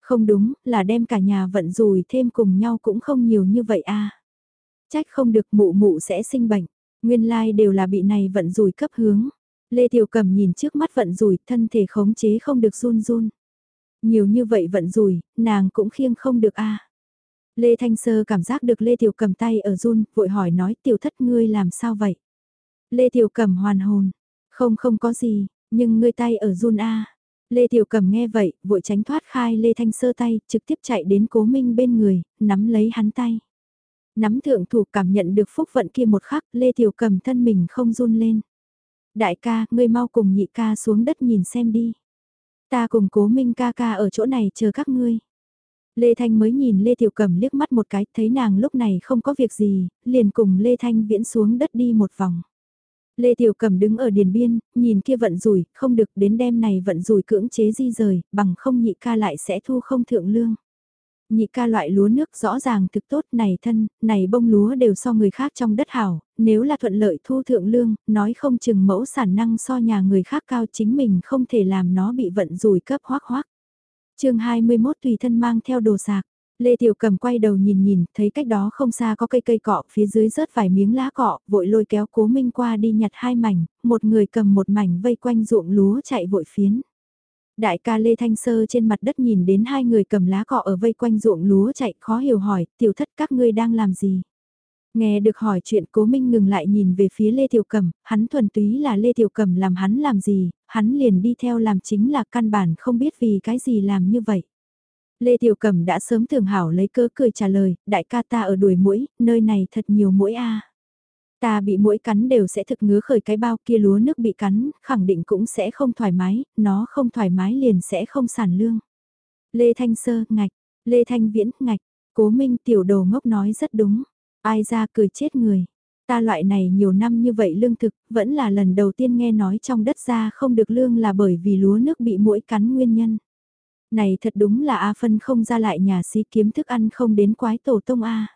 Không đúng, là đem cả nhà vận rủi thêm cùng nhau cũng không nhiều như vậy a. Trách không được mụ mụ sẽ sinh bệnh, nguyên lai đều là bị này vận rủi cấp hướng. Lê Tiểu Cầm nhìn trước mắt vận rủi, thân thể khống chế không được run run. Nhiều như vậy vận rủi, nàng cũng khiêng không được a. Lê Thanh Sơ cảm giác được Lê Tiểu cầm tay ở run, vội hỏi nói tiểu thất ngươi làm sao vậy? Lê Tiểu cầm hoàn hồn, không không có gì, nhưng ngươi tay ở run a. Lê Tiểu cầm nghe vậy, vội tránh thoát khai Lê Thanh Sơ tay, trực tiếp chạy đến cố minh bên người, nắm lấy hắn tay. Nắm thượng thủ cảm nhận được phúc vận kia một khắc, Lê Tiểu cầm thân mình không run lên. Đại ca, ngươi mau cùng nhị ca xuống đất nhìn xem đi. Ta cùng cố minh ca ca ở chỗ này chờ các ngươi. Lê Thanh mới nhìn Lê Tiểu Cẩm liếc mắt một cái, thấy nàng lúc này không có việc gì, liền cùng Lê Thanh viễn xuống đất đi một vòng. Lê Tiểu Cẩm đứng ở điền biên, nhìn kia vận rủi, không được đến đêm này vận rủi cưỡng chế di rời, bằng không nhị ca lại sẽ thu không thượng lương. Nhị ca loại lúa nước rõ ràng thực tốt này thân, này bông lúa đều so người khác trong đất hảo, nếu là thuận lợi thu thượng lương, nói không chừng mẫu sản năng so nhà người khác cao chính mình không thể làm nó bị vận rủi cấp hoác hoác chương 21 tùy thân mang theo đồ sạc. Lê Tiểu Cầm quay đầu nhìn nhìn, thấy cách đó không xa có cây cây cọ, phía dưới rớt vài miếng lá cọ, vội lôi kéo cố minh qua đi nhặt hai mảnh, một người cầm một mảnh vây quanh ruộng lúa chạy vội phiến. Đại ca Lê Thanh Sơ trên mặt đất nhìn đến hai người cầm lá cọ ở vây quanh ruộng lúa chạy khó hiểu hỏi, tiểu thất các ngươi đang làm gì? Nghe được hỏi chuyện cố minh ngừng lại nhìn về phía Lê Tiểu Cẩm. hắn thuần túy là Lê Tiểu Cẩm làm hắn làm gì, hắn liền đi theo làm chính là căn bản không biết vì cái gì làm như vậy. Lê Tiểu Cẩm đã sớm tưởng hảo lấy cớ cười trả lời, đại ca ta ở đuổi mũi, nơi này thật nhiều mũi a. Ta bị mũi cắn đều sẽ thực ngứa khởi cái bao kia lúa nước bị cắn, khẳng định cũng sẽ không thoải mái, nó không thoải mái liền sẽ không sản lương. Lê Thanh Sơ, ngạch, Lê Thanh Viễn, ngạch, Cố Minh tiểu đầu ngốc nói rất đúng, ai ra cười chết người. Ta loại này nhiều năm như vậy lương thực, vẫn là lần đầu tiên nghe nói trong đất ra không được lương là bởi vì lúa nước bị mũi cắn nguyên nhân. Này thật đúng là A phân không ra lại nhà sĩ kiếm thức ăn không đến quái tổ tông A.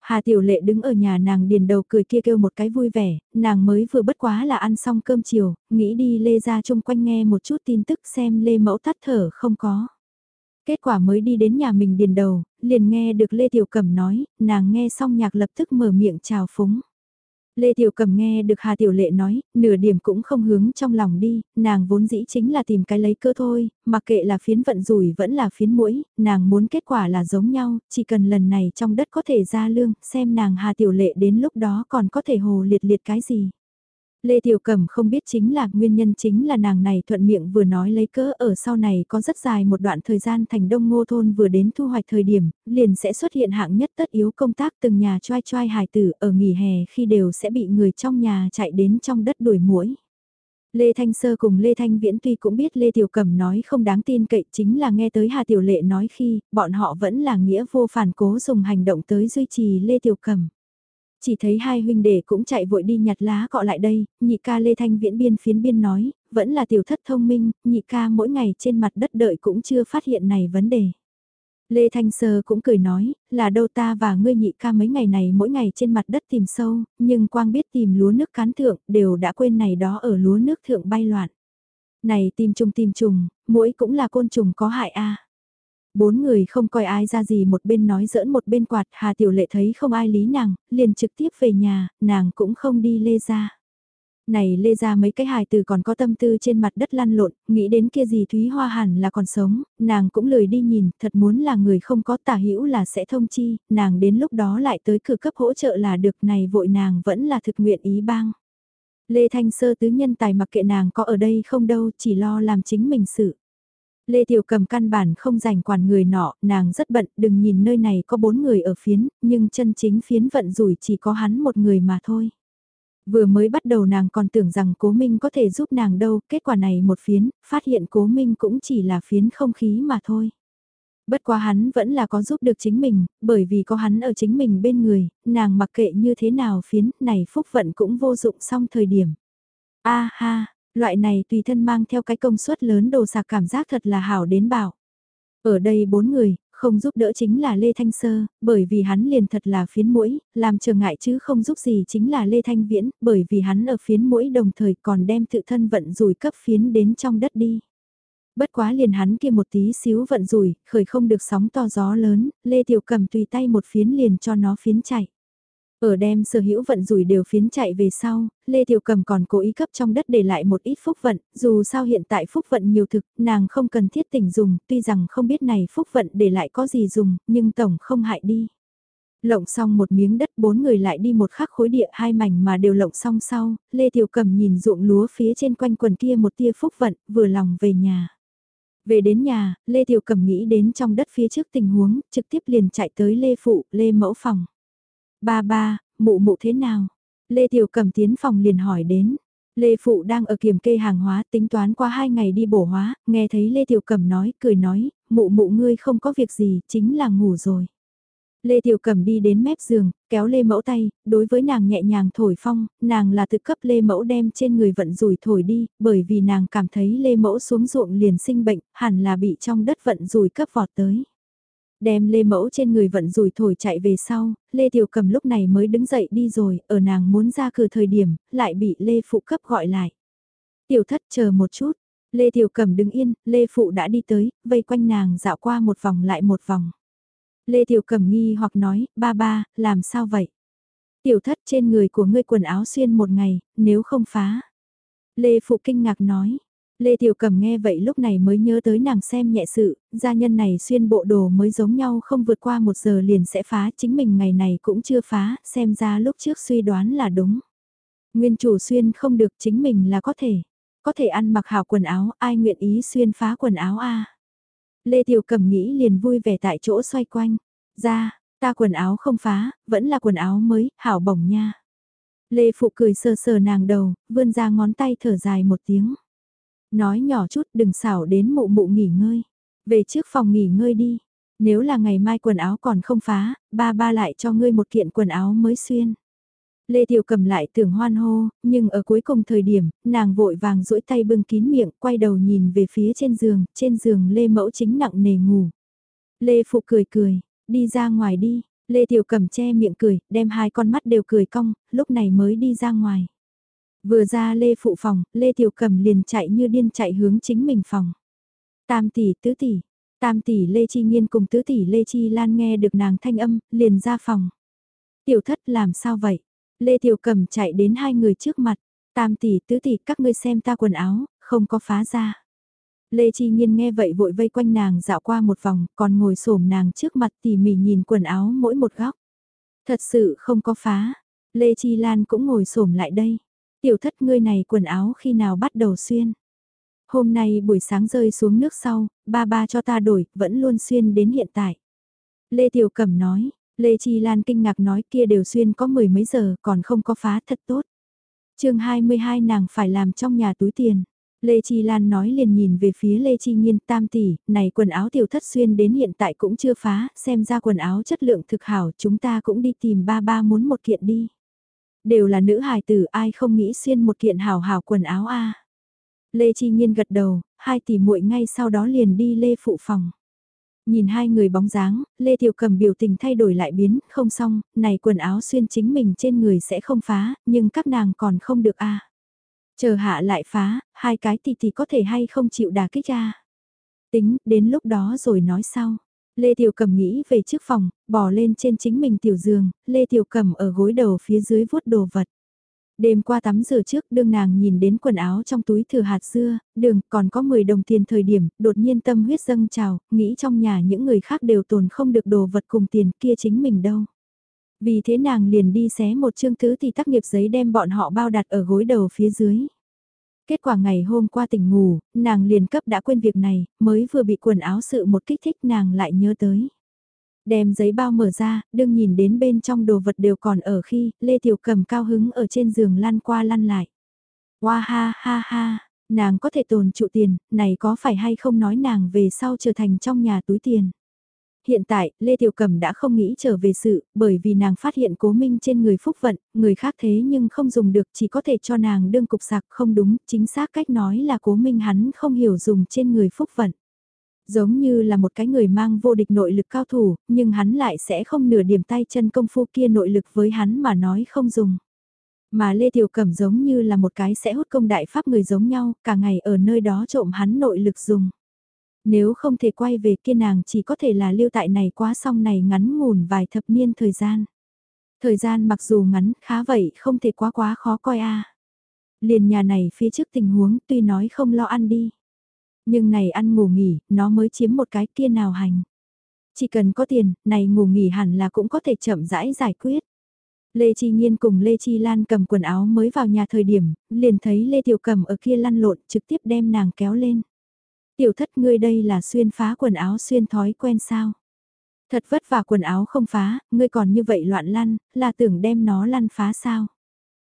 Hà Tiểu Lệ đứng ở nhà nàng điền đầu cười kia kêu một cái vui vẻ, nàng mới vừa bất quá là ăn xong cơm chiều, nghĩ đi Lê ra chung quanh nghe một chút tin tức xem Lê mẫu tắt thở không có. Kết quả mới đi đến nhà mình điền đầu, liền nghe được Lê Tiểu Cẩm nói, nàng nghe xong nhạc lập tức mở miệng chào phúng. Lê Tiểu Cầm nghe được Hà Tiểu Lệ nói, nửa điểm cũng không hướng trong lòng đi, nàng vốn dĩ chính là tìm cái lấy cơ thôi, mặc kệ là phiến vận rủi vẫn là phiến mũi, nàng muốn kết quả là giống nhau, chỉ cần lần này trong đất có thể ra lương, xem nàng Hà Tiểu Lệ đến lúc đó còn có thể hồ liệt liệt cái gì. Lê Tiểu Cẩm không biết chính là nguyên nhân chính là nàng này thuận miệng vừa nói lấy cỡ ở sau này có rất dài một đoạn thời gian thành đông ngô thôn vừa đến thu hoạch thời điểm, liền sẽ xuất hiện hạng nhất tất yếu công tác từng nhà choai choai hài tử ở nghỉ hè khi đều sẽ bị người trong nhà chạy đến trong đất đuổi muỗi. Lê Thanh Sơ cùng Lê Thanh Viễn tuy cũng biết Lê Tiểu Cẩm nói không đáng tin cậy chính là nghe tới Hà Tiểu Lệ nói khi bọn họ vẫn là nghĩa vô phản cố dùng hành động tới duy trì Lê Tiểu Cẩm. Chỉ thấy hai huynh đệ cũng chạy vội đi nhặt lá cọ lại đây, nhị ca Lê Thanh Viễn biên phiến biên nói, vẫn là tiểu thất thông minh, nhị ca mỗi ngày trên mặt đất đợi cũng chưa phát hiện này vấn đề. Lê Thanh Sơ cũng cười nói, là đâu ta và ngươi nhị ca mấy ngày này mỗi ngày trên mặt đất tìm sâu, nhưng quang biết tìm lúa nước cán thượng, đều đã quên này đó ở lúa nước thượng bay loạn. Này tìm trùng tìm trùng, mỗi cũng là côn trùng có hại a Bốn người không coi ai ra gì một bên nói giỡn một bên quạt, Hà Tiểu Lệ thấy không ai lý nàng, liền trực tiếp về nhà, nàng cũng không đi lê ra. Này lê ra mấy cái hài từ còn có tâm tư trên mặt đất lăn lộn, nghĩ đến kia gì Thúy Hoa hẳn là còn sống, nàng cũng lười đi nhìn, thật muốn là người không có tả hữu là sẽ thông chi, nàng đến lúc đó lại tới cửa cấp hỗ trợ là được này vội nàng vẫn là thực nguyện ý bang. Lê Thanh Sơ tứ nhân tài mặc kệ nàng có ở đây không đâu, chỉ lo làm chính mình sự. Lê Tiểu cầm căn bản không rảnh quản người nọ, nàng rất bận, đừng nhìn nơi này có bốn người ở phiến, nhưng chân chính phiến vận rủi chỉ có hắn một người mà thôi. Vừa mới bắt đầu nàng còn tưởng rằng cố minh có thể giúp nàng đâu, kết quả này một phiến, phát hiện cố minh cũng chỉ là phiến không khí mà thôi. Bất quá hắn vẫn là có giúp được chính mình, bởi vì có hắn ở chính mình bên người, nàng mặc kệ như thế nào phiến, này phúc vận cũng vô dụng xong thời điểm. A ha, Loại này tùy thân mang theo cái công suất lớn đồ sạc cảm giác thật là hảo đến bảo. Ở đây bốn người, không giúp đỡ chính là Lê Thanh Sơ, bởi vì hắn liền thật là phiến mũi, làm trở ngại chứ không giúp gì chính là Lê Thanh Viễn, bởi vì hắn ở phiến mũi đồng thời còn đem tự thân vận rủi cấp phiến đến trong đất đi. Bất quá liền hắn kia một tí xíu vận rủi, khởi không được sóng to gió lớn, Lê Tiểu Cầm tùy tay một phiến liền cho nó phiến chạy. Ở đem sở hữu vận rủi đều phiến chạy về sau, Lê Tiểu Cầm còn cố ý cấp trong đất để lại một ít phúc vận, dù sao hiện tại phúc vận nhiều thực, nàng không cần thiết tỉnh dùng, tuy rằng không biết này phúc vận để lại có gì dùng, nhưng tổng không hại đi. Lộng xong một miếng đất bốn người lại đi một khắc khối địa hai mảnh mà đều lộng xong sau, Lê Tiểu Cầm nhìn ruộng lúa phía trên quanh quần kia một tia phúc vận, vừa lòng về nhà. Về đến nhà, Lê Tiểu Cầm nghĩ đến trong đất phía trước tình huống, trực tiếp liền chạy tới Lê Phụ, Lê Mẫu Phòng. Ba ba, mụ mụ thế nào? Lê Tiểu Cầm tiến phòng liền hỏi đến. Lê Phụ đang ở kiểm kê hàng hóa tính toán qua hai ngày đi bổ hóa, nghe thấy Lê Tiểu Cẩm nói, cười nói, mụ mụ ngươi không có việc gì, chính là ngủ rồi. Lê Tiểu Cẩm đi đến mép giường, kéo Lê Mẫu tay, đối với nàng nhẹ nhàng thổi phong, nàng là tự cấp Lê Mẫu đem trên người vận rủi thổi đi, bởi vì nàng cảm thấy Lê Mẫu xuống ruộng liền sinh bệnh, hẳn là bị trong đất vận rủi cấp vọt tới. Đem Lê Mẫu trên người vận rủi thổi chạy về sau, Lê Tiểu Cầm lúc này mới đứng dậy đi rồi, ở nàng muốn ra cửa thời điểm, lại bị Lê Phụ cấp gọi lại. Tiểu thất chờ một chút, Lê Tiểu Cầm đứng yên, Lê Phụ đã đi tới, vây quanh nàng dạo qua một vòng lại một vòng. Lê Tiểu Cầm nghi hoặc nói, ba ba, làm sao vậy? Tiểu thất trên người của ngươi quần áo xuyên một ngày, nếu không phá. Lê Phụ kinh ngạc nói, Lê Tiểu Cầm nghe vậy lúc này mới nhớ tới nàng xem nhẹ sự, gia nhân này xuyên bộ đồ mới giống nhau không vượt qua một giờ liền sẽ phá, chính mình ngày này cũng chưa phá, xem ra lúc trước suy đoán là đúng. Nguyên chủ xuyên không được chính mình là có thể, có thể ăn mặc hảo quần áo, ai nguyện ý xuyên phá quần áo a Lê Tiểu Cầm nghĩ liền vui vẻ tại chỗ xoay quanh, ra, ta quần áo không phá, vẫn là quần áo mới, hảo bổng nha. Lê Phụ cười sờ sờ nàng đầu, vươn ra ngón tay thở dài một tiếng. Nói nhỏ chút đừng xảo đến mụ mụ nghỉ ngơi. Về trước phòng nghỉ ngơi đi. Nếu là ngày mai quần áo còn không phá, ba ba lại cho ngươi một kiện quần áo mới xuyên. Lê Tiểu cầm lại tưởng hoan hô, nhưng ở cuối cùng thời điểm, nàng vội vàng duỗi tay bưng kín miệng, quay đầu nhìn về phía trên giường, trên giường Lê Mẫu chính nặng nề ngủ. Lê Phụ cười cười, đi ra ngoài đi, Lê Tiểu cầm che miệng cười, đem hai con mắt đều cười cong, lúc này mới đi ra ngoài. Vừa ra Lê Phụ phòng, Lê Tiểu Cầm liền chạy như điên chạy hướng chính mình phòng. Tam tỷ, tứ tỷ, tam tỷ Lê Chi Nhiên cùng tứ tỷ Lê Chi Lan nghe được nàng thanh âm, liền ra phòng. Tiểu thất làm sao vậy? Lê Tiểu Cầm chạy đến hai người trước mặt. Tam tỷ, tứ tỷ, các ngươi xem ta quần áo, không có phá ra. Lê Chi Nhiên nghe vậy vội vây quanh nàng dạo qua một vòng, còn ngồi xổm nàng trước mặt tỉ mỉ nhìn quần áo mỗi một góc. Thật sự không có phá. Lê Chi Lan cũng ngồi xổm lại đây. Tiểu thất ngươi này quần áo khi nào bắt đầu xuyên. Hôm nay buổi sáng rơi xuống nước sau, ba ba cho ta đổi, vẫn luôn xuyên đến hiện tại. Lê Tiểu Cẩm nói, Lê Chi Lan kinh ngạc nói kia đều xuyên có mười mấy giờ còn không có phá thật tốt. chương 22 nàng phải làm trong nhà túi tiền. Lê Chi Lan nói liền nhìn về phía Lê Chi Nhiên tam tỷ, này quần áo tiểu thất xuyên đến hiện tại cũng chưa phá, xem ra quần áo chất lượng thực hảo chúng ta cũng đi tìm ba ba muốn một kiện đi. Đều là nữ hài tử ai không nghĩ xuyên một kiện hảo hảo quần áo a Lê Chi Nhiên gật đầu, hai tỷ muội ngay sau đó liền đi Lê Phụ phòng. Nhìn hai người bóng dáng, Lê Tiểu Cầm biểu tình thay đổi lại biến, không xong, này quần áo xuyên chính mình trên người sẽ không phá, nhưng các nàng còn không được a Chờ hạ lại phá, hai cái tỷ tỷ có thể hay không chịu đà kích ra. Tính, đến lúc đó rồi nói sau. Lê Tiểu Cầm nghĩ về trước phòng, bỏ lên trên chính mình tiểu giường, Lê Tiểu Cầm ở gối đầu phía dưới vuốt đồ vật. Đêm qua tắm rửa trước đương nàng nhìn đến quần áo trong túi thừa hạt dưa, đường còn có 10 đồng tiền thời điểm, đột nhiên tâm huyết dâng trào, nghĩ trong nhà những người khác đều tồn không được đồ vật cùng tiền kia chính mình đâu. Vì thế nàng liền đi xé một chương thứ thì tác nghiệp giấy đem bọn họ bao đặt ở gối đầu phía dưới. Kết quả ngày hôm qua tỉnh ngủ, nàng liền cấp đã quên việc này, mới vừa bị quần áo sự một kích thích nàng lại nhớ tới. Đem giấy bao mở ra, đương nhìn đến bên trong đồ vật đều còn ở khi, Lê Tiểu Cầm cao hứng ở trên giường lăn qua lăn lại. Hoa ha ha ha, nàng có thể tồn trụ tiền, này có phải hay không nói nàng về sau trở thành trong nhà túi tiền hiện tại, Lê Tiểu Cầm đã không nghĩ trở về sự, bởi vì nàng phát hiện cố minh trên người phúc vận, người khác thế nhưng không dùng được chỉ có thể cho nàng đương cục sạc không đúng, chính xác cách nói là cố minh hắn không hiểu dùng trên người phúc vận. Giống như là một cái người mang vô địch nội lực cao thủ, nhưng hắn lại sẽ không nửa điểm tay chân công phu kia nội lực với hắn mà nói không dùng. Mà Lê Tiểu Cẩm giống như là một cái sẽ hút công đại pháp người giống nhau, cả ngày ở nơi đó trộm hắn nội lực dùng. Nếu không thể quay về kia nàng chỉ có thể là lưu tại này quá xong này ngắn ngủn vài thập niên thời gian. Thời gian mặc dù ngắn khá vậy không thể quá quá khó coi a Liền nhà này phía trước tình huống tuy nói không lo ăn đi. Nhưng này ăn ngủ nghỉ, nó mới chiếm một cái kia nào hành. Chỉ cần có tiền, này ngủ nghỉ hẳn là cũng có thể chậm rãi giải quyết. Lê Chi Nhiên cùng Lê Chi Lan cầm quần áo mới vào nhà thời điểm, liền thấy Lê Tiểu Cầm ở kia lăn lộn trực tiếp đem nàng kéo lên. Tiểu thất ngươi đây là xuyên phá quần áo xuyên thói quen sao? Thật vất vả quần áo không phá, ngươi còn như vậy loạn lăn, là tưởng đem nó lăn phá sao?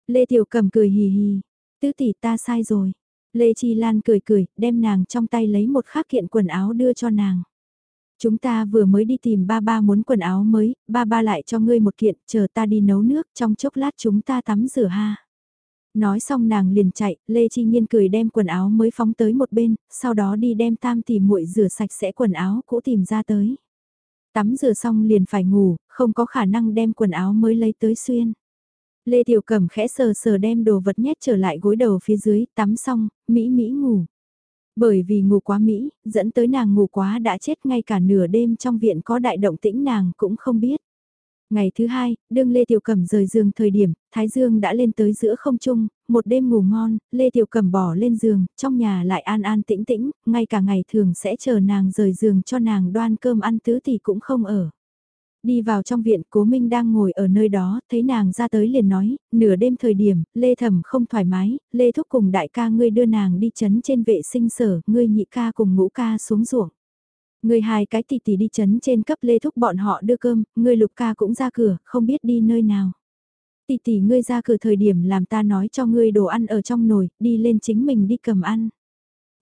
Lê Tiểu Cầm cười hì hì. Tứ tỷ ta sai rồi. Lê Chi Lan cười cười, đem nàng trong tay lấy một khắc kiện quần áo đưa cho nàng. Chúng ta vừa mới đi tìm ba ba muốn quần áo mới, ba ba lại cho ngươi một kiện, chờ ta đi nấu nước, trong chốc lát chúng ta tắm rửa ha. Nói xong nàng liền chạy, Lê Chi Nhiên cười đem quần áo mới phóng tới một bên, sau đó đi đem tam tỷ muội rửa sạch sẽ quần áo cũ tìm ra tới. Tắm rửa xong liền phải ngủ, không có khả năng đem quần áo mới lấy tới xuyên. Lê Tiểu Cẩm khẽ sờ sờ đem đồ vật nhét trở lại gối đầu phía dưới, tắm xong, Mỹ Mỹ ngủ. Bởi vì ngủ quá Mỹ, dẫn tới nàng ngủ quá đã chết ngay cả nửa đêm trong viện có đại động tĩnh nàng cũng không biết. Ngày thứ hai, đương Lê Tiểu Cẩm rời giường thời điểm, Thái Dương đã lên tới giữa không trung, một đêm ngủ ngon, Lê Tiểu Cẩm bỏ lên giường, trong nhà lại an an tĩnh tĩnh, ngay cả ngày thường sẽ chờ nàng rời giường cho nàng đoan cơm ăn tứ thì cũng không ở. Đi vào trong viện, Cố Minh đang ngồi ở nơi đó, thấy nàng ra tới liền nói, nửa đêm thời điểm, Lê Thẩm không thoải mái, Lê Thúc cùng đại ca ngươi đưa nàng đi chấn trên vệ sinh sở, ngươi nhị ca cùng ngũ ca xuống ruộng. Người hai cái tỷ tỷ đi chấn trên cấp Lê Thúc bọn họ đưa cơm, người lục ca cũng ra cửa, không biết đi nơi nào. Tỷ tỷ ngươi ra cửa thời điểm làm ta nói cho ngươi đồ ăn ở trong nồi, đi lên chính mình đi cầm ăn.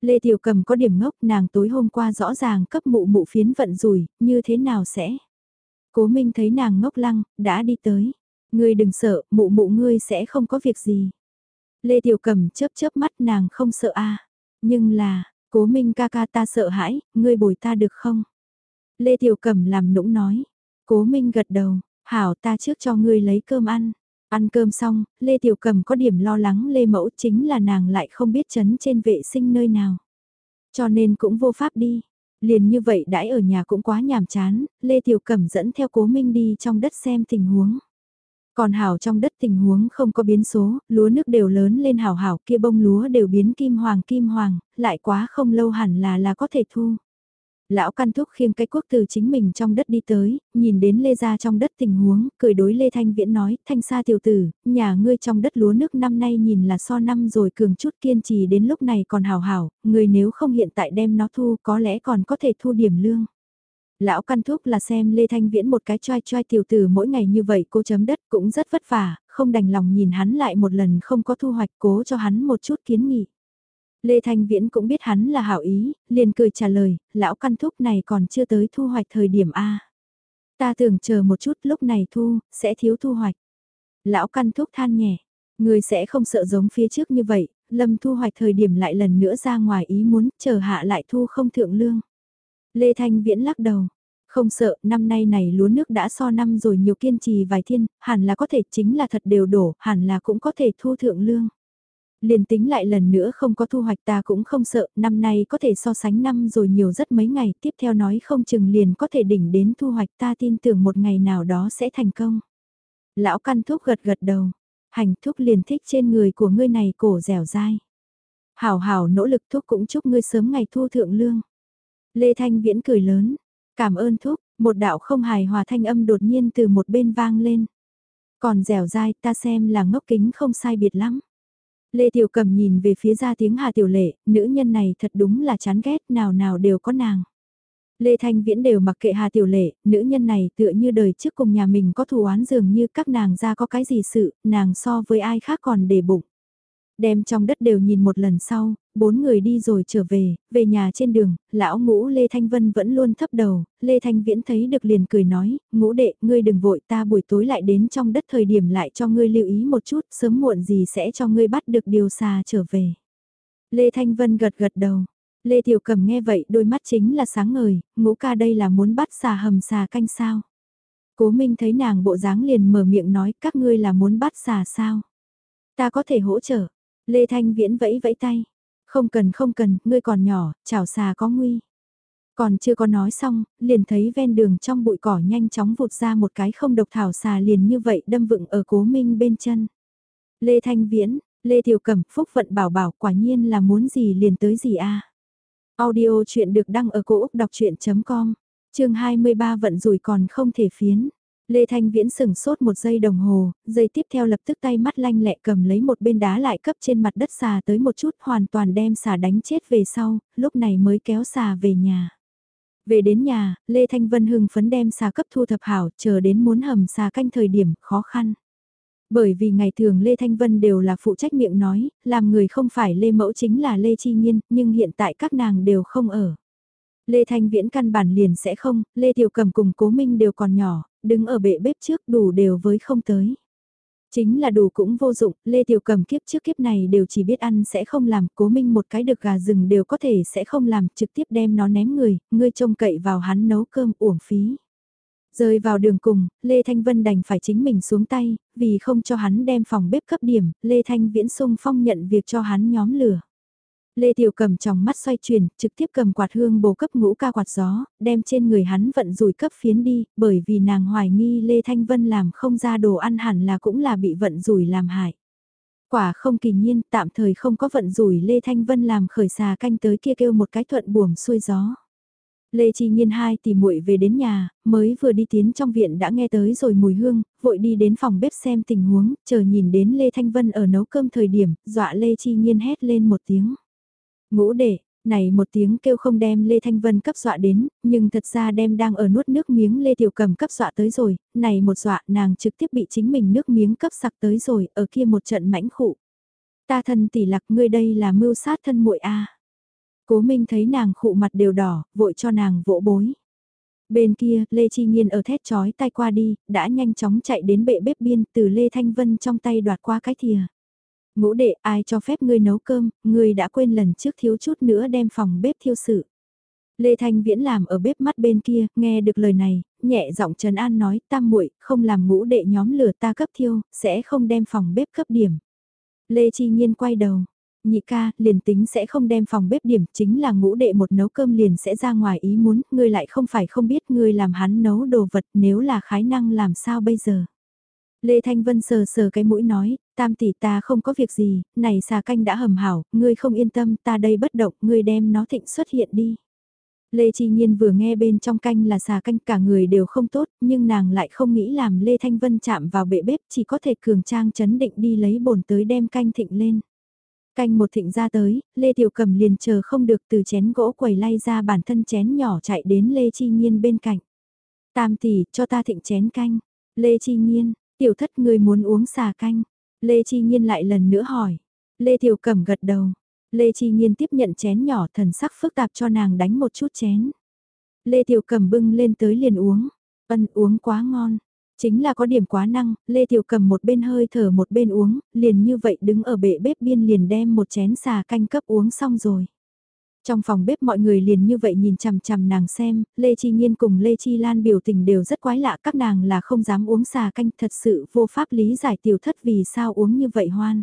Lê Tiểu Cầm có điểm ngốc nàng tối hôm qua rõ ràng cấp mụ mụ phiến vận rủi, như thế nào sẽ? Cố Minh thấy nàng ngốc lăng, đã đi tới. Ngươi đừng sợ, mụ mụ ngươi sẽ không có việc gì. Lê Tiểu Cầm chớp chớp mắt nàng không sợ a Nhưng là, cố Minh ca ca ta sợ hãi, ngươi bồi ta được không? Lê Tiểu Cẩm làm nũng nói. Cố Minh gật đầu, hảo ta trước cho ngươi lấy cơm ăn. Ăn cơm xong, Lê Tiểu Cẩm có điểm lo lắng Lê Mẫu chính là nàng lại không biết chấn trên vệ sinh nơi nào. Cho nên cũng vô pháp đi. Liền như vậy đãi ở nhà cũng quá nhàm chán, Lê Tiểu Cẩm dẫn theo cố minh đi trong đất xem tình huống. Còn hảo trong đất tình huống không có biến số, lúa nước đều lớn lên hảo hảo kia bông lúa đều biến kim hoàng kim hoàng, lại quá không lâu hẳn là là có thể thu. Lão căn thúc khiêng cái quốc từ chính mình trong đất đi tới, nhìn đến Lê Gia trong đất tình huống, cười đối Lê Thanh Viễn nói, Thanh Sa tiểu tử, nhà ngươi trong đất lúa nước năm nay nhìn là so năm rồi cường chút kiên trì đến lúc này còn hào hảo, người nếu không hiện tại đem nó thu có lẽ còn có thể thu điểm lương. Lão căn thúc là xem Lê Thanh Viễn một cái choai choai tiểu tử mỗi ngày như vậy cô chấm đất cũng rất vất vả, không đành lòng nhìn hắn lại một lần không có thu hoạch cố cho hắn một chút kiến nghị. Lê Thanh Viễn cũng biết hắn là hảo ý, liền cười trả lời, lão căn thúc này còn chưa tới thu hoạch thời điểm A. Ta tưởng chờ một chút lúc này thu, sẽ thiếu thu hoạch. Lão căn thúc than nhẹ, người sẽ không sợ giống phía trước như vậy, lâm thu hoạch thời điểm lại lần nữa ra ngoài ý muốn, chờ hạ lại thu không thượng lương. Lê Thanh Viễn lắc đầu, không sợ, năm nay này lúa nước đã so năm rồi nhiều kiên trì vài thiên, hẳn là có thể chính là thật đều đổ, hẳn là cũng có thể thu thượng lương. Liền tính lại lần nữa không có thu hoạch ta cũng không sợ, năm nay có thể so sánh năm rồi nhiều rất mấy ngày, tiếp theo nói không chừng liền có thể đỉnh đến thu hoạch ta tin tưởng một ngày nào đó sẽ thành công. Lão căn thúc gật gật đầu, hành thúc liền thích trên người của ngươi này cổ dẻo dai. Hảo hảo nỗ lực thúc cũng chúc ngươi sớm ngày thu thượng lương. Lê Thanh Viễn cười lớn, cảm ơn thúc, một đạo không hài hòa thanh âm đột nhiên từ một bên vang lên. Còn dẻo dai ta xem là ngốc kính không sai biệt lắm. Lê Tiểu Cầm nhìn về phía ra tiếng Hà Tiểu Lệ, nữ nhân này thật đúng là chán ghét, nào nào đều có nàng. Lê Thanh Viễn đều mặc kệ Hà Tiểu Lệ, nữ nhân này tựa như đời trước cùng nhà mình có thù oán dường như các nàng ra có cái gì sự, nàng so với ai khác còn để bụng. Đem trong đất đều nhìn một lần sau, bốn người đi rồi trở về, về nhà trên đường, lão ngũ Lê Thanh Vân vẫn luôn thấp đầu, Lê Thanh Viễn thấy được liền cười nói, ngũ đệ, ngươi đừng vội ta buổi tối lại đến trong đất thời điểm lại cho ngươi lưu ý một chút, sớm muộn gì sẽ cho ngươi bắt được điều xà trở về. Lê Thanh Vân gật gật đầu. Lê Tiểu Cầm nghe vậy đôi mắt chính là sáng ngời, ngũ ca đây là muốn bắt xà hầm xà canh sao. Cố Minh thấy nàng bộ dáng liền mở miệng nói các ngươi là muốn bắt xà sao. Ta có thể hỗ trợ. Lê Thanh Viễn vẫy vẫy tay. Không cần không cần, ngươi còn nhỏ, chảo xà có nguy. Còn chưa có nói xong, liền thấy ven đường trong bụi cỏ nhanh chóng vụt ra một cái không độc thảo xà liền như vậy đâm vựng ở cố minh bên chân. Lê Thanh Viễn, Lê Tiểu Cẩm, Phúc Vận Bảo Bảo quả nhiên là muốn gì liền tới gì a Audio chuyện được đăng ở cổ Úc đọc chuyện.com, chương 23 vận rủi còn không thể phiến. Lê Thanh Viễn sừng sốt một giây đồng hồ, giây tiếp theo lập tức tay mắt lanh lẹ cầm lấy một bên đá lại cấp trên mặt đất xà tới một chút hoàn toàn đem xà đánh chết về sau, lúc này mới kéo xà về nhà. Về đến nhà, Lê Thanh Vân hưng phấn đem xà cấp thu thập hảo, chờ đến muốn hầm xà canh thời điểm khó khăn. Bởi vì ngày thường Lê Thanh Vân đều là phụ trách miệng nói, làm người không phải Lê Mẫu chính là Lê Chi Nhiên, nhưng hiện tại các nàng đều không ở. Lê Thanh Viễn căn bản liền sẽ không, Lê Tiểu Cầm cùng Cố Minh đều còn nhỏ, đứng ở bệ bếp trước đủ đều với không tới. Chính là đủ cũng vô dụng, Lê Tiểu Cầm kiếp trước kiếp này đều chỉ biết ăn sẽ không làm, Cố Minh một cái được gà rừng đều có thể sẽ không làm, trực tiếp đem nó ném người, ngươi trông cậy vào hắn nấu cơm uổng phí. Rơi vào đường cùng, Lê Thanh Vân đành phải chính mình xuống tay, vì không cho hắn đem phòng bếp cấp điểm, Lê Thanh Viễn sung phong nhận việc cho hắn nhóm lửa. Lê Tiểu cầm trong mắt xoay chuyển, trực tiếp cầm quạt hương bồ cấp ngũ ca quạt gió, đem trên người hắn vận rủi cấp phiến đi, bởi vì nàng hoài nghi Lê Thanh Vân làm không ra đồ ăn hẳn là cũng là bị vận rủi làm hại. Quả không kỳ nhiên, tạm thời không có vận rủi Lê Thanh Vân làm khởi xà canh tới kia kêu một cái thuận buồm xuôi gió. Lê Chi Nhiên hai tỷ muội về đến nhà, mới vừa đi tiến trong viện đã nghe tới rồi mùi hương, vội đi đến phòng bếp xem tình huống, chờ nhìn đến Lê Thanh Vân ở nấu cơm thời điểm, dọa Lê Chi Nhiên hét lên một tiếng. Ngũ đệ, này một tiếng kêu không đem Lê Thanh Vân cấp dọa đến, nhưng thật ra đem đang ở nuốt nước miếng Lê Tiểu Cầm cấp dọa tới rồi, này một dọa nàng trực tiếp bị chính mình nước miếng cấp sặc tới rồi, ở kia một trận mãnh khụ. Ta thân tỷ lạc ngươi đây là mưu sát thân muội a. Cố Minh thấy nàng khụ mặt đều đỏ, vội cho nàng vỗ bối. Bên kia, Lê Chi Nhiên ở thét chói tay qua đi, đã nhanh chóng chạy đến bệ bếp biên từ Lê Thanh Vân trong tay đoạt qua cái thìa. Ngũ đệ ai cho phép ngươi nấu cơm, ngươi đã quên lần trước thiếu chút nữa đem phòng bếp thiêu sự. Lê Thanh Viễn làm ở bếp mắt bên kia, nghe được lời này, nhẹ giọng Trần An nói, tam muội không làm ngũ đệ nhóm lửa ta cấp thiêu, sẽ không đem phòng bếp cấp điểm. Lê Chi Nhiên quay đầu, nhị ca, liền tính sẽ không đem phòng bếp điểm, chính là ngũ đệ một nấu cơm liền sẽ ra ngoài ý muốn, ngươi lại không phải không biết ngươi làm hắn nấu đồ vật nếu là khái năng làm sao bây giờ. Lê Thanh Vân sờ sờ cái mũi nói, tam tỷ ta không có việc gì, này xà canh đã hầm hảo, ngươi không yên tâm, ta đây bất động, ngươi đem nó thịnh xuất hiện đi. Lê Chi Nhiên vừa nghe bên trong canh là xà canh cả người đều không tốt, nhưng nàng lại không nghĩ làm Lê Thanh Vân chạm vào bệ bếp, chỉ có thể cường trang chấn định đi lấy bồn tới đem canh thịnh lên. Canh một thịnh ra tới, Lê Tiểu Cầm liền chờ không được từ chén gỗ quầy lay ra bản thân chén nhỏ chạy đến Lê Chi Nhiên bên cạnh. Tam tỷ, cho ta thịnh chén canh. Lê Chi Nhiên, tiểu thất người muốn uống xà canh. Lê Chi Nhiên lại lần nữa hỏi. Lê Tiểu Cẩm gật đầu. Lê Chi Nhiên tiếp nhận chén nhỏ thần sắc phức tạp cho nàng đánh một chút chén. Lê Tiểu Cẩm bưng lên tới liền uống. Ân uống quá ngon. Chính là có điểm quá năng, Lê Tiểu Cầm một bên hơi thở một bên uống, liền như vậy đứng ở bệ bếp biên liền đem một chén xà canh cấp uống xong rồi. Trong phòng bếp mọi người liền như vậy nhìn chằm chằm nàng xem, Lê Chi Nhiên cùng Lê Chi Lan biểu tình đều rất quái lạ các nàng là không dám uống xà canh thật sự vô pháp lý giải tiểu thất vì sao uống như vậy hoan.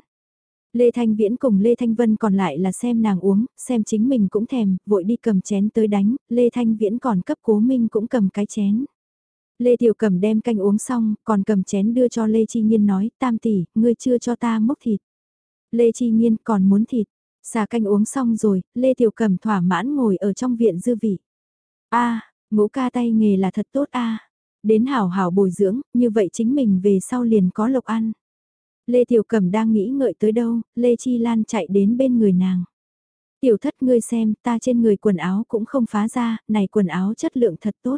Lê Thanh Viễn cùng Lê Thanh Vân còn lại là xem nàng uống, xem chính mình cũng thèm, vội đi cầm chén tới đánh, Lê Thanh Viễn còn cấp cố minh cũng cầm cái chén. Lê Tiểu Cầm đem canh uống xong, còn cầm chén đưa cho Lê Chi Nhiên nói, tam tỷ, ngươi chưa cho ta mốc thịt. Lê Chi Nhiên còn muốn thịt, xà canh uống xong rồi, Lê Tiểu Cầm thỏa mãn ngồi ở trong viện dư vị. a ngũ ca tay nghề là thật tốt a đến hảo hảo bồi dưỡng, như vậy chính mình về sau liền có lộc ăn. Lê Tiểu Cầm đang nghĩ ngợi tới đâu, Lê Chi Lan chạy đến bên người nàng. Tiểu thất ngươi xem, ta trên người quần áo cũng không phá ra, này quần áo chất lượng thật tốt.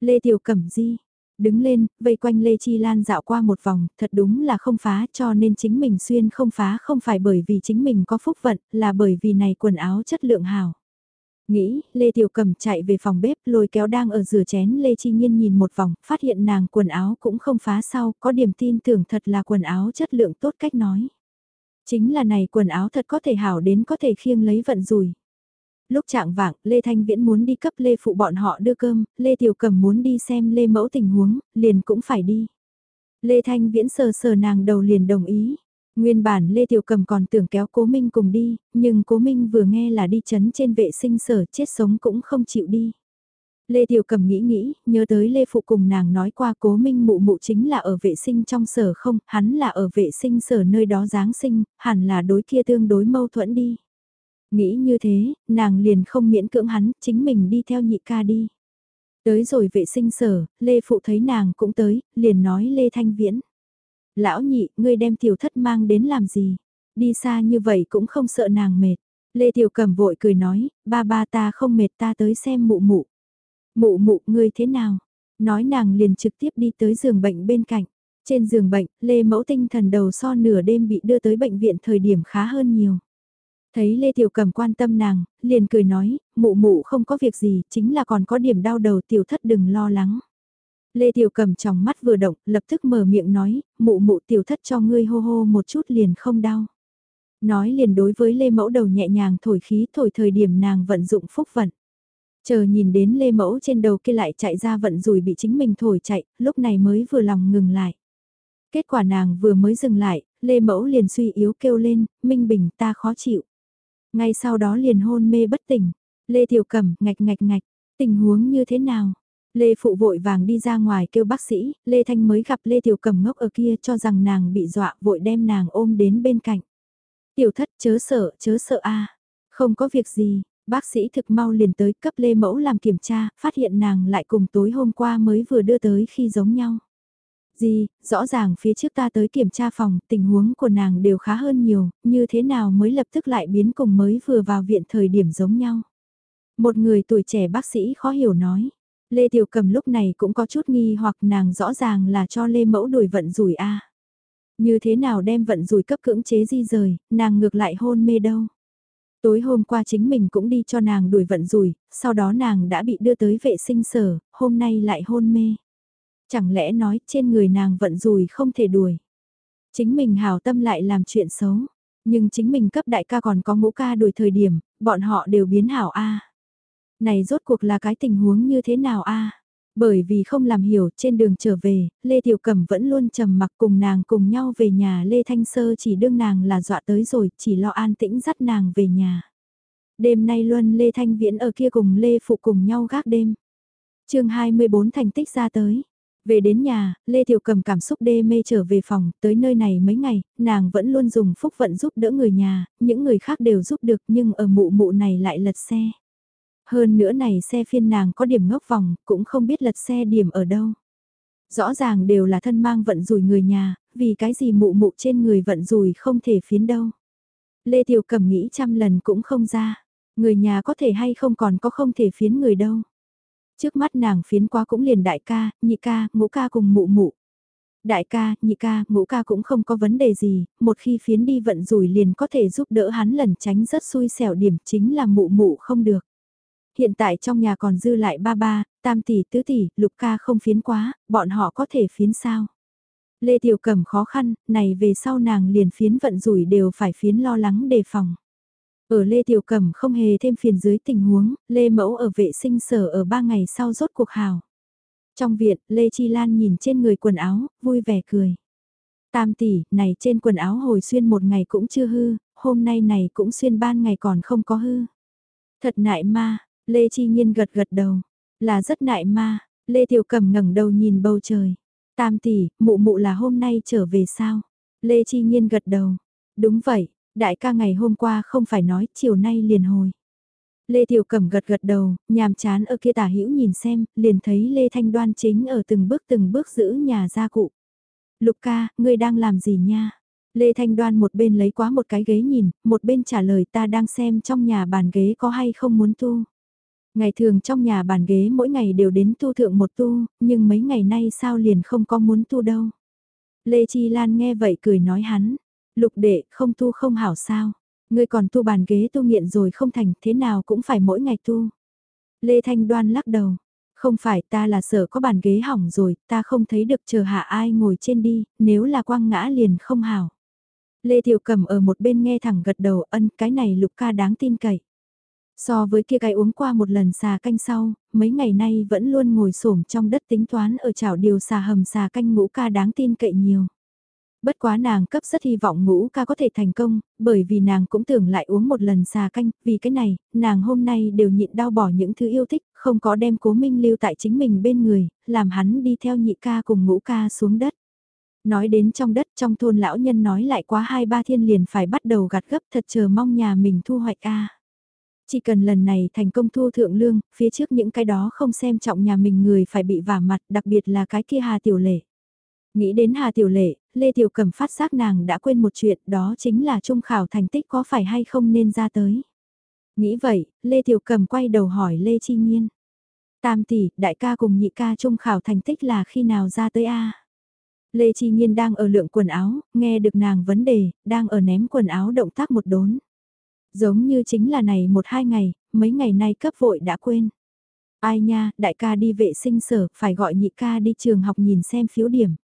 Lê Tiểu Cẩm Di, đứng lên, vây quanh Lê Chi Lan dạo qua một vòng, thật đúng là không phá cho nên chính mình xuyên không phá không phải bởi vì chính mình có phúc vận, là bởi vì này quần áo chất lượng hảo. Nghĩ, Lê Tiểu Cầm chạy về phòng bếp lôi kéo đang ở rửa chén Lê Chi Nhiên nhìn một vòng, phát hiện nàng quần áo cũng không phá sau, có điểm tin tưởng thật là quần áo chất lượng tốt cách nói. Chính là này quần áo thật có thể hảo đến có thể khiêng lấy vận rủi. Lúc trạng vạng, Lê Thanh Viễn muốn đi cấp Lê Phụ bọn họ đưa cơm, Lê Tiểu Cầm muốn đi xem Lê Mẫu tình huống, liền cũng phải đi. Lê Thanh Viễn sờ sờ nàng đầu liền đồng ý. Nguyên bản Lê Tiểu Cầm còn tưởng kéo Cố Minh cùng đi, nhưng Cố Minh vừa nghe là đi chấn trên vệ sinh sở chết sống cũng không chịu đi. Lê Tiểu Cầm nghĩ nghĩ, nhớ tới Lê Phụ cùng nàng nói qua Cố Minh mụ mụ chính là ở vệ sinh trong sở không, hắn là ở vệ sinh sở nơi đó Giáng sinh, hẳn là đối kia tương đối mâu thuẫn đi. Nghĩ như thế, nàng liền không miễn cưỡng hắn, chính mình đi theo nhị ca đi. Tới rồi vệ sinh sở, Lê Phụ thấy nàng cũng tới, liền nói Lê Thanh Viễn. Lão nhị, ngươi đem tiểu thất mang đến làm gì? Đi xa như vậy cũng không sợ nàng mệt. Lê Tiểu cẩm vội cười nói, ba ba ta không mệt ta tới xem mụ mụ. Mụ mụ, ngươi thế nào? Nói nàng liền trực tiếp đi tới giường bệnh bên cạnh. Trên giường bệnh, Lê Mẫu tinh thần đầu so nửa đêm bị đưa tới bệnh viện thời điểm khá hơn nhiều. Thấy Lê Tiểu Cầm quan tâm nàng, liền cười nói, mụ mụ không có việc gì, chính là còn có điểm đau đầu tiểu thất đừng lo lắng. Lê Tiểu Cầm trong mắt vừa động, lập tức mở miệng nói, mụ mụ tiểu thất cho ngươi hô hô một chút liền không đau. Nói liền đối với Lê Mẫu đầu nhẹ nhàng thổi khí thổi thời điểm nàng vận dụng phúc vận. Chờ nhìn đến Lê Mẫu trên đầu kia lại chạy ra vận rủi bị chính mình thổi chạy, lúc này mới vừa lòng ngừng lại. Kết quả nàng vừa mới dừng lại, Lê Mẫu liền suy yếu kêu lên, Minh Bình ta khó chịu. Ngay sau đó liền hôn mê bất tỉnh. Lê Tiểu Cẩm ngạch ngạch ngạch, tình huống như thế nào? Lê Phụ vội vàng đi ra ngoài kêu bác sĩ, Lê Thanh mới gặp Lê Tiểu Cẩm ngốc ở kia cho rằng nàng bị dọa vội đem nàng ôm đến bên cạnh. Tiểu thất chớ sợ, chớ sợ a Không có việc gì, bác sĩ thực mau liền tới cấp Lê Mẫu làm kiểm tra, phát hiện nàng lại cùng tối hôm qua mới vừa đưa tới khi giống nhau. Gì, rõ ràng phía trước ta tới kiểm tra phòng, tình huống của nàng đều khá hơn nhiều, như thế nào mới lập tức lại biến cùng mới vừa vào viện thời điểm giống nhau. Một người tuổi trẻ bác sĩ khó hiểu nói. Lê Tiểu Cầm lúc này cũng có chút nghi hoặc nàng rõ ràng là cho Lê Mẫu đuổi vận rủi a. Như thế nào đem vận rủi cấp cưỡng chế di rời, nàng ngược lại hôn mê đâu. Tối hôm qua chính mình cũng đi cho nàng đuổi vận rủi, sau đó nàng đã bị đưa tới vệ sinh sở, hôm nay lại hôn mê. Chẳng lẽ nói trên người nàng vận rủi không thể đuổi. Chính mình hào tâm lại làm chuyện xấu, nhưng chính mình cấp đại ca còn có ngũ ca đuổi thời điểm, bọn họ đều biến hảo A. Này rốt cuộc là cái tình huống như thế nào A? Bởi vì không làm hiểu trên đường trở về, Lê Tiểu Cẩm vẫn luôn trầm mặc cùng nàng cùng nhau về nhà Lê Thanh Sơ chỉ đương nàng là dọa tới rồi, chỉ lo an tĩnh dắt nàng về nhà. Đêm nay Luân Lê Thanh Viễn ở kia cùng Lê Phụ cùng nhau gác đêm. chương 24 thành tích ra tới. Về đến nhà, Lê Tiểu Cầm cảm xúc đê mê trở về phòng, tới nơi này mấy ngày, nàng vẫn luôn dùng phúc vận giúp đỡ người nhà, những người khác đều giúp được nhưng ở mụ mụ này lại lật xe. Hơn nữa này xe phiên nàng có điểm ngốc vòng, cũng không biết lật xe điểm ở đâu. Rõ ràng đều là thân mang vận rủi người nhà, vì cái gì mụ mụ trên người vận rủi không thể phiến đâu. Lê Tiểu Cầm nghĩ trăm lần cũng không ra, người nhà có thể hay không còn có không thể phiến người đâu. Trước mắt nàng phiến qua cũng liền đại ca, nhị ca, ngũ ca cùng mụ mụ. Đại ca, nhị ca, ngũ ca cũng không có vấn đề gì, một khi phiến đi vận rủi liền có thể giúp đỡ hắn lần tránh rất xui xẻo điểm chính là mụ mụ không được. Hiện tại trong nhà còn dư lại ba ba, tam tỷ, tứ tỷ, lục ca không phiến quá, bọn họ có thể phiến sao? Lê Tiểu Cẩm khó khăn, này về sau nàng liền phiến vận rủi đều phải phiến lo lắng đề phòng. Ở Lê Tiểu Cẩm không hề thêm phiền dưới tình huống, Lê Mẫu ở vệ sinh sở ở ba ngày sau rốt cuộc hào. Trong viện, Lê Chi Lan nhìn trên người quần áo, vui vẻ cười. Tam tỷ, này trên quần áo hồi xuyên một ngày cũng chưa hư, hôm nay này cũng xuyên ban ngày còn không có hư. Thật nại ma, Lê Chi Nhiên gật gật đầu, là rất nại ma, Lê Tiểu Cẩm ngẩng đầu nhìn bầu trời. Tam tỷ, mụ mụ là hôm nay trở về sao? Lê Chi Nhiên gật đầu. Đúng vậy, Đại ca ngày hôm qua không phải nói chiều nay liền hồi. Lê Tiểu Cẩm gật gật đầu, nhàm chán ở kia tả hữu nhìn xem, liền thấy Lê Thanh Đoan chính ở từng bước từng bước giữ nhà gia cụ. Lục ca, ngươi đang làm gì nha? Lê Thanh Đoan một bên lấy quá một cái ghế nhìn, một bên trả lời ta đang xem trong nhà bàn ghế có hay không muốn tu. Ngày thường trong nhà bàn ghế mỗi ngày đều đến tu thượng một tu, nhưng mấy ngày nay sao liền không có muốn tu đâu. Lê Chi Lan nghe vậy cười nói hắn, Lục đệ, không tu không hảo sao? Ngươi còn tu bàn ghế tu nghiện rồi không thành, thế nào cũng phải mỗi ngày tu. Lê Thanh Đoan lắc đầu. Không phải ta là sợ có bàn ghế hỏng rồi, ta không thấy được chờ hạ ai ngồi trên đi, nếu là quang ngã liền không hảo. Lê Tiểu Cầm ở một bên nghe thẳng gật đầu ân cái này lục ca đáng tin cậy. So với kia cái uống qua một lần xà canh sau, mấy ngày nay vẫn luôn ngồi xổm trong đất tính toán ở chảo điều xà hầm xà canh ngũ ca đáng tin cậy nhiều. Bất quá nàng cấp rất hy vọng ngũ ca có thể thành công, bởi vì nàng cũng tưởng lại uống một lần xà canh, vì cái này, nàng hôm nay đều nhịn đau bỏ những thứ yêu thích, không có đem cố minh lưu tại chính mình bên người, làm hắn đi theo nhị ca cùng ngũ ca xuống đất. Nói đến trong đất trong thôn lão nhân nói lại quá hai ba thiên liền phải bắt đầu gặt gấp thật chờ mong nhà mình thu hoạch a Chỉ cần lần này thành công thu thượng lương, phía trước những cái đó không xem trọng nhà mình người phải bị vả mặt, đặc biệt là cái kia hà tiểu lệ. Nghĩ đến Hà Tiểu Lệ, Lê Tiểu Cẩm phát giác nàng đã quên một chuyện đó chính là trung khảo thành tích có phải hay không nên ra tới. Nghĩ vậy, Lê Tiểu Cẩm quay đầu hỏi Lê Chi Nhiên. Tam tỷ, đại ca cùng nhị ca trung khảo thành tích là khi nào ra tới A? Lê Chi Nhiên đang ở lượng quần áo, nghe được nàng vấn đề, đang ở ném quần áo động tác một đốn. Giống như chính là này một hai ngày, mấy ngày nay cấp vội đã quên. Ai nha, đại ca đi vệ sinh sở, phải gọi nhị ca đi trường học nhìn xem phiếu điểm.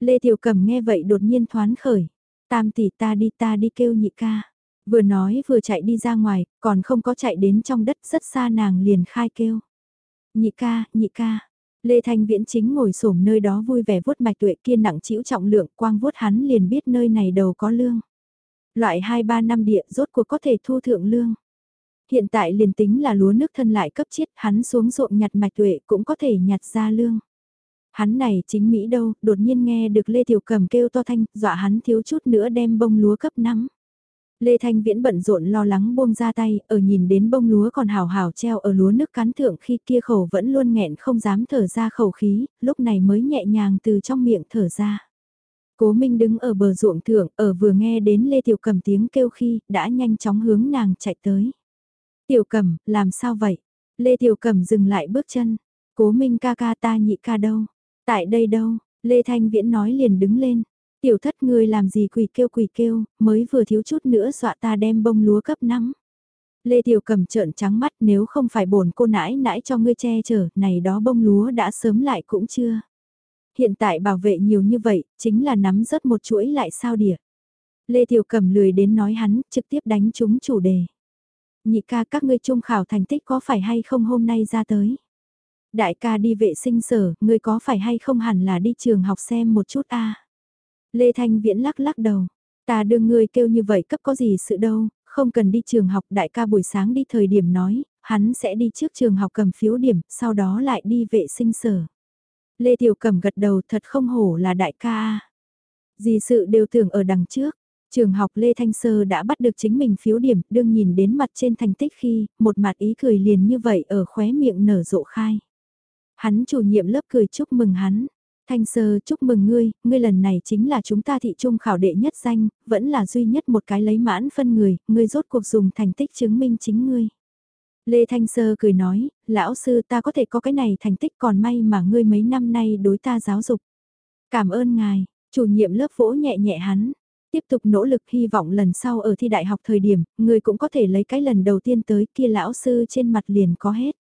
Lê Tiểu Cẩm nghe vậy đột nhiên thoán khởi. Tam tỷ ta đi ta đi kêu nhị ca. Vừa nói vừa chạy đi ra ngoài, còn không có chạy đến trong đất rất xa nàng liền khai kêu. Nhị ca, nhị ca. Lê Thanh Viễn chính ngồi xổm nơi đó vui vẻ vuốt mạch tuệ kia nặng chịu trọng lượng quang vuốt hắn liền biết nơi này đầu có lương. Loại 2-3 năm địa rốt cuộc có thể thu thượng lương. Hiện tại liền tính là lúa nước thân lại cấp chiết hắn xuống ruộng nhặt mạch tuệ cũng có thể nhặt ra lương. Hắn này chính Mỹ đâu, đột nhiên nghe được Lê Tiểu Cầm kêu to thanh, dọa hắn thiếu chút nữa đem bông lúa cấp nắm. Lê Thanh Viễn bận rộn lo lắng buông ra tay, ở nhìn đến bông lúa còn hào hào treo ở lúa nước cán thượng khi kia khẩu vẫn luôn nghẹn không dám thở ra khẩu khí, lúc này mới nhẹ nhàng từ trong miệng thở ra. Cố Minh đứng ở bờ ruộng thượng, ở vừa nghe đến Lê Tiểu Cầm tiếng kêu khi, đã nhanh chóng hướng nàng chạy tới. Tiểu Cầm, làm sao vậy? Lê Tiểu Cầm dừng lại bước chân. Cố Minh ca ca ta nhị ca đâu? Tại đây đâu? Lê Thanh Viễn nói liền đứng lên. Tiểu thất ngươi làm gì quỳ kêu quỳ kêu, mới vừa thiếu chút nữa dọa ta đem bông lúa cấp nắng. Lê Tiểu cầm trợn trắng mắt nếu không phải bổn cô nãi nãi cho ngươi che chở, này đó bông lúa đã sớm lại cũng chưa. Hiện tại bảo vệ nhiều như vậy, chính là nắm rớt một chuỗi lại sao đỉa. Lê Tiểu cầm lười đến nói hắn, trực tiếp đánh chúng chủ đề. Nhị ca các ngươi trung khảo thành tích có phải hay không hôm nay ra tới? Đại ca đi vệ sinh sở, ngươi có phải hay không hẳn là đi trường học xem một chút a Lê Thanh Viễn lắc lắc đầu. Ta đương ngươi kêu như vậy cấp có gì sự đâu, không cần đi trường học đại ca buổi sáng đi thời điểm nói, hắn sẽ đi trước trường học cầm phiếu điểm, sau đó lại đi vệ sinh sở. Lê Tiểu cẩm gật đầu thật không hổ là đại ca. Gì sự đều tưởng ở đằng trước. Trường học Lê Thanh Sơ đã bắt được chính mình phiếu điểm, đương nhìn đến mặt trên thành tích khi, một mặt ý cười liền như vậy ở khóe miệng nở rộ khai. Hắn chủ nhiệm lớp cười chúc mừng hắn. Thanh sơ chúc mừng ngươi, ngươi lần này chính là chúng ta thị trung khảo đệ nhất danh, vẫn là duy nhất một cái lấy mãn phân người, ngươi rốt cuộc dùng thành tích chứng minh chính ngươi. Lê Thanh Sơ cười nói, lão sư ta có thể có cái này thành tích còn may mà ngươi mấy năm nay đối ta giáo dục. Cảm ơn ngài, chủ nhiệm lớp vỗ nhẹ nhẹ hắn, tiếp tục nỗ lực hy vọng lần sau ở thi đại học thời điểm, ngươi cũng có thể lấy cái lần đầu tiên tới kia lão sư trên mặt liền có hết.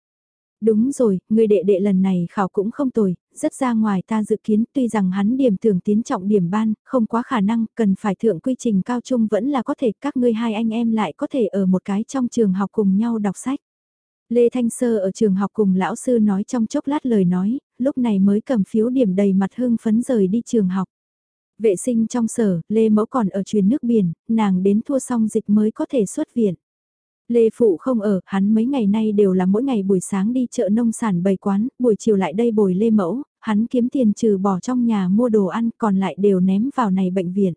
Đúng rồi, người đệ đệ lần này khảo cũng không tồi, rất ra ngoài ta dự kiến tuy rằng hắn điểm thưởng tiến trọng điểm ban, không quá khả năng, cần phải thượng quy trình cao trung vẫn là có thể các ngươi hai anh em lại có thể ở một cái trong trường học cùng nhau đọc sách. Lê Thanh Sơ ở trường học cùng lão sư nói trong chốc lát lời nói, lúc này mới cầm phiếu điểm đầy mặt hương phấn rời đi trường học. Vệ sinh trong sở, Lê Mẫu còn ở truyền nước biển, nàng đến thua xong dịch mới có thể xuất viện. Lê Phụ không ở, hắn mấy ngày nay đều là mỗi ngày buổi sáng đi chợ nông sản bày quán, buổi chiều lại đây bồi Lê Mẫu, hắn kiếm tiền trừ bỏ trong nhà mua đồ ăn còn lại đều ném vào này bệnh viện.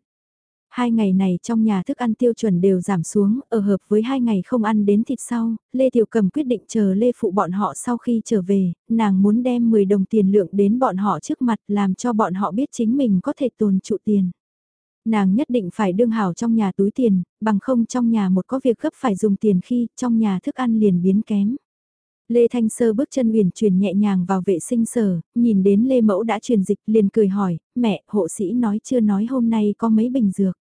Hai ngày này trong nhà thức ăn tiêu chuẩn đều giảm xuống, ở hợp với hai ngày không ăn đến thịt sau, Lê Tiểu Cầm quyết định chờ Lê Phụ bọn họ sau khi trở về, nàng muốn đem 10 đồng tiền lượng đến bọn họ trước mặt làm cho bọn họ biết chính mình có thể tồn trụ tiền. Nàng nhất định phải đương hảo trong nhà túi tiền, bằng không trong nhà một có việc gấp phải dùng tiền khi trong nhà thức ăn liền biến kém. Lê Thanh Sơ bước chân uyển chuyển nhẹ nhàng vào vệ sinh sở, nhìn đến Lê Mẫu đã truyền dịch liền cười hỏi, mẹ, hộ sĩ nói chưa nói hôm nay có mấy bình dược.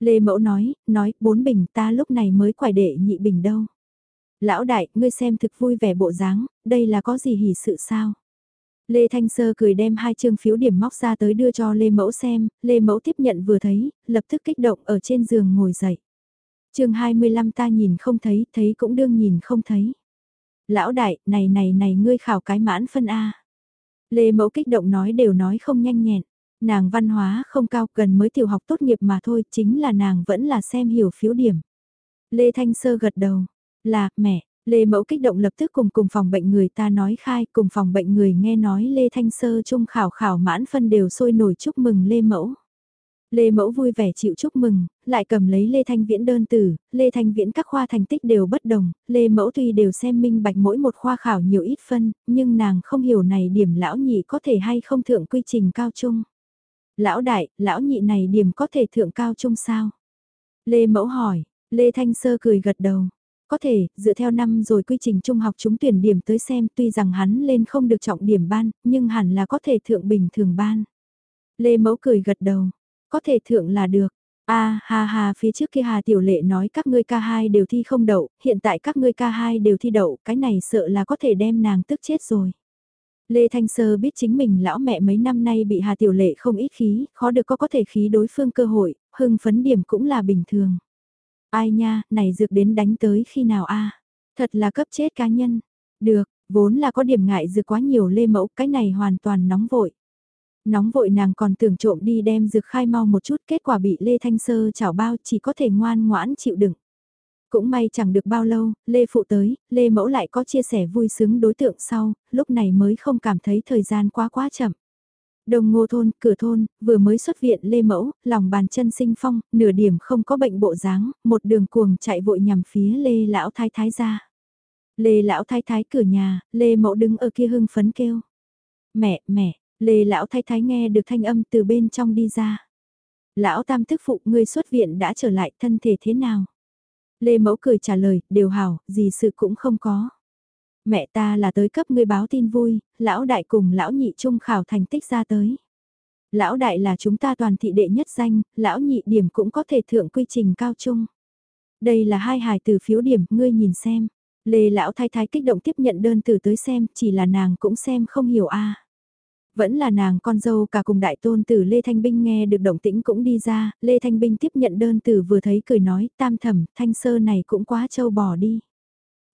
Lê Mẫu nói, nói, bốn bình ta lúc này mới quải đệ nhị bình đâu. Lão đại, ngươi xem thực vui vẻ bộ dáng, đây là có gì hỉ sự sao? Lê Thanh Sơ cười đem hai chương phiếu điểm móc ra tới đưa cho Lê Mẫu xem, Lê Mẫu tiếp nhận vừa thấy, lập tức kích động ở trên giường ngồi dậy. chương 25 ta nhìn không thấy, thấy cũng đương nhìn không thấy. Lão đại, này này này ngươi khảo cái mãn phân A. Lê Mẫu kích động nói đều nói không nhanh nhẹn. Nàng văn hóa không cao gần mới tiểu học tốt nghiệp mà thôi, chính là nàng vẫn là xem hiểu phiếu điểm. Lê Thanh Sơ gật đầu, là, mẹ, Lê Mẫu kích động lập tức cùng cùng phòng bệnh người ta nói khai, cùng phòng bệnh người nghe nói Lê Thanh Sơ trung khảo khảo mãn phân đều sôi nổi chúc mừng Lê Mẫu. Lê Mẫu vui vẻ chịu chúc mừng, lại cầm lấy Lê Thanh Viễn đơn tử, Lê Thanh Viễn các khoa thành tích đều bất đồng, Lê Mẫu tuy đều xem minh bạch mỗi một khoa khảo nhiều ít phân, nhưng nàng không hiểu này điểm lão nhị có thể hay không thượng quy trình cao trung. Lão đại, lão nhị này điểm có thể thượng cao trung sao? Lê Mẫu hỏi, Lê Thanh Sơ cười gật đầu. Có thể, dựa theo năm rồi quy trình trung học chúng tuyển điểm tới xem tuy rằng hắn lên không được trọng điểm ban, nhưng hẳn là có thể thượng bình thường ban. Lê Mẫu cười gật đầu, có thể thượng là được. A ha ha phía trước kia Hà Tiểu Lệ nói các ngươi ca hai đều thi không đậu, hiện tại các ngươi ca hai đều thi đậu, cái này sợ là có thể đem nàng tức chết rồi. Lê Thanh Sơ biết chính mình lão mẹ mấy năm nay bị Hà Tiểu Lệ không ít khí, khó được có có thể khí đối phương cơ hội, hưng phấn điểm cũng là bình thường. Ai nha, này dược đến đánh tới khi nào a Thật là cấp chết cá nhân. Được, vốn là có điểm ngại dược quá nhiều lê mẫu, cái này hoàn toàn nóng vội. Nóng vội nàng còn tưởng trộm đi đem dược khai mau một chút, kết quả bị Lê Thanh Sơ chảo bao chỉ có thể ngoan ngoãn chịu đựng. Cũng may chẳng được bao lâu, Lê Phụ tới, Lê Mẫu lại có chia sẻ vui sướng đối tượng sau, lúc này mới không cảm thấy thời gian quá quá chậm. Đồng ngô thôn, cửa thôn, vừa mới xuất viện Lê Mẫu, lòng bàn chân sinh phong, nửa điểm không có bệnh bộ dáng, một đường cuồng chạy vội nhằm phía Lê Lão Thái Thái ra. Lê Lão Thái Thái cửa nhà, Lê Mẫu đứng ở kia hưng phấn kêu. Mẹ, mẹ, Lê Lão Thái Thái nghe được thanh âm từ bên trong đi ra. Lão Tam thức phụ ngươi xuất viện đã trở lại thân thể thế nào? Lê Mẫu cười trả lời, đều hảo, gì sự cũng không có. Mẹ ta là tới cấp ngươi báo tin vui, lão đại cùng lão nhị trung khảo thành tích ra tới. Lão đại là chúng ta toàn thị đệ nhất danh, lão nhị điểm cũng có thể thượng quy trình cao trung. Đây là hai hài từ phiếu điểm, ngươi nhìn xem. Lê lão thái thái kích động tiếp nhận đơn từ tới xem, chỉ là nàng cũng xem không hiểu a. Vẫn là nàng con dâu cả cùng đại tôn tử Lê Thanh Binh nghe được động tĩnh cũng đi ra, Lê Thanh Binh tiếp nhận đơn từ vừa thấy cười nói, tam thẩm, thanh sơ này cũng quá trâu bò đi.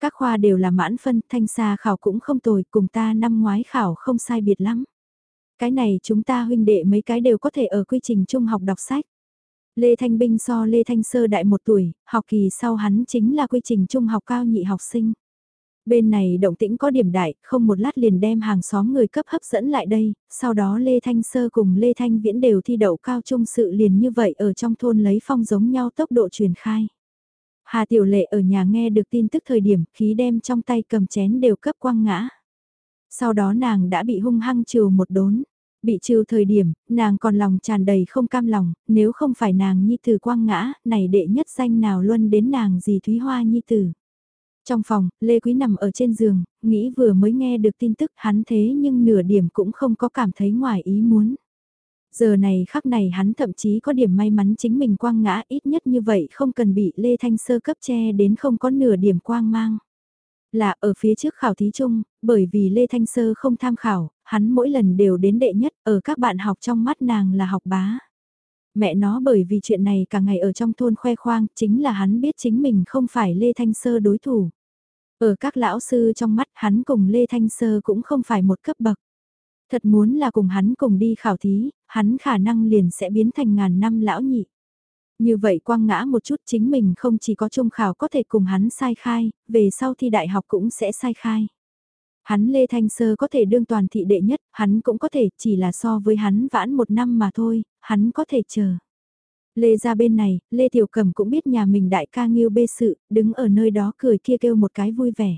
Các khoa đều là mãn phân, thanh xa khảo cũng không tồi, cùng ta năm ngoái khảo không sai biệt lắm. Cái này chúng ta huynh đệ mấy cái đều có thể ở quy trình trung học đọc sách. Lê Thanh Binh so Lê Thanh Sơ đại một tuổi, học kỳ sau hắn chính là quy trình trung học cao nhị học sinh. Bên này động tĩnh có điểm đại, không một lát liền đem hàng xóm người cấp hấp dẫn lại đây, sau đó Lê Thanh Sơ cùng Lê Thanh Viễn đều thi đậu cao trung sự liền như vậy ở trong thôn lấy phong giống nhau tốc độ truyền khai. Hà Tiểu Lệ ở nhà nghe được tin tức thời điểm khí đem trong tay cầm chén đều cấp quăng ngã. Sau đó nàng đã bị hung hăng trừ một đốn. Bị trừ thời điểm, nàng còn lòng tràn đầy không cam lòng, nếu không phải nàng nhi tử quang ngã, này đệ nhất danh nào luôn đến nàng gì Thúy Hoa nhi tử. Trong phòng, Lê Quý nằm ở trên giường, nghĩ vừa mới nghe được tin tức hắn thế nhưng nửa điểm cũng không có cảm thấy ngoài ý muốn. Giờ này khắc này hắn thậm chí có điểm may mắn chính mình quang ngã ít nhất như vậy không cần bị Lê Thanh Sơ cấp che đến không có nửa điểm quang mang. Là ở phía trước khảo thí chung, bởi vì Lê Thanh Sơ không tham khảo, hắn mỗi lần đều đến đệ nhất ở các bạn học trong mắt nàng là học bá. Mẹ nó bởi vì chuyện này cả ngày ở trong thôn khoe khoang, chính là hắn biết chính mình không phải Lê Thanh Sơ đối thủ. Ở các lão sư trong mắt hắn cùng Lê Thanh Sơ cũng không phải một cấp bậc. Thật muốn là cùng hắn cùng đi khảo thí, hắn khả năng liền sẽ biến thành ngàn năm lão nhị. Như vậy quang ngã một chút chính mình không chỉ có trung khảo có thể cùng hắn sai khai, về sau thi đại học cũng sẽ sai khai. Hắn Lê Thanh Sơ có thể đương toàn thị đệ nhất, hắn cũng có thể chỉ là so với hắn vãn một năm mà thôi, hắn có thể chờ. Lê ra bên này, Lê Tiểu Cầm cũng biết nhà mình đại ca nghiêu bê sự, đứng ở nơi đó cười kia kêu một cái vui vẻ.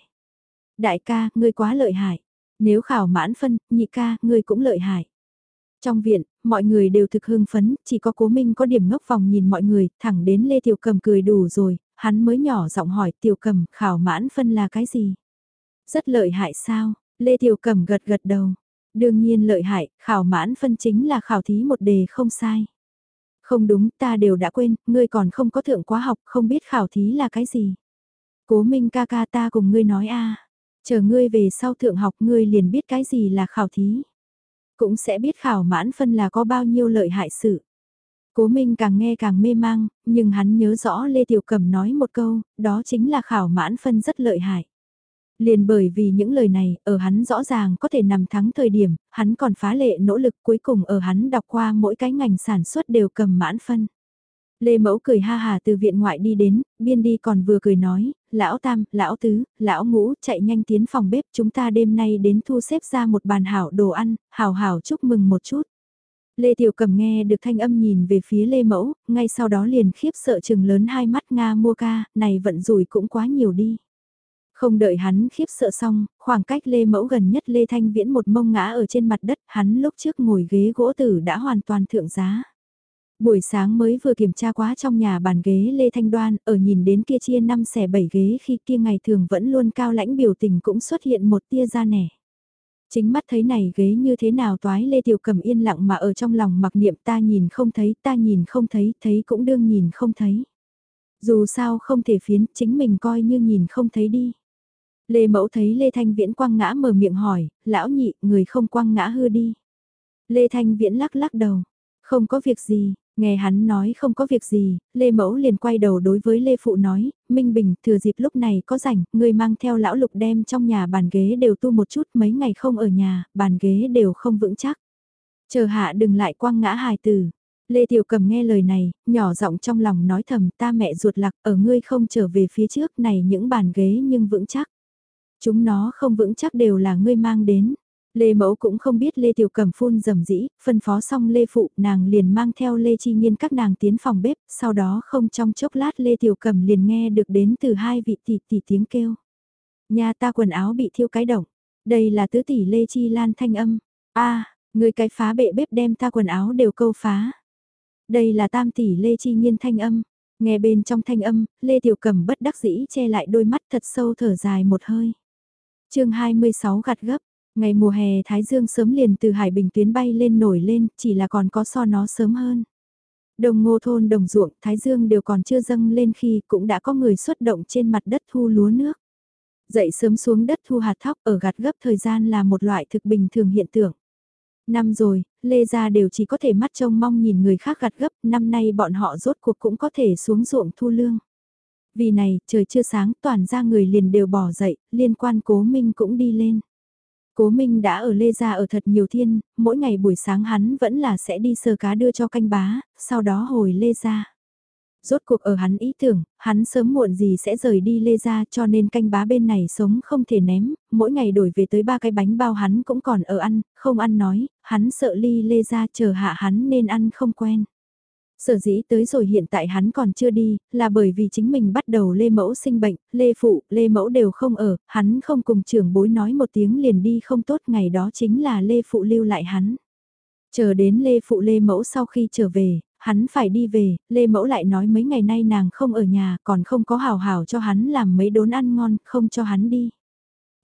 Đại ca, ngươi quá lợi hại. Nếu khảo mãn phân, nhị ca, ngươi cũng lợi hại. Trong viện, mọi người đều thực hưng phấn, chỉ có cố minh có điểm ngốc vòng nhìn mọi người, thẳng đến Lê Tiểu Cầm cười đủ rồi, hắn mới nhỏ giọng hỏi Tiểu Cầm khảo mãn phân là cái gì? Rất lợi hại sao? Lê Tiểu Cầm gật gật đầu. Đương nhiên lợi hại, khảo mãn phân chính là khảo thí một đề không sai. Không đúng, ta đều đã quên, ngươi còn không có thượng quá học, không biết khảo thí là cái gì. Cố Minh ca ca ta cùng ngươi nói a chờ ngươi về sau thượng học ngươi liền biết cái gì là khảo thí. Cũng sẽ biết khảo mãn phân là có bao nhiêu lợi hại sự. Cố Minh càng nghe càng mê mang, nhưng hắn nhớ rõ Lê Tiểu Cẩm nói một câu, đó chính là khảo mãn phân rất lợi hại. Liền bởi vì những lời này, ở hắn rõ ràng có thể nằm thắng thời điểm, hắn còn phá lệ nỗ lực cuối cùng ở hắn đọc qua mỗi cái ngành sản xuất đều cầm mãn phân. Lê Mẫu cười ha hà từ viện ngoại đi đến, biên đi còn vừa cười nói, lão tam, lão tứ, lão ngũ, chạy nhanh tiến phòng bếp chúng ta đêm nay đến thu xếp ra một bàn hảo đồ ăn, hảo hảo chúc mừng một chút. Lê Tiểu Cầm nghe được thanh âm nhìn về phía Lê Mẫu, ngay sau đó liền khiếp sợ chừng lớn hai mắt Nga mua ca, này vận rủi cũng quá nhiều đi. Không đợi hắn khiếp sợ xong, khoảng cách Lê Mẫu gần nhất Lê Thanh Viễn một mông ngã ở trên mặt đất, hắn lúc trước ngồi ghế gỗ tử đã hoàn toàn thượng giá. Buổi sáng mới vừa kiểm tra quá trong nhà bàn ghế Lê Thanh Đoan, ở nhìn đến kia chia 5 xẻ 7 ghế khi kia ngày thường vẫn luôn cao lãnh biểu tình cũng xuất hiện một tia ra nẻ. Chính mắt thấy này ghế như thế nào toái Lê Tiểu Cầm yên lặng mà ở trong lòng mặc niệm ta nhìn không thấy, ta nhìn không thấy, thấy cũng đương nhìn không thấy. Dù sao không thể phiến, chính mình coi như nhìn không thấy đi. Lê Mẫu thấy Lê Thanh Viễn quăng ngã mở miệng hỏi, lão nhị, người không quăng ngã hư đi. Lê Thanh Viễn lắc lắc đầu, không có việc gì, nghe hắn nói không có việc gì, Lê Mẫu liền quay đầu đối với Lê Phụ nói, Minh Bình, thừa dịp lúc này có rảnh, người mang theo lão lục đem trong nhà bàn ghế đều tu một chút mấy ngày không ở nhà, bàn ghế đều không vững chắc. Chờ hạ đừng lại quăng ngã hài tử. Lê Tiểu Cầm nghe lời này, nhỏ giọng trong lòng nói thầm ta mẹ ruột lạc ở ngươi không trở về phía trước này những bàn ghế nhưng vững chắc. Chúng nó không vững chắc đều là ngươi mang đến. Lê Mẫu cũng không biết Lê Tiểu cẩm phun rầm rĩ, phân phó xong Lê Phụ nàng liền mang theo Lê Chi Nhiên các nàng tiến phòng bếp, sau đó không trong chốc lát Lê Tiểu cẩm liền nghe được đến từ hai vị tỷ tỷ tiếng kêu. Nhà ta quần áo bị thiêu cái động, đây là tứ tỷ Lê Chi Lan thanh âm, a người cái phá bệ bếp đem ta quần áo đều câu phá. Đây là tam tỷ Lê Chi Nhiên thanh âm, nghe bên trong thanh âm, Lê Tiểu cẩm bất đắc dĩ che lại đôi mắt thật sâu thở dài một hơi. Chương 26 gặt gấp, ngày mùa hè Thái Dương sớm liền từ Hải Bình tuyến bay lên nổi lên, chỉ là còn có so nó sớm hơn. Đồng ngô thôn đồng ruộng, Thái Dương đều còn chưa dâng lên khi cũng đã có người xuất động trên mặt đất thu lúa nước. Dậy sớm xuống đất thu hạt thóc ở gặt gấp thời gian là một loại thực bình thường hiện tượng. Năm rồi, Lê Gia đều chỉ có thể mắt trông mong nhìn người khác gặt gấp, năm nay bọn họ rốt cuộc cũng có thể xuống ruộng thu lương. Vì này, trời chưa sáng, toàn ra người liền đều bỏ dậy, liên quan cố minh cũng đi lên. Cố Minh đã ở Lê Gia ở thật nhiều thiên, mỗi ngày buổi sáng hắn vẫn là sẽ đi sơ cá đưa cho canh bá, sau đó hồi Lê Gia. Rốt cuộc ở hắn ý tưởng, hắn sớm muộn gì sẽ rời đi Lê Gia cho nên canh bá bên này sống không thể ném, mỗi ngày đổi về tới ba cái bánh bao hắn cũng còn ở ăn, không ăn nói, hắn sợ ly Lê Gia chờ hạ hắn nên ăn không quen. Sở dĩ tới rồi hiện tại hắn còn chưa đi, là bởi vì chính mình bắt đầu Lê Mẫu sinh bệnh, Lê Phụ, Lê Mẫu đều không ở, hắn không cùng trưởng bối nói một tiếng liền đi không tốt ngày đó chính là Lê Phụ lưu lại hắn. Chờ đến Lê Phụ Lê Mẫu sau khi trở về, hắn phải đi về, Lê Mẫu lại nói mấy ngày nay nàng không ở nhà, còn không có hào hào cho hắn làm mấy đốn ăn ngon, không cho hắn đi.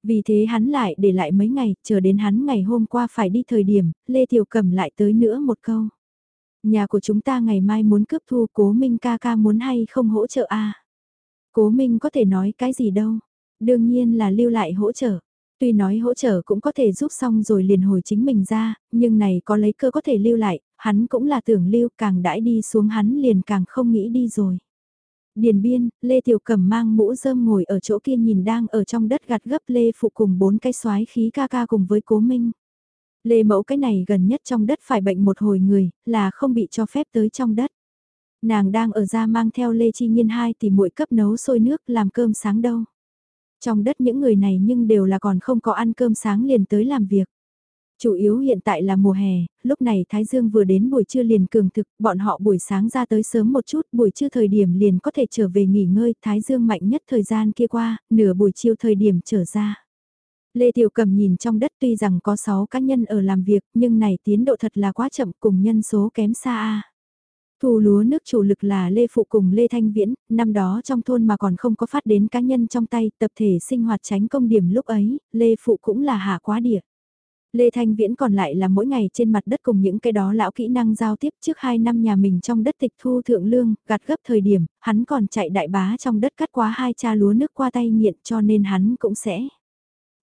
Vì thế hắn lại để lại mấy ngày, chờ đến hắn ngày hôm qua phải đi thời điểm, Lê Tiểu Cầm lại tới nữa một câu. Nhà của chúng ta ngày mai muốn cướp thu cố Minh ca ca muốn hay không hỗ trợ a Cố Minh có thể nói cái gì đâu. Đương nhiên là lưu lại hỗ trợ. Tuy nói hỗ trợ cũng có thể giúp xong rồi liền hồi chính mình ra, nhưng này có lấy cơ có thể lưu lại, hắn cũng là tưởng lưu càng đãi đi xuống hắn liền càng không nghĩ đi rồi. Điền biên, Lê Tiểu Cẩm mang mũ rơm ngồi ở chỗ kia nhìn đang ở trong đất gặt gấp Lê Phụ cùng bốn cái xoái khí ca ca cùng với cố Minh. Lê mẫu cái này gần nhất trong đất phải bệnh một hồi người, là không bị cho phép tới trong đất. Nàng đang ở ra mang theo Lê Chi Nhiên hai thì muội cấp nấu sôi nước làm cơm sáng đâu. Trong đất những người này nhưng đều là còn không có ăn cơm sáng liền tới làm việc. Chủ yếu hiện tại là mùa hè, lúc này Thái Dương vừa đến buổi trưa liền cường thực, bọn họ buổi sáng ra tới sớm một chút, buổi trưa thời điểm liền có thể trở về nghỉ ngơi, Thái Dương mạnh nhất thời gian kia qua, nửa buổi chiều thời điểm trở ra. Lê Tiểu Cầm nhìn trong đất tuy rằng có 6 cá nhân ở làm việc, nhưng này tiến độ thật là quá chậm cùng nhân số kém xa a. Thu lúa nước chủ lực là Lê Phụ cùng Lê Thanh Viễn, năm đó trong thôn mà còn không có phát đến cá nhân trong tay, tập thể sinh hoạt tránh công điểm lúc ấy, Lê Phụ cũng là hạ quá địa. Lê Thanh Viễn còn lại là mỗi ngày trên mặt đất cùng những cái đó lão kỹ năng giao tiếp trước 2 năm nhà mình trong đất tịch thu thượng lương, gạt gấp thời điểm, hắn còn chạy đại bá trong đất cắt quá hai cha lúa nước qua tay nghiện cho nên hắn cũng sẽ.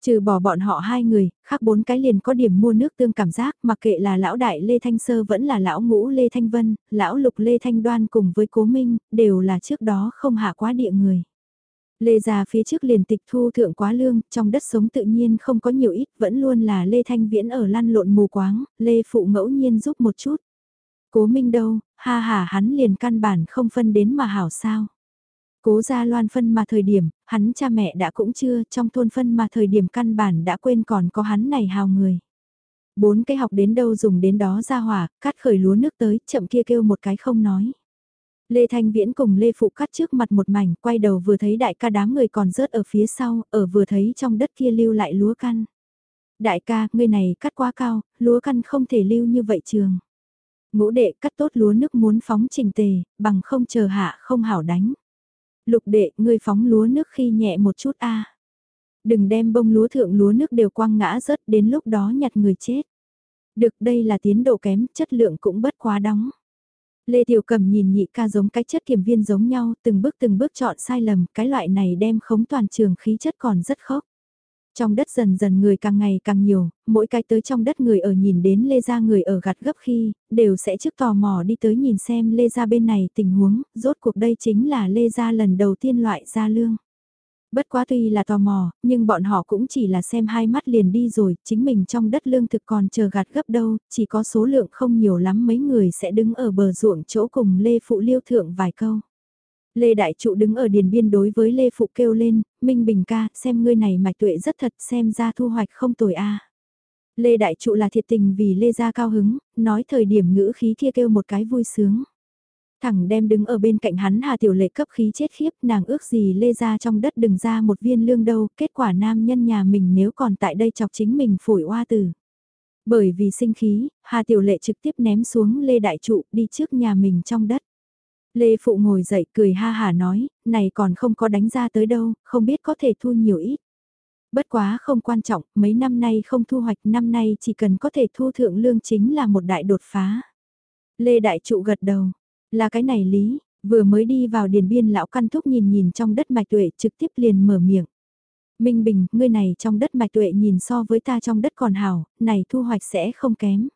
Trừ bỏ bọn họ hai người, khác bốn cái liền có điểm mua nước tương cảm giác mặc kệ là lão đại Lê Thanh Sơ vẫn là lão ngũ Lê Thanh Vân, lão lục Lê Thanh Đoan cùng với cố minh, đều là trước đó không hạ quá địa người. Lê già phía trước liền tịch thu thượng quá lương, trong đất sống tự nhiên không có nhiều ít, vẫn luôn là Lê Thanh Viễn ở lăn lộn mù quáng, Lê Phụ ngẫu nhiên giúp một chút. Cố Minh đâu, ha ha hắn liền căn bản không phân đến mà hảo sao. Cố gia loan phân mà thời điểm, hắn cha mẹ đã cũng chưa, trong thôn phân mà thời điểm căn bản đã quên còn có hắn này hào người. Bốn cái học đến đâu dùng đến đó ra hỏa, cắt khởi lúa nước tới, chậm kia kêu một cái không nói. Lê Thanh Viễn cùng Lê Phụ cắt trước mặt một mảnh, quay đầu vừa thấy đại ca đám người còn rớt ở phía sau, ở vừa thấy trong đất kia lưu lại lúa căn. Đại ca, người này cắt quá cao, lúa căn không thể lưu như vậy trường. Ngũ đệ cắt tốt lúa nước muốn phóng trình tề, bằng không chờ hạ không hảo đánh. Lục đệ, ngươi phóng lúa nước khi nhẹ một chút a. Đừng đem bông lúa thượng lúa nước đều quăng ngã rớt đến lúc đó nhặt người chết. Được đây là tiến độ kém, chất lượng cũng bất quá đóng. Lê Tiểu Cầm nhìn nhị ca giống cái chất kiểm viên giống nhau, từng bước từng bước chọn sai lầm, cái loại này đem khống toàn trường khí chất còn rất khốc. Trong đất dần dần người càng ngày càng nhiều, mỗi cái tới trong đất người ở nhìn đến Lê Gia người ở gặt gấp khi, đều sẽ trước tò mò đi tới nhìn xem Lê Gia bên này tình huống, rốt cuộc đây chính là Lê Gia lần đầu tiên loại gia lương. Bất quá tuy là tò mò, nhưng bọn họ cũng chỉ là xem hai mắt liền đi rồi, chính mình trong đất lương thực còn chờ gạt gấp đâu, chỉ có số lượng không nhiều lắm mấy người sẽ đứng ở bờ ruộng chỗ cùng Lê Phụ liêu thượng vài câu. Lê Đại Trụ đứng ở điền biên đối với Lê Phụ kêu lên, Minh Bình ca, xem ngươi này mạch tuệ rất thật, xem ra thu hoạch không tồi a. Lê Đại Trụ là thiệt tình vì Lê gia cao hứng, nói thời điểm ngữ khí kia kêu một cái vui sướng. Thẳng đem đứng ở bên cạnh hắn Hà Tiểu Lệ cấp khí chết khiếp nàng ước gì lê Gia trong đất đừng ra một viên lương đâu, kết quả nam nhân nhà mình nếu còn tại đây chọc chính mình phổi oa tử. Bởi vì sinh khí, Hà Tiểu Lệ trực tiếp ném xuống Lê Đại Trụ đi trước nhà mình trong đất. Lê Phụ ngồi dậy cười ha hà nói, này còn không có đánh ra tới đâu, không biết có thể thu nhiều ít. Bất quá không quan trọng, mấy năm nay không thu hoạch, năm nay chỉ cần có thể thu thượng lương chính là một đại đột phá. Lê Đại Trụ gật đầu, là cái này lý, vừa mới đi vào điền biên lão căn thúc nhìn nhìn trong đất mạch tuệ trực tiếp liền mở miệng. Minh Bình, ngươi này trong đất mạch tuệ nhìn so với ta trong đất còn hảo, này thu hoạch sẽ không kém.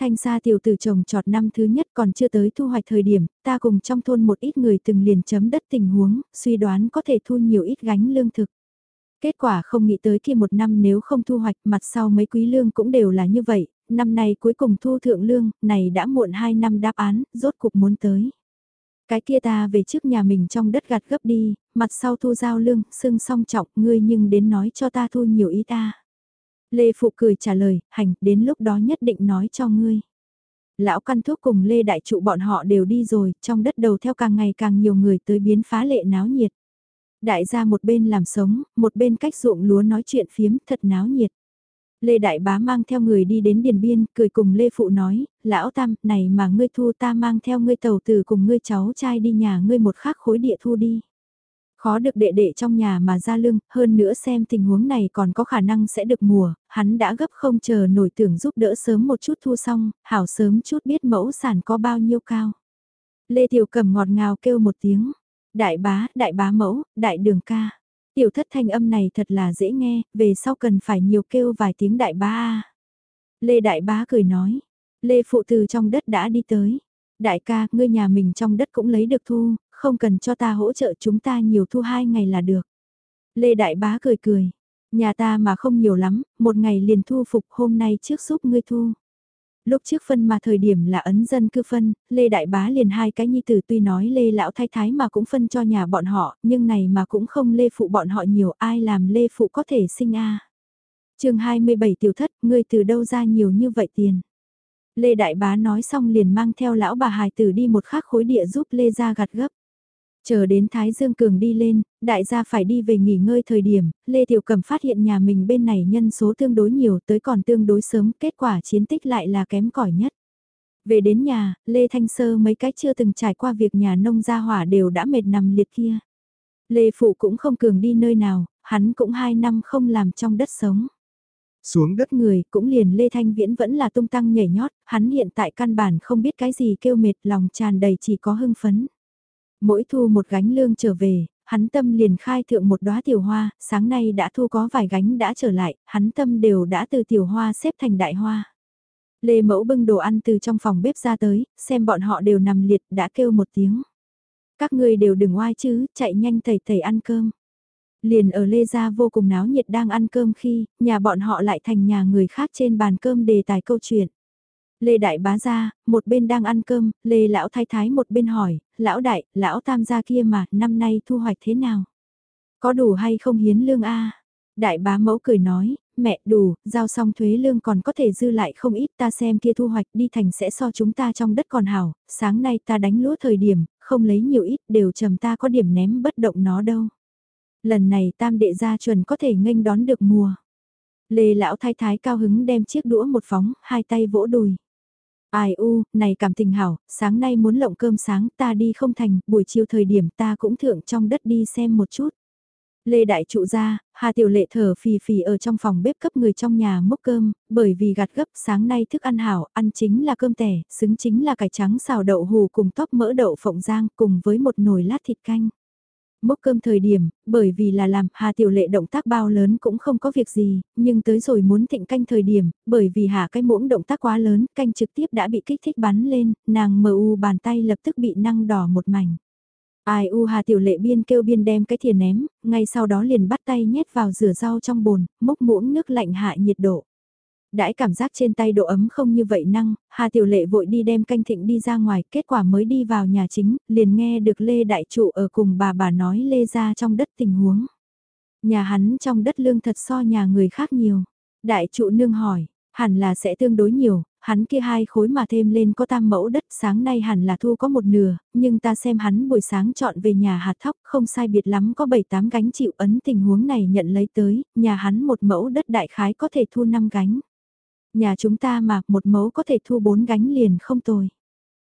Thanh xa tiểu tử trồng trọt năm thứ nhất còn chưa tới thu hoạch thời điểm, ta cùng trong thôn một ít người từng liền chấm đất tình huống, suy đoán có thể thu nhiều ít gánh lương thực. Kết quả không nghĩ tới kia một năm nếu không thu hoạch mặt sau mấy quý lương cũng đều là như vậy, năm nay cuối cùng thu thượng lương, này đã muộn 2 năm đáp án, rốt cục muốn tới. Cái kia ta về trước nhà mình trong đất gặt gấp đi, mặt sau thu giao lương, sưng song trọng, ngươi nhưng đến nói cho ta thu nhiều ý ta. Lê Phụ cười trả lời, hành, đến lúc đó nhất định nói cho ngươi. Lão căn thuốc cùng Lê Đại Trụ bọn họ đều đi rồi, trong đất đầu theo càng ngày càng nhiều người tới biến phá lệ náo nhiệt. Đại gia một bên làm sống, một bên cách ruộng lúa nói chuyện phiếm thật náo nhiệt. Lê Đại Bá mang theo người đi đến Điền Biên, cười cùng Lê Phụ nói, lão Tam, này mà ngươi thu ta mang theo ngươi tàu từ cùng ngươi cháu trai đi nhà ngươi một khắc khối địa thu đi. Khó được đệ đệ trong nhà mà ra lương, hơn nữa xem tình huống này còn có khả năng sẽ được mùa, hắn đã gấp không chờ nổi tưởng giúp đỡ sớm một chút thu xong, hảo sớm chút biết mẫu sản có bao nhiêu cao. Lê Tiểu Cầm ngọt ngào kêu một tiếng, đại bá, đại bá mẫu, đại đường ca. Tiểu thất thanh âm này thật là dễ nghe, về sau cần phải nhiều kêu vài tiếng đại bá a. Lê đại bá cười nói, Lê phụ từ trong đất đã đi tới. Đại ca, ngươi nhà mình trong đất cũng lấy được thu, không cần cho ta hỗ trợ chúng ta nhiều thu hai ngày là được. Lê đại bá cười cười, nhà ta mà không nhiều lắm, một ngày liền thu phục hôm nay trước giúp ngươi thu lúc trước phân mà thời điểm là ấn dân cư phân, Lê Đại Bá liền hai cái nhi tử tuy nói Lê Lão Thái Thái mà cũng phân cho nhà bọn họ, nhưng này mà cũng không Lê Phụ bọn họ nhiều ai làm Lê Phụ có thể sinh a à. chương 27 tiểu thất, ngươi từ đâu ra nhiều như vậy tiền? Lê Đại Bá nói xong liền mang theo lão bà hài tử đi một khắc khối địa giúp Lê ra gặt gấp. Chờ đến Thái Dương Cường đi lên, đại gia phải đi về nghỉ ngơi thời điểm, Lê Tiểu Cầm phát hiện nhà mình bên này nhân số tương đối nhiều tới còn tương đối sớm, kết quả chiến tích lại là kém cỏi nhất. Về đến nhà, Lê Thanh Sơ mấy cái chưa từng trải qua việc nhà nông gia hỏa đều đã mệt nằm liệt kia. Lê Phụ cũng không cường đi nơi nào, hắn cũng hai năm không làm trong đất sống. Xuống đất người cũng liền Lê Thanh Viễn vẫn là tung tăng nhảy nhót, hắn hiện tại căn bản không biết cái gì kêu mệt lòng tràn đầy chỉ có hưng phấn. Mỗi thu một gánh lương trở về, hắn tâm liền khai thượng một đóa tiểu hoa, sáng nay đã thu có vài gánh đã trở lại, hắn tâm đều đã từ tiểu hoa xếp thành đại hoa. Lê Mẫu bưng đồ ăn từ trong phòng bếp ra tới, xem bọn họ đều nằm liệt đã kêu một tiếng. Các người đều đừng oai chứ, chạy nhanh thầy thầy ăn cơm. Liền ở Lê Gia vô cùng náo nhiệt đang ăn cơm khi, nhà bọn họ lại thành nhà người khác trên bàn cơm đề tài câu chuyện. Lê Đại bá ra, một bên đang ăn cơm, Lê Lão Thái Thái một bên hỏi, Lão Đại, Lão Tam gia kia mà, năm nay thu hoạch thế nào? Có đủ hay không hiến lương a Đại bá mẫu cười nói, mẹ đủ, giao xong thuế lương còn có thể dư lại không ít ta xem kia thu hoạch đi thành sẽ so chúng ta trong đất còn hảo, sáng nay ta đánh lúa thời điểm, không lấy nhiều ít đều trầm ta có điểm ném bất động nó đâu. Lần này tam đệ gia chuẩn có thể nghênh đón được mùa. Lê lão thái thái cao hứng đem chiếc đũa một phóng, hai tay vỗ đùi. Ai u, này cảm tình hảo, sáng nay muốn lộng cơm sáng ta đi không thành, buổi chiều thời điểm ta cũng thượng trong đất đi xem một chút. Lê Đại Trụ ra, Hà Tiểu Lệ thở phì phì ở trong phòng bếp cấp người trong nhà múc cơm, bởi vì gạt gấp sáng nay thức ăn hảo, ăn chính là cơm tẻ, xứng chính là cải trắng xào đậu hù cùng tóc mỡ đậu phộng rang cùng với một nồi lát thịt canh. Múc cơm thời điểm, bởi vì là làm Hà Tiểu Lệ động tác bao lớn cũng không có việc gì, nhưng tới rồi muốn thịnh canh thời điểm, bởi vì hà cái muỗng động tác quá lớn, canh trực tiếp đã bị kích thích bắn lên, nàng mờ u bàn tay lập tức bị năng đỏ một mảnh. Ai u hà tiểu lệ biên kêu biên đem cái thìa ném, ngay sau đó liền bắt tay nhét vào rửa rau trong bồn, múc muỗng nước lạnh hạ nhiệt độ. Đãi cảm giác trên tay độ ấm không như vậy năng, Hà Tiểu Lệ vội đi đem canh thịnh đi ra ngoài, kết quả mới đi vào nhà chính, liền nghe được Lê Đại Trụ ở cùng bà bà nói Lê ra trong đất tình huống. Nhà hắn trong đất lương thật so nhà người khác nhiều. Đại Trụ nương hỏi, hẳn là sẽ tương đối nhiều, hắn kia hai khối mà thêm lên có tam mẫu đất sáng nay hẳn là thu có một nửa, nhưng ta xem hắn buổi sáng chọn về nhà hạt thóc không sai biệt lắm có 7-8 gánh chịu ấn tình huống này nhận lấy tới, nhà hắn một mẫu đất đại khái có thể thu năm gánh. Nhà chúng ta mà một mẫu có thể thu bốn gánh liền không tồi.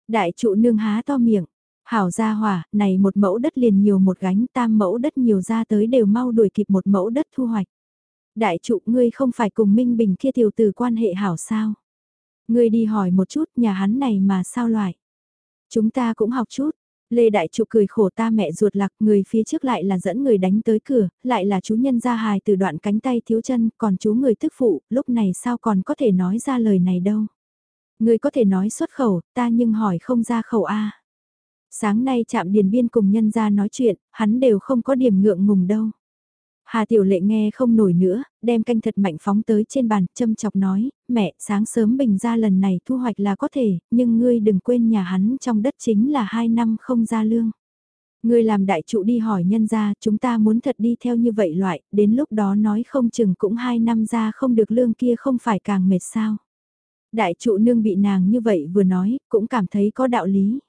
Đại trụ nương há to miệng, hảo gia hỏa, này một mẫu đất liền nhiều một gánh tam mẫu đất nhiều ra tới đều mau đuổi kịp một mẫu đất thu hoạch. Đại trụ ngươi không phải cùng Minh Bình kia tiểu từ quan hệ hảo sao? Ngươi đi hỏi một chút nhà hắn này mà sao loại. Chúng ta cũng học chút. Lê Đại Trụ cười khổ ta mẹ ruột lạc người phía trước lại là dẫn người đánh tới cửa, lại là chú nhân gia hài từ đoạn cánh tay thiếu chân, còn chú người tức phụ, lúc này sao còn có thể nói ra lời này đâu. Người có thể nói xuất khẩu, ta nhưng hỏi không ra khẩu A. Sáng nay chạm điền biên cùng nhân gia nói chuyện, hắn đều không có điểm ngượng ngùng đâu. Hà Tiểu Lệ nghe không nổi nữa, đem canh thật mạnh phóng tới trên bàn, châm chọc nói, mẹ, sáng sớm bình ra lần này thu hoạch là có thể, nhưng ngươi đừng quên nhà hắn trong đất chính là hai năm không ra lương. Ngươi làm đại trụ đi hỏi nhân ra, chúng ta muốn thật đi theo như vậy loại, đến lúc đó nói không chừng cũng hai năm ra không được lương kia không phải càng mệt sao. Đại trụ nương bị nàng như vậy vừa nói, cũng cảm thấy có đạo lý.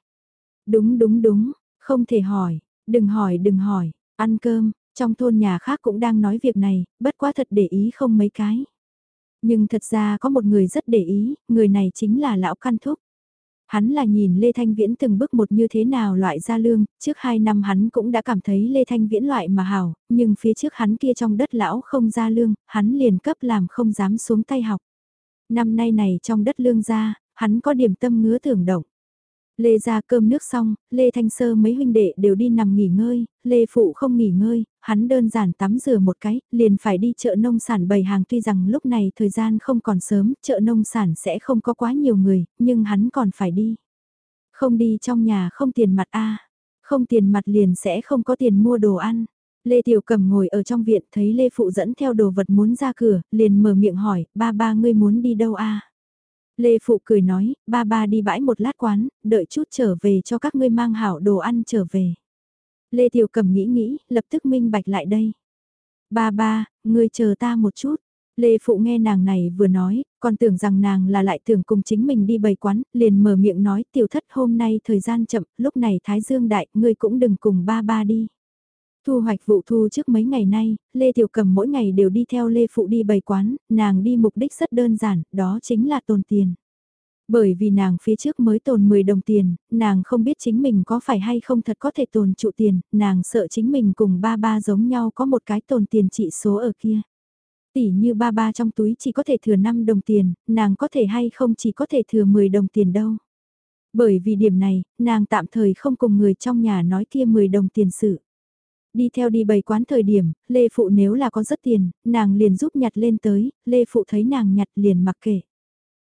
Đúng đúng đúng, không thể hỏi, đừng hỏi đừng hỏi, ăn cơm, trong thôn nhà khác cũng đang nói việc này, bất quá thật để ý không mấy cái. Nhưng thật ra có một người rất để ý, người này chính là lão căn thúc. Hắn là nhìn Lê Thanh Viễn từng bước một như thế nào loại ra lương, trước hai năm hắn cũng đã cảm thấy Lê Thanh Viễn loại mà hảo, nhưng phía trước hắn kia trong đất lão không ra lương, hắn liền cấp làm không dám xuống tay học. Năm nay này trong đất lương ra, hắn có điểm tâm ngứa tưởng động. Lê ra cơm nước xong, Lê Thanh Sơ mấy huynh đệ đều đi nằm nghỉ ngơi, Lê Phụ không nghỉ ngơi, hắn đơn giản tắm rửa một cái, liền phải đi chợ nông sản bày hàng tuy rằng lúc này thời gian không còn sớm, chợ nông sản sẽ không có quá nhiều người, nhưng hắn còn phải đi. Không đi trong nhà không tiền mặt a không tiền mặt liền sẽ không có tiền mua đồ ăn. Lê Tiểu Cầm ngồi ở trong viện thấy Lê Phụ dẫn theo đồ vật muốn ra cửa, liền mở miệng hỏi, ba ba ngươi muốn đi đâu a Lê Phụ cười nói, ba ba đi bãi một lát quán, đợi chút trở về cho các ngươi mang hảo đồ ăn trở về. Lê Tiểu Cầm nghĩ nghĩ, lập tức minh bạch lại đây. Ba ba, ngươi chờ ta một chút. Lê Phụ nghe nàng này vừa nói, còn tưởng rằng nàng là lại tưởng cùng chính mình đi bày quán, liền mở miệng nói tiểu thất hôm nay thời gian chậm, lúc này Thái Dương Đại, ngươi cũng đừng cùng ba ba đi. Thu hoạch vụ thu trước mấy ngày nay, Lê Tiểu Cầm mỗi ngày đều đi theo Lê Phụ đi bày quán, nàng đi mục đích rất đơn giản, đó chính là tồn tiền. Bởi vì nàng phía trước mới tồn 10 đồng tiền, nàng không biết chính mình có phải hay không thật có thể tồn trụ tiền, nàng sợ chính mình cùng ba ba giống nhau có một cái tồn tiền trị số ở kia. Tỷ như ba ba trong túi chỉ có thể thừa 5 đồng tiền, nàng có thể hay không chỉ có thể thừa 10 đồng tiền đâu. Bởi vì điểm này, nàng tạm thời không cùng người trong nhà nói kia 10 đồng tiền sự. Đi theo đi bày quán thời điểm, Lê Phụ nếu là có rất tiền, nàng liền giúp nhặt lên tới, Lê Phụ thấy nàng nhặt liền mặc kệ.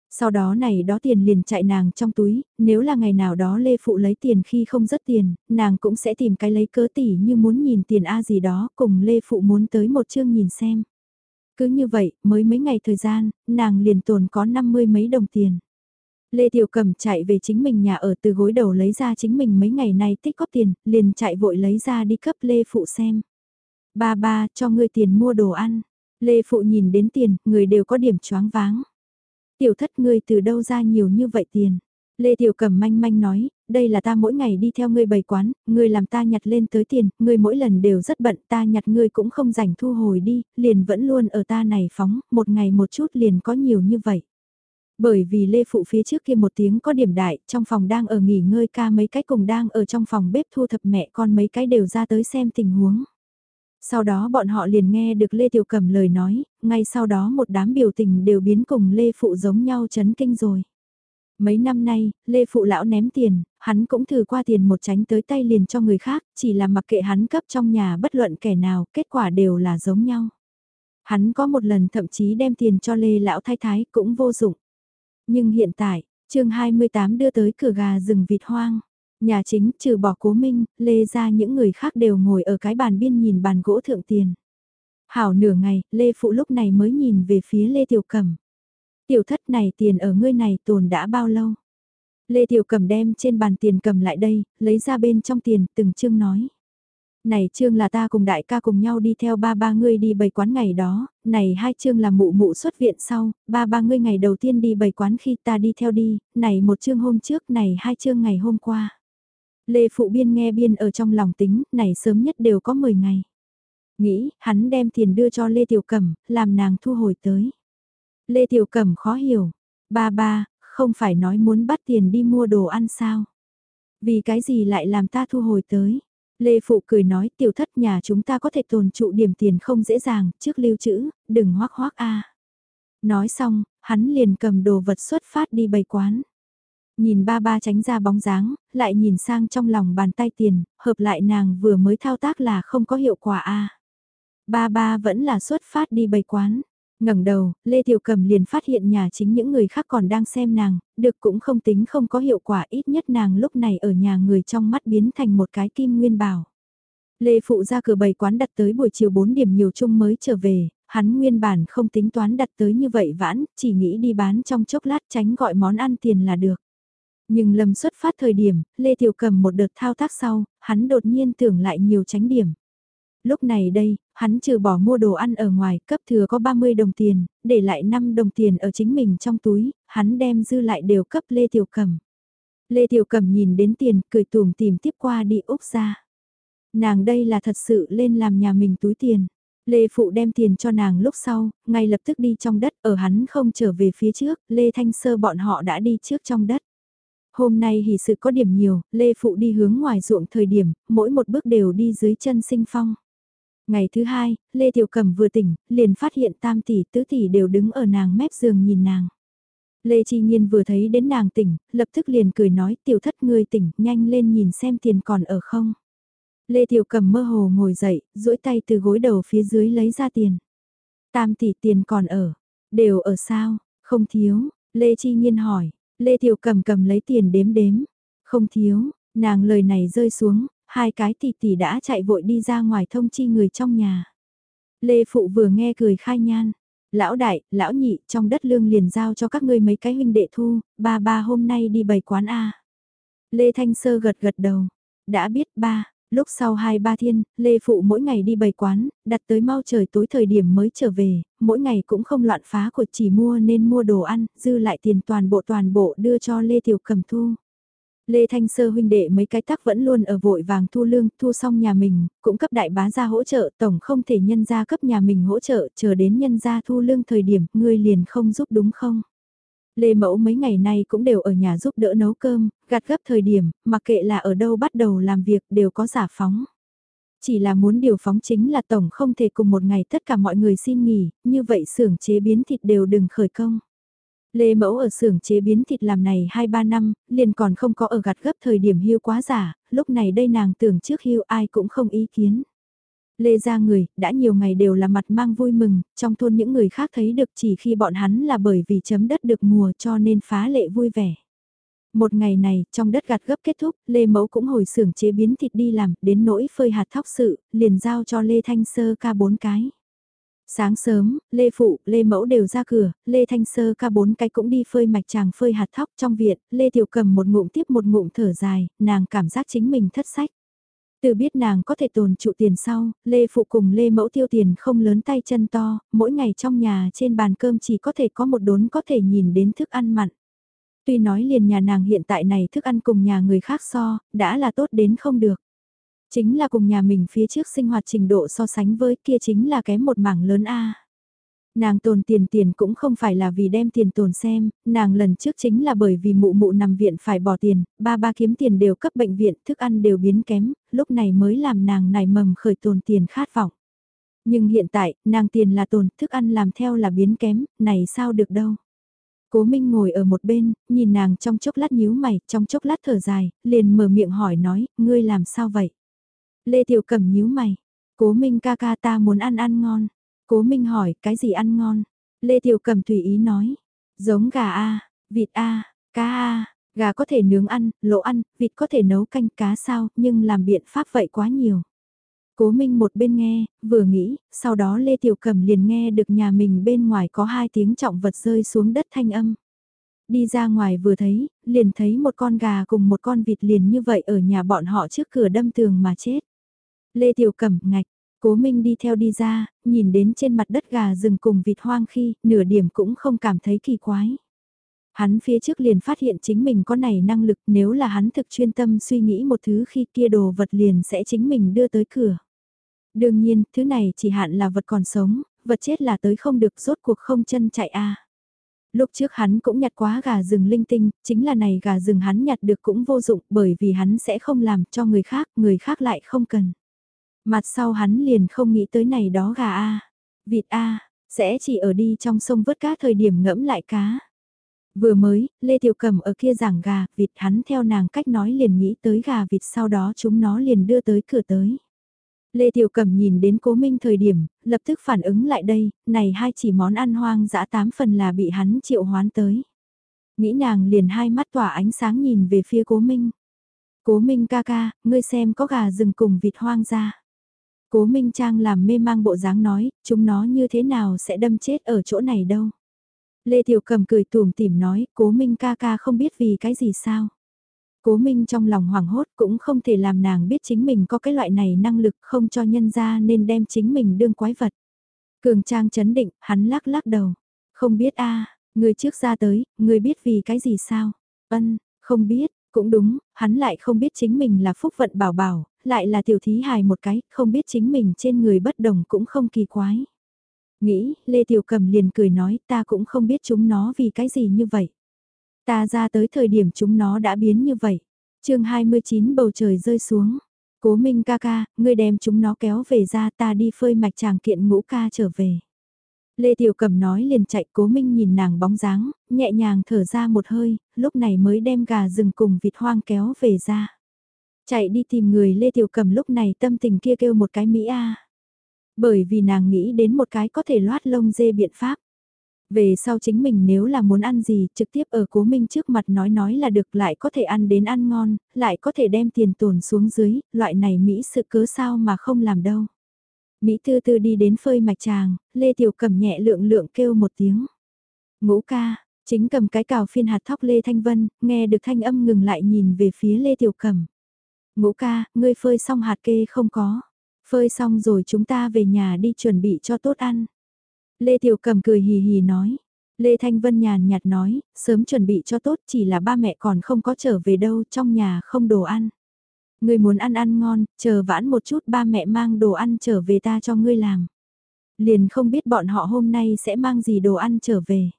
Sau đó này đó tiền liền chạy nàng trong túi, nếu là ngày nào đó Lê Phụ lấy tiền khi không rất tiền, nàng cũng sẽ tìm cái lấy cớ tỉ như muốn nhìn tiền A gì đó, cùng Lê Phụ muốn tới một chương nhìn xem. Cứ như vậy, mới mấy ngày thời gian, nàng liền tồn có 50 mấy đồng tiền. Lê Tiểu Cầm chạy về chính mình nhà ở từ gối đầu lấy ra chính mình mấy ngày nay tích góp tiền, liền chạy vội lấy ra đi cấp Lê Phụ xem. Ba ba, cho ngươi tiền mua đồ ăn. Lê Phụ nhìn đến tiền, người đều có điểm choáng váng. Tiểu thất ngươi từ đâu ra nhiều như vậy tiền. Lê Tiểu Cầm manh manh nói, đây là ta mỗi ngày đi theo ngươi bày quán, ngươi làm ta nhặt lên tới tiền, ngươi mỗi lần đều rất bận, ta nhặt ngươi cũng không rảnh thu hồi đi, liền vẫn luôn ở ta này phóng, một ngày một chút liền có nhiều như vậy. Bởi vì Lê Phụ phía trước kia một tiếng có điểm đại, trong phòng đang ở nghỉ ngơi ca mấy cái cùng đang ở trong phòng bếp thu thập mẹ con mấy cái đều ra tới xem tình huống. Sau đó bọn họ liền nghe được Lê Tiểu Cẩm lời nói, ngay sau đó một đám biểu tình đều biến cùng Lê Phụ giống nhau chấn kinh rồi. Mấy năm nay, Lê Phụ lão ném tiền, hắn cũng thử qua tiền một tránh tới tay liền cho người khác, chỉ là mặc kệ hắn cấp trong nhà bất luận kẻ nào, kết quả đều là giống nhau. Hắn có một lần thậm chí đem tiền cho Lê lão thái thái cũng vô dụng. Nhưng hiện tại, chương 28 đưa tới cửa gà rừng vịt hoang. Nhà chính trừ bỏ cố minh, Lê ra những người khác đều ngồi ở cái bàn biên nhìn bàn gỗ thượng tiền. Hảo nửa ngày, Lê Phụ lúc này mới nhìn về phía Lê Tiểu Cẩm. Tiểu thất này tiền ở ngươi này tồn đã bao lâu? Lê Tiểu Cẩm đem trên bàn tiền cầm lại đây, lấy ra bên trong tiền, từng chương nói. Này chương là ta cùng đại ca cùng nhau đi theo ba ba ngươi đi bày quán ngày đó, này hai chương là mụ mụ xuất viện sau, ba ba ngươi ngày đầu tiên đi bày quán khi ta đi theo đi, này một chương hôm trước, này hai chương ngày hôm qua. Lê Phụ Biên nghe biên ở trong lòng tính, này sớm nhất đều có 10 ngày. Nghĩ, hắn đem tiền đưa cho Lê Tiểu Cẩm, làm nàng thu hồi tới. Lê Tiểu Cẩm khó hiểu. Ba ba, không phải nói muốn bắt tiền đi mua đồ ăn sao? Vì cái gì lại làm ta thu hồi tới? Lê Phụ cười nói tiểu thất nhà chúng ta có thể tồn trụ điểm tiền không dễ dàng, trước lưu trữ, đừng hoác hoác a. Nói xong, hắn liền cầm đồ vật xuất phát đi bày quán. Nhìn ba ba tránh ra bóng dáng, lại nhìn sang trong lòng bàn tay tiền, hợp lại nàng vừa mới thao tác là không có hiệu quả a. Ba ba vẫn là xuất phát đi bày quán ngẩng đầu, Lê Tiểu Cầm liền phát hiện nhà chính những người khác còn đang xem nàng, được cũng không tính không có hiệu quả ít nhất nàng lúc này ở nhà người trong mắt biến thành một cái kim nguyên bảo. Lê Phụ ra cửa bày quán đặt tới buổi chiều 4 điểm nhiều chung mới trở về, hắn nguyên bản không tính toán đặt tới như vậy vãn, chỉ nghĩ đi bán trong chốc lát tránh gọi món ăn tiền là được. Nhưng lầm xuất phát thời điểm, Lê Tiểu Cầm một đợt thao tác sau, hắn đột nhiên tưởng lại nhiều tránh điểm. Lúc này đây, hắn trừ bỏ mua đồ ăn ở ngoài, cấp thừa có 30 đồng tiền, để lại 5 đồng tiền ở chính mình trong túi, hắn đem dư lại đều cấp Lê Tiểu Cẩm. Lê Tiểu Cẩm nhìn đến tiền, cười tùm tìm tiếp qua đi Úc ra. Nàng đây là thật sự lên làm nhà mình túi tiền. Lê Phụ đem tiền cho nàng lúc sau, ngay lập tức đi trong đất, ở hắn không trở về phía trước, Lê Thanh Sơ bọn họ đã đi trước trong đất. Hôm nay hỉ sự có điểm nhiều, Lê Phụ đi hướng ngoài ruộng thời điểm, mỗi một bước đều đi dưới chân sinh phong. Ngày thứ hai, Lê Tiểu Cẩm vừa tỉnh, liền phát hiện tam tỷ tứ tỷ đều đứng ở nàng mép giường nhìn nàng. Lê Chi Nhiên vừa thấy đến nàng tỉnh, lập tức liền cười nói tiểu thất ngươi tỉnh, nhanh lên nhìn xem tiền còn ở không. Lê Tiểu Cẩm mơ hồ ngồi dậy, duỗi tay từ gối đầu phía dưới lấy ra tiền. Tam tỷ tiền còn ở, đều ở sao, không thiếu, Lê Chi Nhiên hỏi, Lê Tiểu Cẩm cầm lấy tiền đếm đếm, không thiếu, nàng lời này rơi xuống, hai cái tỷ tỷ đã chạy vội đi ra ngoài thông chi người trong nhà. Lê Phụ vừa nghe cười khai nhan. Lão đại, lão nhị, trong đất lương liền giao cho các ngươi mấy cái huynh đệ thu, ba ba hôm nay đi bày quán A. Lê Thanh Sơ gật gật đầu. Đã biết ba, lúc sau hai ba thiên, Lê Phụ mỗi ngày đi bày quán, đặt tới mau trời tối thời điểm mới trở về, mỗi ngày cũng không loạn phá của chỉ mua nên mua đồ ăn, dư lại tiền toàn bộ toàn bộ đưa cho Lê Tiểu cẩm thu. Lê Thanh Sơ huynh đệ mấy cái tác vẫn luôn ở vội vàng thu lương, thu xong nhà mình, cũng cấp đại bá ra hỗ trợ, tổng không thể nhân ra cấp nhà mình hỗ trợ, chờ đến nhân ra thu lương thời điểm, ngươi liền không giúp đúng không? Lê Mẫu mấy ngày nay cũng đều ở nhà giúp đỡ nấu cơm, gặt gấp thời điểm, mặc kệ là ở đâu bắt đầu làm việc đều có giả phóng. Chỉ là muốn điều phóng chính là tổng không thể cùng một ngày tất cả mọi người xin nghỉ, như vậy xưởng chế biến thịt đều đừng khởi công. Lê Mẫu ở xưởng chế biến thịt làm này 2-3 năm, liền còn không có ở gặt gấp thời điểm hưu quá giả, lúc này đây nàng tưởng trước hưu ai cũng không ý kiến. Lê ra người, đã nhiều ngày đều là mặt mang vui mừng, trong thôn những người khác thấy được chỉ khi bọn hắn là bởi vì chấm đất được mùa cho nên phá lệ vui vẻ. Một ngày này, trong đất gặt gấp kết thúc, Lê Mẫu cũng hồi xưởng chế biến thịt đi làm, đến nỗi phơi hạt thóc sự, liền giao cho Lê Thanh Sơ ca bốn cái. Sáng sớm, Lê Phụ, Lê Mẫu đều ra cửa, Lê Thanh Sơ ca bốn cái cũng đi phơi mạch chàng phơi hạt thóc trong viện, Lê Tiểu cầm một ngụm tiếp một ngụm thở dài, nàng cảm giác chính mình thất sách. Từ biết nàng có thể tồn trụ tiền sau, Lê Phụ cùng Lê Mẫu tiêu tiền không lớn tay chân to, mỗi ngày trong nhà trên bàn cơm chỉ có thể có một đốn có thể nhìn đến thức ăn mặn. Tuy nói liền nhà nàng hiện tại này thức ăn cùng nhà người khác so, đã là tốt đến không được. Chính là cùng nhà mình phía trước sinh hoạt trình độ so sánh với kia chính là kém một mảng lớn A. Nàng tồn tiền tiền cũng không phải là vì đem tiền tồn xem, nàng lần trước chính là bởi vì mụ mụ nằm viện phải bỏ tiền, ba ba kiếm tiền đều cấp bệnh viện, thức ăn đều biến kém, lúc này mới làm nàng nảy mầm khởi tồn tiền khát vọng. Nhưng hiện tại, nàng tiền là tồn, thức ăn làm theo là biến kém, này sao được đâu. Cố Minh ngồi ở một bên, nhìn nàng trong chốc lát nhíu mày, trong chốc lát thở dài, liền mở miệng hỏi nói, ngươi làm sao vậy? Lê Tiểu Cẩm nhíu mày, Cố Minh ca ca ta muốn ăn ăn ngon. Cố Minh hỏi, cái gì ăn ngon? Lê Tiểu Cẩm tùy ý nói, giống gà a, vịt a, cá a, gà có thể nướng ăn, lỗ ăn, vịt có thể nấu canh cá sao, nhưng làm biện pháp vậy quá nhiều. Cố Minh một bên nghe, vừa nghĩ, sau đó Lê Tiểu Cẩm liền nghe được nhà mình bên ngoài có hai tiếng trọng vật rơi xuống đất thanh âm. Đi ra ngoài vừa thấy, liền thấy một con gà cùng một con vịt liền như vậy ở nhà bọn họ trước cửa đâm tường mà chết. Lê Tiểu Cẩm ngạch, Cố Minh đi theo đi ra, nhìn đến trên mặt đất gà rừng cùng vịt hoang khi, nửa điểm cũng không cảm thấy kỳ quái. Hắn phía trước liền phát hiện chính mình có này năng lực nếu là hắn thực chuyên tâm suy nghĩ một thứ khi kia đồ vật liền sẽ chính mình đưa tới cửa. Đương nhiên, thứ này chỉ hạn là vật còn sống, vật chết là tới không được rốt cuộc không chân chạy a. Lúc trước hắn cũng nhặt quá gà rừng linh tinh, chính là này gà rừng hắn nhặt được cũng vô dụng bởi vì hắn sẽ không làm cho người khác, người khác lại không cần. Mặt sau hắn liền không nghĩ tới này đó gà a, vịt a, sẽ chỉ ở đi trong sông vớt cá thời điểm ngẫm lại cá. Vừa mới, Lê Tiểu Cầm ở kia giảng gà, vịt hắn theo nàng cách nói liền nghĩ tới gà vịt sau đó chúng nó liền đưa tới cửa tới. Lê Tiểu Cầm nhìn đến cố minh thời điểm, lập tức phản ứng lại đây, này hai chỉ món ăn hoang dã tám phần là bị hắn triệu hoán tới. Nghĩ nàng liền hai mắt tỏa ánh sáng nhìn về phía cố minh. Cố minh ca ca, ngươi xem có gà rừng cùng vịt hoang ra. Cố Minh Trang làm mê mang bộ dáng nói, chúng nó như thế nào sẽ đâm chết ở chỗ này đâu. Lê Tiểu Cầm cười tùm tìm nói, cố Minh ca ca không biết vì cái gì sao. Cố Minh trong lòng hoảng hốt cũng không thể làm nàng biết chính mình có cái loại này năng lực không cho nhân ra nên đem chính mình đương quái vật. Cường Trang chấn định, hắn lắc lắc đầu. Không biết a người trước ra tới, người biết vì cái gì sao? Ân, không biết, cũng đúng, hắn lại không biết chính mình là phúc vận bảo bảo, lại là tiểu thí hài một cái, không biết chính mình trên người bất đồng cũng không kỳ quái. Nghĩ, Lê Tiểu Cầm liền cười nói ta cũng không biết chúng nó vì cái gì như vậy. Ta ra tới thời điểm chúng nó đã biến như vậy. chương 29 bầu trời rơi xuống. Cố Minh ca ca, ngươi đem chúng nó kéo về ra ta đi phơi mạch chàng kiện ngũ ca trở về. Lê Tiểu Cầm nói liền chạy cố Minh nhìn nàng bóng dáng, nhẹ nhàng thở ra một hơi, lúc này mới đem gà rừng cùng vịt hoang kéo về ra. Chạy đi tìm người Lê Tiểu Cầm lúc này tâm tình kia kêu một cái Mỹ A. Bởi vì nàng nghĩ đến một cái có thể loát lông dê biện pháp. Về sau chính mình nếu là muốn ăn gì trực tiếp ở cố minh trước mặt nói nói là được lại có thể ăn đến ăn ngon, lại có thể đem tiền tồn xuống dưới, loại này Mỹ sự cớ sao mà không làm đâu. Mỹ tư tư đi đến phơi mạch tràng, Lê Tiểu cầm nhẹ lượng lượng kêu một tiếng. Ngũ ca, chính cầm cái cào phiên hạt thóc Lê Thanh Vân, nghe được thanh âm ngừng lại nhìn về phía Lê Tiểu cầm. Ngũ ca, ngươi phơi xong hạt kê không có. Phơi xong rồi chúng ta về nhà đi chuẩn bị cho tốt ăn. Lê Tiểu Cầm cười hì hì nói. Lê Thanh Vân nhàn nhạt nói, sớm chuẩn bị cho tốt chỉ là ba mẹ còn không có trở về đâu, trong nhà không đồ ăn. Ngươi muốn ăn ăn ngon, chờ vãn một chút ba mẹ mang đồ ăn trở về ta cho ngươi làm. Liền không biết bọn họ hôm nay sẽ mang gì đồ ăn trở về.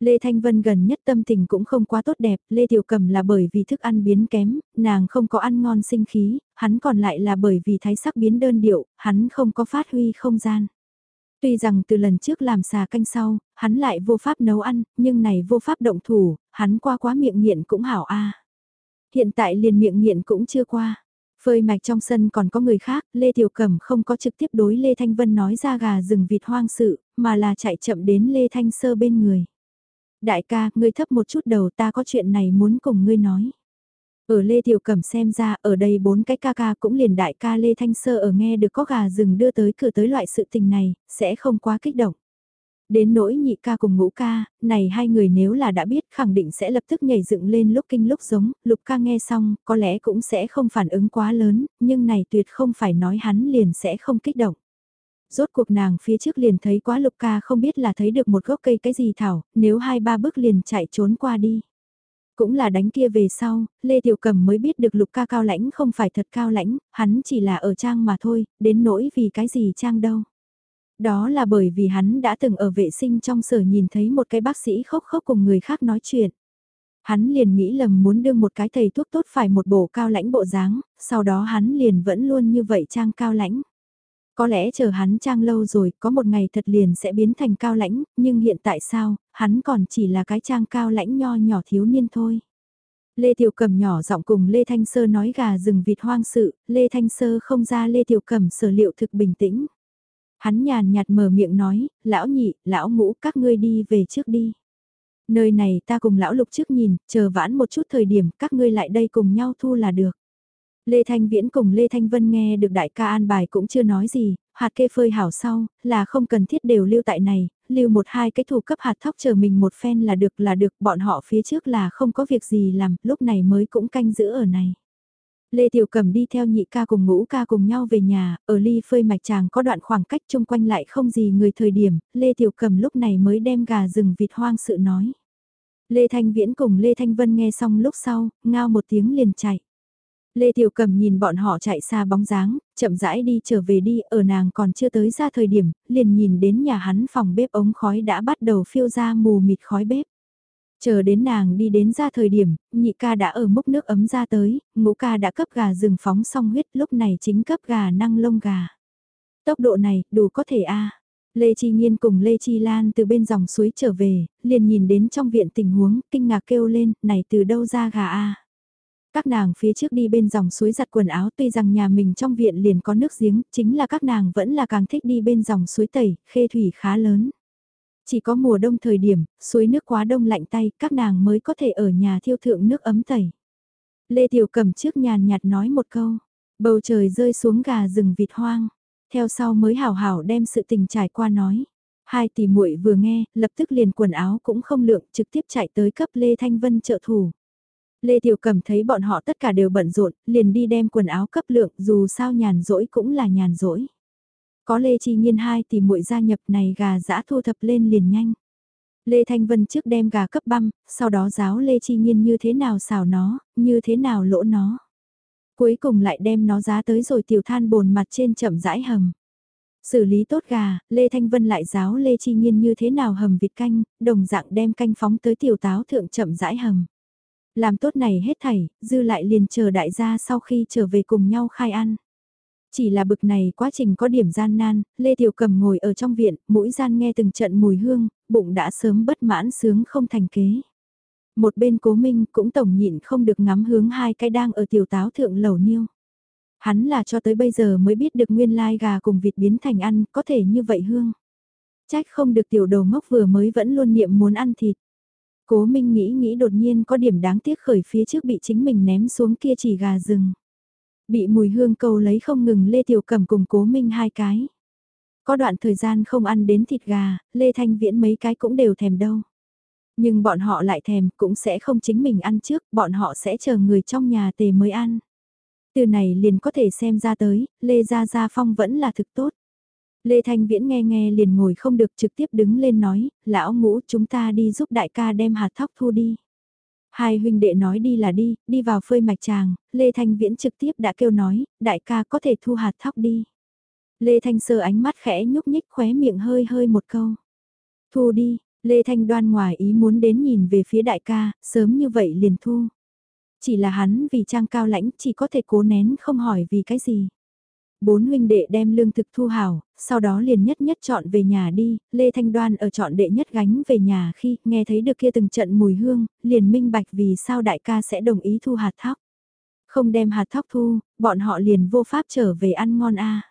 Lê Thanh Vân gần nhất tâm tình cũng không quá tốt đẹp, Lê Tiểu Cầm là bởi vì thức ăn biến kém, nàng không có ăn ngon sinh khí, hắn còn lại là bởi vì thái sắc biến đơn điệu, hắn không có phát huy không gian. Tuy rằng từ lần trước làm xà canh sau, hắn lại vô pháp nấu ăn, nhưng này vô pháp động thủ, hắn qua quá miệng nghiện cũng hảo a. Hiện tại liền miệng nghiện cũng chưa qua. Phơi mạch trong sân còn có người khác, Lê Tiểu Cẩm không có trực tiếp đối Lê Thanh Vân nói ra gà rừng vịt hoang sự, mà là chạy chậm đến Lê Thanh Sơ bên người. Đại ca, ngươi thấp một chút đầu ta có chuyện này muốn cùng ngươi nói. Ở Lê Tiểu Cẩm xem ra ở đây bốn cái ca ca cũng liền đại ca Lê Thanh Sơ ở nghe được có gà rừng đưa tới cửa tới loại sự tình này, sẽ không quá kích động. Đến nỗi nhị ca cùng ngũ ca, này hai người nếu là đã biết khẳng định sẽ lập tức nhảy dựng lên lúc kinh lúc giống, lục ca nghe xong có lẽ cũng sẽ không phản ứng quá lớn, nhưng này tuyệt không phải nói hắn liền sẽ không kích động. Rốt cuộc nàng phía trước liền thấy quá lục ca không biết là thấy được một gốc cây cái gì thảo, nếu hai ba bước liền chạy trốn qua đi. Cũng là đánh kia về sau, Lê Tiểu Cầm mới biết được lục ca cao lãnh không phải thật cao lãnh, hắn chỉ là ở trang mà thôi, đến nỗi vì cái gì trang đâu. Đó là bởi vì hắn đã từng ở vệ sinh trong sở nhìn thấy một cái bác sĩ khóc khóc cùng người khác nói chuyện. Hắn liền nghĩ lầm muốn đưa một cái thầy thuốc tốt phải một bộ cao lãnh bộ dáng, sau đó hắn liền vẫn luôn như vậy trang cao lãnh. Có lẽ chờ hắn trang lâu rồi, có một ngày thật liền sẽ biến thành cao lãnh, nhưng hiện tại sao, hắn còn chỉ là cái trang cao lãnh nho nhỏ thiếu niên thôi. Lê Tiểu cẩm nhỏ giọng cùng Lê Thanh Sơ nói gà rừng vịt hoang sự, Lê Thanh Sơ không ra Lê Tiểu cẩm sở liệu thực bình tĩnh. Hắn nhàn nhạt mở miệng nói, lão nhị, lão ngũ các ngươi đi về trước đi. Nơi này ta cùng lão lục trước nhìn, chờ vãn một chút thời điểm các ngươi lại đây cùng nhau thu là được. Lê Thanh Viễn cùng Lê Thanh Vân nghe được đại ca an bài cũng chưa nói gì, hạt kê phơi hảo sau, là không cần thiết đều lưu tại này, lưu một hai cái thủ cấp hạt thóc chờ mình một phen là được là được, bọn họ phía trước là không có việc gì làm, lúc này mới cũng canh giữ ở này. Lê Tiểu Cầm đi theo nhị ca cùng ngũ ca cùng nhau về nhà, ở ly phơi mạch chàng có đoạn khoảng cách chung quanh lại không gì người thời điểm, Lê Tiểu Cầm lúc này mới đem gà rừng vịt hoang sự nói. Lê Thanh Viễn cùng Lê Thanh Vân nghe xong lúc sau, ngao một tiếng liền chạy. Lê Tiểu Cầm nhìn bọn họ chạy xa bóng dáng, chậm rãi đi trở về đi, ở nàng còn chưa tới ra thời điểm, liền nhìn đến nhà hắn phòng bếp ống khói đã bắt đầu phiêu ra mù mịt khói bếp. Chờ đến nàng đi đến ra thời điểm, nhị ca đã ở múc nước ấm ra tới, ngũ ca đã cấp gà rừng phóng xong huyết lúc này chính cấp gà năng lông gà. Tốc độ này, đủ có thể a Lê Chi Nhiên cùng Lê Chi Lan từ bên dòng suối trở về, liền nhìn đến trong viện tình huống, kinh ngạc kêu lên, này từ đâu ra gà a các nàng phía trước đi bên dòng suối giặt quần áo tuy rằng nhà mình trong viện liền có nước giếng, chính là các nàng vẫn là càng thích đi bên dòng suối tẩy, khê thủy khá lớn. Chỉ có mùa đông thời điểm, suối nước quá đông lạnh tay, các nàng mới có thể ở nhà thiêu thượng nước ấm tẩy. Lê Tiểu cầm trước nhàn nhạt nói một câu, bầu trời rơi xuống gà rừng vịt hoang, theo sau mới hảo hảo đem sự tình trải qua nói. Hai tỷ muội vừa nghe, lập tức liền quần áo cũng không lượng, trực tiếp chạy tới cấp Lê Thanh Vân trợ thủ. Lê Tiểu Cầm thấy bọn họ tất cả đều bận rộn, liền đi đem quần áo cấp lượng, dù sao nhàn rỗi cũng là nhàn rỗi. Có Lê Chi Nhiên hai thì muội gia nhập này gà giã thu thập lên liền nhanh. Lê Thanh Vân trước đem gà cấp băm, sau đó giáo Lê Chi Nhiên như thế nào xào nó, như thế nào lỗ nó. Cuối cùng lại đem nó giá tới rồi tiểu than bồn mặt trên chậm rãi hầm. Xử lý tốt gà, Lê Thanh Vân lại giáo Lê Chi Nhiên như thế nào hầm vịt canh, đồng dạng đem canh phóng tới tiểu táo thượng chậm rãi hầm. Làm tốt này hết thảy, dư lại liền chờ đại gia sau khi trở về cùng nhau khai ăn. Chỉ là bực này quá trình có điểm gian nan, Lê Tiểu Cầm ngồi ở trong viện, mũi gian nghe từng trận mùi hương, bụng đã sớm bất mãn sướng không thành kế. Một bên cố minh cũng tổng nhịn không được ngắm hướng hai cái đang ở tiểu táo thượng lầu niêu. Hắn là cho tới bây giờ mới biết được nguyên lai gà cùng vịt biến thành ăn, có thể như vậy hương. Trách không được tiểu đầu ngốc vừa mới vẫn luôn niệm muốn ăn thịt. Cố Minh nghĩ nghĩ đột nhiên có điểm đáng tiếc khởi phía trước bị chính mình ném xuống kia chỉ gà rừng. Bị mùi hương cầu lấy không ngừng Lê Tiểu Cẩm cùng Cố Minh hai cái. Có đoạn thời gian không ăn đến thịt gà, Lê Thanh Viễn mấy cái cũng đều thèm đâu. Nhưng bọn họ lại thèm cũng sẽ không chính mình ăn trước, bọn họ sẽ chờ người trong nhà tề mới ăn. Từ này liền có thể xem ra tới, Lê Gia Gia Phong vẫn là thực tốt. Lê Thanh Viễn nghe nghe liền ngồi không được trực tiếp đứng lên nói, lão ngũ chúng ta đi giúp đại ca đem hạt thóc thu đi. Hai huynh đệ nói đi là đi, đi vào phơi mạch tràng, Lê Thanh Viễn trực tiếp đã kêu nói, đại ca có thể thu hạt thóc đi. Lê Thanh sơ ánh mắt khẽ nhúc nhích khóe miệng hơi hơi một câu. Thu đi, Lê Thanh đoan ngoài ý muốn đến nhìn về phía đại ca, sớm như vậy liền thu. Chỉ là hắn vì trang cao lãnh chỉ có thể cố nén không hỏi vì cái gì. Bốn huynh đệ đem lương thực thu hào, sau đó liền nhất nhất chọn về nhà đi, Lê Thanh Đoan ở chọn đệ nhất gánh về nhà khi nghe thấy được kia từng trận mùi hương, liền minh bạch vì sao đại ca sẽ đồng ý thu hạt thóc. Không đem hạt thóc thu, bọn họ liền vô pháp trở về ăn ngon a.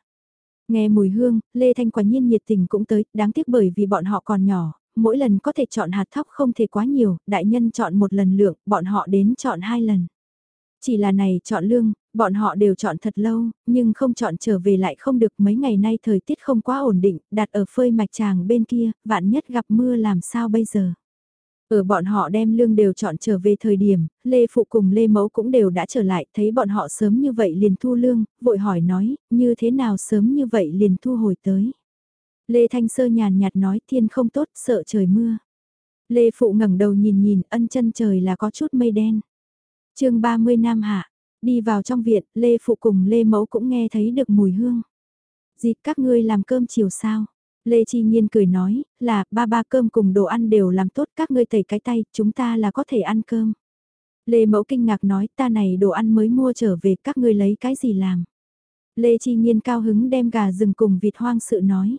Nghe mùi hương, Lê Thanh quả nhiên nhiệt tình cũng tới, đáng tiếc bởi vì bọn họ còn nhỏ, mỗi lần có thể chọn hạt thóc không thể quá nhiều, đại nhân chọn một lần lượng, bọn họ đến chọn hai lần. Chỉ là này chọn lương, bọn họ đều chọn thật lâu, nhưng không chọn trở về lại không được mấy ngày nay thời tiết không quá ổn định, đặt ở phơi mạch tràng bên kia, vạn nhất gặp mưa làm sao bây giờ. Ở bọn họ đem lương đều chọn trở về thời điểm, Lê Phụ cùng Lê Mẫu cũng đều đã trở lại, thấy bọn họ sớm như vậy liền thu lương, vội hỏi nói, như thế nào sớm như vậy liền thu hồi tới. Lê Thanh Sơ nhàn nhạt nói thiên không tốt, sợ trời mưa. Lê Phụ ngẩng đầu nhìn nhìn, ân chân trời là có chút mây đen. chương 30 Nam Hạ, đi vào trong viện, Lê Phụ cùng Lê Mẫu cũng nghe thấy được mùi hương. Dịp các ngươi làm cơm chiều sao? Lê Chi Nhiên cười nói, là ba ba cơm cùng đồ ăn đều làm tốt các ngươi tẩy cái tay, chúng ta là có thể ăn cơm. Lê Mẫu kinh ngạc nói ta này đồ ăn mới mua trở về các ngươi lấy cái gì làm? Lê Chi Nhiên cao hứng đem gà rừng cùng vịt hoang sự nói.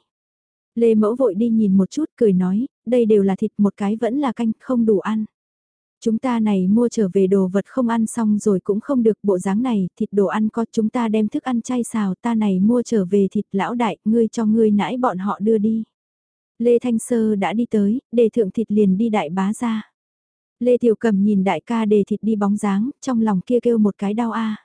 Lê Mẫu vội đi nhìn một chút cười nói, đây đều là thịt một cái vẫn là canh không đủ ăn. Chúng ta này mua trở về đồ vật không ăn xong rồi cũng không được bộ dáng này, thịt đồ ăn có chúng ta đem thức ăn chay xào ta này mua trở về thịt lão đại, ngươi cho ngươi nãi bọn họ đưa đi. Lê Thanh Sơ đã đi tới, đề thượng thịt liền đi đại bá ra. Lê Tiểu Cầm nhìn đại ca đề thịt đi bóng dáng, trong lòng kia kêu một cái đau a.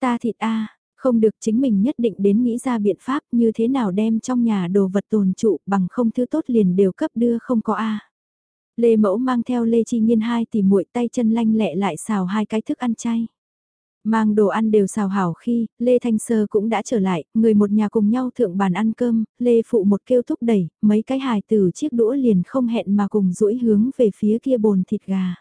Ta thịt a, không được chính mình nhất định đến nghĩ ra biện pháp như thế nào đem trong nhà đồ vật tồn trụ bằng không thứ tốt liền đều cấp đưa không có a. Lê Mẫu mang theo Lê Chi Nhiên hai tỉ muội tay chân lanh lẹ lại xào hai cái thức ăn chay. Mang đồ ăn đều xào hảo khi, Lê Thanh Sơ cũng đã trở lại, người một nhà cùng nhau thượng bàn ăn cơm, Lê Phụ một kêu thúc đẩy, mấy cái hài từ chiếc đũa liền không hẹn mà cùng duỗi hướng về phía kia bồn thịt gà.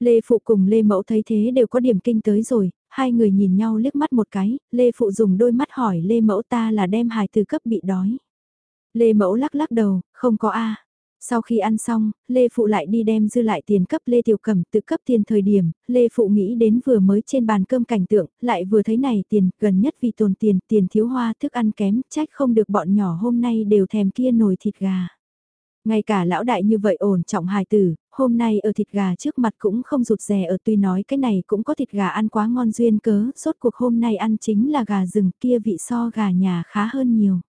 Lê Phụ cùng Lê Mẫu thấy thế đều có điểm kinh tới rồi, hai người nhìn nhau liếc mắt một cái, Lê Phụ dùng đôi mắt hỏi Lê Mẫu ta là đem hài từ cấp bị đói. Lê Mẫu lắc lắc đầu, không có a sau khi ăn xong, Lê Phụ lại đi đem dư lại tiền cấp Lê Tiểu Cẩm tự cấp tiền thời điểm, Lê Phụ nghĩ đến vừa mới trên bàn cơm cảnh tượng, lại vừa thấy này tiền, gần nhất vì tồn tiền, tiền thiếu hoa, thức ăn kém, trách không được bọn nhỏ hôm nay đều thèm kia nồi thịt gà. Ngay cả lão đại như vậy ổn trọng hài tử, hôm nay ở thịt gà trước mặt cũng không rụt rè ở tuy nói cái này cũng có thịt gà ăn quá ngon duyên cớ, rốt cuộc hôm nay ăn chính là gà rừng kia vị so gà nhà khá hơn nhiều.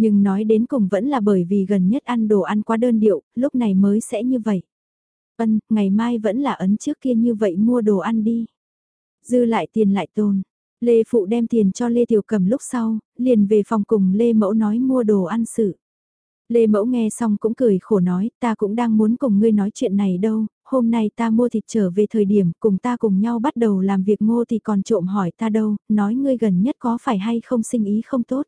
Nhưng nói đến cùng vẫn là bởi vì gần nhất ăn đồ ăn quá đơn điệu, lúc này mới sẽ như vậy. Ân, ngày mai vẫn là ấn trước kia như vậy mua đồ ăn đi. Dư lại tiền lại tồn. Lê Phụ đem tiền cho Lê Tiểu Cầm lúc sau, liền về phòng cùng Lê Mẫu nói mua đồ ăn sự. Lê Mẫu nghe xong cũng cười khổ nói, ta cũng đang muốn cùng ngươi nói chuyện này đâu, hôm nay ta mua thịt trở về thời điểm cùng ta cùng nhau bắt đầu làm việc ngô thì còn trộm hỏi ta đâu, nói ngươi gần nhất có phải hay không sinh ý không tốt.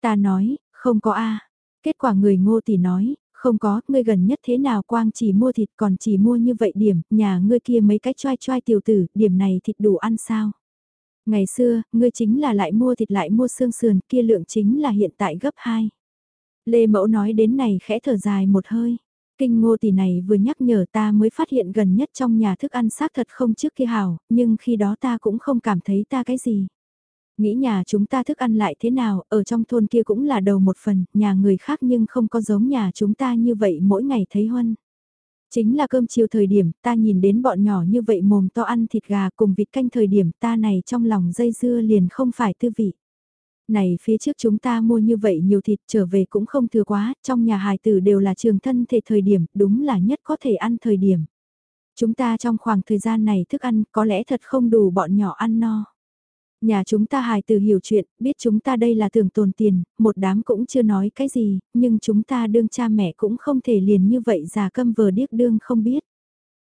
Ta nói, không có a Kết quả người ngô tỷ nói, không có, ngươi gần nhất thế nào quang chỉ mua thịt còn chỉ mua như vậy điểm, nhà ngươi kia mấy cái choai choai tiểu tử, điểm này thịt đủ ăn sao? Ngày xưa, ngươi chính là lại mua thịt lại mua xương sườn, kia lượng chính là hiện tại gấp 2. Lê Mẫu nói đến này khẽ thở dài một hơi. Kinh ngô tỷ này vừa nhắc nhở ta mới phát hiện gần nhất trong nhà thức ăn xác thật không trước kia hảo, nhưng khi đó ta cũng không cảm thấy ta cái gì. Nghĩ nhà chúng ta thức ăn lại thế nào, ở trong thôn kia cũng là đầu một phần, nhà người khác nhưng không có giống nhà chúng ta như vậy mỗi ngày thấy huân. Chính là cơm chiều thời điểm, ta nhìn đến bọn nhỏ như vậy mồm to ăn thịt gà cùng vịt canh thời điểm ta này trong lòng dây dưa liền không phải tư vị. Này phía trước chúng ta mua như vậy nhiều thịt trở về cũng không thừa quá, trong nhà hài tử đều là trường thân thể thời điểm, đúng là nhất có thể ăn thời điểm. Chúng ta trong khoảng thời gian này thức ăn có lẽ thật không đủ bọn nhỏ ăn no. Nhà chúng ta hài từ hiểu chuyện, biết chúng ta đây là tưởng tồn tiền, một đám cũng chưa nói cái gì, nhưng chúng ta đương cha mẹ cũng không thể liền như vậy già câm vờ điếc đương không biết.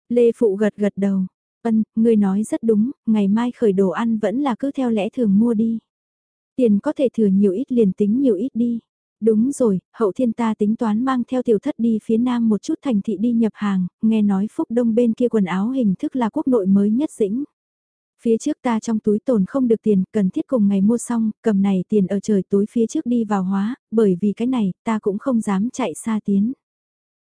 Lê Phụ gật gật đầu, ân, ngươi nói rất đúng, ngày mai khởi đồ ăn vẫn là cứ theo lẽ thường mua đi. Tiền có thể thừa nhiều ít liền tính nhiều ít đi. Đúng rồi, hậu thiên ta tính toán mang theo tiểu thất đi phía nam một chút thành thị đi nhập hàng, nghe nói phúc đông bên kia quần áo hình thức là quốc nội mới nhất dĩnh. Phía trước ta trong túi tồn không được tiền, cần thiết cùng ngày mua xong, cầm này tiền ở trời tối phía trước đi vào hóa, bởi vì cái này, ta cũng không dám chạy xa tiến.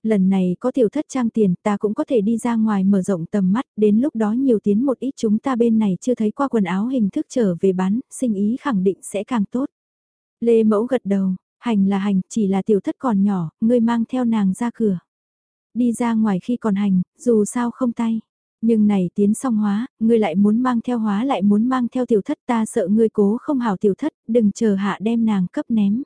Lần này có tiểu thất trang tiền, ta cũng có thể đi ra ngoài mở rộng tầm mắt, đến lúc đó nhiều tiến một ít chúng ta bên này chưa thấy qua quần áo hình thức trở về bán, sinh ý khẳng định sẽ càng tốt. Lê Mẫu gật đầu, hành là hành, chỉ là tiểu thất còn nhỏ, ngươi mang theo nàng ra cửa. Đi ra ngoài khi còn hành, dù sao không tay. Nhưng này tiến song hóa, ngươi lại muốn mang theo hóa lại muốn mang theo tiểu thất ta sợ ngươi cố không hảo tiểu thất, đừng chờ hạ đem nàng cấp ném.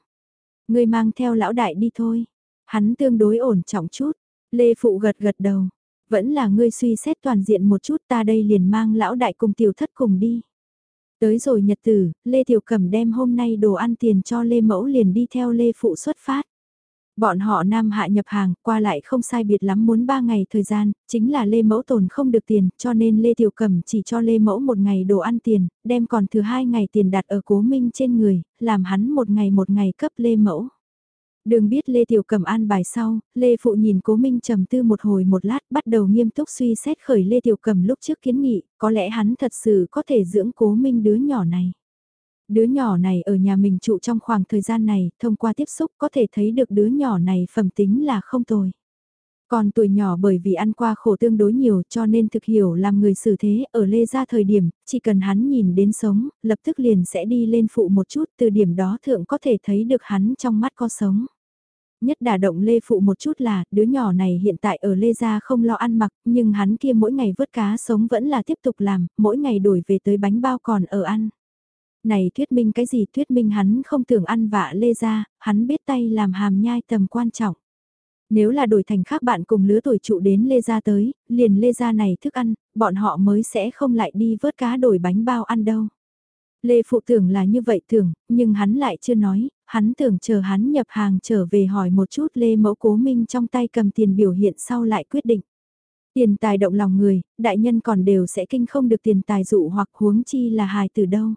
Ngươi mang theo lão đại đi thôi. Hắn tương đối ổn trọng chút. Lê Phụ gật gật đầu. Vẫn là ngươi suy xét toàn diện một chút ta đây liền mang lão đại cùng tiểu thất cùng đi. Tới rồi nhật tử, Lê Tiểu Cẩm đem hôm nay đồ ăn tiền cho Lê Mẫu liền đi theo Lê Phụ xuất phát. Bọn họ Nam Hạ nhập hàng, qua lại không sai biệt lắm muốn 3 ngày thời gian, chính là Lê Mẫu tồn không được tiền, cho nên Lê Tiểu Cẩm chỉ cho Lê Mẫu một ngày đồ ăn tiền, đem còn thứ hai ngày tiền đặt ở cố minh trên người, làm hắn một ngày một ngày cấp Lê Mẫu. Đường biết Lê Tiểu Cẩm an bài sau, Lê Phụ nhìn Cố Minh trầm tư một hồi một lát bắt đầu nghiêm túc suy xét khởi Lê Tiểu Cẩm lúc trước kiến nghị, có lẽ hắn thật sự có thể dưỡng Cố Minh đứa nhỏ này. Đứa nhỏ này ở nhà mình trụ trong khoảng thời gian này, thông qua tiếp xúc có thể thấy được đứa nhỏ này phẩm tính là không tồi. Còn tuổi nhỏ bởi vì ăn qua khổ tương đối nhiều cho nên thực hiểu làm người xử thế ở Lê Gia thời điểm, chỉ cần hắn nhìn đến sống, lập tức liền sẽ đi lên phụ một chút từ điểm đó thượng có thể thấy được hắn trong mắt có sống. Nhất đả động Lê Phụ một chút là, đứa nhỏ này hiện tại ở Lê Gia không lo ăn mặc, nhưng hắn kia mỗi ngày vớt cá sống vẫn là tiếp tục làm, mỗi ngày đổi về tới bánh bao còn ở ăn. Này thuyết minh cái gì thuyết minh hắn không tưởng ăn vạ Lê Gia, hắn biết tay làm hàm nhai tầm quan trọng. Nếu là đổi thành khác bạn cùng lứa tuổi trụ đến Lê Gia tới, liền Lê Gia này thức ăn, bọn họ mới sẽ không lại đi vớt cá đổi bánh bao ăn đâu. Lê Phụ tưởng là như vậy tưởng, nhưng hắn lại chưa nói, hắn tưởng chờ hắn nhập hàng trở về hỏi một chút Lê Mẫu Cố Minh trong tay cầm tiền biểu hiện sau lại quyết định. Tiền tài động lòng người, đại nhân còn đều sẽ kinh không được tiền tài dụ hoặc huống chi là hài từ đâu.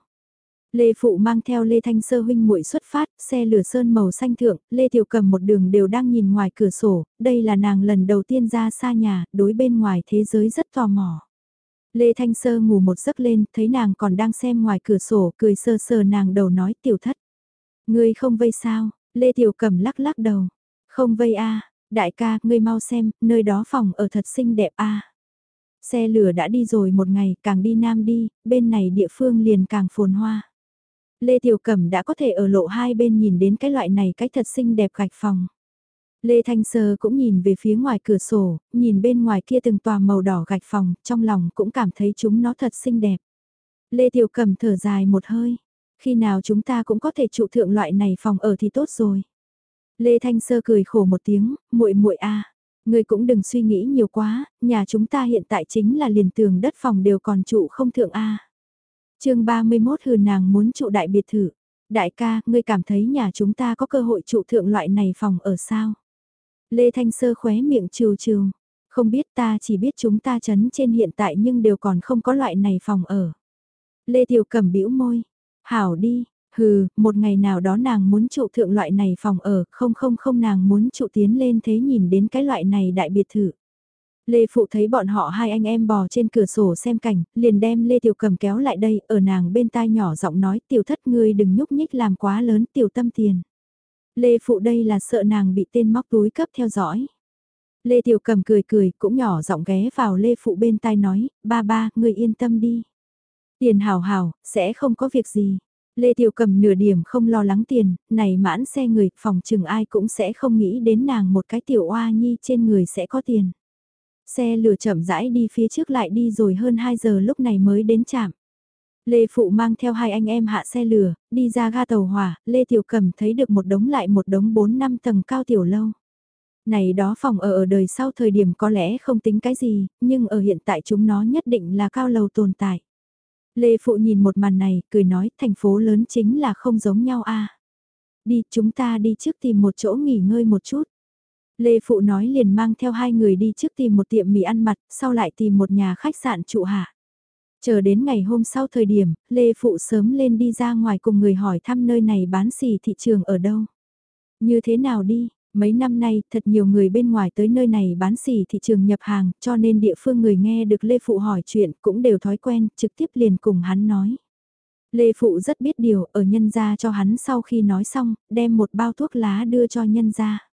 Lê Phụ mang theo Lê Thanh Sơ huynh muội xuất phát, xe lửa sơn màu xanh thượng, Lê Tiểu cầm một đường đều đang nhìn ngoài cửa sổ, đây là nàng lần đầu tiên ra xa nhà, đối bên ngoài thế giới rất tò mò. Lê Thanh Sơ ngủ một giấc lên, thấy nàng còn đang xem ngoài cửa sổ, cười sơ sờ nàng đầu nói tiểu thất. Ngươi không vây sao, Lê Tiểu cầm lắc lắc đầu. Không vây a đại ca, ngươi mau xem, nơi đó phòng ở thật xinh đẹp a Xe lửa đã đi rồi một ngày, càng đi nam đi, bên này địa phương liền càng phồn hoa. Lê Tiểu Cẩm đã có thể ở lộ hai bên nhìn đến cái loại này cách thật xinh đẹp gạch phòng. Lê Thanh Sơ cũng nhìn về phía ngoài cửa sổ, nhìn bên ngoài kia từng tòa màu đỏ gạch phòng, trong lòng cũng cảm thấy chúng nó thật xinh đẹp. Lê Tiểu Cẩm thở dài một hơi, khi nào chúng ta cũng có thể trụ thượng loại này phòng ở thì tốt rồi. Lê Thanh Sơ cười khổ một tiếng, muội muội a, à. ngươi cũng đừng suy nghĩ nhiều quá, nhà chúng ta hiện tại chính là liền tường đất phòng đều còn trụ không thượng a. À chương 31 hừ nàng muốn trụ đại biệt thự. Đại ca, ngươi cảm thấy nhà chúng ta có cơ hội trụ thượng loại này phòng ở sao? Lê Thanh Sơ khóe miệng trừ trừ. Không biết ta chỉ biết chúng ta chấn trên hiện tại nhưng đều còn không có loại này phòng ở. Lê Tiểu cầm bĩu môi. Hảo đi, hừ, một ngày nào đó nàng muốn trụ thượng loại này phòng ở, không không không nàng muốn trụ tiến lên thế nhìn đến cái loại này đại biệt thự. Lê Phụ thấy bọn họ hai anh em bò trên cửa sổ xem cảnh, liền đem Lê Tiểu Cầm kéo lại đây, ở nàng bên tai nhỏ giọng nói tiểu thất ngươi đừng nhúc nhích làm quá lớn tiểu tâm tiền. Lê Phụ đây là sợ nàng bị tên móc túi cấp theo dõi. Lê Tiểu Cầm cười cười cũng nhỏ giọng ghé vào Lê Phụ bên tai nói, ba ba, ngươi yên tâm đi. Tiền hào hào, sẽ không có việc gì. Lê Tiểu Cầm nửa điểm không lo lắng tiền, này mãn xe người, phòng chừng ai cũng sẽ không nghĩ đến nàng một cái tiểu oa nhi trên người sẽ có tiền. Xe lửa chậm rãi đi phía trước lại đi rồi hơn 2 giờ lúc này mới đến trạm. Lê Phụ mang theo hai anh em hạ xe lửa, đi ra ga tàu hỏa, Lê Tiểu cẩm thấy được một đống lại một đống 4 năm tầng cao tiểu lâu. Này đó phòng ở ở đời sau thời điểm có lẽ không tính cái gì, nhưng ở hiện tại chúng nó nhất định là cao lầu tồn tại. Lê Phụ nhìn một màn này, cười nói thành phố lớn chính là không giống nhau a Đi, chúng ta đi trước tìm một chỗ nghỉ ngơi một chút. Lê Phụ nói liền mang theo hai người đi trước tìm một tiệm mì ăn mặt, sau lại tìm một nhà khách sạn trụ hạ. Chờ đến ngày hôm sau thời điểm, Lê Phụ sớm lên đi ra ngoài cùng người hỏi thăm nơi này bán xì thị trường ở đâu. Như thế nào đi, mấy năm nay thật nhiều người bên ngoài tới nơi này bán xì thị trường nhập hàng cho nên địa phương người nghe được Lê Phụ hỏi chuyện cũng đều thói quen trực tiếp liền cùng hắn nói. Lê Phụ rất biết điều ở nhân gia cho hắn sau khi nói xong, đem một bao thuốc lá đưa cho nhân gia.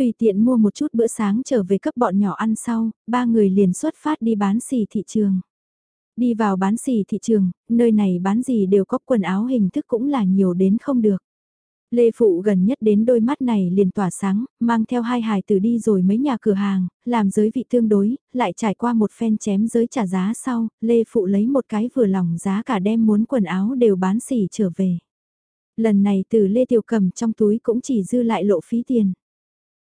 Tùy tiện mua một chút bữa sáng trở về cấp bọn nhỏ ăn sau, ba người liền xuất phát đi bán xì thị trường. Đi vào bán xì thị trường, nơi này bán gì đều có quần áo hình thức cũng là nhiều đến không được. Lê Phụ gần nhất đến đôi mắt này liền tỏa sáng, mang theo hai hài tử đi rồi mấy nhà cửa hàng, làm giới vị tương đối, lại trải qua một phen chém giới trả giá sau, Lê Phụ lấy một cái vừa lòng giá cả đem muốn quần áo đều bán xỉ trở về. Lần này từ Lê Tiểu Cầm trong túi cũng chỉ dư lại lộ phí tiền.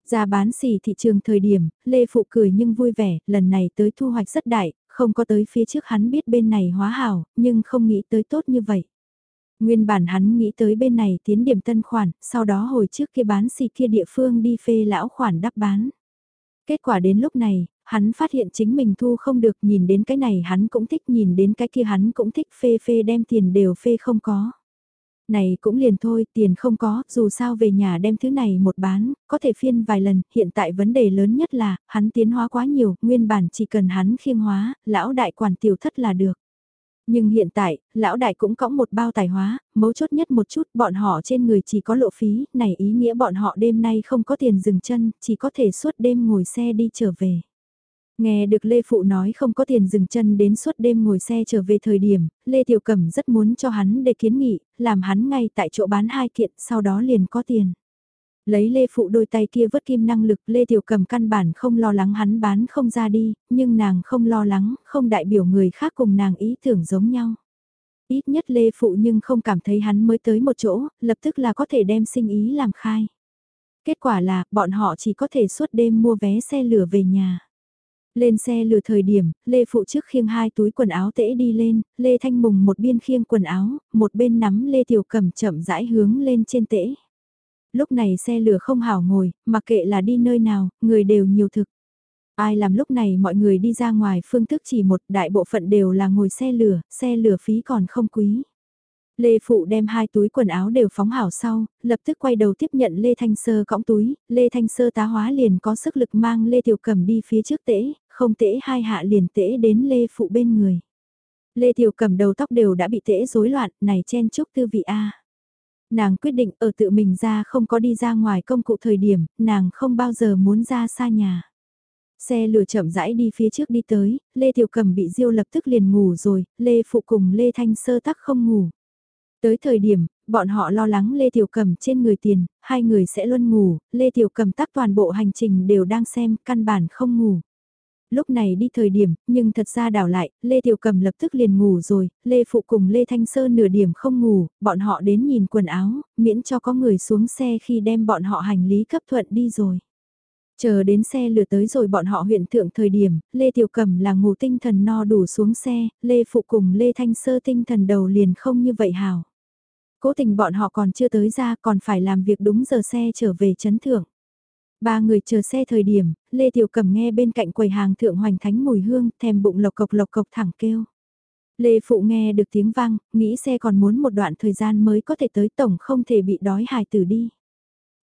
Ra bán xì thị trường thời điểm, Lê Phụ cười nhưng vui vẻ, lần này tới thu hoạch rất đại, không có tới phía trước hắn biết bên này hóa hảo, nhưng không nghĩ tới tốt như vậy. Nguyên bản hắn nghĩ tới bên này tiến điểm tân khoản, sau đó hồi trước kia bán xì kia địa phương đi phê lão khoản đắp bán. Kết quả đến lúc này, hắn phát hiện chính mình thu không được nhìn đến cái này hắn cũng thích nhìn đến cái kia hắn cũng thích phê phê đem tiền đều phê không có này cũng liền thôi, tiền không có, dù sao về nhà đem thứ này một bán, có thể phiên vài lần, hiện tại vấn đề lớn nhất là, hắn tiến hóa quá nhiều, nguyên bản chỉ cần hắn khiêm hóa, lão đại quản tiểu thất là được. Nhưng hiện tại, lão đại cũng cõng một bao tài hóa, mấu chốt nhất một chút bọn họ trên người chỉ có lộ phí, này ý nghĩa bọn họ đêm nay không có tiền dừng chân, chỉ có thể suốt đêm ngồi xe đi trở về. Nghe được Lê Phụ nói không có tiền dừng chân đến suốt đêm ngồi xe trở về thời điểm, Lê Tiểu Cẩm rất muốn cho hắn để kiến nghị, làm hắn ngay tại chỗ bán hai kiện, sau đó liền có tiền. Lấy Lê Phụ đôi tay kia vớt kim năng lực Lê Tiểu cẩm căn bản không lo lắng hắn bán không ra đi, nhưng nàng không lo lắng, không đại biểu người khác cùng nàng ý tưởng giống nhau. Ít nhất Lê Phụ nhưng không cảm thấy hắn mới tới một chỗ, lập tức là có thể đem sinh ý làm khai. Kết quả là, bọn họ chỉ có thể suốt đêm mua vé xe lửa về nhà. Lên xe lừa thời điểm, Lê Phụ trước khiêng hai túi quần áo tễ đi lên, Lê Thanh Mùng một bên khiêng quần áo, một bên nắm Lê Tiểu Cầm chậm rãi hướng lên trên tễ. Lúc này xe lửa không hảo ngồi, mặc kệ là đi nơi nào, người đều nhiều thực. Ai làm lúc này mọi người đi ra ngoài phương thức chỉ một đại bộ phận đều là ngồi xe lửa, xe lửa phí còn không quý. Lê Phụ đem hai túi quần áo đều phóng hảo sau, lập tức quay đầu tiếp nhận Lê Thanh Sơ cõng túi, Lê Thanh Sơ tá hóa liền có sức lực mang Lê Tiểu Cầm đi phía trước tễ, không tễ hai hạ liền tễ đến Lê Phụ bên người. Lê Tiểu Cầm đầu tóc đều đã bị tễ rối loạn, này chen chúc tư vị A. Nàng quyết định ở tự mình ra không có đi ra ngoài công cụ thời điểm, nàng không bao giờ muốn ra xa nhà. Xe lửa chậm rãi đi phía trước đi tới, Lê Tiểu Cầm bị Diêu lập tức liền ngủ rồi, Lê Phụ cùng Lê Thanh Sơ tắc không ngủ. Tới thời điểm, bọn họ lo lắng Lê Tiểu Cầm trên người tiền, hai người sẽ luôn ngủ, Lê Tiểu Cầm tắc toàn bộ hành trình đều đang xem, căn bản không ngủ. Lúc này đi thời điểm, nhưng thật ra đảo lại, Lê Tiểu Cầm lập tức liền ngủ rồi, Lê Phụ cùng Lê Thanh Sơn nửa điểm không ngủ, bọn họ đến nhìn quần áo, miễn cho có người xuống xe khi đem bọn họ hành lý cấp thuận đi rồi. Chờ đến xe lửa tới rồi bọn họ huyện thượng thời điểm, Lê Tiểu Cầm là ngủ tinh thần no đủ xuống xe, Lê Phụ cùng Lê Thanh Sơ tinh thần đầu liền không như vậy hào. Cố tình bọn họ còn chưa tới ra còn phải làm việc đúng giờ xe trở về chấn thượng. Ba người chờ xe thời điểm, Lê Tiểu Cầm nghe bên cạnh quầy hàng thượng hoành thánh mùi hương, thèm bụng lộc cộc lộc cộc thẳng kêu. Lê Phụ nghe được tiếng vang, nghĩ xe còn muốn một đoạn thời gian mới có thể tới tổng không thể bị đói hài tử đi.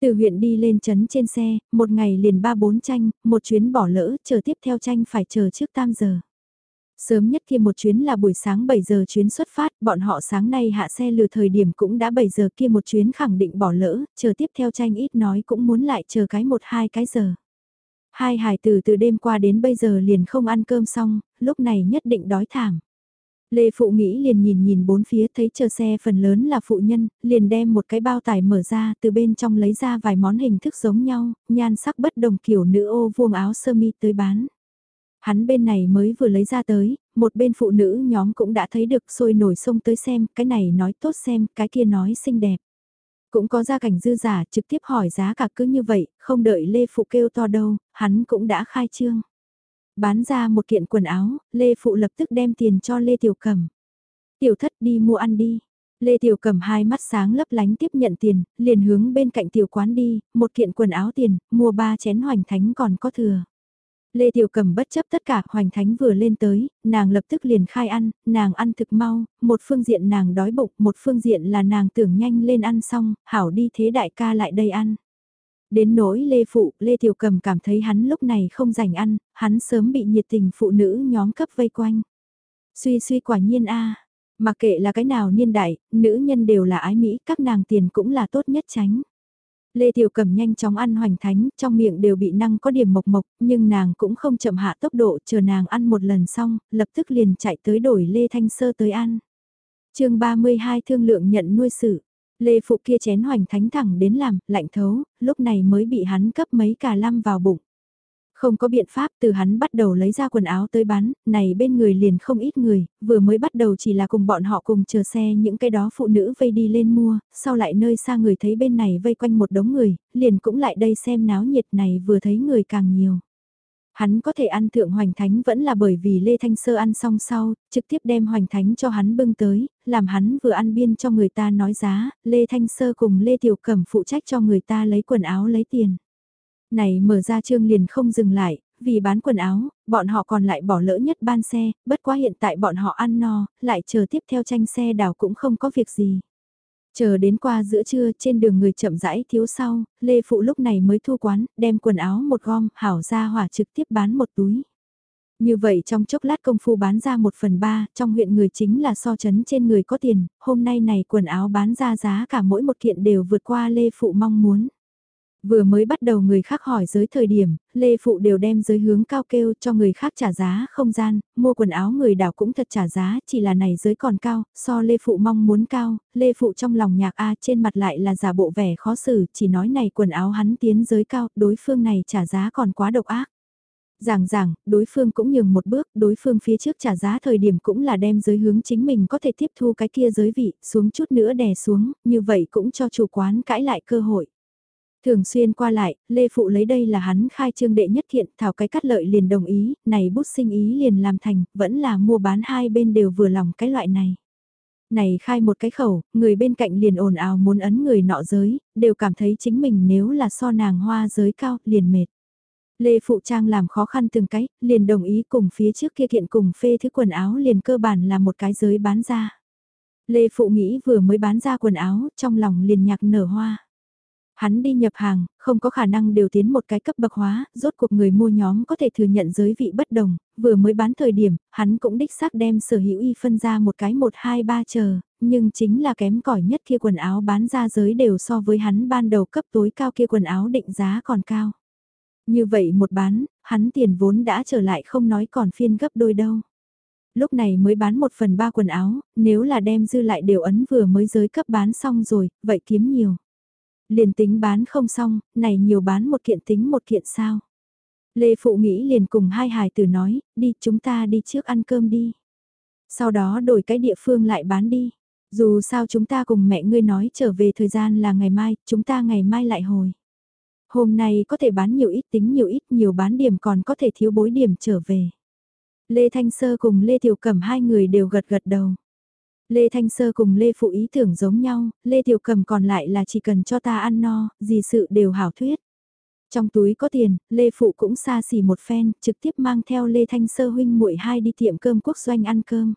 Từ huyện đi lên trấn trên xe, một ngày liền ba bốn tranh, một chuyến bỏ lỡ, chờ tiếp theo tranh phải chờ trước tam giờ. Sớm nhất kia một chuyến là buổi sáng 7 giờ chuyến xuất phát, bọn họ sáng nay hạ xe lừa thời điểm cũng đã 7 giờ kia một chuyến khẳng định bỏ lỡ, chờ tiếp theo tranh ít nói cũng muốn lại chờ cái một hai cái giờ. Hai hải tử từ đêm qua đến bây giờ liền không ăn cơm xong, lúc này nhất định đói thảm. Lê Phụ nghĩ liền nhìn nhìn bốn phía thấy chờ xe phần lớn là phụ nhân, liền đem một cái bao tải mở ra từ bên trong lấy ra vài món hình thức giống nhau, nhan sắc bất đồng kiểu nữ ô vuông áo sơ mi tới bán. Hắn bên này mới vừa lấy ra tới, một bên phụ nữ nhóm cũng đã thấy được sôi nổi sông tới xem, cái này nói tốt xem, cái kia nói xinh đẹp. Cũng có gia cảnh dư giả trực tiếp hỏi giá cả cứ như vậy, không đợi Lê Phụ kêu to đâu, hắn cũng đã khai trương. Bán ra một kiện quần áo, Lê Phụ lập tức đem tiền cho Lê Tiểu cẩm Tiểu thất đi mua ăn đi. Lê Tiểu Cầm hai mắt sáng lấp lánh tiếp nhận tiền, liền hướng bên cạnh tiểu quán đi, một kiện quần áo tiền, mua ba chén hoành thánh còn có thừa. Lê Tiểu Cầm bất chấp tất cả, Hoành Thánh vừa lên tới, nàng lập tức liền khai ăn, nàng ăn thực mau, một phương diện nàng đói bụng, một phương diện là nàng tưởng nhanh lên ăn xong, hảo đi thế đại ca lại đây ăn. Đến nỗi Lê Phụ, Lê Tiểu Cầm cảm thấy hắn lúc này không rảnh ăn, hắn sớm bị nhiệt tình phụ nữ nhóm cấp vây quanh. Suy suy quả nhiên a mặc kệ là cái nào niên đại, nữ nhân đều là ái Mỹ, các nàng tiền cũng là tốt nhất tránh. Lê Tiểu Cẩm nhanh chóng ăn hoành thánh, trong miệng đều bị năng có điểm mộc mộc, nhưng nàng cũng không chậm hạ tốc độ, chờ nàng ăn một lần xong, lập tức liền chạy tới đổi Lê Thanh Sơ tới ăn. chương 32 thương lượng nhận nuôi sự, Lê Phụ kia chén hoành thánh thẳng đến làm, lạnh thấu, lúc này mới bị hắn cấp mấy cà lăm vào bụng. Không có biện pháp từ hắn bắt đầu lấy ra quần áo tới bán, này bên người liền không ít người, vừa mới bắt đầu chỉ là cùng bọn họ cùng chờ xe những cái đó phụ nữ vây đi lên mua, sau lại nơi xa người thấy bên này vây quanh một đống người, liền cũng lại đây xem náo nhiệt này vừa thấy người càng nhiều. Hắn có thể ăn thượng hoành thánh vẫn là bởi vì Lê Thanh Sơ ăn xong sau, trực tiếp đem hoành thánh cho hắn bưng tới, làm hắn vừa ăn biên cho người ta nói giá, Lê Thanh Sơ cùng Lê Tiểu Cẩm phụ trách cho người ta lấy quần áo lấy tiền. Này mở ra trương liền không dừng lại, vì bán quần áo, bọn họ còn lại bỏ lỡ nhất ban xe, bất quá hiện tại bọn họ ăn no, lại chờ tiếp theo tranh xe đào cũng không có việc gì. Chờ đến qua giữa trưa trên đường người chậm rãi thiếu sau, Lê Phụ lúc này mới thu quán, đem quần áo một gom, hảo ra hỏa trực tiếp bán một túi. Như vậy trong chốc lát công phu bán ra một phần ba, trong huyện người chính là so chấn trên người có tiền, hôm nay này quần áo bán ra giá cả mỗi một kiện đều vượt qua Lê Phụ mong muốn. Vừa mới bắt đầu người khác hỏi giới thời điểm, Lê Phụ đều đem giới hướng cao kêu cho người khác trả giá không gian, mua quần áo người đảo cũng thật trả giá, chỉ là này giới còn cao, so Lê Phụ mong muốn cao, Lê Phụ trong lòng nhạc A trên mặt lại là giả bộ vẻ khó xử, chỉ nói này quần áo hắn tiến giới cao, đối phương này trả giá còn quá độc ác. Giảng giảng, đối phương cũng nhường một bước, đối phương phía trước trả giá thời điểm cũng là đem giới hướng chính mình có thể tiếp thu cái kia giới vị, xuống chút nữa đè xuống, như vậy cũng cho chủ quán cãi lại cơ hội. Thường xuyên qua lại, Lê Phụ lấy đây là hắn khai trương đệ nhất thiện thảo cái cắt lợi liền đồng ý, này bút sinh ý liền làm thành, vẫn là mua bán hai bên đều vừa lòng cái loại này. Này khai một cái khẩu, người bên cạnh liền ồn ào muốn ấn người nọ giới, đều cảm thấy chính mình nếu là so nàng hoa giới cao, liền mệt. Lê Phụ Trang làm khó khăn từng cái, liền đồng ý cùng phía trước kia kiện cùng phê thứ quần áo liền cơ bản là một cái giới bán ra. Lê Phụ nghĩ vừa mới bán ra quần áo, trong lòng liền nhạc nở hoa. Hắn đi nhập hàng, không có khả năng đều tiến một cái cấp bậc hóa, rốt cuộc người mua nhóm có thể thừa nhận giới vị bất đồng, vừa mới bán thời điểm, hắn cũng đích xác đem sở hữu y phân ra một cái 1 2 3 chờ, nhưng chính là kém cỏi nhất kia quần áo bán ra giới đều so với hắn ban đầu cấp tối cao kia quần áo định giá còn cao. Như vậy một bán, hắn tiền vốn đã trở lại không nói còn phiên gấp đôi đâu. Lúc này mới bán một phần ba quần áo, nếu là đem dư lại đều ấn vừa mới giới cấp bán xong rồi, vậy kiếm nhiều. Liền tính bán không xong, này nhiều bán một kiện tính một kiện sao. Lê Phụ nghĩ liền cùng hai hài tử nói, đi chúng ta đi trước ăn cơm đi. Sau đó đổi cái địa phương lại bán đi. Dù sao chúng ta cùng mẹ ngươi nói trở về thời gian là ngày mai, chúng ta ngày mai lại hồi. Hôm nay có thể bán nhiều ít tính nhiều ít nhiều bán điểm còn có thể thiếu bối điểm trở về. Lê Thanh Sơ cùng Lê Tiểu Cẩm hai người đều gật gật đầu. Lê Thanh Sơ cùng Lê Phụ ý tưởng giống nhau, Lê Tiểu Cầm còn lại là chỉ cần cho ta ăn no, gì sự đều hảo thuyết. Trong túi có tiền, Lê Phụ cũng xa xỉ một phen, trực tiếp mang theo Lê Thanh Sơ huynh muội hai đi tiệm cơm quốc doanh ăn cơm.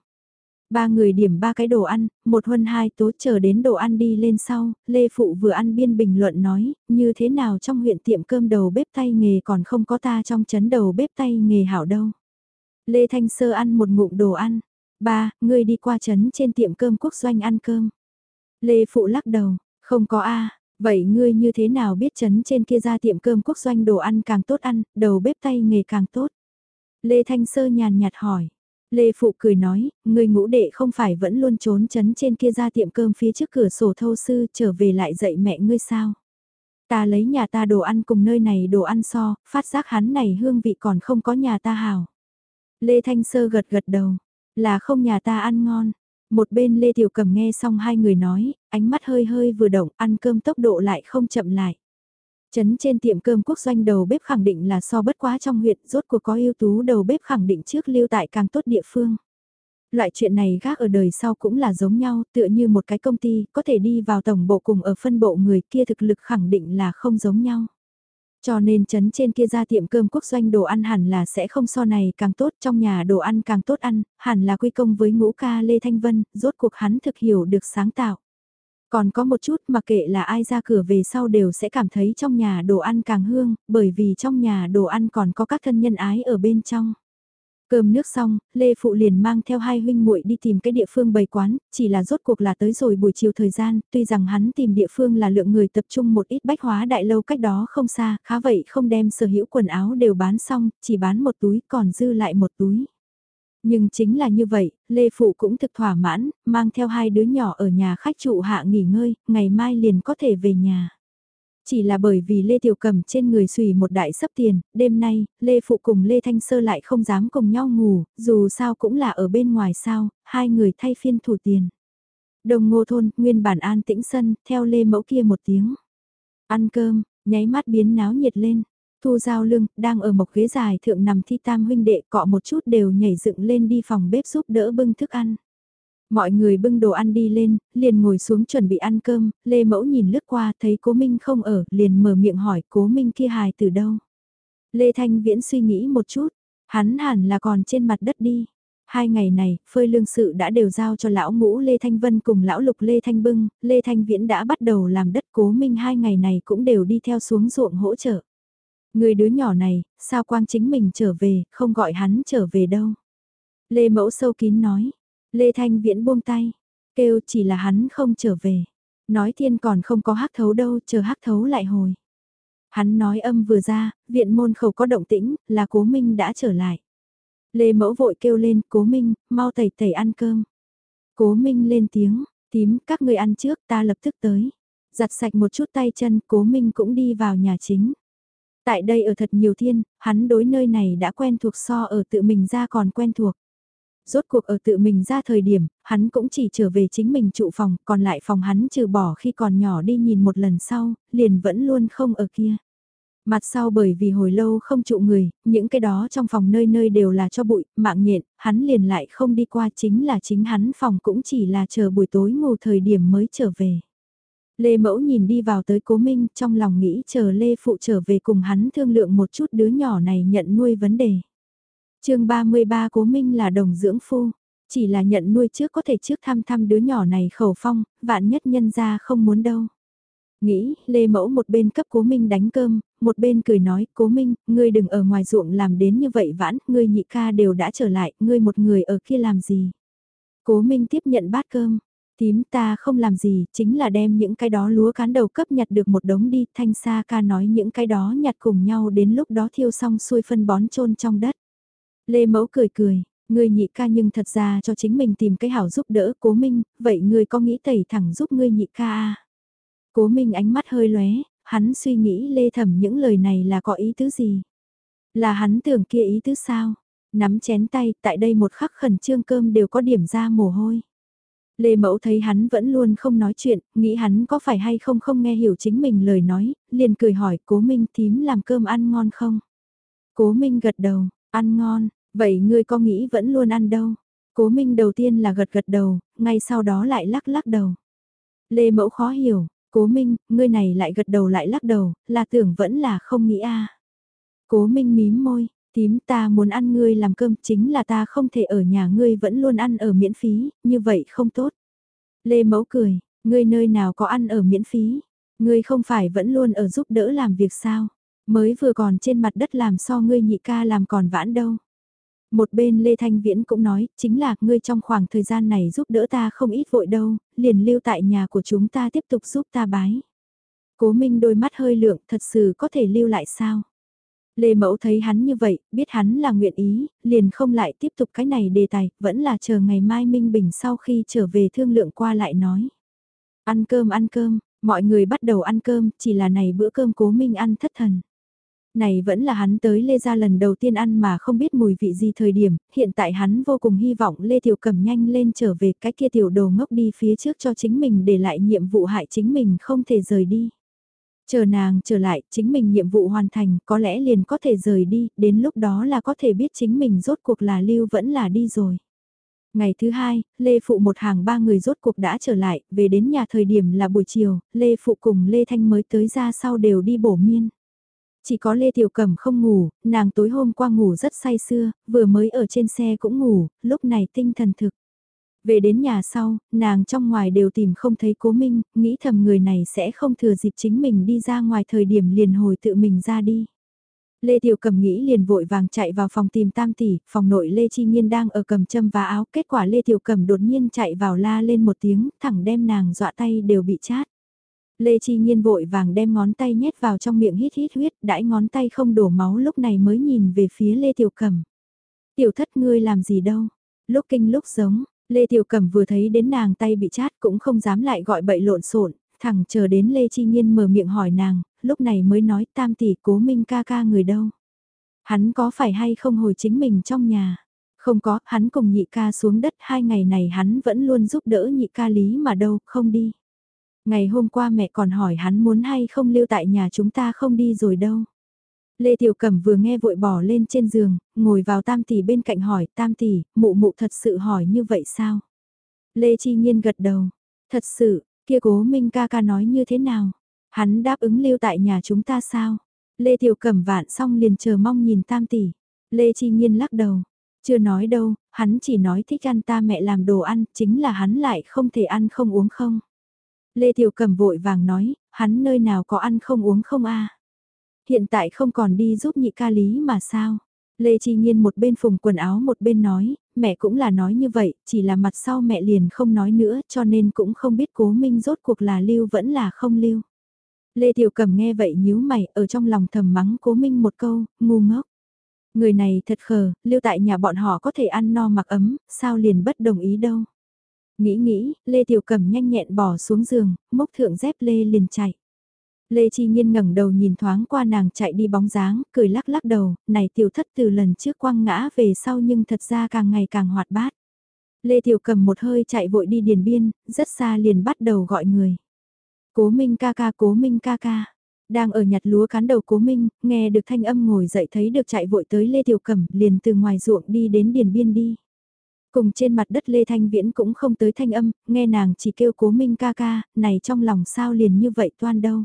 Ba người điểm ba cái đồ ăn, một huân hai tố chờ đến đồ ăn đi lên sau, Lê Phụ vừa ăn biên bình luận nói, như thế nào trong huyện tiệm cơm đầu bếp tay nghề còn không có ta trong chấn đầu bếp tay nghề hảo đâu. Lê Thanh Sơ ăn một ngụm đồ ăn, ba, ngươi đi qua trấn trên tiệm cơm quốc doanh ăn cơm. Lê Phụ lắc đầu, không có a vậy ngươi như thế nào biết trấn trên kia ra tiệm cơm quốc doanh đồ ăn càng tốt ăn, đầu bếp tay nghề càng tốt. Lê Thanh Sơ nhàn nhạt hỏi, Lê Phụ cười nói, người ngũ đệ không phải vẫn luôn trốn chấn trên kia ra tiệm cơm phía trước cửa sổ thâu sư trở về lại dạy mẹ ngươi sao. Ta lấy nhà ta đồ ăn cùng nơi này đồ ăn so, phát giác hắn này hương vị còn không có nhà ta hào. Lê Thanh Sơ gật gật đầu, là không nhà ta ăn ngon. Một bên Lê Tiểu Cầm nghe xong hai người nói, ánh mắt hơi hơi vừa động, ăn cơm tốc độ lại không chậm lại. Chấn trên tiệm cơm quốc doanh đầu bếp khẳng định là so bất quá trong huyện, rốt cuộc có ưu tú đầu bếp khẳng định trước lưu tại càng tốt địa phương. Loại chuyện này gác ở đời sau cũng là giống nhau, tựa như một cái công ty, có thể đi vào tổng bộ cùng ở phân bộ người kia thực lực khẳng định là không giống nhau. Cho nên chấn trên kia ra tiệm cơm quốc doanh đồ ăn hẳn là sẽ không so này càng tốt, trong nhà đồ ăn càng tốt ăn, hẳn là quy công với ngũ ca Lê Thanh Vân, rốt cuộc hắn thực hiểu được sáng tạo. Còn có một chút mà kệ là ai ra cửa về sau đều sẽ cảm thấy trong nhà đồ ăn càng hương, bởi vì trong nhà đồ ăn còn có các thân nhân ái ở bên trong. Cơm nước xong, Lê Phụ liền mang theo hai huynh muội đi tìm cái địa phương bày quán, chỉ là rốt cuộc là tới rồi buổi chiều thời gian, tuy rằng hắn tìm địa phương là lượng người tập trung một ít bách hóa đại lâu cách đó không xa, khá vậy không đem sở hữu quần áo đều bán xong, chỉ bán một túi còn dư lại một túi. Nhưng chính là như vậy, Lê Phụ cũng thực thỏa mãn, mang theo hai đứa nhỏ ở nhà khách trụ hạ nghỉ ngơi, ngày mai liền có thể về nhà. Chỉ là bởi vì Lê Tiểu Cầm trên người xùy một đại sấp tiền, đêm nay, Lê Phụ cùng Lê Thanh Sơ lại không dám cùng nhau ngủ, dù sao cũng là ở bên ngoài sao, hai người thay phiên thủ tiền. Đồng ngô thôn, nguyên bản an tĩnh sân, theo Lê Mẫu kia một tiếng. Ăn cơm, nháy mắt biến náo nhiệt lên, Thu Giao Lương, đang ở một ghế dài thượng nằm thi tam huynh đệ cọ một chút đều nhảy dựng lên đi phòng bếp giúp đỡ bưng thức ăn. Mọi người bưng đồ ăn đi lên, liền ngồi xuống chuẩn bị ăn cơm, Lê Mẫu nhìn lướt qua thấy cố Minh không ở, liền mở miệng hỏi cố Minh kia hài từ đâu. Lê Thanh Viễn suy nghĩ một chút, hắn hẳn là còn trên mặt đất đi. Hai ngày này, phơi lương sự đã đều giao cho lão ngũ Lê Thanh Vân cùng lão lục Lê Thanh Bưng, Lê Thanh Viễn đã bắt đầu làm đất cố Minh hai ngày này cũng đều đi theo xuống ruộng hỗ trợ. Người đứa nhỏ này, sao quang chính mình trở về, không gọi hắn trở về đâu. Lê Mẫu sâu kín nói. Lê Thanh Viễn buông tay. Kêu chỉ là hắn không trở về. Nói thiên còn không có hắc thấu đâu, chờ hắc thấu lại hồi. Hắn nói âm vừa ra, viện môn khẩu có động tĩnh, là cố minh đã trở lại. Lê Mẫu vội kêu lên, cố minh, mau tẩy tẩy ăn cơm. Cố minh lên tiếng, tím, các người ăn trước, ta lập tức tới. Giặt sạch một chút tay chân, cố minh cũng đi vào nhà chính. Tại đây ở thật nhiều thiên, hắn đối nơi này đã quen thuộc so ở tự mình ra còn quen thuộc. Rốt cuộc ở tự mình ra thời điểm, hắn cũng chỉ trở về chính mình trụ phòng, còn lại phòng hắn trừ bỏ khi còn nhỏ đi nhìn một lần sau, liền vẫn luôn không ở kia. Mặt sau bởi vì hồi lâu không trụ người, những cái đó trong phòng nơi nơi đều là cho bụi, mạng nhện, hắn liền lại không đi qua chính là chính hắn phòng cũng chỉ là chờ buổi tối ngủ thời điểm mới trở về. Lê Mẫu nhìn đi vào tới Cố Minh trong lòng nghĩ chờ Lê Phụ trở về cùng hắn thương lượng một chút đứa nhỏ này nhận nuôi vấn đề chương 33 Cố Minh là đồng dưỡng phu, chỉ là nhận nuôi trước có thể trước thăm thăm đứa nhỏ này khẩu phong, vạn nhất nhân ra không muốn đâu. Nghĩ, Lê Mẫu một bên cấp Cố Minh đánh cơm, một bên cười nói, Cố Minh, ngươi đừng ở ngoài ruộng làm đến như vậy vãn, ngươi nhị ca đều đã trở lại, ngươi một người ở kia làm gì. Cố Minh tiếp nhận bát cơm, Tím ta không làm gì, chính là đem những cái đó lúa cán đầu cấp nhặt được một đống đi, thanh xa ca nói những cái đó nhặt cùng nhau đến lúc đó thiêu xong xuôi phân bón trôn trong đất. Lê Mẫu cười cười, người nhị ca nhưng thật ra cho chính mình tìm cái hảo giúp đỡ cố minh, vậy người có nghĩ tẩy thẳng giúp ngươi nhị ca à? Cố minh ánh mắt hơi lóe, hắn suy nghĩ lê thẩm những lời này là có ý tứ gì? Là hắn tưởng kia ý tứ sao? Nắm chén tay, tại đây một khắc khẩn trương cơm đều có điểm ra mồ hôi. Lê Mẫu thấy hắn vẫn luôn không nói chuyện, nghĩ hắn có phải hay không không nghe hiểu chính mình lời nói, liền cười hỏi cố Minh thím làm cơm ăn ngon không? Cố Minh gật đầu, ăn ngon, vậy ngươi có nghĩ vẫn luôn ăn đâu? Cố Minh đầu tiên là gật gật đầu, ngay sau đó lại lắc lắc đầu. Lê Mẫu khó hiểu, Cố Minh, ngươi này lại gật đầu lại lắc đầu, là tưởng vẫn là không nghĩ a. Cố Minh mím môi, tím ta muốn ăn ngươi làm cơm chính là ta không thể ở nhà ngươi vẫn luôn ăn ở miễn phí, như vậy không tốt. Lê Mẫu cười, ngươi nơi nào có ăn ở miễn phí, ngươi không phải vẫn luôn ở giúp đỡ làm việc sao, mới vừa còn trên mặt đất làm so ngươi nhị ca làm còn vãn đâu. Một bên Lê Thanh Viễn cũng nói, chính là ngươi trong khoảng thời gian này giúp đỡ ta không ít vội đâu, liền lưu tại nhà của chúng ta tiếp tục giúp ta bái. Cố Minh đôi mắt hơi lượng thật sự có thể lưu lại sao? Lê Mẫu thấy hắn như vậy, biết hắn là nguyện ý, liền không lại tiếp tục cái này đề tài, vẫn là chờ ngày mai Minh Bình sau khi trở về thương lượng qua lại nói. Ăn cơm ăn cơm, mọi người bắt đầu ăn cơm, chỉ là này bữa cơm cố Minh ăn thất thần. Này vẫn là hắn tới Lê Gia lần đầu tiên ăn mà không biết mùi vị gì thời điểm, hiện tại hắn vô cùng hy vọng Lê Tiểu Cầm nhanh lên trở về cái kia tiểu đồ ngốc đi phía trước cho chính mình để lại nhiệm vụ hại chính mình không thể rời đi. Chờ nàng trở lại, chính mình nhiệm vụ hoàn thành, có lẽ liền có thể rời đi, đến lúc đó là có thể biết chính mình rốt cuộc là lưu vẫn là đi rồi. Ngày thứ hai, Lê Phụ một hàng ba người rốt cuộc đã trở lại, về đến nhà thời điểm là buổi chiều, Lê Phụ cùng Lê Thanh mới tới ra sau đều đi bổ miên. Chỉ có Lê Tiểu Cẩm không ngủ, nàng tối hôm qua ngủ rất say sưa, vừa mới ở trên xe cũng ngủ, lúc này tinh thần thực. Về đến nhà sau, nàng trong ngoài đều tìm không thấy cố minh, nghĩ thầm người này sẽ không thừa dịp chính mình đi ra ngoài thời điểm liền hồi tự mình ra đi. Lê Tiểu Cầm nghĩ liền vội vàng chạy vào phòng tìm tam tỷ, phòng nội Lê Chi Nhiên đang ở cầm châm và áo, kết quả Lê Tiểu Cầm đột nhiên chạy vào la lên một tiếng, thẳng đem nàng dọa tay đều bị chát. Lê Chi Nhiên vội vàng đem ngón tay nhét vào trong miệng hít hít huyết, đãi ngón tay không đổ máu lúc này mới nhìn về phía Lê Tiểu Cẩm. Tiểu thất ngươi làm gì đâu, lúc kinh lúc giống, Lê Tiểu Cẩm vừa thấy đến nàng tay bị chát cũng không dám lại gọi bậy lộn xộn, thẳng chờ đến Lê Chi Nhiên mở miệng hỏi nàng, lúc này mới nói tam tỷ cố minh ca ca người đâu. Hắn có phải hay không hồi chính mình trong nhà? Không có, hắn cùng nhị ca xuống đất hai ngày này hắn vẫn luôn giúp đỡ nhị ca lý mà đâu, không đi. Ngày hôm qua mẹ còn hỏi hắn muốn hay không lưu tại nhà chúng ta không đi rồi đâu. Lê Tiểu Cẩm vừa nghe vội bỏ lên trên giường, ngồi vào tam tỷ bên cạnh hỏi, tam tỷ, mụ mụ thật sự hỏi như vậy sao? Lê Chi Nhiên gật đầu, thật sự, kia cố Minh ca ca nói như thế nào? Hắn đáp ứng lưu tại nhà chúng ta sao? Lê Tiểu Cẩm vạn xong liền chờ mong nhìn tam tỷ. Lê Chi Nhiên lắc đầu, chưa nói đâu, hắn chỉ nói thích ăn ta mẹ làm đồ ăn, chính là hắn lại không thể ăn không uống không. Lê Tiểu cầm vội vàng nói, hắn nơi nào có ăn không uống không a Hiện tại không còn đi giúp nhị ca lý mà sao? Lê Chi Nhiên một bên phùng quần áo một bên nói, mẹ cũng là nói như vậy, chỉ là mặt sau mẹ liền không nói nữa cho nên cũng không biết cố minh rốt cuộc là lưu vẫn là không lưu. Lê Tiểu Cầm nghe vậy nhíu mày ở trong lòng thầm mắng cố minh một câu, ngu ngốc. Người này thật khờ, lưu tại nhà bọn họ có thể ăn no mặc ấm, sao liền bất đồng ý đâu. Nghĩ nghĩ, Lê Tiểu cẩm nhanh nhẹn bỏ xuống giường, mốc thượng dép Lê liền chạy. Lê Chi Nhiên ngẩng đầu nhìn thoáng qua nàng chạy đi bóng dáng, cười lắc lắc đầu, này tiểu thất từ lần trước quăng ngã về sau nhưng thật ra càng ngày càng hoạt bát. Lê Tiểu cầm một hơi chạy vội đi điền biên, rất xa liền bắt đầu gọi người. Cố Minh ca ca, cố Minh ca ca. Đang ở nhặt lúa cán đầu cố Minh, nghe được thanh âm ngồi dậy thấy được chạy vội tới Lê Tiểu Cẩm liền từ ngoài ruộng đi đến điền biên đi. Cùng trên mặt đất Lê Thanh Viễn cũng không tới thanh âm, nghe nàng chỉ kêu cố Minh ca ca, này trong lòng sao liền như vậy toan đâu.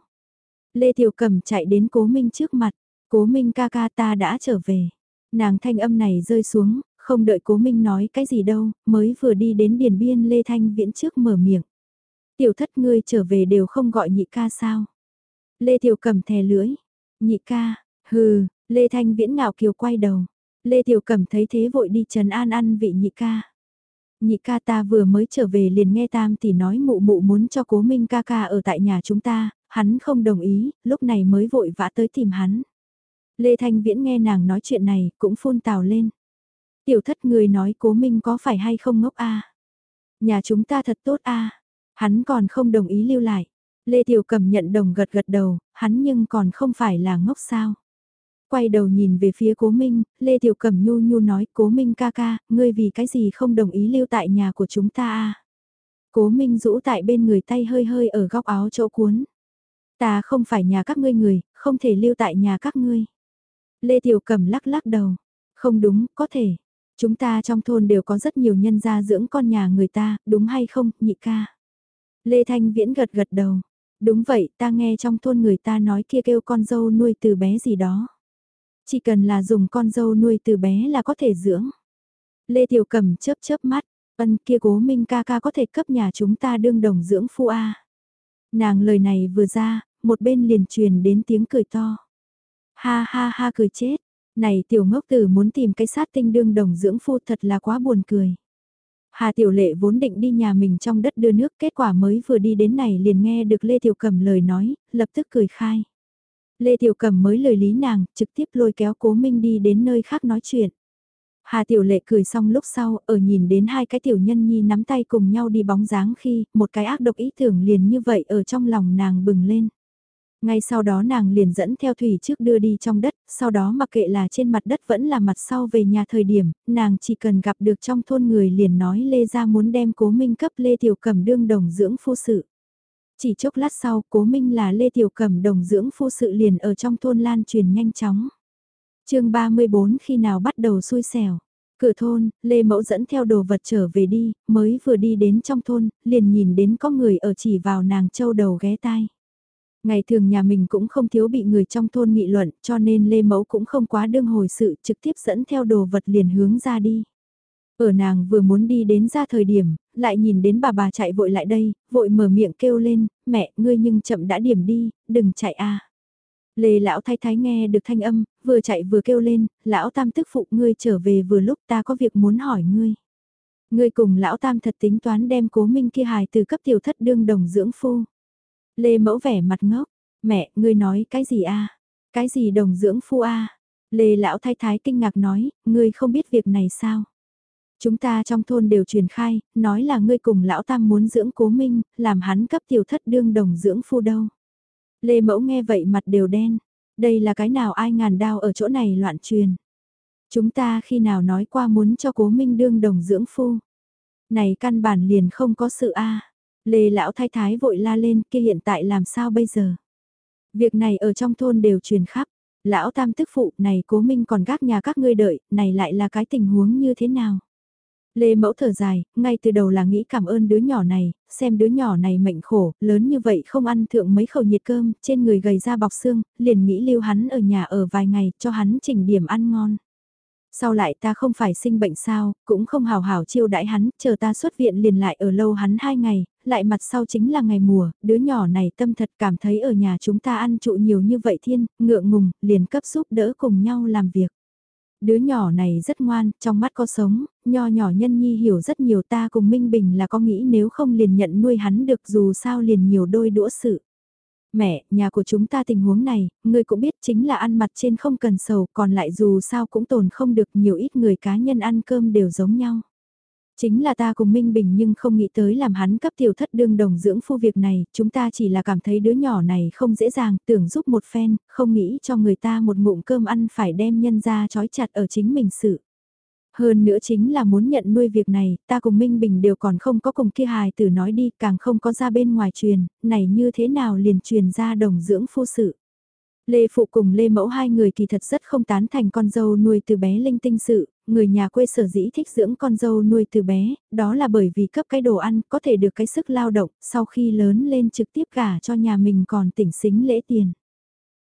Lê Tiểu Cẩm chạy đến Cố Minh trước mặt, Cố Minh ca ca ta đã trở về. Nàng thanh âm này rơi xuống, không đợi Cố Minh nói cái gì đâu, mới vừa đi đến điền biên Lê Thanh Viễn trước mở miệng. Tiểu thất ngươi trở về đều không gọi nhị ca sao. Lê Tiểu Cẩm thè lưỡi, nhị ca, hừ, Lê Thanh Viễn ngạo kiều quay đầu. Lê Tiểu Cẩm thấy thế vội đi trần an ăn vị nhị ca. Nhị ca ta vừa mới trở về liền nghe tam tỷ nói mụ mụ muốn cho cố minh ca ca ở tại nhà chúng ta, hắn không đồng ý, lúc này mới vội vã tới tìm hắn. Lê Thanh Viễn nghe nàng nói chuyện này, cũng phun tào lên. Tiểu thất người nói cố minh có phải hay không ngốc a Nhà chúng ta thật tốt a Hắn còn không đồng ý lưu lại. Lê Tiểu Cầm nhận đồng gật gật đầu, hắn nhưng còn không phải là ngốc sao. Quay đầu nhìn về phía cố Minh, Lê Tiểu cẩm nhu nhu nói cố Minh ca ca, ngươi vì cái gì không đồng ý lưu tại nhà của chúng ta à Cố Minh rũ tại bên người tay hơi hơi ở góc áo chỗ cuốn. Ta không phải nhà các ngươi người, không thể lưu tại nhà các ngươi. Lê Tiểu Cẩm lắc lắc đầu. Không đúng, có thể. Chúng ta trong thôn đều có rất nhiều nhân gia dưỡng con nhà người ta, đúng hay không, nhị ca? Lê Thanh Viễn gật gật đầu. Đúng vậy, ta nghe trong thôn người ta nói kia kêu con dâu nuôi từ bé gì đó. Chỉ cần là dùng con dâu nuôi từ bé là có thể dưỡng. Lê Tiểu Cẩm chớp chớp mắt, ân kia cố minh ca ca có thể cấp nhà chúng ta đương đồng dưỡng phu A. Nàng lời này vừa ra, một bên liền truyền đến tiếng cười to. Ha ha ha cười chết, này tiểu ngốc tử muốn tìm cái sát tinh đương đồng dưỡng phu thật là quá buồn cười. Hà Tiểu Lệ vốn định đi nhà mình trong đất đưa nước kết quả mới vừa đi đến này liền nghe được Lê Tiểu Cẩm lời nói, lập tức cười khai. Lê Tiểu Cẩm mới lời lý nàng, trực tiếp lôi kéo Cố Minh đi đến nơi khác nói chuyện. Hà Tiểu Lệ cười xong lúc sau, ở nhìn đến hai cái tiểu nhân nhi nắm tay cùng nhau đi bóng dáng khi, một cái ác độc ý tưởng liền như vậy ở trong lòng nàng bừng lên. Ngay sau đó nàng liền dẫn theo thủy trước đưa đi trong đất, sau đó mặc kệ là trên mặt đất vẫn là mặt sau về nhà thời điểm, nàng chỉ cần gặp được trong thôn người liền nói Lê ra muốn đem cố minh cấp Lê Tiểu Cẩm đương đồng dưỡng phu sự. Chỉ chốc lát sau, cố minh là Lê Tiểu cẩm đồng dưỡng phu sự liền ở trong thôn lan truyền nhanh chóng. chương 34 khi nào bắt đầu xui xẻo. Cửa thôn, Lê Mẫu dẫn theo đồ vật trở về đi, mới vừa đi đến trong thôn, liền nhìn đến có người ở chỉ vào nàng châu đầu ghé tai. Ngày thường nhà mình cũng không thiếu bị người trong thôn nghị luận cho nên Lê Mẫu cũng không quá đương hồi sự trực tiếp dẫn theo đồ vật liền hướng ra đi. Ở nàng vừa muốn đi đến ra thời điểm, lại nhìn đến bà bà chạy vội lại đây, vội mở miệng kêu lên, mẹ, ngươi nhưng chậm đã điểm đi, đừng chạy a. Lê lão thái thái nghe được thanh âm, vừa chạy vừa kêu lên, lão tam tức phụ ngươi trở về vừa lúc ta có việc muốn hỏi ngươi. Ngươi cùng lão tam thật tính toán đem cố minh kia hài từ cấp tiểu thất đương đồng dưỡng phu. Lê mẫu vẻ mặt ngốc, mẹ, ngươi nói cái gì a? Cái gì đồng dưỡng phu a? Lê lão thái thái kinh ngạc nói, ngươi không biết việc này sao? Chúng ta trong thôn đều truyền khai, nói là ngươi cùng lão tam muốn dưỡng cố minh, làm hắn cấp tiểu thất đương đồng dưỡng phu đâu. Lê mẫu nghe vậy mặt đều đen, đây là cái nào ai ngàn đao ở chỗ này loạn truyền. Chúng ta khi nào nói qua muốn cho cố minh đương đồng dưỡng phu. Này căn bản liền không có sự a Lê lão thái thái vội la lên kia hiện tại làm sao bây giờ. Việc này ở trong thôn đều truyền khắp. Lão tam tức phụ này cố minh còn gác nhà các ngươi đợi, này lại là cái tình huống như thế nào. Lê mẫu thở dài, ngay từ đầu là nghĩ cảm ơn đứa nhỏ này, xem đứa nhỏ này mệnh khổ, lớn như vậy không ăn thượng mấy khẩu nhiệt cơm, trên người gầy ra bọc xương, liền nghĩ lưu hắn ở nhà ở vài ngày, cho hắn chỉnh điểm ăn ngon. Sau lại ta không phải sinh bệnh sao, cũng không hào hảo chiêu đãi hắn, chờ ta xuất viện liền lại ở lâu hắn hai ngày, lại mặt sau chính là ngày mùa, đứa nhỏ này tâm thật cảm thấy ở nhà chúng ta ăn trụ nhiều như vậy thiên, ngượng ngùng, liền cấp giúp đỡ cùng nhau làm việc. Đứa nhỏ này rất ngoan, trong mắt có sống, nho nhỏ nhân nhi hiểu rất nhiều ta cùng Minh Bình là có nghĩ nếu không liền nhận nuôi hắn được dù sao liền nhiều đôi đũa sự. Mẹ, nhà của chúng ta tình huống này, người cũng biết chính là ăn mặt trên không cần sầu, còn lại dù sao cũng tồn không được nhiều ít người cá nhân ăn cơm đều giống nhau. Chính là ta cùng Minh Bình nhưng không nghĩ tới làm hắn cấp tiểu thất đương đồng dưỡng phu việc này, chúng ta chỉ là cảm thấy đứa nhỏ này không dễ dàng, tưởng giúp một phen, không nghĩ cho người ta một ngụm cơm ăn phải đem nhân ra trói chặt ở chính mình sự. Hơn nữa chính là muốn nhận nuôi việc này, ta cùng Minh Bình đều còn không có cùng kia hài tử nói đi, càng không có ra bên ngoài truyền, này như thế nào liền truyền ra đồng dưỡng phu sự. Lê Phụ cùng Lê Mẫu hai người kỳ thật rất không tán thành con dâu nuôi từ bé linh tinh sự, người nhà quê sở dĩ thích dưỡng con dâu nuôi từ bé, đó là bởi vì cấp cái đồ ăn có thể được cái sức lao động, sau khi lớn lên trực tiếp cả cho nhà mình còn tỉnh xính lễ tiền.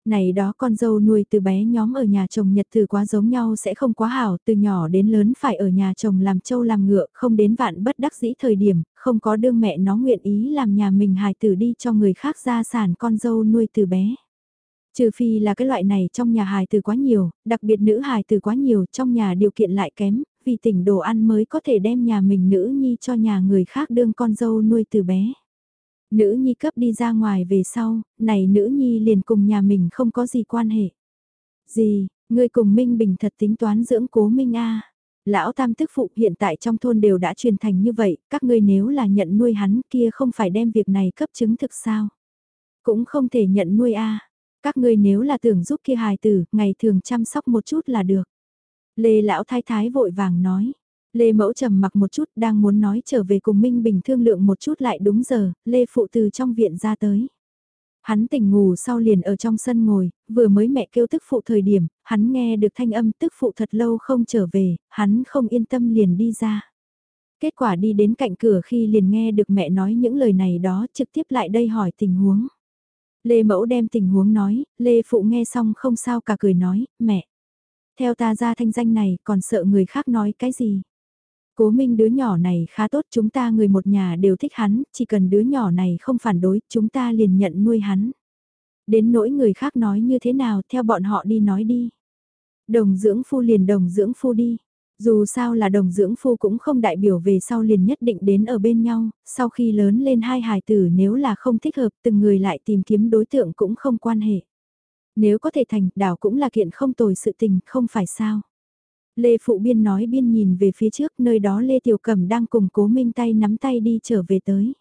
Này đó con dâu nuôi từ bé nhóm ở nhà chồng nhật từ quá giống nhau sẽ không quá hảo, từ nhỏ đến lớn phải ở nhà chồng làm trâu làm ngựa, không đến vạn bất đắc dĩ thời điểm, không có đương mẹ nó nguyện ý làm nhà mình hài tử đi cho người khác gia sản con dâu nuôi từ bé. Trừ phi là cái loại này trong nhà hài từ quá nhiều, đặc biệt nữ hài từ quá nhiều, trong nhà điều kiện lại kém, vì tỉnh đồ ăn mới có thể đem nhà mình nữ nhi cho nhà người khác đương con dâu nuôi từ bé. Nữ nhi cấp đi ra ngoài về sau, này nữ nhi liền cùng nhà mình không có gì quan hệ. Gì, ngươi cùng Minh Bình thật tính toán dưỡng cố Minh A. Lão tam tức phụ hiện tại trong thôn đều đã truyền thành như vậy, các ngươi nếu là nhận nuôi hắn kia không phải đem việc này cấp chứng thực sao. Cũng không thể nhận nuôi A. Các ngươi nếu là tưởng giúp kia hài tử, ngày thường chăm sóc một chút là được. Lê lão thái thái vội vàng nói. Lê mẫu trầm mặc một chút đang muốn nói trở về cùng Minh Bình thương lượng một chút lại đúng giờ, Lê phụ từ trong viện ra tới. Hắn tỉnh ngủ sau liền ở trong sân ngồi, vừa mới mẹ kêu tức phụ thời điểm, hắn nghe được thanh âm tức phụ thật lâu không trở về, hắn không yên tâm liền đi ra. Kết quả đi đến cạnh cửa khi liền nghe được mẹ nói những lời này đó trực tiếp lại đây hỏi tình huống. Lê Mẫu đem tình huống nói, Lê Phụ nghe xong không sao cả cười nói, mẹ. Theo ta ra thanh danh này còn sợ người khác nói cái gì. Cố Minh đứa nhỏ này khá tốt chúng ta người một nhà đều thích hắn, chỉ cần đứa nhỏ này không phản đối chúng ta liền nhận nuôi hắn. Đến nỗi người khác nói như thế nào theo bọn họ đi nói đi. Đồng dưỡng phu liền đồng dưỡng phu đi. Dù sao là đồng dưỡng phu cũng không đại biểu về sau liền nhất định đến ở bên nhau, sau khi lớn lên hai hài tử nếu là không thích hợp từng người lại tìm kiếm đối tượng cũng không quan hệ. Nếu có thể thành, đảo cũng là kiện không tồi sự tình, không phải sao. Lê Phụ Biên nói biên nhìn về phía trước nơi đó Lê Tiểu Cẩm đang cùng cố minh tay nắm tay đi trở về tới.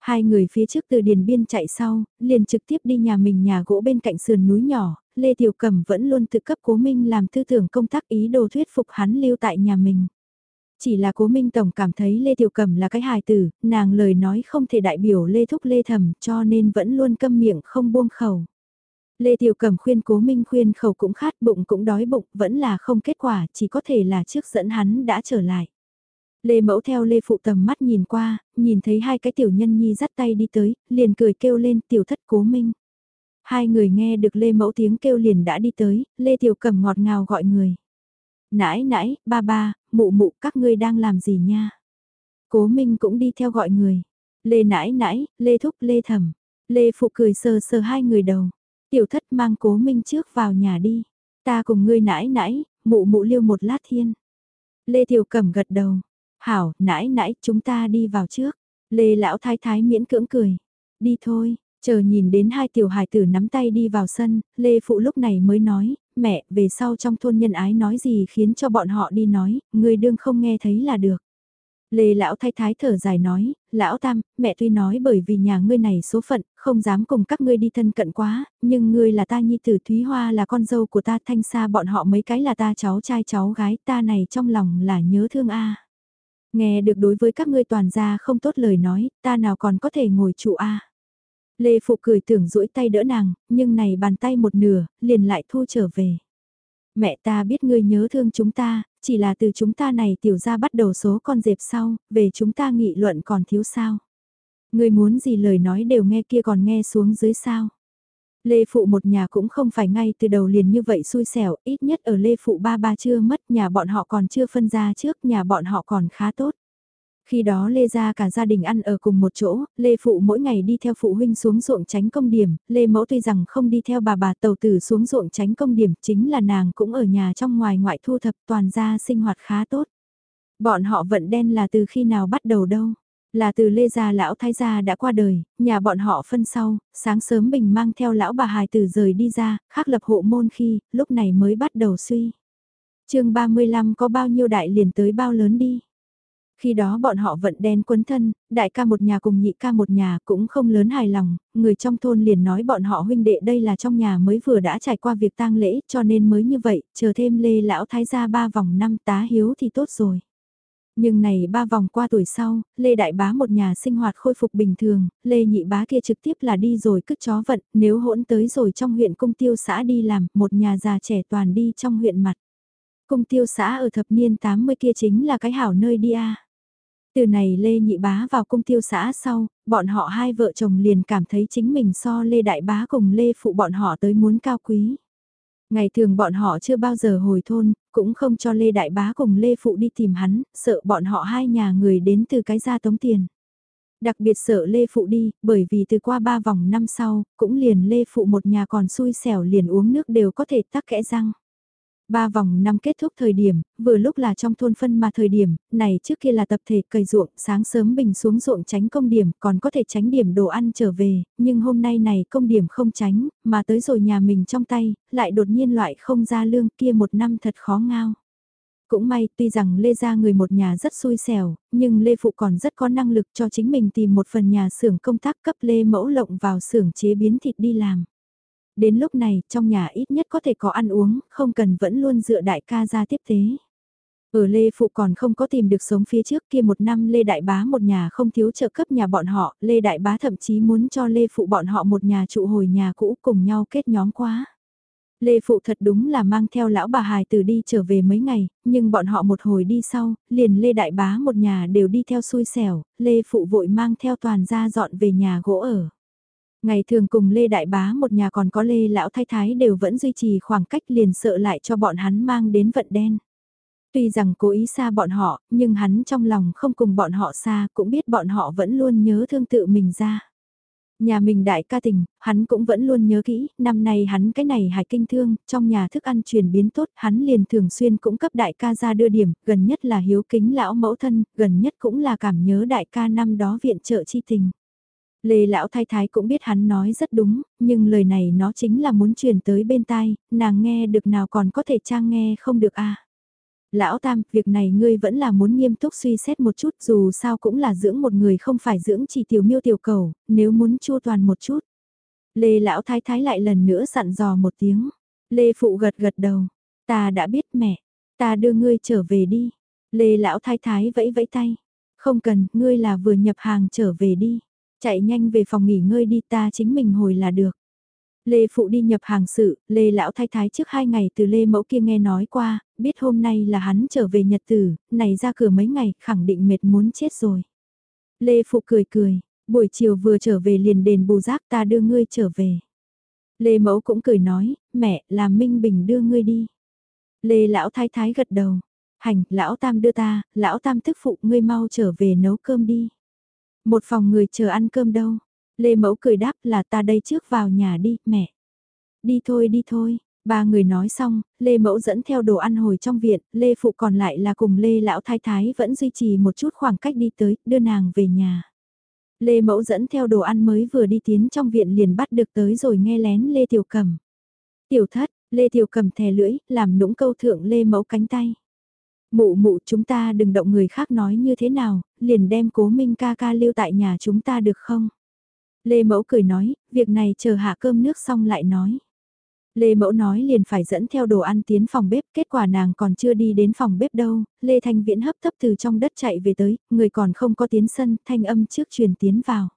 Hai người phía trước từ Điền Biên chạy sau, liền trực tiếp đi nhà mình nhà gỗ bên cạnh sườn núi nhỏ, Lê Tiểu Cẩm vẫn luôn tự cấp Cố Minh làm tư tưởng công tác ý đồ thuyết phục hắn lưu tại nhà mình. Chỉ là Cố Minh Tổng cảm thấy Lê Tiểu Cẩm là cái hài tử, nàng lời nói không thể đại biểu Lê Thúc Lê thầm cho nên vẫn luôn câm miệng không buông khẩu. Lê Tiểu Cẩm khuyên Cố Minh khuyên khẩu cũng khát bụng cũng đói bụng vẫn là không kết quả chỉ có thể là trước dẫn hắn đã trở lại. Lê Mẫu theo Lê Phụ tầm mắt nhìn qua, nhìn thấy hai cái tiểu nhân nhi dắt tay đi tới, liền cười kêu lên tiểu thất Cố Minh. Hai người nghe được Lê Mẫu tiếng kêu liền đã đi tới, Lê Tiểu Cầm ngọt ngào gọi người. Nãi nãi, ba ba, mụ mụ các ngươi đang làm gì nha? Cố Minh cũng đi theo gọi người. Lê nãi nãi, Lê Thúc, Lê Thẩm. Lê Phụ cười sờ sờ hai người đầu. Tiểu thất mang Cố Minh trước vào nhà đi. Ta cùng ngươi nãi nãi, mụ mụ liêu một lát thiên. Lê Tiểu Cẩm gật đầu. Hảo, nãi nãi, chúng ta đi vào trước. Lê Lão Thái Thái miễn cưỡng cười. Đi thôi, Chờ nhìn đến hai tiểu hài tử nắm tay đi vào sân, Lê Phụ lúc này mới nói, mẹ, về sau trong thôn nhân ái nói gì khiến cho bọn họ đi nói, người đương không nghe thấy là được. Lê lão thái thái thở dài nói, lão tam, mẹ tuy nói bởi vì nhà ngươi này số phận, không dám cùng các ngươi đi thân cận quá, nhưng ngươi là ta nhi tử Thúy Hoa là con dâu của ta thanh xa bọn họ mấy cái là ta cháu trai cháu gái ta này trong lòng là nhớ thương a. Nghe được đối với các ngươi toàn gia không tốt lời nói, ta nào còn có thể ngồi trụ a. Lê Phụ cười tưởng duỗi tay đỡ nàng, nhưng này bàn tay một nửa, liền lại thu trở về. Mẹ ta biết ngươi nhớ thương chúng ta, chỉ là từ chúng ta này tiểu ra bắt đầu số con dẹp sau, về chúng ta nghị luận còn thiếu sao. Ngươi muốn gì lời nói đều nghe kia còn nghe xuống dưới sao. Lê Phụ một nhà cũng không phải ngay từ đầu liền như vậy xui xẻo, ít nhất ở Lê Phụ ba ba chưa mất nhà bọn họ còn chưa phân ra trước nhà bọn họ còn khá tốt. Khi đó Lê ra cả gia đình ăn ở cùng một chỗ, Lê Phụ mỗi ngày đi theo phụ huynh xuống ruộng tránh công điểm, Lê Mẫu tuy rằng không đi theo bà bà tàu tử xuống ruộng tránh công điểm, chính là nàng cũng ở nhà trong ngoài ngoại thu thập toàn gia sinh hoạt khá tốt. Bọn họ vận đen là từ khi nào bắt đầu đâu? Là từ Lê Gia lão thái gia đã qua đời, nhà bọn họ phân sau, sáng sớm Bình mang theo lão bà hài tử rời đi ra, khác lập hộ môn khi, lúc này mới bắt đầu suy. chương 35 có bao nhiêu đại liền tới bao lớn đi. Khi đó bọn họ vận đen quấn thân, đại ca một nhà cùng nhị ca một nhà cũng không lớn hài lòng, người trong thôn liền nói bọn họ huynh đệ đây là trong nhà mới vừa đã trải qua việc tang lễ cho nên mới như vậy, chờ thêm lê lão thái gia ba vòng năm tá hiếu thì tốt rồi. Nhưng này ba vòng qua tuổi sau, Lê Đại Bá một nhà sinh hoạt khôi phục bình thường, Lê Nhị Bá kia trực tiếp là đi rồi cất chó vận, nếu hỗn tới rồi trong huyện cung tiêu xã đi làm, một nhà già trẻ toàn đi trong huyện mặt. Cung tiêu xã ở thập niên 80 kia chính là cái hảo nơi đi a. Từ này Lê Nhị Bá vào cung tiêu xã sau, bọn họ hai vợ chồng liền cảm thấy chính mình so Lê Đại Bá cùng Lê Phụ bọn họ tới muốn cao quý. Ngày thường bọn họ chưa bao giờ hồi thôn, cũng không cho Lê Đại Bá cùng Lê Phụ đi tìm hắn, sợ bọn họ hai nhà người đến từ cái gia tống tiền. Đặc biệt sợ Lê Phụ đi, bởi vì từ qua ba vòng năm sau, cũng liền Lê Phụ một nhà còn xui xẻo liền uống nước đều có thể tắc kẽ răng. Ba vòng năm kết thúc thời điểm, vừa lúc là trong thôn phân mà thời điểm, này trước kia là tập thể cày ruộng, sáng sớm bình xuống ruộng tránh công điểm, còn có thể tránh điểm đồ ăn trở về, nhưng hôm nay này công điểm không tránh, mà tới rồi nhà mình trong tay, lại đột nhiên loại không ra lương kia một năm thật khó ngao. Cũng may, tuy rằng Lê gia người một nhà rất xui xẻo, nhưng Lê Phụ còn rất có năng lực cho chính mình tìm một phần nhà xưởng công tác cấp Lê mẫu lộng vào xưởng chế biến thịt đi làm. Đến lúc này, trong nhà ít nhất có thể có ăn uống, không cần vẫn luôn dựa đại ca ra tiếp tế. Ở Lê Phụ còn không có tìm được sống phía trước kia một năm Lê Đại Bá một nhà không thiếu trợ cấp nhà bọn họ, Lê Đại Bá thậm chí muốn cho Lê Phụ bọn họ một nhà trụ hồi nhà cũ cùng nhau kết nhóm quá. Lê Phụ thật đúng là mang theo lão bà hài từ đi trở về mấy ngày, nhưng bọn họ một hồi đi sau, liền Lê Đại Bá một nhà đều đi theo xui xẻo, Lê Phụ vội mang theo toàn gia dọn về nhà gỗ ở. Ngày thường cùng Lê Đại Bá một nhà còn có Lê Lão Thái Thái đều vẫn duy trì khoảng cách liền sợ lại cho bọn hắn mang đến vận đen. Tuy rằng cố ý xa bọn họ, nhưng hắn trong lòng không cùng bọn họ xa cũng biết bọn họ vẫn luôn nhớ thương tự mình ra. Nhà mình đại ca tình, hắn cũng vẫn luôn nhớ kỹ, năm nay hắn cái này hải kinh thương, trong nhà thức ăn chuyển biến tốt, hắn liền thường xuyên cũng cấp đại ca ra đưa điểm, gần nhất là hiếu kính lão mẫu thân, gần nhất cũng là cảm nhớ đại ca năm đó viện trợ chi tình. Lê lão thái thái cũng biết hắn nói rất đúng, nhưng lời này nó chính là muốn truyền tới bên tai, nàng nghe được nào còn có thể trang nghe không được a. À. Lão Tam, việc này ngươi vẫn là muốn nghiêm túc suy xét một chút dù sao cũng là dưỡng một người không phải dưỡng chỉ tiểu miêu tiểu cầu, nếu muốn chua toàn một chút. Lê lão thái thái lại lần nữa dặn dò một tiếng. Lê phụ gật gật đầu. Ta đã biết mẹ, ta đưa ngươi trở về đi. Lê lão thái thái vẫy vẫy tay. Không cần, ngươi là vừa nhập hàng trở về đi. Chạy nhanh về phòng nghỉ ngơi đi ta chính mình hồi là được. Lê Phụ đi nhập hàng sự, Lê Lão Thái Thái trước hai ngày từ Lê Mẫu kia nghe nói qua, biết hôm nay là hắn trở về Nhật Tử, này ra cửa mấy ngày, khẳng định mệt muốn chết rồi. Lê Phụ cười cười, buổi chiều vừa trở về liền đền bù giác ta đưa ngươi trở về. Lê Mẫu cũng cười nói, mẹ, làm Minh Bình đưa ngươi đi. Lê Lão Thái Thái gật đầu, hành, Lão Tam đưa ta, Lão Tam thức phụ ngươi mau trở về nấu cơm đi. Một phòng người chờ ăn cơm đâu. Lê Mẫu cười đáp là ta đây trước vào nhà đi, mẹ. Đi thôi đi thôi, ba người nói xong, Lê Mẫu dẫn theo đồ ăn hồi trong viện, Lê Phụ còn lại là cùng Lê Lão Thái Thái vẫn duy trì một chút khoảng cách đi tới, đưa nàng về nhà. Lê Mẫu dẫn theo đồ ăn mới vừa đi tiến trong viện liền bắt được tới rồi nghe lén Lê Tiểu Cầm. Tiểu thất, Lê Tiểu Cầm thè lưỡi, làm nũng câu thượng Lê Mẫu cánh tay. Mụ mụ chúng ta đừng động người khác nói như thế nào, liền đem cố minh ca ca lưu tại nhà chúng ta được không? Lê Mẫu cười nói, việc này chờ hạ cơm nước xong lại nói. Lê Mẫu nói liền phải dẫn theo đồ ăn tiến phòng bếp, kết quả nàng còn chưa đi đến phòng bếp đâu, Lê Thanh Viễn hấp tấp từ trong đất chạy về tới, người còn không có tiến sân, thanh âm trước truyền tiến vào.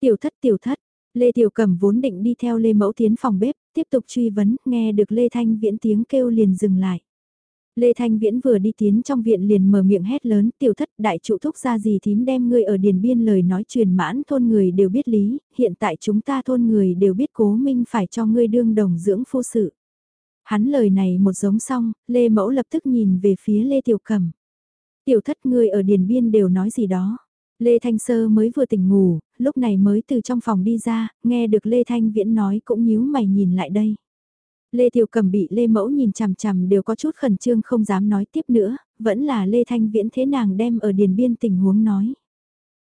Tiểu thất tiểu thất, Lê Tiểu Cẩm vốn định đi theo Lê Mẫu tiến phòng bếp, tiếp tục truy vấn, nghe được Lê Thanh Viễn tiếng kêu liền dừng lại. Lê Thanh Viễn vừa đi tiến trong viện liền mở miệng hét lớn, tiểu thất đại trụ thúc ra gì thím đem ngươi ở điền biên lời nói truyền mãn thôn người đều biết lý, hiện tại chúng ta thôn người đều biết cố minh phải cho ngươi đương đồng dưỡng phu sự. Hắn lời này một giống xong, Lê Mẫu lập tức nhìn về phía Lê Tiểu Cẩm. Tiểu thất ngươi ở điền biên đều nói gì đó. Lê Thanh Sơ mới vừa tỉnh ngủ, lúc này mới từ trong phòng đi ra, nghe được Lê Thanh Viễn nói cũng nhíu mày nhìn lại đây. Lê Tiểu Cầm bị Lê Mẫu nhìn chằm chằm đều có chút khẩn trương không dám nói tiếp nữa, vẫn là Lê Thanh Viễn thế nàng đem ở điền biên tình huống nói.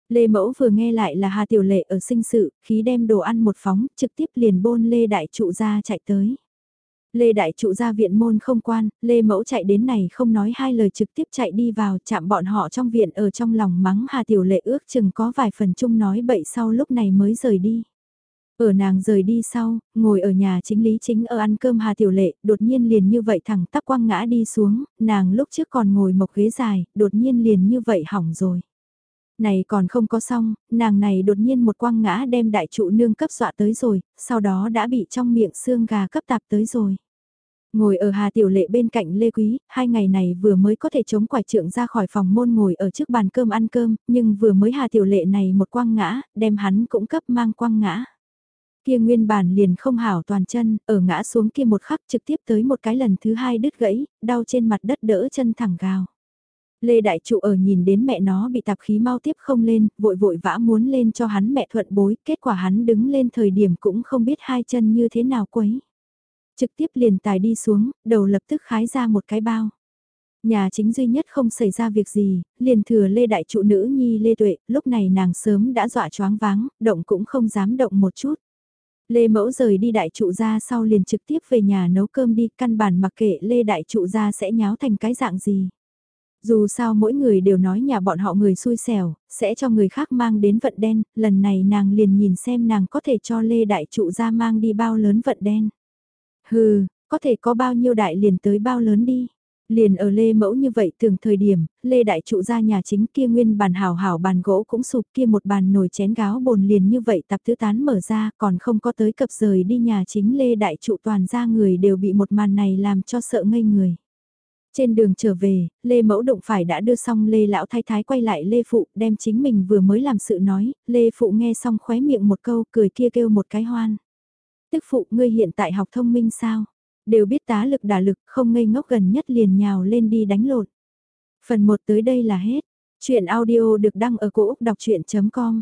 Lê Mẫu vừa nghe lại là Hà Tiểu Lệ ở sinh sự, khí đem đồ ăn một phóng, trực tiếp liền bôn Lê Đại Trụ ra chạy tới. Lê Đại Trụ ra viện môn không quan, Lê Mẫu chạy đến này không nói hai lời trực tiếp chạy đi vào chạm bọn họ trong viện ở trong lòng mắng Hà Tiểu Lệ ước chừng có vài phần chung nói bậy sau lúc này mới rời đi. Ở nàng rời đi sau, ngồi ở nhà chính lý chính ở ăn cơm Hà Tiểu Lệ, đột nhiên liền như vậy thẳng tắp quăng ngã đi xuống, nàng lúc trước còn ngồi mộc ghế dài, đột nhiên liền như vậy hỏng rồi. Này còn không có xong, nàng này đột nhiên một quăng ngã đem đại trụ nương cấp dọa tới rồi, sau đó đã bị trong miệng xương gà cấp tạp tới rồi. Ngồi ở Hà Tiểu Lệ bên cạnh Lê Quý, hai ngày này vừa mới có thể chống quải trượng ra khỏi phòng môn ngồi ở trước bàn cơm ăn cơm, nhưng vừa mới Hà Tiểu Lệ này một quăng ngã, đem hắn cũng cấp mang quăng ngã. Kia nguyên bản liền không hảo toàn chân, ở ngã xuống kia một khắc trực tiếp tới một cái lần thứ hai đứt gãy, đau trên mặt đất đỡ chân thẳng gào. Lê Đại Trụ ở nhìn đến mẹ nó bị tạp khí mau tiếp không lên, vội vội vã muốn lên cho hắn mẹ thuận bối, kết quả hắn đứng lên thời điểm cũng không biết hai chân như thế nào quấy. Trực tiếp liền tài đi xuống, đầu lập tức khái ra một cái bao. Nhà chính duy nhất không xảy ra việc gì, liền thừa Lê Đại Trụ nữ nhi Lê Tuệ, lúc này nàng sớm đã dọa choáng váng, động cũng không dám động một chút. Lê Mẫu rời đi đại trụ ra sau liền trực tiếp về nhà nấu cơm đi, căn bản mặc kệ Lê đại trụ ra sẽ nháo thành cái dạng gì. Dù sao mỗi người đều nói nhà bọn họ người xui xẻo, sẽ cho người khác mang đến vận đen, lần này nàng liền nhìn xem nàng có thể cho Lê đại trụ ra mang đi bao lớn vận đen. Hừ, có thể có bao nhiêu đại liền tới bao lớn đi. Liền ở Lê Mẫu như vậy thường thời điểm, Lê Đại Trụ ra nhà chính kia nguyên bàn hào hảo bàn gỗ cũng sụp kia một bàn nồi chén gáo bồn liền như vậy tập tứ tán mở ra còn không có tới cập rời đi nhà chính Lê Đại Trụ toàn ra người đều bị một màn này làm cho sợ ngây người. Trên đường trở về, Lê Mẫu Động phải đã đưa xong Lê Lão Thái Thái quay lại Lê Phụ đem chính mình vừa mới làm sự nói, Lê Phụ nghe xong khóe miệng một câu cười kia kêu một cái hoan. Tức Phụ ngươi hiện tại học thông minh sao? Đều biết tá lực đả lực, không ngây ngốc gần nhất liền nhào lên đi đánh lộn Phần 1 tới đây là hết. Chuyện audio được đăng ở cổ Úc đọc chuyện.com